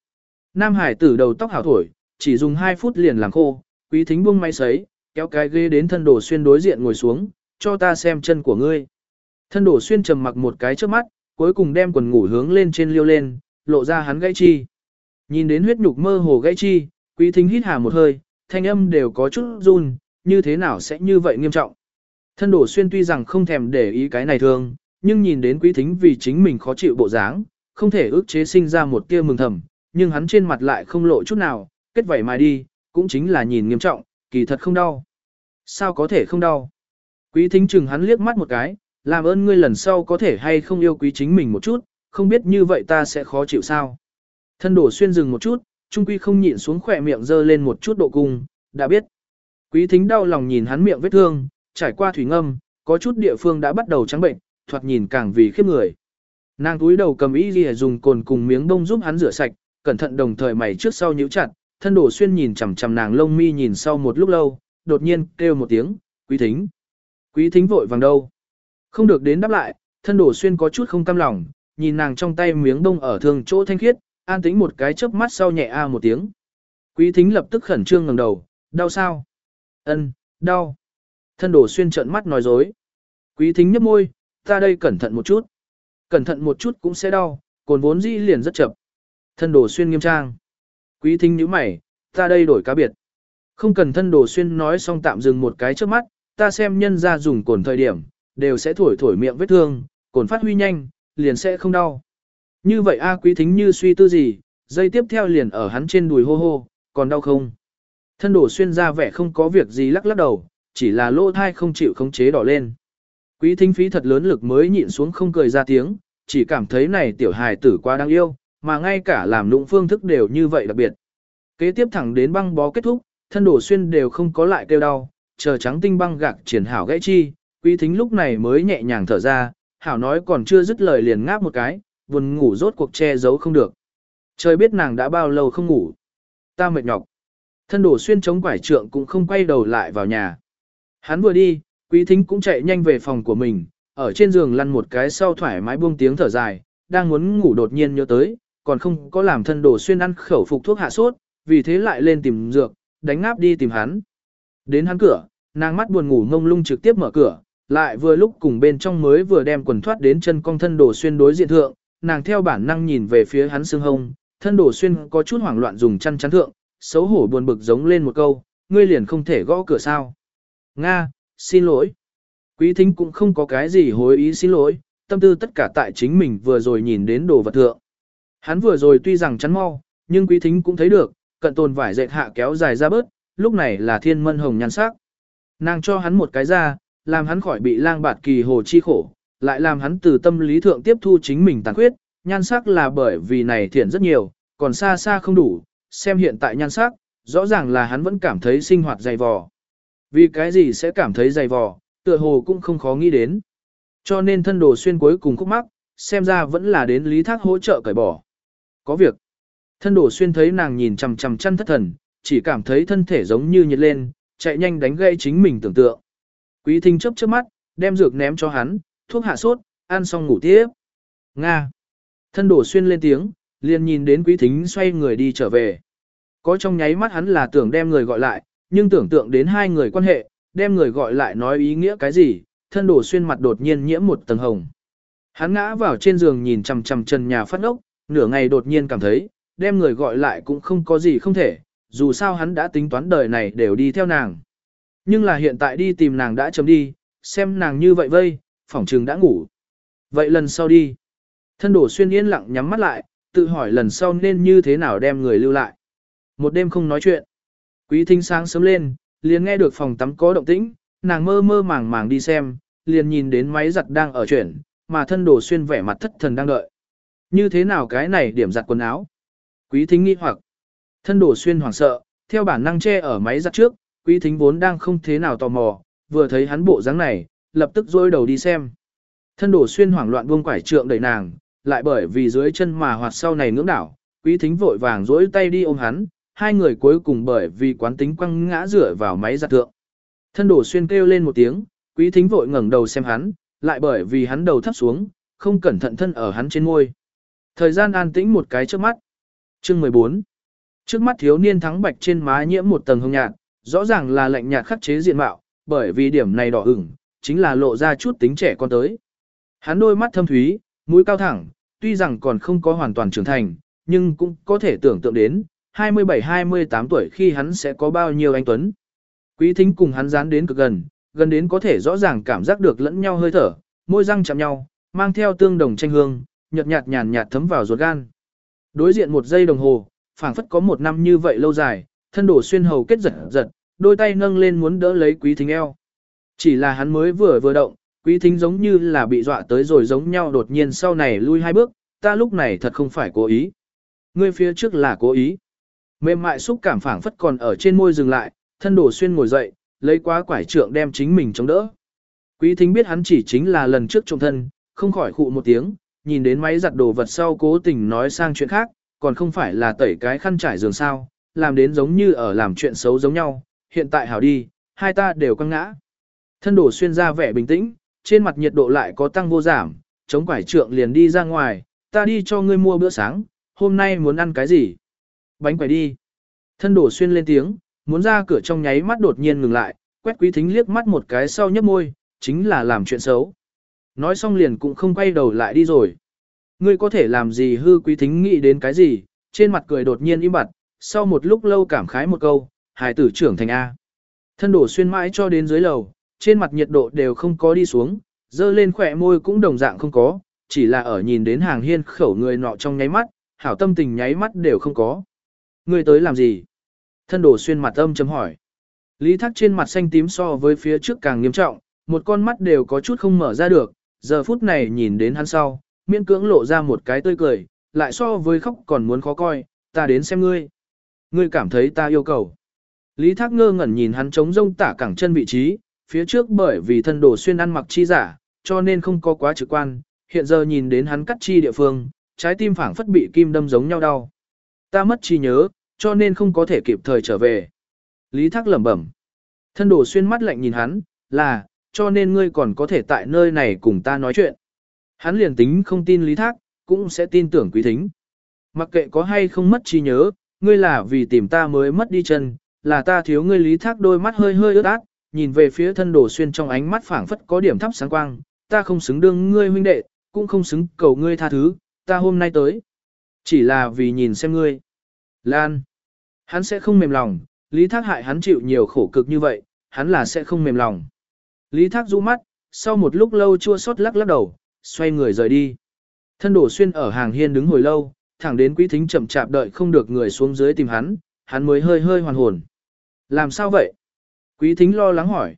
Nam Hải tử đầu tóc hảo thổi, chỉ dùng 2 phút liền làm khô, quý thính buông máy sấy, kéo cái ghế đến thân đổ xuyên đối diện ngồi xuống, cho ta xem chân của ngươi. Thân đổ xuyên trầm mặc một cái trước mắt, cuối cùng đem quần ngủ hướng lên trên liêu lên, lộ ra hắn gãy chi. Nhìn đến huyết nhục mơ hồ gãy chi, quý thính hít hà một hơi, thanh âm đều có chút run, như thế nào sẽ như vậy nghiêm trọng. Thân đổ xuyên tuy rằng không thèm để ý cái này thương, nhưng nhìn đến quý thính vì chính mình khó chịu bộ dáng, không thể ước chế sinh ra một tia mừng thầm, nhưng hắn trên mặt lại không lộ chút nào, kết vảy mài đi, cũng chính là nhìn nghiêm trọng, kỳ thật không đau. Sao có thể không đau? Quý thính chừng hắn liếc mắt một cái, làm ơn ngươi lần sau có thể hay không yêu quý chính mình một chút, không biết như vậy ta sẽ khó chịu sao. Thân đổ xuyên dừng một chút, trung quy không nhịn xuống khỏe miệng dơ lên một chút độ cung, đã biết. Quý thính đau lòng nhìn hắn miệng vết thương, trải qua thủy ngâm, có chút địa phương đã bắt đầu trắng bệnh, thoạt nhìn càng vì khiếp người. Nàng túi đầu cầm y ghi dùng cồn cùng miếng bông giúp hắn rửa sạch, cẩn thận đồng thời mày trước sau nhíu chặt, thân đổ xuyên nhìn chằm chằm nàng lông mi nhìn sau một lúc lâu, đột nhiên kêu một tiếng, quý thính. Quý thính vội vàng đâu. Không được đến đáp lại, thân đổ xuyên có chút không cam lòng, nhìn nàng trong tay miếng đông ở thường chỗ thanh khiết, an tĩnh một cái chớp mắt sau nhẹ a à một tiếng. Quý thính lập tức khẩn trương ngẩng đầu, đau sao? Ân, đau. Thân đổ xuyên trợn mắt nói dối. Quý thính nhấp môi, ta đây cẩn thận một chút. Cẩn thận một chút cũng sẽ đau, cồn vốn dĩ liền rất chậm. Thân đổ xuyên nghiêm trang. Quý thính nhíu mày, ta đây đổi cá biệt. Không cần thân đổ xuyên nói xong tạm dừng một cái trước mắt, ta xem nhân ra dùng cồn thời điểm, đều sẽ thổi thổi miệng vết thương, cồn phát huy nhanh, liền sẽ không đau. Như vậy A quý thính như suy tư gì, dây tiếp theo liền ở hắn trên đùi hô hô, còn đau không? Thân đổ xuyên ra vẻ không có việc gì lắc lắc đầu, chỉ là lỗ thai không chịu khống chế đỏ lên. Quý thính phí thật lớn lực mới nhịn xuống không cười ra tiếng, chỉ cảm thấy này tiểu hài tử quá đáng yêu, mà ngay cả làm lũng phương thức đều như vậy đặc biệt. Kế tiếp thẳng đến băng bó kết thúc, thân đổ xuyên đều không có lại kêu đau, chờ trắng tinh băng gạc triển hảo gãy chi, quý thính lúc này mới nhẹ nhàng thở ra, hảo nói còn chưa dứt lời liền ngáp một cái, buồn ngủ rốt cuộc che giấu không được. Trời biết nàng đã bao lâu không ngủ. Ta mệt nhọc. Thân đổ xuyên chống quải trượng cũng không quay đầu lại vào nhà. Hắn vừa đi, quý thính cũng chạy nhanh về phòng của mình, ở trên giường lăn một cái sau thoải mái buông tiếng thở dài, đang muốn ngủ đột nhiên nhớ tới, còn không có làm thân đồ xuyên ăn khẩu phục thuốc hạ sốt, vì thế lại lên tìm dược, đánh ngáp đi tìm hắn. Đến hắn cửa, nàng mắt buồn ngủ ngông lung trực tiếp mở cửa, lại vừa lúc cùng bên trong mới vừa đem quần thoát đến chân cong thân đồ xuyên đối diện thượng, nàng theo bản năng nhìn về phía hắn xương hông, thân đồ xuyên có chút hoảng loạn dùng chăn chắn thượng, xấu hổ buồn bực giống lên một câu, ngươi liền không thể gõ cửa sao. Nga, xin lỗi. Quý thính cũng không có cái gì hối ý xin lỗi, tâm tư tất cả tại chính mình vừa rồi nhìn đến đồ vật thượng. Hắn vừa rồi tuy rằng chắn mau, nhưng quý thính cũng thấy được, cận tồn vải dệt hạ kéo dài ra bớt, lúc này là thiên mân hồng nhan sắc. Nàng cho hắn một cái ra, làm hắn khỏi bị lang bạt kỳ hồ chi khổ, lại làm hắn từ tâm lý thượng tiếp thu chính mình tàn khuyết, nhan sắc là bởi vì này thiện rất nhiều, còn xa xa không đủ, xem hiện tại nhan sắc, rõ ràng là hắn vẫn cảm thấy sinh hoạt dày vò. Vì cái gì sẽ cảm thấy dày vò, tựa hồ cũng không khó nghĩ đến. Cho nên thân đồ xuyên cuối cùng khúc mắc, xem ra vẫn là đến lý thác hỗ trợ cởi bỏ. Có việc. Thân đổ xuyên thấy nàng nhìn chằm chằm chăn thất thần, chỉ cảm thấy thân thể giống như nhiệt lên, chạy nhanh đánh gây chính mình tưởng tượng. Quý thính chấp trước mắt, đem dược ném cho hắn, thuốc hạ sốt, ăn xong ngủ tiếp. Nga. Thân đổ xuyên lên tiếng, liền nhìn đến quý thính xoay người đi trở về. Có trong nháy mắt hắn là tưởng đem người gọi lại, nhưng tưởng tượng đến hai người quan hệ, đem người gọi lại nói ý nghĩa cái gì, thân đổ xuyên mặt đột nhiên nhiễm một tầng hồng. Hắn ngã vào trên giường nhìn chằm chằm trần nhà phát ốc, nửa ngày đột nhiên cảm thấy, đem người gọi lại cũng không có gì không thể, dù sao hắn đã tính toán đời này đều đi theo nàng. Nhưng là hiện tại đi tìm nàng đã chấm đi, xem nàng như vậy vây, phỏng trừng đã ngủ. Vậy lần sau đi. Thân đổ xuyên yên lặng nhắm mắt lại, tự hỏi lần sau nên như thế nào đem người lưu lại. Một đêm không nói chuyện. Quý thính sáng sớm lên, liền nghe được phòng tắm có động tĩnh, nàng mơ mơ màng màng đi xem, liền nhìn đến máy giặt đang ở chuyển, mà thân đổ xuyên vẻ mặt thất thần đang đợi. Như thế nào cái này điểm giặt quần áo? Quý thính nghi hoặc. Thân đổ xuyên hoảng sợ, theo bản năng che ở máy giặt trước, quý thính vốn đang không thế nào tò mò, vừa thấy hắn bộ dáng này, lập tức dôi đầu đi xem. Thân đổ xuyên hoảng loạn buông quải trượng đẩy nàng, lại bởi vì dưới chân mà hoạt sau này ngưỡng đảo, quý thính vội vàng dối tay đi ôm hắn, hai người cuối cùng bởi vì quán tính quăng ngã rửa vào máy giặt thượng. Thân đổ xuyên kêu lên một tiếng, quý thính vội ngẩng đầu xem hắn, lại bởi vì hắn đầu thấp xuống, không cẩn thận thân ở hắn trên môi. Thời gian an tĩnh một cái trước mắt. Chương 14 Trước mắt thiếu niên thắng bạch trên má nhiễm một tầng hồng nhạt, rõ ràng là lạnh nhạt khắc chế diện mạo, bởi vì điểm này đỏ ửng, chính là lộ ra chút tính trẻ con tới. Hắn đôi mắt thâm thúy, mũi cao thẳng, tuy rằng còn không có hoàn toàn trưởng thành, nhưng cũng có thể tưởng tượng đến, 27-28 tuổi khi hắn sẽ có bao nhiêu anh Tuấn. Quý thính cùng hắn dán đến cực gần, gần đến có thể rõ ràng cảm giác được lẫn nhau hơi thở, môi răng chạm nhau, mang theo tương đồng tranh hương, nhợt nhạt nhàn nhạt thấm vào ruột gan. Đối diện một giây đồng hồ, phảng phất có một năm như vậy lâu dài, thân đổ xuyên hầu kết giật giật, đôi tay nâng lên muốn đỡ lấy quý thính eo. Chỉ là hắn mới vừa vừa động, quý thính giống như là bị dọa tới rồi giống nhau đột nhiên sau này lui hai bước, ta lúc này thật không phải cố ý. Ngươi phía trước là cố ý. Mềm mại xúc cảm phảng phất còn ở trên môi dừng lại, thân đổ xuyên ngồi dậy, lấy quá quải trượng đem chính mình chống đỡ. Quý thính biết hắn chỉ chính là lần trước trông thân, không khỏi khụ một tiếng, nhìn đến máy giặt đồ vật sau cố tình nói sang chuyện khác, còn không phải là tẩy cái khăn trải giường sao, làm đến giống như ở làm chuyện xấu giống nhau, hiện tại hảo đi, hai ta đều căng ngã. Thân đổ xuyên ra vẻ bình tĩnh, trên mặt nhiệt độ lại có tăng vô giảm, chống quải trượng liền đi ra ngoài, ta đi cho ngươi mua bữa sáng, hôm nay muốn ăn cái gì? Bánh quẩy đi. Thân đổ xuyên lên tiếng, muốn ra cửa trong nháy mắt đột nhiên ngừng lại, quét quý thính liếc mắt một cái sau nhấp môi, chính là làm chuyện xấu. Nói xong liền cũng không quay đầu lại đi rồi. Ngươi có thể làm gì hư quý thính nghĩ đến cái gì, trên mặt cười đột nhiên im bặt, sau một lúc lâu cảm khái một câu, hài tử trưởng thành A. Thân đổ xuyên mãi cho đến dưới lầu, trên mặt nhiệt độ đều không có đi xuống, dơ lên khỏe môi cũng đồng dạng không có, chỉ là ở nhìn đến hàng hiên khẩu người nọ trong nháy mắt, hảo tâm tình nháy mắt đều không có. Ngươi tới làm gì? Thân đổ xuyên mặt âm chấm hỏi. Lý thác trên mặt xanh tím so với phía trước càng nghiêm trọng, một con mắt đều có chút không mở ra được, giờ phút này nhìn đến hắn sau, miễn cưỡng lộ ra một cái tươi cười, lại so với khóc còn muốn khó coi, ta đến xem ngươi. Ngươi cảm thấy ta yêu cầu. Lý Thác ngơ ngẩn nhìn hắn chống rông tả cẳng chân vị trí, phía trước bởi vì thân đồ xuyên ăn mặc chi giả, cho nên không có quá trực quan, hiện giờ nhìn đến hắn cắt chi địa phương, trái tim phảng phất bị kim đâm giống nhau đau. Ta mất chi nhớ, cho nên không có thể kịp thời trở về. Lý Thác lẩm bẩm. Thân đồ xuyên mắt lạnh nhìn hắn, là, cho nên ngươi còn có thể tại nơi này cùng ta nói chuyện. Hắn liền tính không tin Lý Thác, cũng sẽ tin tưởng quý thính. Mặc kệ có hay không mất trí nhớ, ngươi là vì tìm ta mới mất đi chân, là ta thiếu ngươi Lý Thác đôi mắt hơi hơi ướt át, nhìn về phía thân đồ xuyên trong ánh mắt phảng phất có điểm thắp sáng quang, ta không xứng đương ngươi huynh đệ, cũng không xứng cầu ngươi tha thứ, ta hôm nay tới. Chỉ là vì nhìn xem ngươi. Lan. Hắn sẽ không mềm lòng, Lý Thác hại hắn chịu nhiều khổ cực như vậy, hắn là sẽ không mềm lòng. Lý Thác rũ mắt, sau một lúc lâu chua xót lắc lắc đầu, xoay người rời đi. Thân đổ xuyên ở hàng hiên đứng hồi lâu, thẳng đến quý thính chậm chạp đợi không được người xuống dưới tìm hắn, hắn mới hơi hơi hoàn hồn. Làm sao vậy? Quý thính lo lắng hỏi.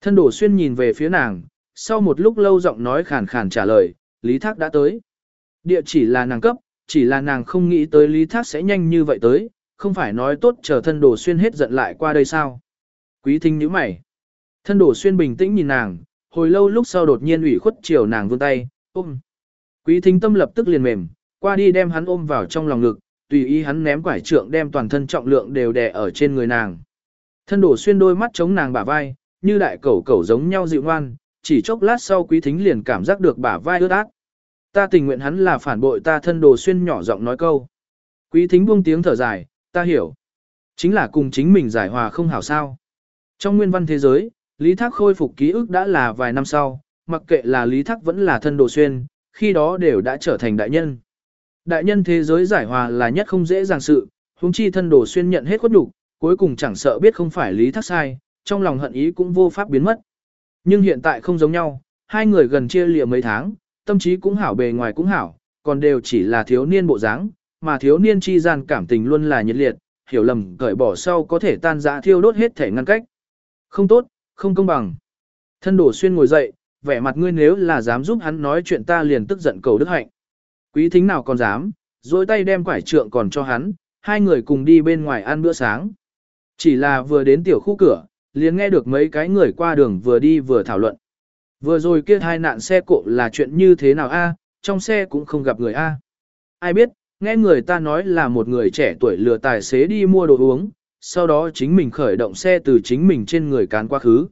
Thân đổ xuyên nhìn về phía nàng, sau một lúc lâu giọng nói khàn khàn trả lời, Lý Thác đã tới. Địa chỉ là nàng cấp, chỉ là nàng không nghĩ tới Lý Thác sẽ nhanh như vậy tới, không phải nói tốt chờ thân đổ xuyên hết giận lại qua đây sao. Quý thính nhíu mày. Thân đổ xuyên bình tĩnh nhìn nàng, hồi lâu lúc sau đột nhiên ủy khuất chiều nàng vươn tay, ôm. Quý thính tâm lập tức liền mềm, qua đi đem hắn ôm vào trong lòng ngực, tùy ý hắn ném quải trượng đem toàn thân trọng lượng đều đè ở trên người nàng. Thân đổ xuyên đôi mắt chống nàng bả vai, như đại cẩu cẩu giống nhau dịu ngoan, chỉ chốc lát sau quý thính liền cảm giác được bả vai ướt át. Ta tình nguyện hắn là phản bội ta thân đồ xuyên nhỏ giọng nói câu. Quý thính buông tiếng thở dài, ta hiểu. Chính là cùng chính mình giải hòa không hảo sao. Trong nguyên văn thế giới, Lý Thác khôi phục ký ức đã là vài năm sau, mặc kệ là Lý Thác vẫn là thân đồ xuyên, khi đó đều đã trở thành đại nhân. Đại nhân thế giới giải hòa là nhất không dễ dàng sự, huống chi thân đồ xuyên nhận hết khuất nhục, cuối cùng chẳng sợ biết không phải Lý Thác sai, trong lòng hận ý cũng vô pháp biến mất. Nhưng hiện tại không giống nhau, hai người gần chia lìa mấy tháng, tâm trí cũng hảo bề ngoài cũng hảo, còn đều chỉ là thiếu niên bộ dáng, mà thiếu niên chi gian cảm tình luôn là nhiệt liệt, hiểu lầm cởi bỏ sau có thể tan dã thiêu đốt hết thể ngăn cách. Không tốt, không công bằng. Thân đổ xuyên ngồi dậy, vẻ mặt ngươi nếu là dám giúp hắn nói chuyện ta liền tức giận cầu đức hạnh. Quý thính nào còn dám, dối tay đem quải trượng còn cho hắn, hai người cùng đi bên ngoài ăn bữa sáng. Chỉ là vừa đến tiểu khu cửa, liền nghe được mấy cái người qua đường vừa đi vừa thảo luận. Vừa rồi kia hai nạn xe cộ là chuyện như thế nào a? trong xe cũng không gặp người a. Ai biết, nghe người ta nói là một người trẻ tuổi lừa tài xế đi mua đồ uống, sau đó chính mình khởi động xe từ chính mình trên người cán quá khứ.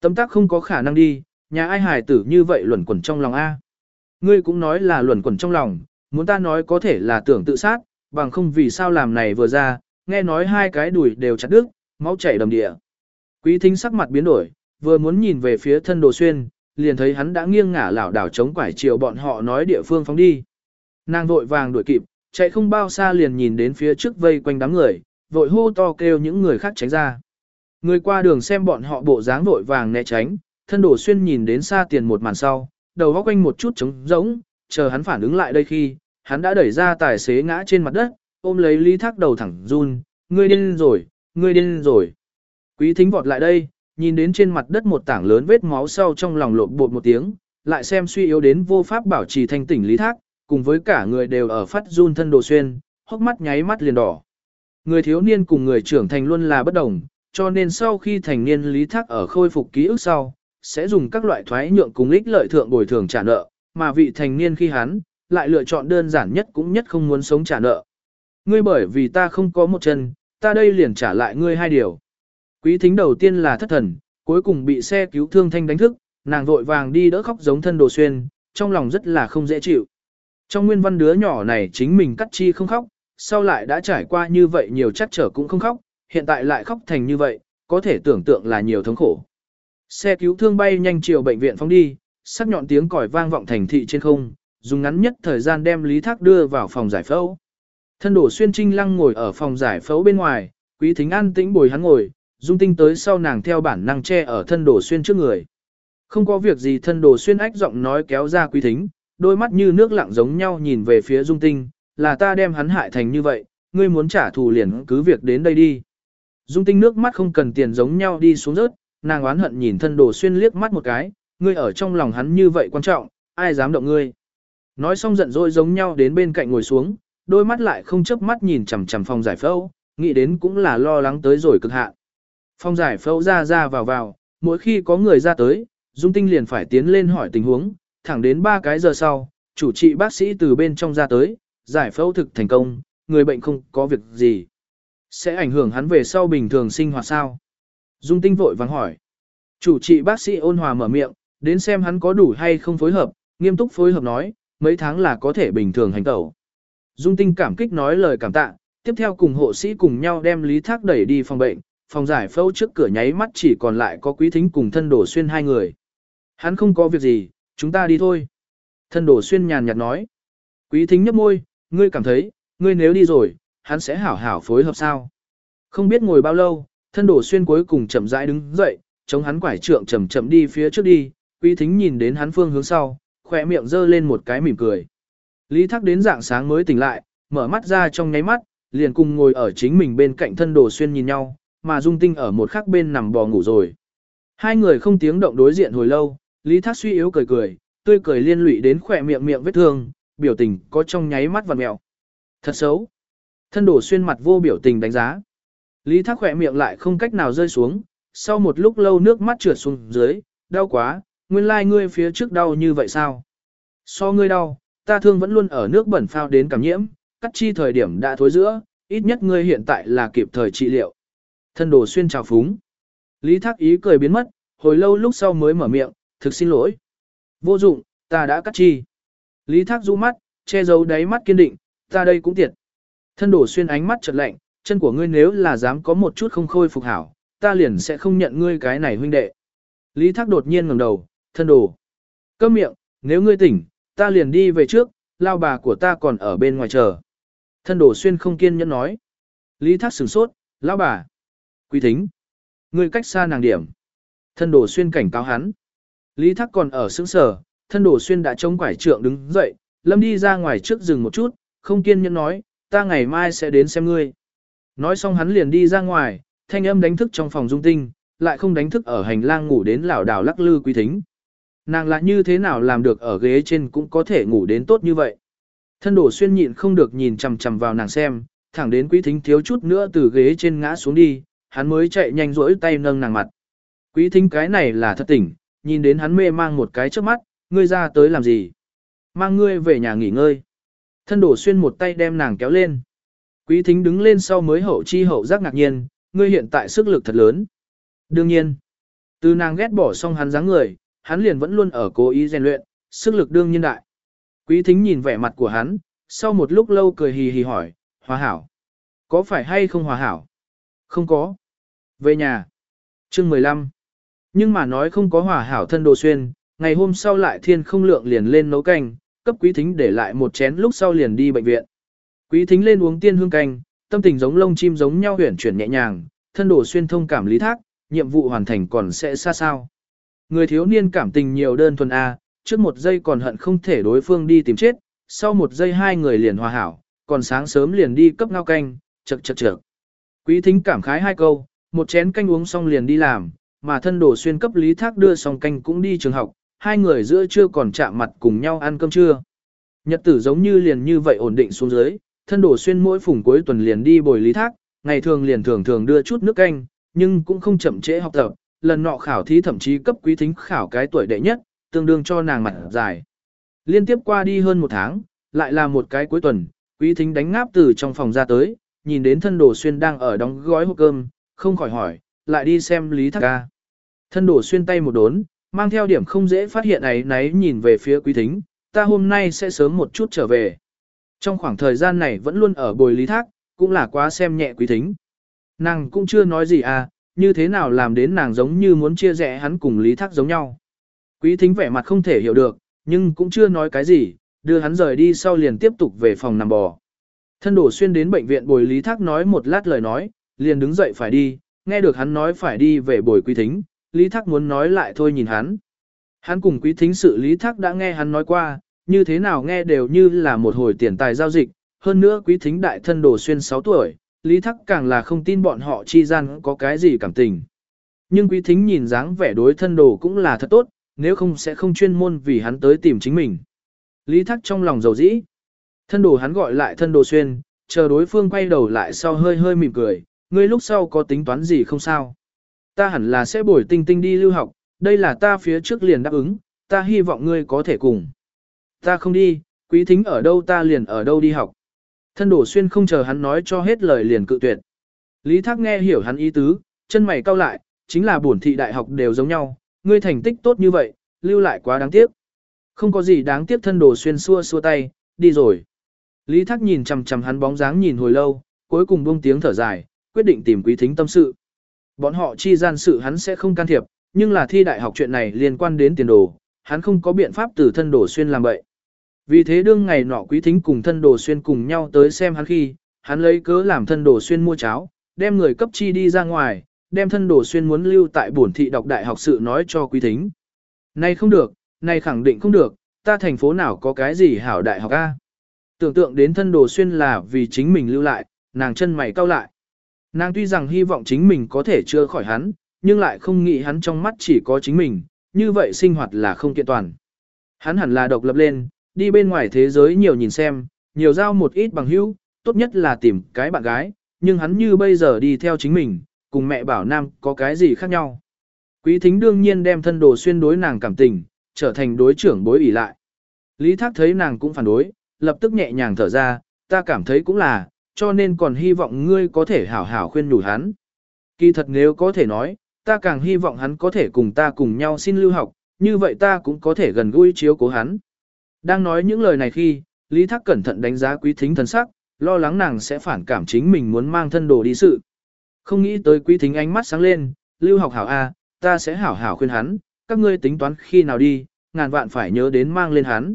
Tâm tác không có khả năng đi, nhà ai hài tử như vậy luẩn quẩn trong lòng A. Ngươi cũng nói là luẩn quẩn trong lòng, muốn ta nói có thể là tưởng tự sát, bằng không vì sao làm này vừa ra, nghe nói hai cái đùi đều chặt đứt, máu chảy đầm địa. Quý thính sắc mặt biến đổi, vừa muốn nhìn về phía thân đồ xuyên, liền thấy hắn đã nghiêng ngả lảo đảo chống quải chiều bọn họ nói địa phương phóng đi. Nàng vội vàng đuổi kịp, chạy không bao xa liền nhìn đến phía trước vây quanh đám người, vội hô to kêu những người khác tránh ra. Người qua đường xem bọn họ bộ dáng vội vàng né tránh, thân đổ xuyên nhìn đến xa tiền một màn sau, đầu góc quanh một chút trống rỗng, chờ hắn phản ứng lại đây khi, hắn đã đẩy ra tài xế ngã trên mặt đất, ôm lấy Lý Thác đầu thẳng run, ngươi điên rồi, ngươi điên rồi. Quý thính vọt lại đây, nhìn đến trên mặt đất một tảng lớn vết máu sau trong lòng lộn bột một tiếng, lại xem suy yếu đến vô pháp bảo trì thanh tỉnh Lý Thác, cùng với cả người đều ở phát run thân đồ xuyên, hốc mắt nháy mắt liền đỏ. Người thiếu niên cùng người trưởng thành luôn là bất đồng, cho nên sau khi thành niên Lý Thác ở khôi phục ký ức sau, sẽ dùng các loại thoái nhượng cùng ích lợi thượng bồi thường trả nợ, mà vị thành niên khi hắn, lại lựa chọn đơn giản nhất cũng nhất không muốn sống trả nợ. Ngươi bởi vì ta không có một chân, ta đây liền trả lại ngươi hai điều. Quý thính đầu tiên là thất thần, cuối cùng bị xe cứu thương thanh đánh thức, nàng vội vàng đi đỡ khóc giống thân đồ xuyên, trong lòng rất là không dễ chịu. Trong nguyên văn đứa nhỏ này chính mình cắt chi không khóc, sau lại đã trải qua như vậy nhiều chắc trở cũng không khóc, hiện tại lại khóc thành như vậy, có thể tưởng tượng là nhiều thống khổ. Xe cứu thương bay nhanh chiều bệnh viện phóng đi, sắc nhọn tiếng còi vang vọng thành thị trên không, dùng ngắn nhất thời gian đem Lý Thác đưa vào phòng giải phẫu. Thân đổ xuyên trinh lăng ngồi ở phòng giải phẫu bên ngoài, quý thính an tĩnh bồi hắn ngồi, dung tinh tới sau nàng theo bản năng che ở thân đổ xuyên trước người. Không có việc gì thân đổ xuyên ách giọng nói kéo ra quý thính, đôi mắt như nước lặng giống nhau nhìn về phía dung tinh, là ta đem hắn hại thành như vậy, ngươi muốn trả thù liền cứ việc đến đây đi. Dung tinh nước mắt không cần tiền giống nhau đi xuống rớt, nàng oán hận nhìn thân đồ xuyên liếc mắt một cái, ngươi ở trong lòng hắn như vậy quan trọng, ai dám động ngươi. Nói xong giận dỗi giống nhau đến bên cạnh ngồi xuống, đôi mắt lại không chớp mắt nhìn chằm chằm phòng giải phẫu, nghĩ đến cũng là lo lắng tới rồi cực hạn. Phòng giải phẫu ra ra vào vào, mỗi khi có người ra tới, Dung Tinh liền phải tiến lên hỏi tình huống, thẳng đến 3 cái giờ sau, chủ trị bác sĩ từ bên trong ra tới, giải phẫu thực thành công, người bệnh không có việc gì. Sẽ ảnh hưởng hắn về sau bình thường sinh hoạt sao? Dung Tinh vội vàng hỏi. Chủ trị bác sĩ ôn hòa mở miệng, đến xem hắn có đủ hay không phối hợp, nghiêm túc phối hợp nói, mấy tháng là có thể bình thường hành tẩu. Dung Tinh cảm kích nói lời cảm tạ, tiếp theo cùng hộ sĩ cùng nhau đem Lý Thác đẩy đi phòng bệnh, phòng giải phẫu trước cửa nháy mắt chỉ còn lại có quý thính cùng thân đổ xuyên hai người. Hắn không có việc gì, chúng ta đi thôi. Thân đổ xuyên nhàn nhạt nói. Quý thính nhấp môi, ngươi cảm thấy, ngươi nếu đi rồi, hắn sẽ hảo hảo phối hợp sao. Không biết ngồi bao lâu, thân đổ xuyên cuối cùng chậm rãi đứng dậy, chống hắn quải trượng chậm chậm đi phía trước đi, quý thính nhìn đến hắn phương hướng sau, khỏe miệng dơ lên một cái mỉm cười. Lý Thác đến dạng sáng mới tỉnh lại, mở mắt ra trong nháy mắt, liền cùng ngồi ở chính mình bên cạnh thân đồ xuyên nhìn nhau, mà Dung Tinh ở một khắc bên nằm bò ngủ rồi. Hai người không tiếng động đối diện hồi lâu, Lý Thác suy yếu cười cười, tươi cười liên lụy đến khỏe miệng miệng vết thương, biểu tình có trong nháy mắt vặn mẹo. Thật xấu. Thân đổ xuyên mặt vô biểu tình đánh giá. Lý Thác khỏe miệng lại không cách nào rơi xuống, sau một lúc lâu nước mắt trượt xuống dưới, đau quá, nguyên lai like ngươi phía trước đau như vậy sao? So ngươi đau, ta thương vẫn luôn ở nước bẩn phao đến cảm nhiễm, cắt chi thời điểm đã thối giữa, ít nhất ngươi hiện tại là kịp thời trị liệu. Thân đồ xuyên chào phúng. Lý Thác ý cười biến mất, hồi lâu lúc sau mới mở miệng, thực xin lỗi. Vô dụng, ta đã cắt chi. Lý Thác du mắt, che giấu đáy mắt kiên định, ta đây cũng tiệt. Thân đổ xuyên ánh mắt chợt lạnh, chân của ngươi nếu là dám có một chút không khôi phục hảo, ta liền sẽ không nhận ngươi cái này huynh đệ. Lý Thác đột nhiên ngẩng đầu, thân đồ. Câm miệng, nếu ngươi tỉnh, ta liền đi về trước, lao bà của ta còn ở bên ngoài chờ. Thân Đổ xuyên không kiên nhẫn nói. Lý Thác sửng sốt, lao bà. Quý thính. Ngươi cách xa nàng điểm. Thân Đổ xuyên cảnh cáo hắn. Lý Thác còn ở sững sờ, thân đồ xuyên đã chống quải trượng đứng dậy, lâm đi ra ngoài trước rừng một chút, không kiên nhẫn nói, ta ngày mai sẽ đến xem ngươi. Nói xong hắn liền đi ra ngoài, thanh âm đánh thức trong phòng dung tinh, lại không đánh thức ở hành lang ngủ đến lảo đảo lắc lư quý thính. Nàng lại như thế nào làm được ở ghế trên cũng có thể ngủ đến tốt như vậy. Thân đổ xuyên nhịn không được nhìn chằm chằm vào nàng xem, thẳng đến quý thính thiếu chút nữa từ ghế trên ngã xuống đi, hắn mới chạy nhanh rỗi tay nâng nàng mặt. Quý thính cái này là thật tỉnh, nhìn đến hắn mê mang một cái trước mắt, ngươi ra tới làm gì? Mang ngươi về nhà nghỉ ngơi. Thân đổ xuyên một tay đem nàng kéo lên. Quý thính đứng lên sau mới hậu chi hậu giác ngạc nhiên, ngươi hiện tại sức lực thật lớn. Đương nhiên, từ nàng ghét bỏ xong hắn dáng người, hắn liền vẫn luôn ở cố ý rèn luyện, sức lực đương nhiên đại. Quý thính nhìn vẻ mặt của hắn, sau một lúc lâu cười hì hì hỏi, hòa hảo. Có phải hay không hòa hảo? Không có. Về nhà. chương 15. Nhưng mà nói không có hòa hảo thân đồ xuyên, ngày hôm sau lại thiên không lượng liền lên nấu canh, cấp quý thính để lại một chén lúc sau liền đi bệnh viện. Quý thính lên uống tiên hương canh, tâm tình giống lông chim giống nhau huyển chuyển nhẹ nhàng, thân đổ xuyên thông cảm lý thác, nhiệm vụ hoàn thành còn sẽ xa sao. Người thiếu niên cảm tình nhiều đơn thuần A, trước một giây còn hận không thể đối phương đi tìm chết, sau một giây hai người liền hòa hảo, còn sáng sớm liền đi cấp ngao canh, chật chật chật. Quý thính cảm khái hai câu, một chén canh uống xong liền đi làm, mà thân đồ xuyên cấp lý thác đưa xong canh cũng đi trường học, hai người giữa trưa còn chạm mặt cùng nhau ăn cơm trưa. Nhật tử giống như liền như vậy ổn định xuống dưới, thân đổ xuyên mỗi phùng cuối tuần liền đi bồi lý thác, ngày thường liền thường thường đưa chút nước canh, nhưng cũng không chậm trễ học tập, lần nọ khảo thí thậm chí cấp quý thính khảo cái tuổi đệ nhất, tương đương cho nàng mặt dài. Liên tiếp qua đi hơn một tháng, lại là một cái cuối tuần, quý thính đánh ngáp từ trong phòng ra tới, nhìn đến thân đổ xuyên đang ở đóng gói hộp cơm, không khỏi hỏi, lại đi xem Lý Thác ca. Thân đổ xuyên tay một đốn, mang theo điểm không dễ phát hiện ấy náy nhìn về phía quý thính, ta hôm nay sẽ sớm một chút trở về. Trong khoảng thời gian này vẫn luôn ở bồi Lý Thác, cũng là quá xem nhẹ quý thính. Nàng cũng chưa nói gì à, như thế nào làm đến nàng giống như muốn chia rẽ hắn cùng Lý Thác giống nhau. Quý thính vẻ mặt không thể hiểu được, nhưng cũng chưa nói cái gì, đưa hắn rời đi sau liền tiếp tục về phòng nằm bò. Thân đổ xuyên đến bệnh viện bồi Lý Thác nói một lát lời nói, liền đứng dậy phải đi, nghe được hắn nói phải đi về bồi quý thính, Lý Thác muốn nói lại thôi nhìn hắn. Hắn cùng quý thính sự Lý Thác đã nghe hắn nói qua, như thế nào nghe đều như là một hồi tiền tài giao dịch, hơn nữa quý thính đại thân đồ xuyên 6 tuổi, Lý Thác càng là không tin bọn họ chi gian có cái gì cảm tình. Nhưng quý thính nhìn dáng vẻ đối thân đồ cũng là thật tốt, nếu không sẽ không chuyên môn vì hắn tới tìm chính mình. Lý Thác trong lòng dầu dĩ. Thân đồ hắn gọi lại thân đồ xuyên, chờ đối phương quay đầu lại sau hơi hơi mỉm cười, ngươi lúc sau có tính toán gì không sao. Ta hẳn là sẽ bồi tinh tinh đi lưu học, đây là ta phía trước liền đáp ứng, ta hy vọng ngươi có thể cùng. Ta không đi, quý thính ở đâu ta liền ở đâu đi học. Thân đổ xuyên không chờ hắn nói cho hết lời liền cự tuyệt. Lý Thác nghe hiểu hắn ý tứ, chân mày cau lại, chính là bổn thị đại học đều giống nhau, ngươi thành tích tốt như vậy, lưu lại quá đáng tiếc. Không có gì đáng tiếc thân đồ xuyên xua xua tay, đi rồi. Lý Thác nhìn chằm chằm hắn bóng dáng nhìn hồi lâu, cuối cùng buông tiếng thở dài, quyết định tìm quý thính tâm sự bọn họ chi gian sự hắn sẽ không can thiệp, nhưng là thi đại học chuyện này liên quan đến tiền đồ, hắn không có biện pháp từ thân đồ xuyên làm vậy. Vì thế đương ngày nọ quý thính cùng thân đồ xuyên cùng nhau tới xem hắn khi, hắn lấy cớ làm thân đồ xuyên mua cháo, đem người cấp chi đi ra ngoài, đem thân đồ xuyên muốn lưu tại bổn thị đọc đại học sự nói cho quý thính. Này không được, này khẳng định không được, ta thành phố nào có cái gì hảo đại học a? Tưởng tượng đến thân đồ xuyên là vì chính mình lưu lại, nàng chân mày cau lại. Nàng tuy rằng hy vọng chính mình có thể chữa khỏi hắn, nhưng lại không nghĩ hắn trong mắt chỉ có chính mình, như vậy sinh hoạt là không kiện toàn. Hắn hẳn là độc lập lên, đi bên ngoài thế giới nhiều nhìn xem, nhiều giao một ít bằng hữu, tốt nhất là tìm cái bạn gái, nhưng hắn như bây giờ đi theo chính mình, cùng mẹ bảo nam có cái gì khác nhau. Quý thính đương nhiên đem thân đồ xuyên đối nàng cảm tình, trở thành đối trưởng bối ủy lại. Lý thác thấy nàng cũng phản đối, lập tức nhẹ nhàng thở ra, ta cảm thấy cũng là, cho nên còn hy vọng ngươi có thể hảo hảo khuyên nhủ hắn. Kỳ thật nếu có thể nói, ta càng hy vọng hắn có thể cùng ta cùng nhau xin lưu học, như vậy ta cũng có thể gần gũi chiếu cố hắn. Đang nói những lời này khi, Lý Thác cẩn thận đánh giá quý thính thần sắc, lo lắng nàng sẽ phản cảm chính mình muốn mang thân đồ đi sự. Không nghĩ tới quý thính ánh mắt sáng lên, lưu học hảo A, ta sẽ hảo hảo khuyên hắn, các ngươi tính toán khi nào đi, ngàn vạn phải nhớ đến mang lên hắn.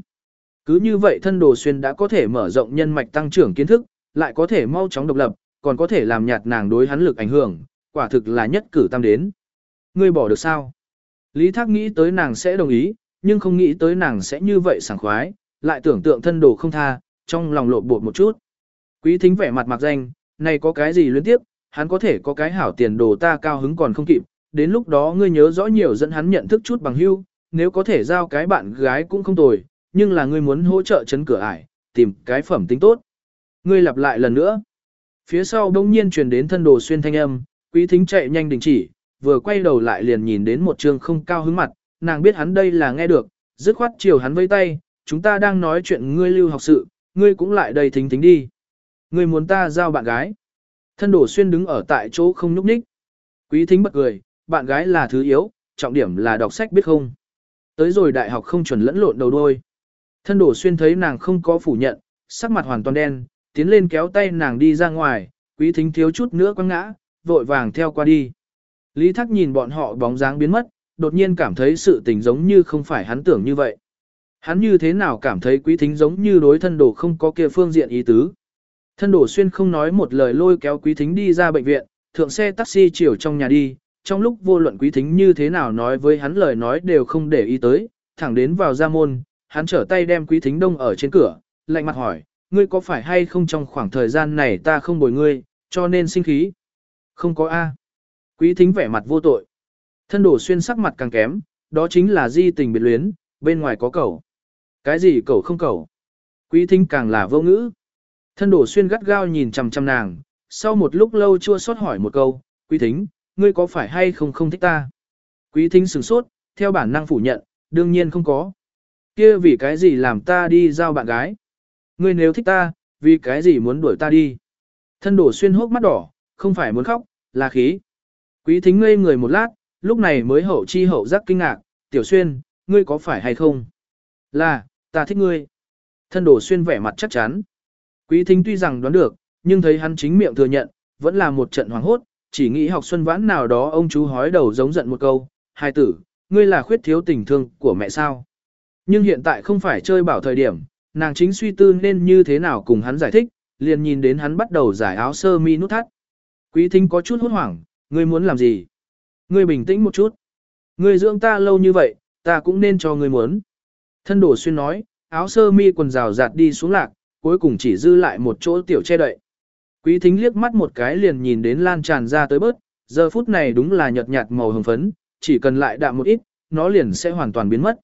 Cứ như vậy thân đồ xuyên đã có thể mở rộng nhân mạch tăng trưởng kiến thức, lại có thể mau chóng độc lập, còn có thể làm nhạt nàng đối hắn lực ảnh hưởng, quả thực là nhất cử tam đến. Ngươi bỏ được sao? Lý Thác nghĩ tới nàng sẽ đồng ý, nhưng không nghĩ tới nàng sẽ như vậy sảng khoái, lại tưởng tượng thân đồ không tha, trong lòng lộ bột một chút. Quý thính vẻ mặt mặc danh, này có cái gì luyến tiếp, hắn có thể có cái hảo tiền đồ ta cao hứng còn không kịp, đến lúc đó ngươi nhớ rõ nhiều dẫn hắn nhận thức chút bằng hưu, nếu có thể giao cái bạn gái cũng không tồi, nhưng là ngươi muốn hỗ trợ chấn cửa ải, tìm cái phẩm tính tốt. Ngươi lặp lại lần nữa. Phía sau đông nhiên truyền đến thân đồ xuyên thanh âm, quý thính chạy nhanh đình chỉ, vừa quay đầu lại liền nhìn đến một trường không cao hứng mặt, nàng biết hắn đây là nghe được, dứt khoát chiều hắn vây tay, chúng ta đang nói chuyện ngươi lưu học sự, ngươi cũng lại đây thính thính đi. Ngươi muốn ta giao bạn gái. Thân đổ xuyên đứng ở tại chỗ không nhúc nhích. Quý thính bật cười, bạn gái là thứ yếu, trọng điểm là đọc sách biết không. Tới rồi đại học không chuẩn lẫn lộn đầu đôi. Thân đổ xuyên thấy nàng không có phủ nhận, sắc mặt hoàn toàn đen, tiến lên kéo tay nàng đi ra ngoài, quý thính thiếu chút nữa quăng ngã, vội vàng theo qua đi. Lý Thác nhìn bọn họ bóng dáng biến mất, đột nhiên cảm thấy sự tình giống như không phải hắn tưởng như vậy. Hắn như thế nào cảm thấy quý thính giống như đối thân đồ không có kia phương diện ý tứ. Thân đồ xuyên không nói một lời lôi kéo quý thính đi ra bệnh viện, thượng xe taxi chiều trong nhà đi, trong lúc vô luận quý thính như thế nào nói với hắn lời nói đều không để ý tới, thẳng đến vào ra môn, hắn trở tay đem quý thính đông ở trên cửa, lạnh mặt hỏi, ngươi có phải hay không trong khoảng thời gian này ta không bồi ngươi, cho nên sinh khí. Không có A. Quý thính vẻ mặt vô tội. Thân đổ xuyên sắc mặt càng kém, đó chính là di tình biệt luyến, bên ngoài có cầu. Cái gì cầu không cầu? Quý thính càng là vô ngữ. Thân đổ xuyên gắt gao nhìn chằm chằm nàng, sau một lúc lâu chua xót hỏi một câu, quý thính, ngươi có phải hay không không thích ta? Quý thính sửng sốt, theo bản năng phủ nhận, đương nhiên không có. Kia vì cái gì làm ta đi giao bạn gái? Ngươi nếu thích ta, vì cái gì muốn đuổi ta đi? Thân đổ xuyên hốc mắt đỏ, không phải muốn khóc, là khí. Quý thính ngây người một lát, lúc này mới hậu chi hậu giác kinh ngạc, tiểu xuyên, ngươi có phải hay không? Là, ta thích ngươi. Thân đổ xuyên vẻ mặt chắc chắn. Quý thính tuy rằng đoán được, nhưng thấy hắn chính miệng thừa nhận, vẫn là một trận hoàng hốt, chỉ nghĩ học xuân vãn nào đó ông chú hói đầu giống giận một câu, hai tử, ngươi là khuyết thiếu tình thương của mẹ sao. Nhưng hiện tại không phải chơi bảo thời điểm, nàng chính suy tư nên như thế nào cùng hắn giải thích, liền nhìn đến hắn bắt đầu giải áo sơ mi nút thắt. Quý thính có chút hốt hoảng, ngươi muốn làm gì? Ngươi bình tĩnh một chút. Ngươi dưỡng ta lâu như vậy, ta cũng nên cho ngươi muốn. Thân đổ xuyên nói, áo sơ mi quần rào rạt đi xuống lạc, cuối cùng chỉ dư lại một chỗ tiểu che đậy. Quý thính liếc mắt một cái liền nhìn đến lan tràn ra tới bớt, giờ phút này đúng là nhợt nhạt màu hồng phấn, chỉ cần lại đạm một ít, nó liền sẽ hoàn toàn biến mất.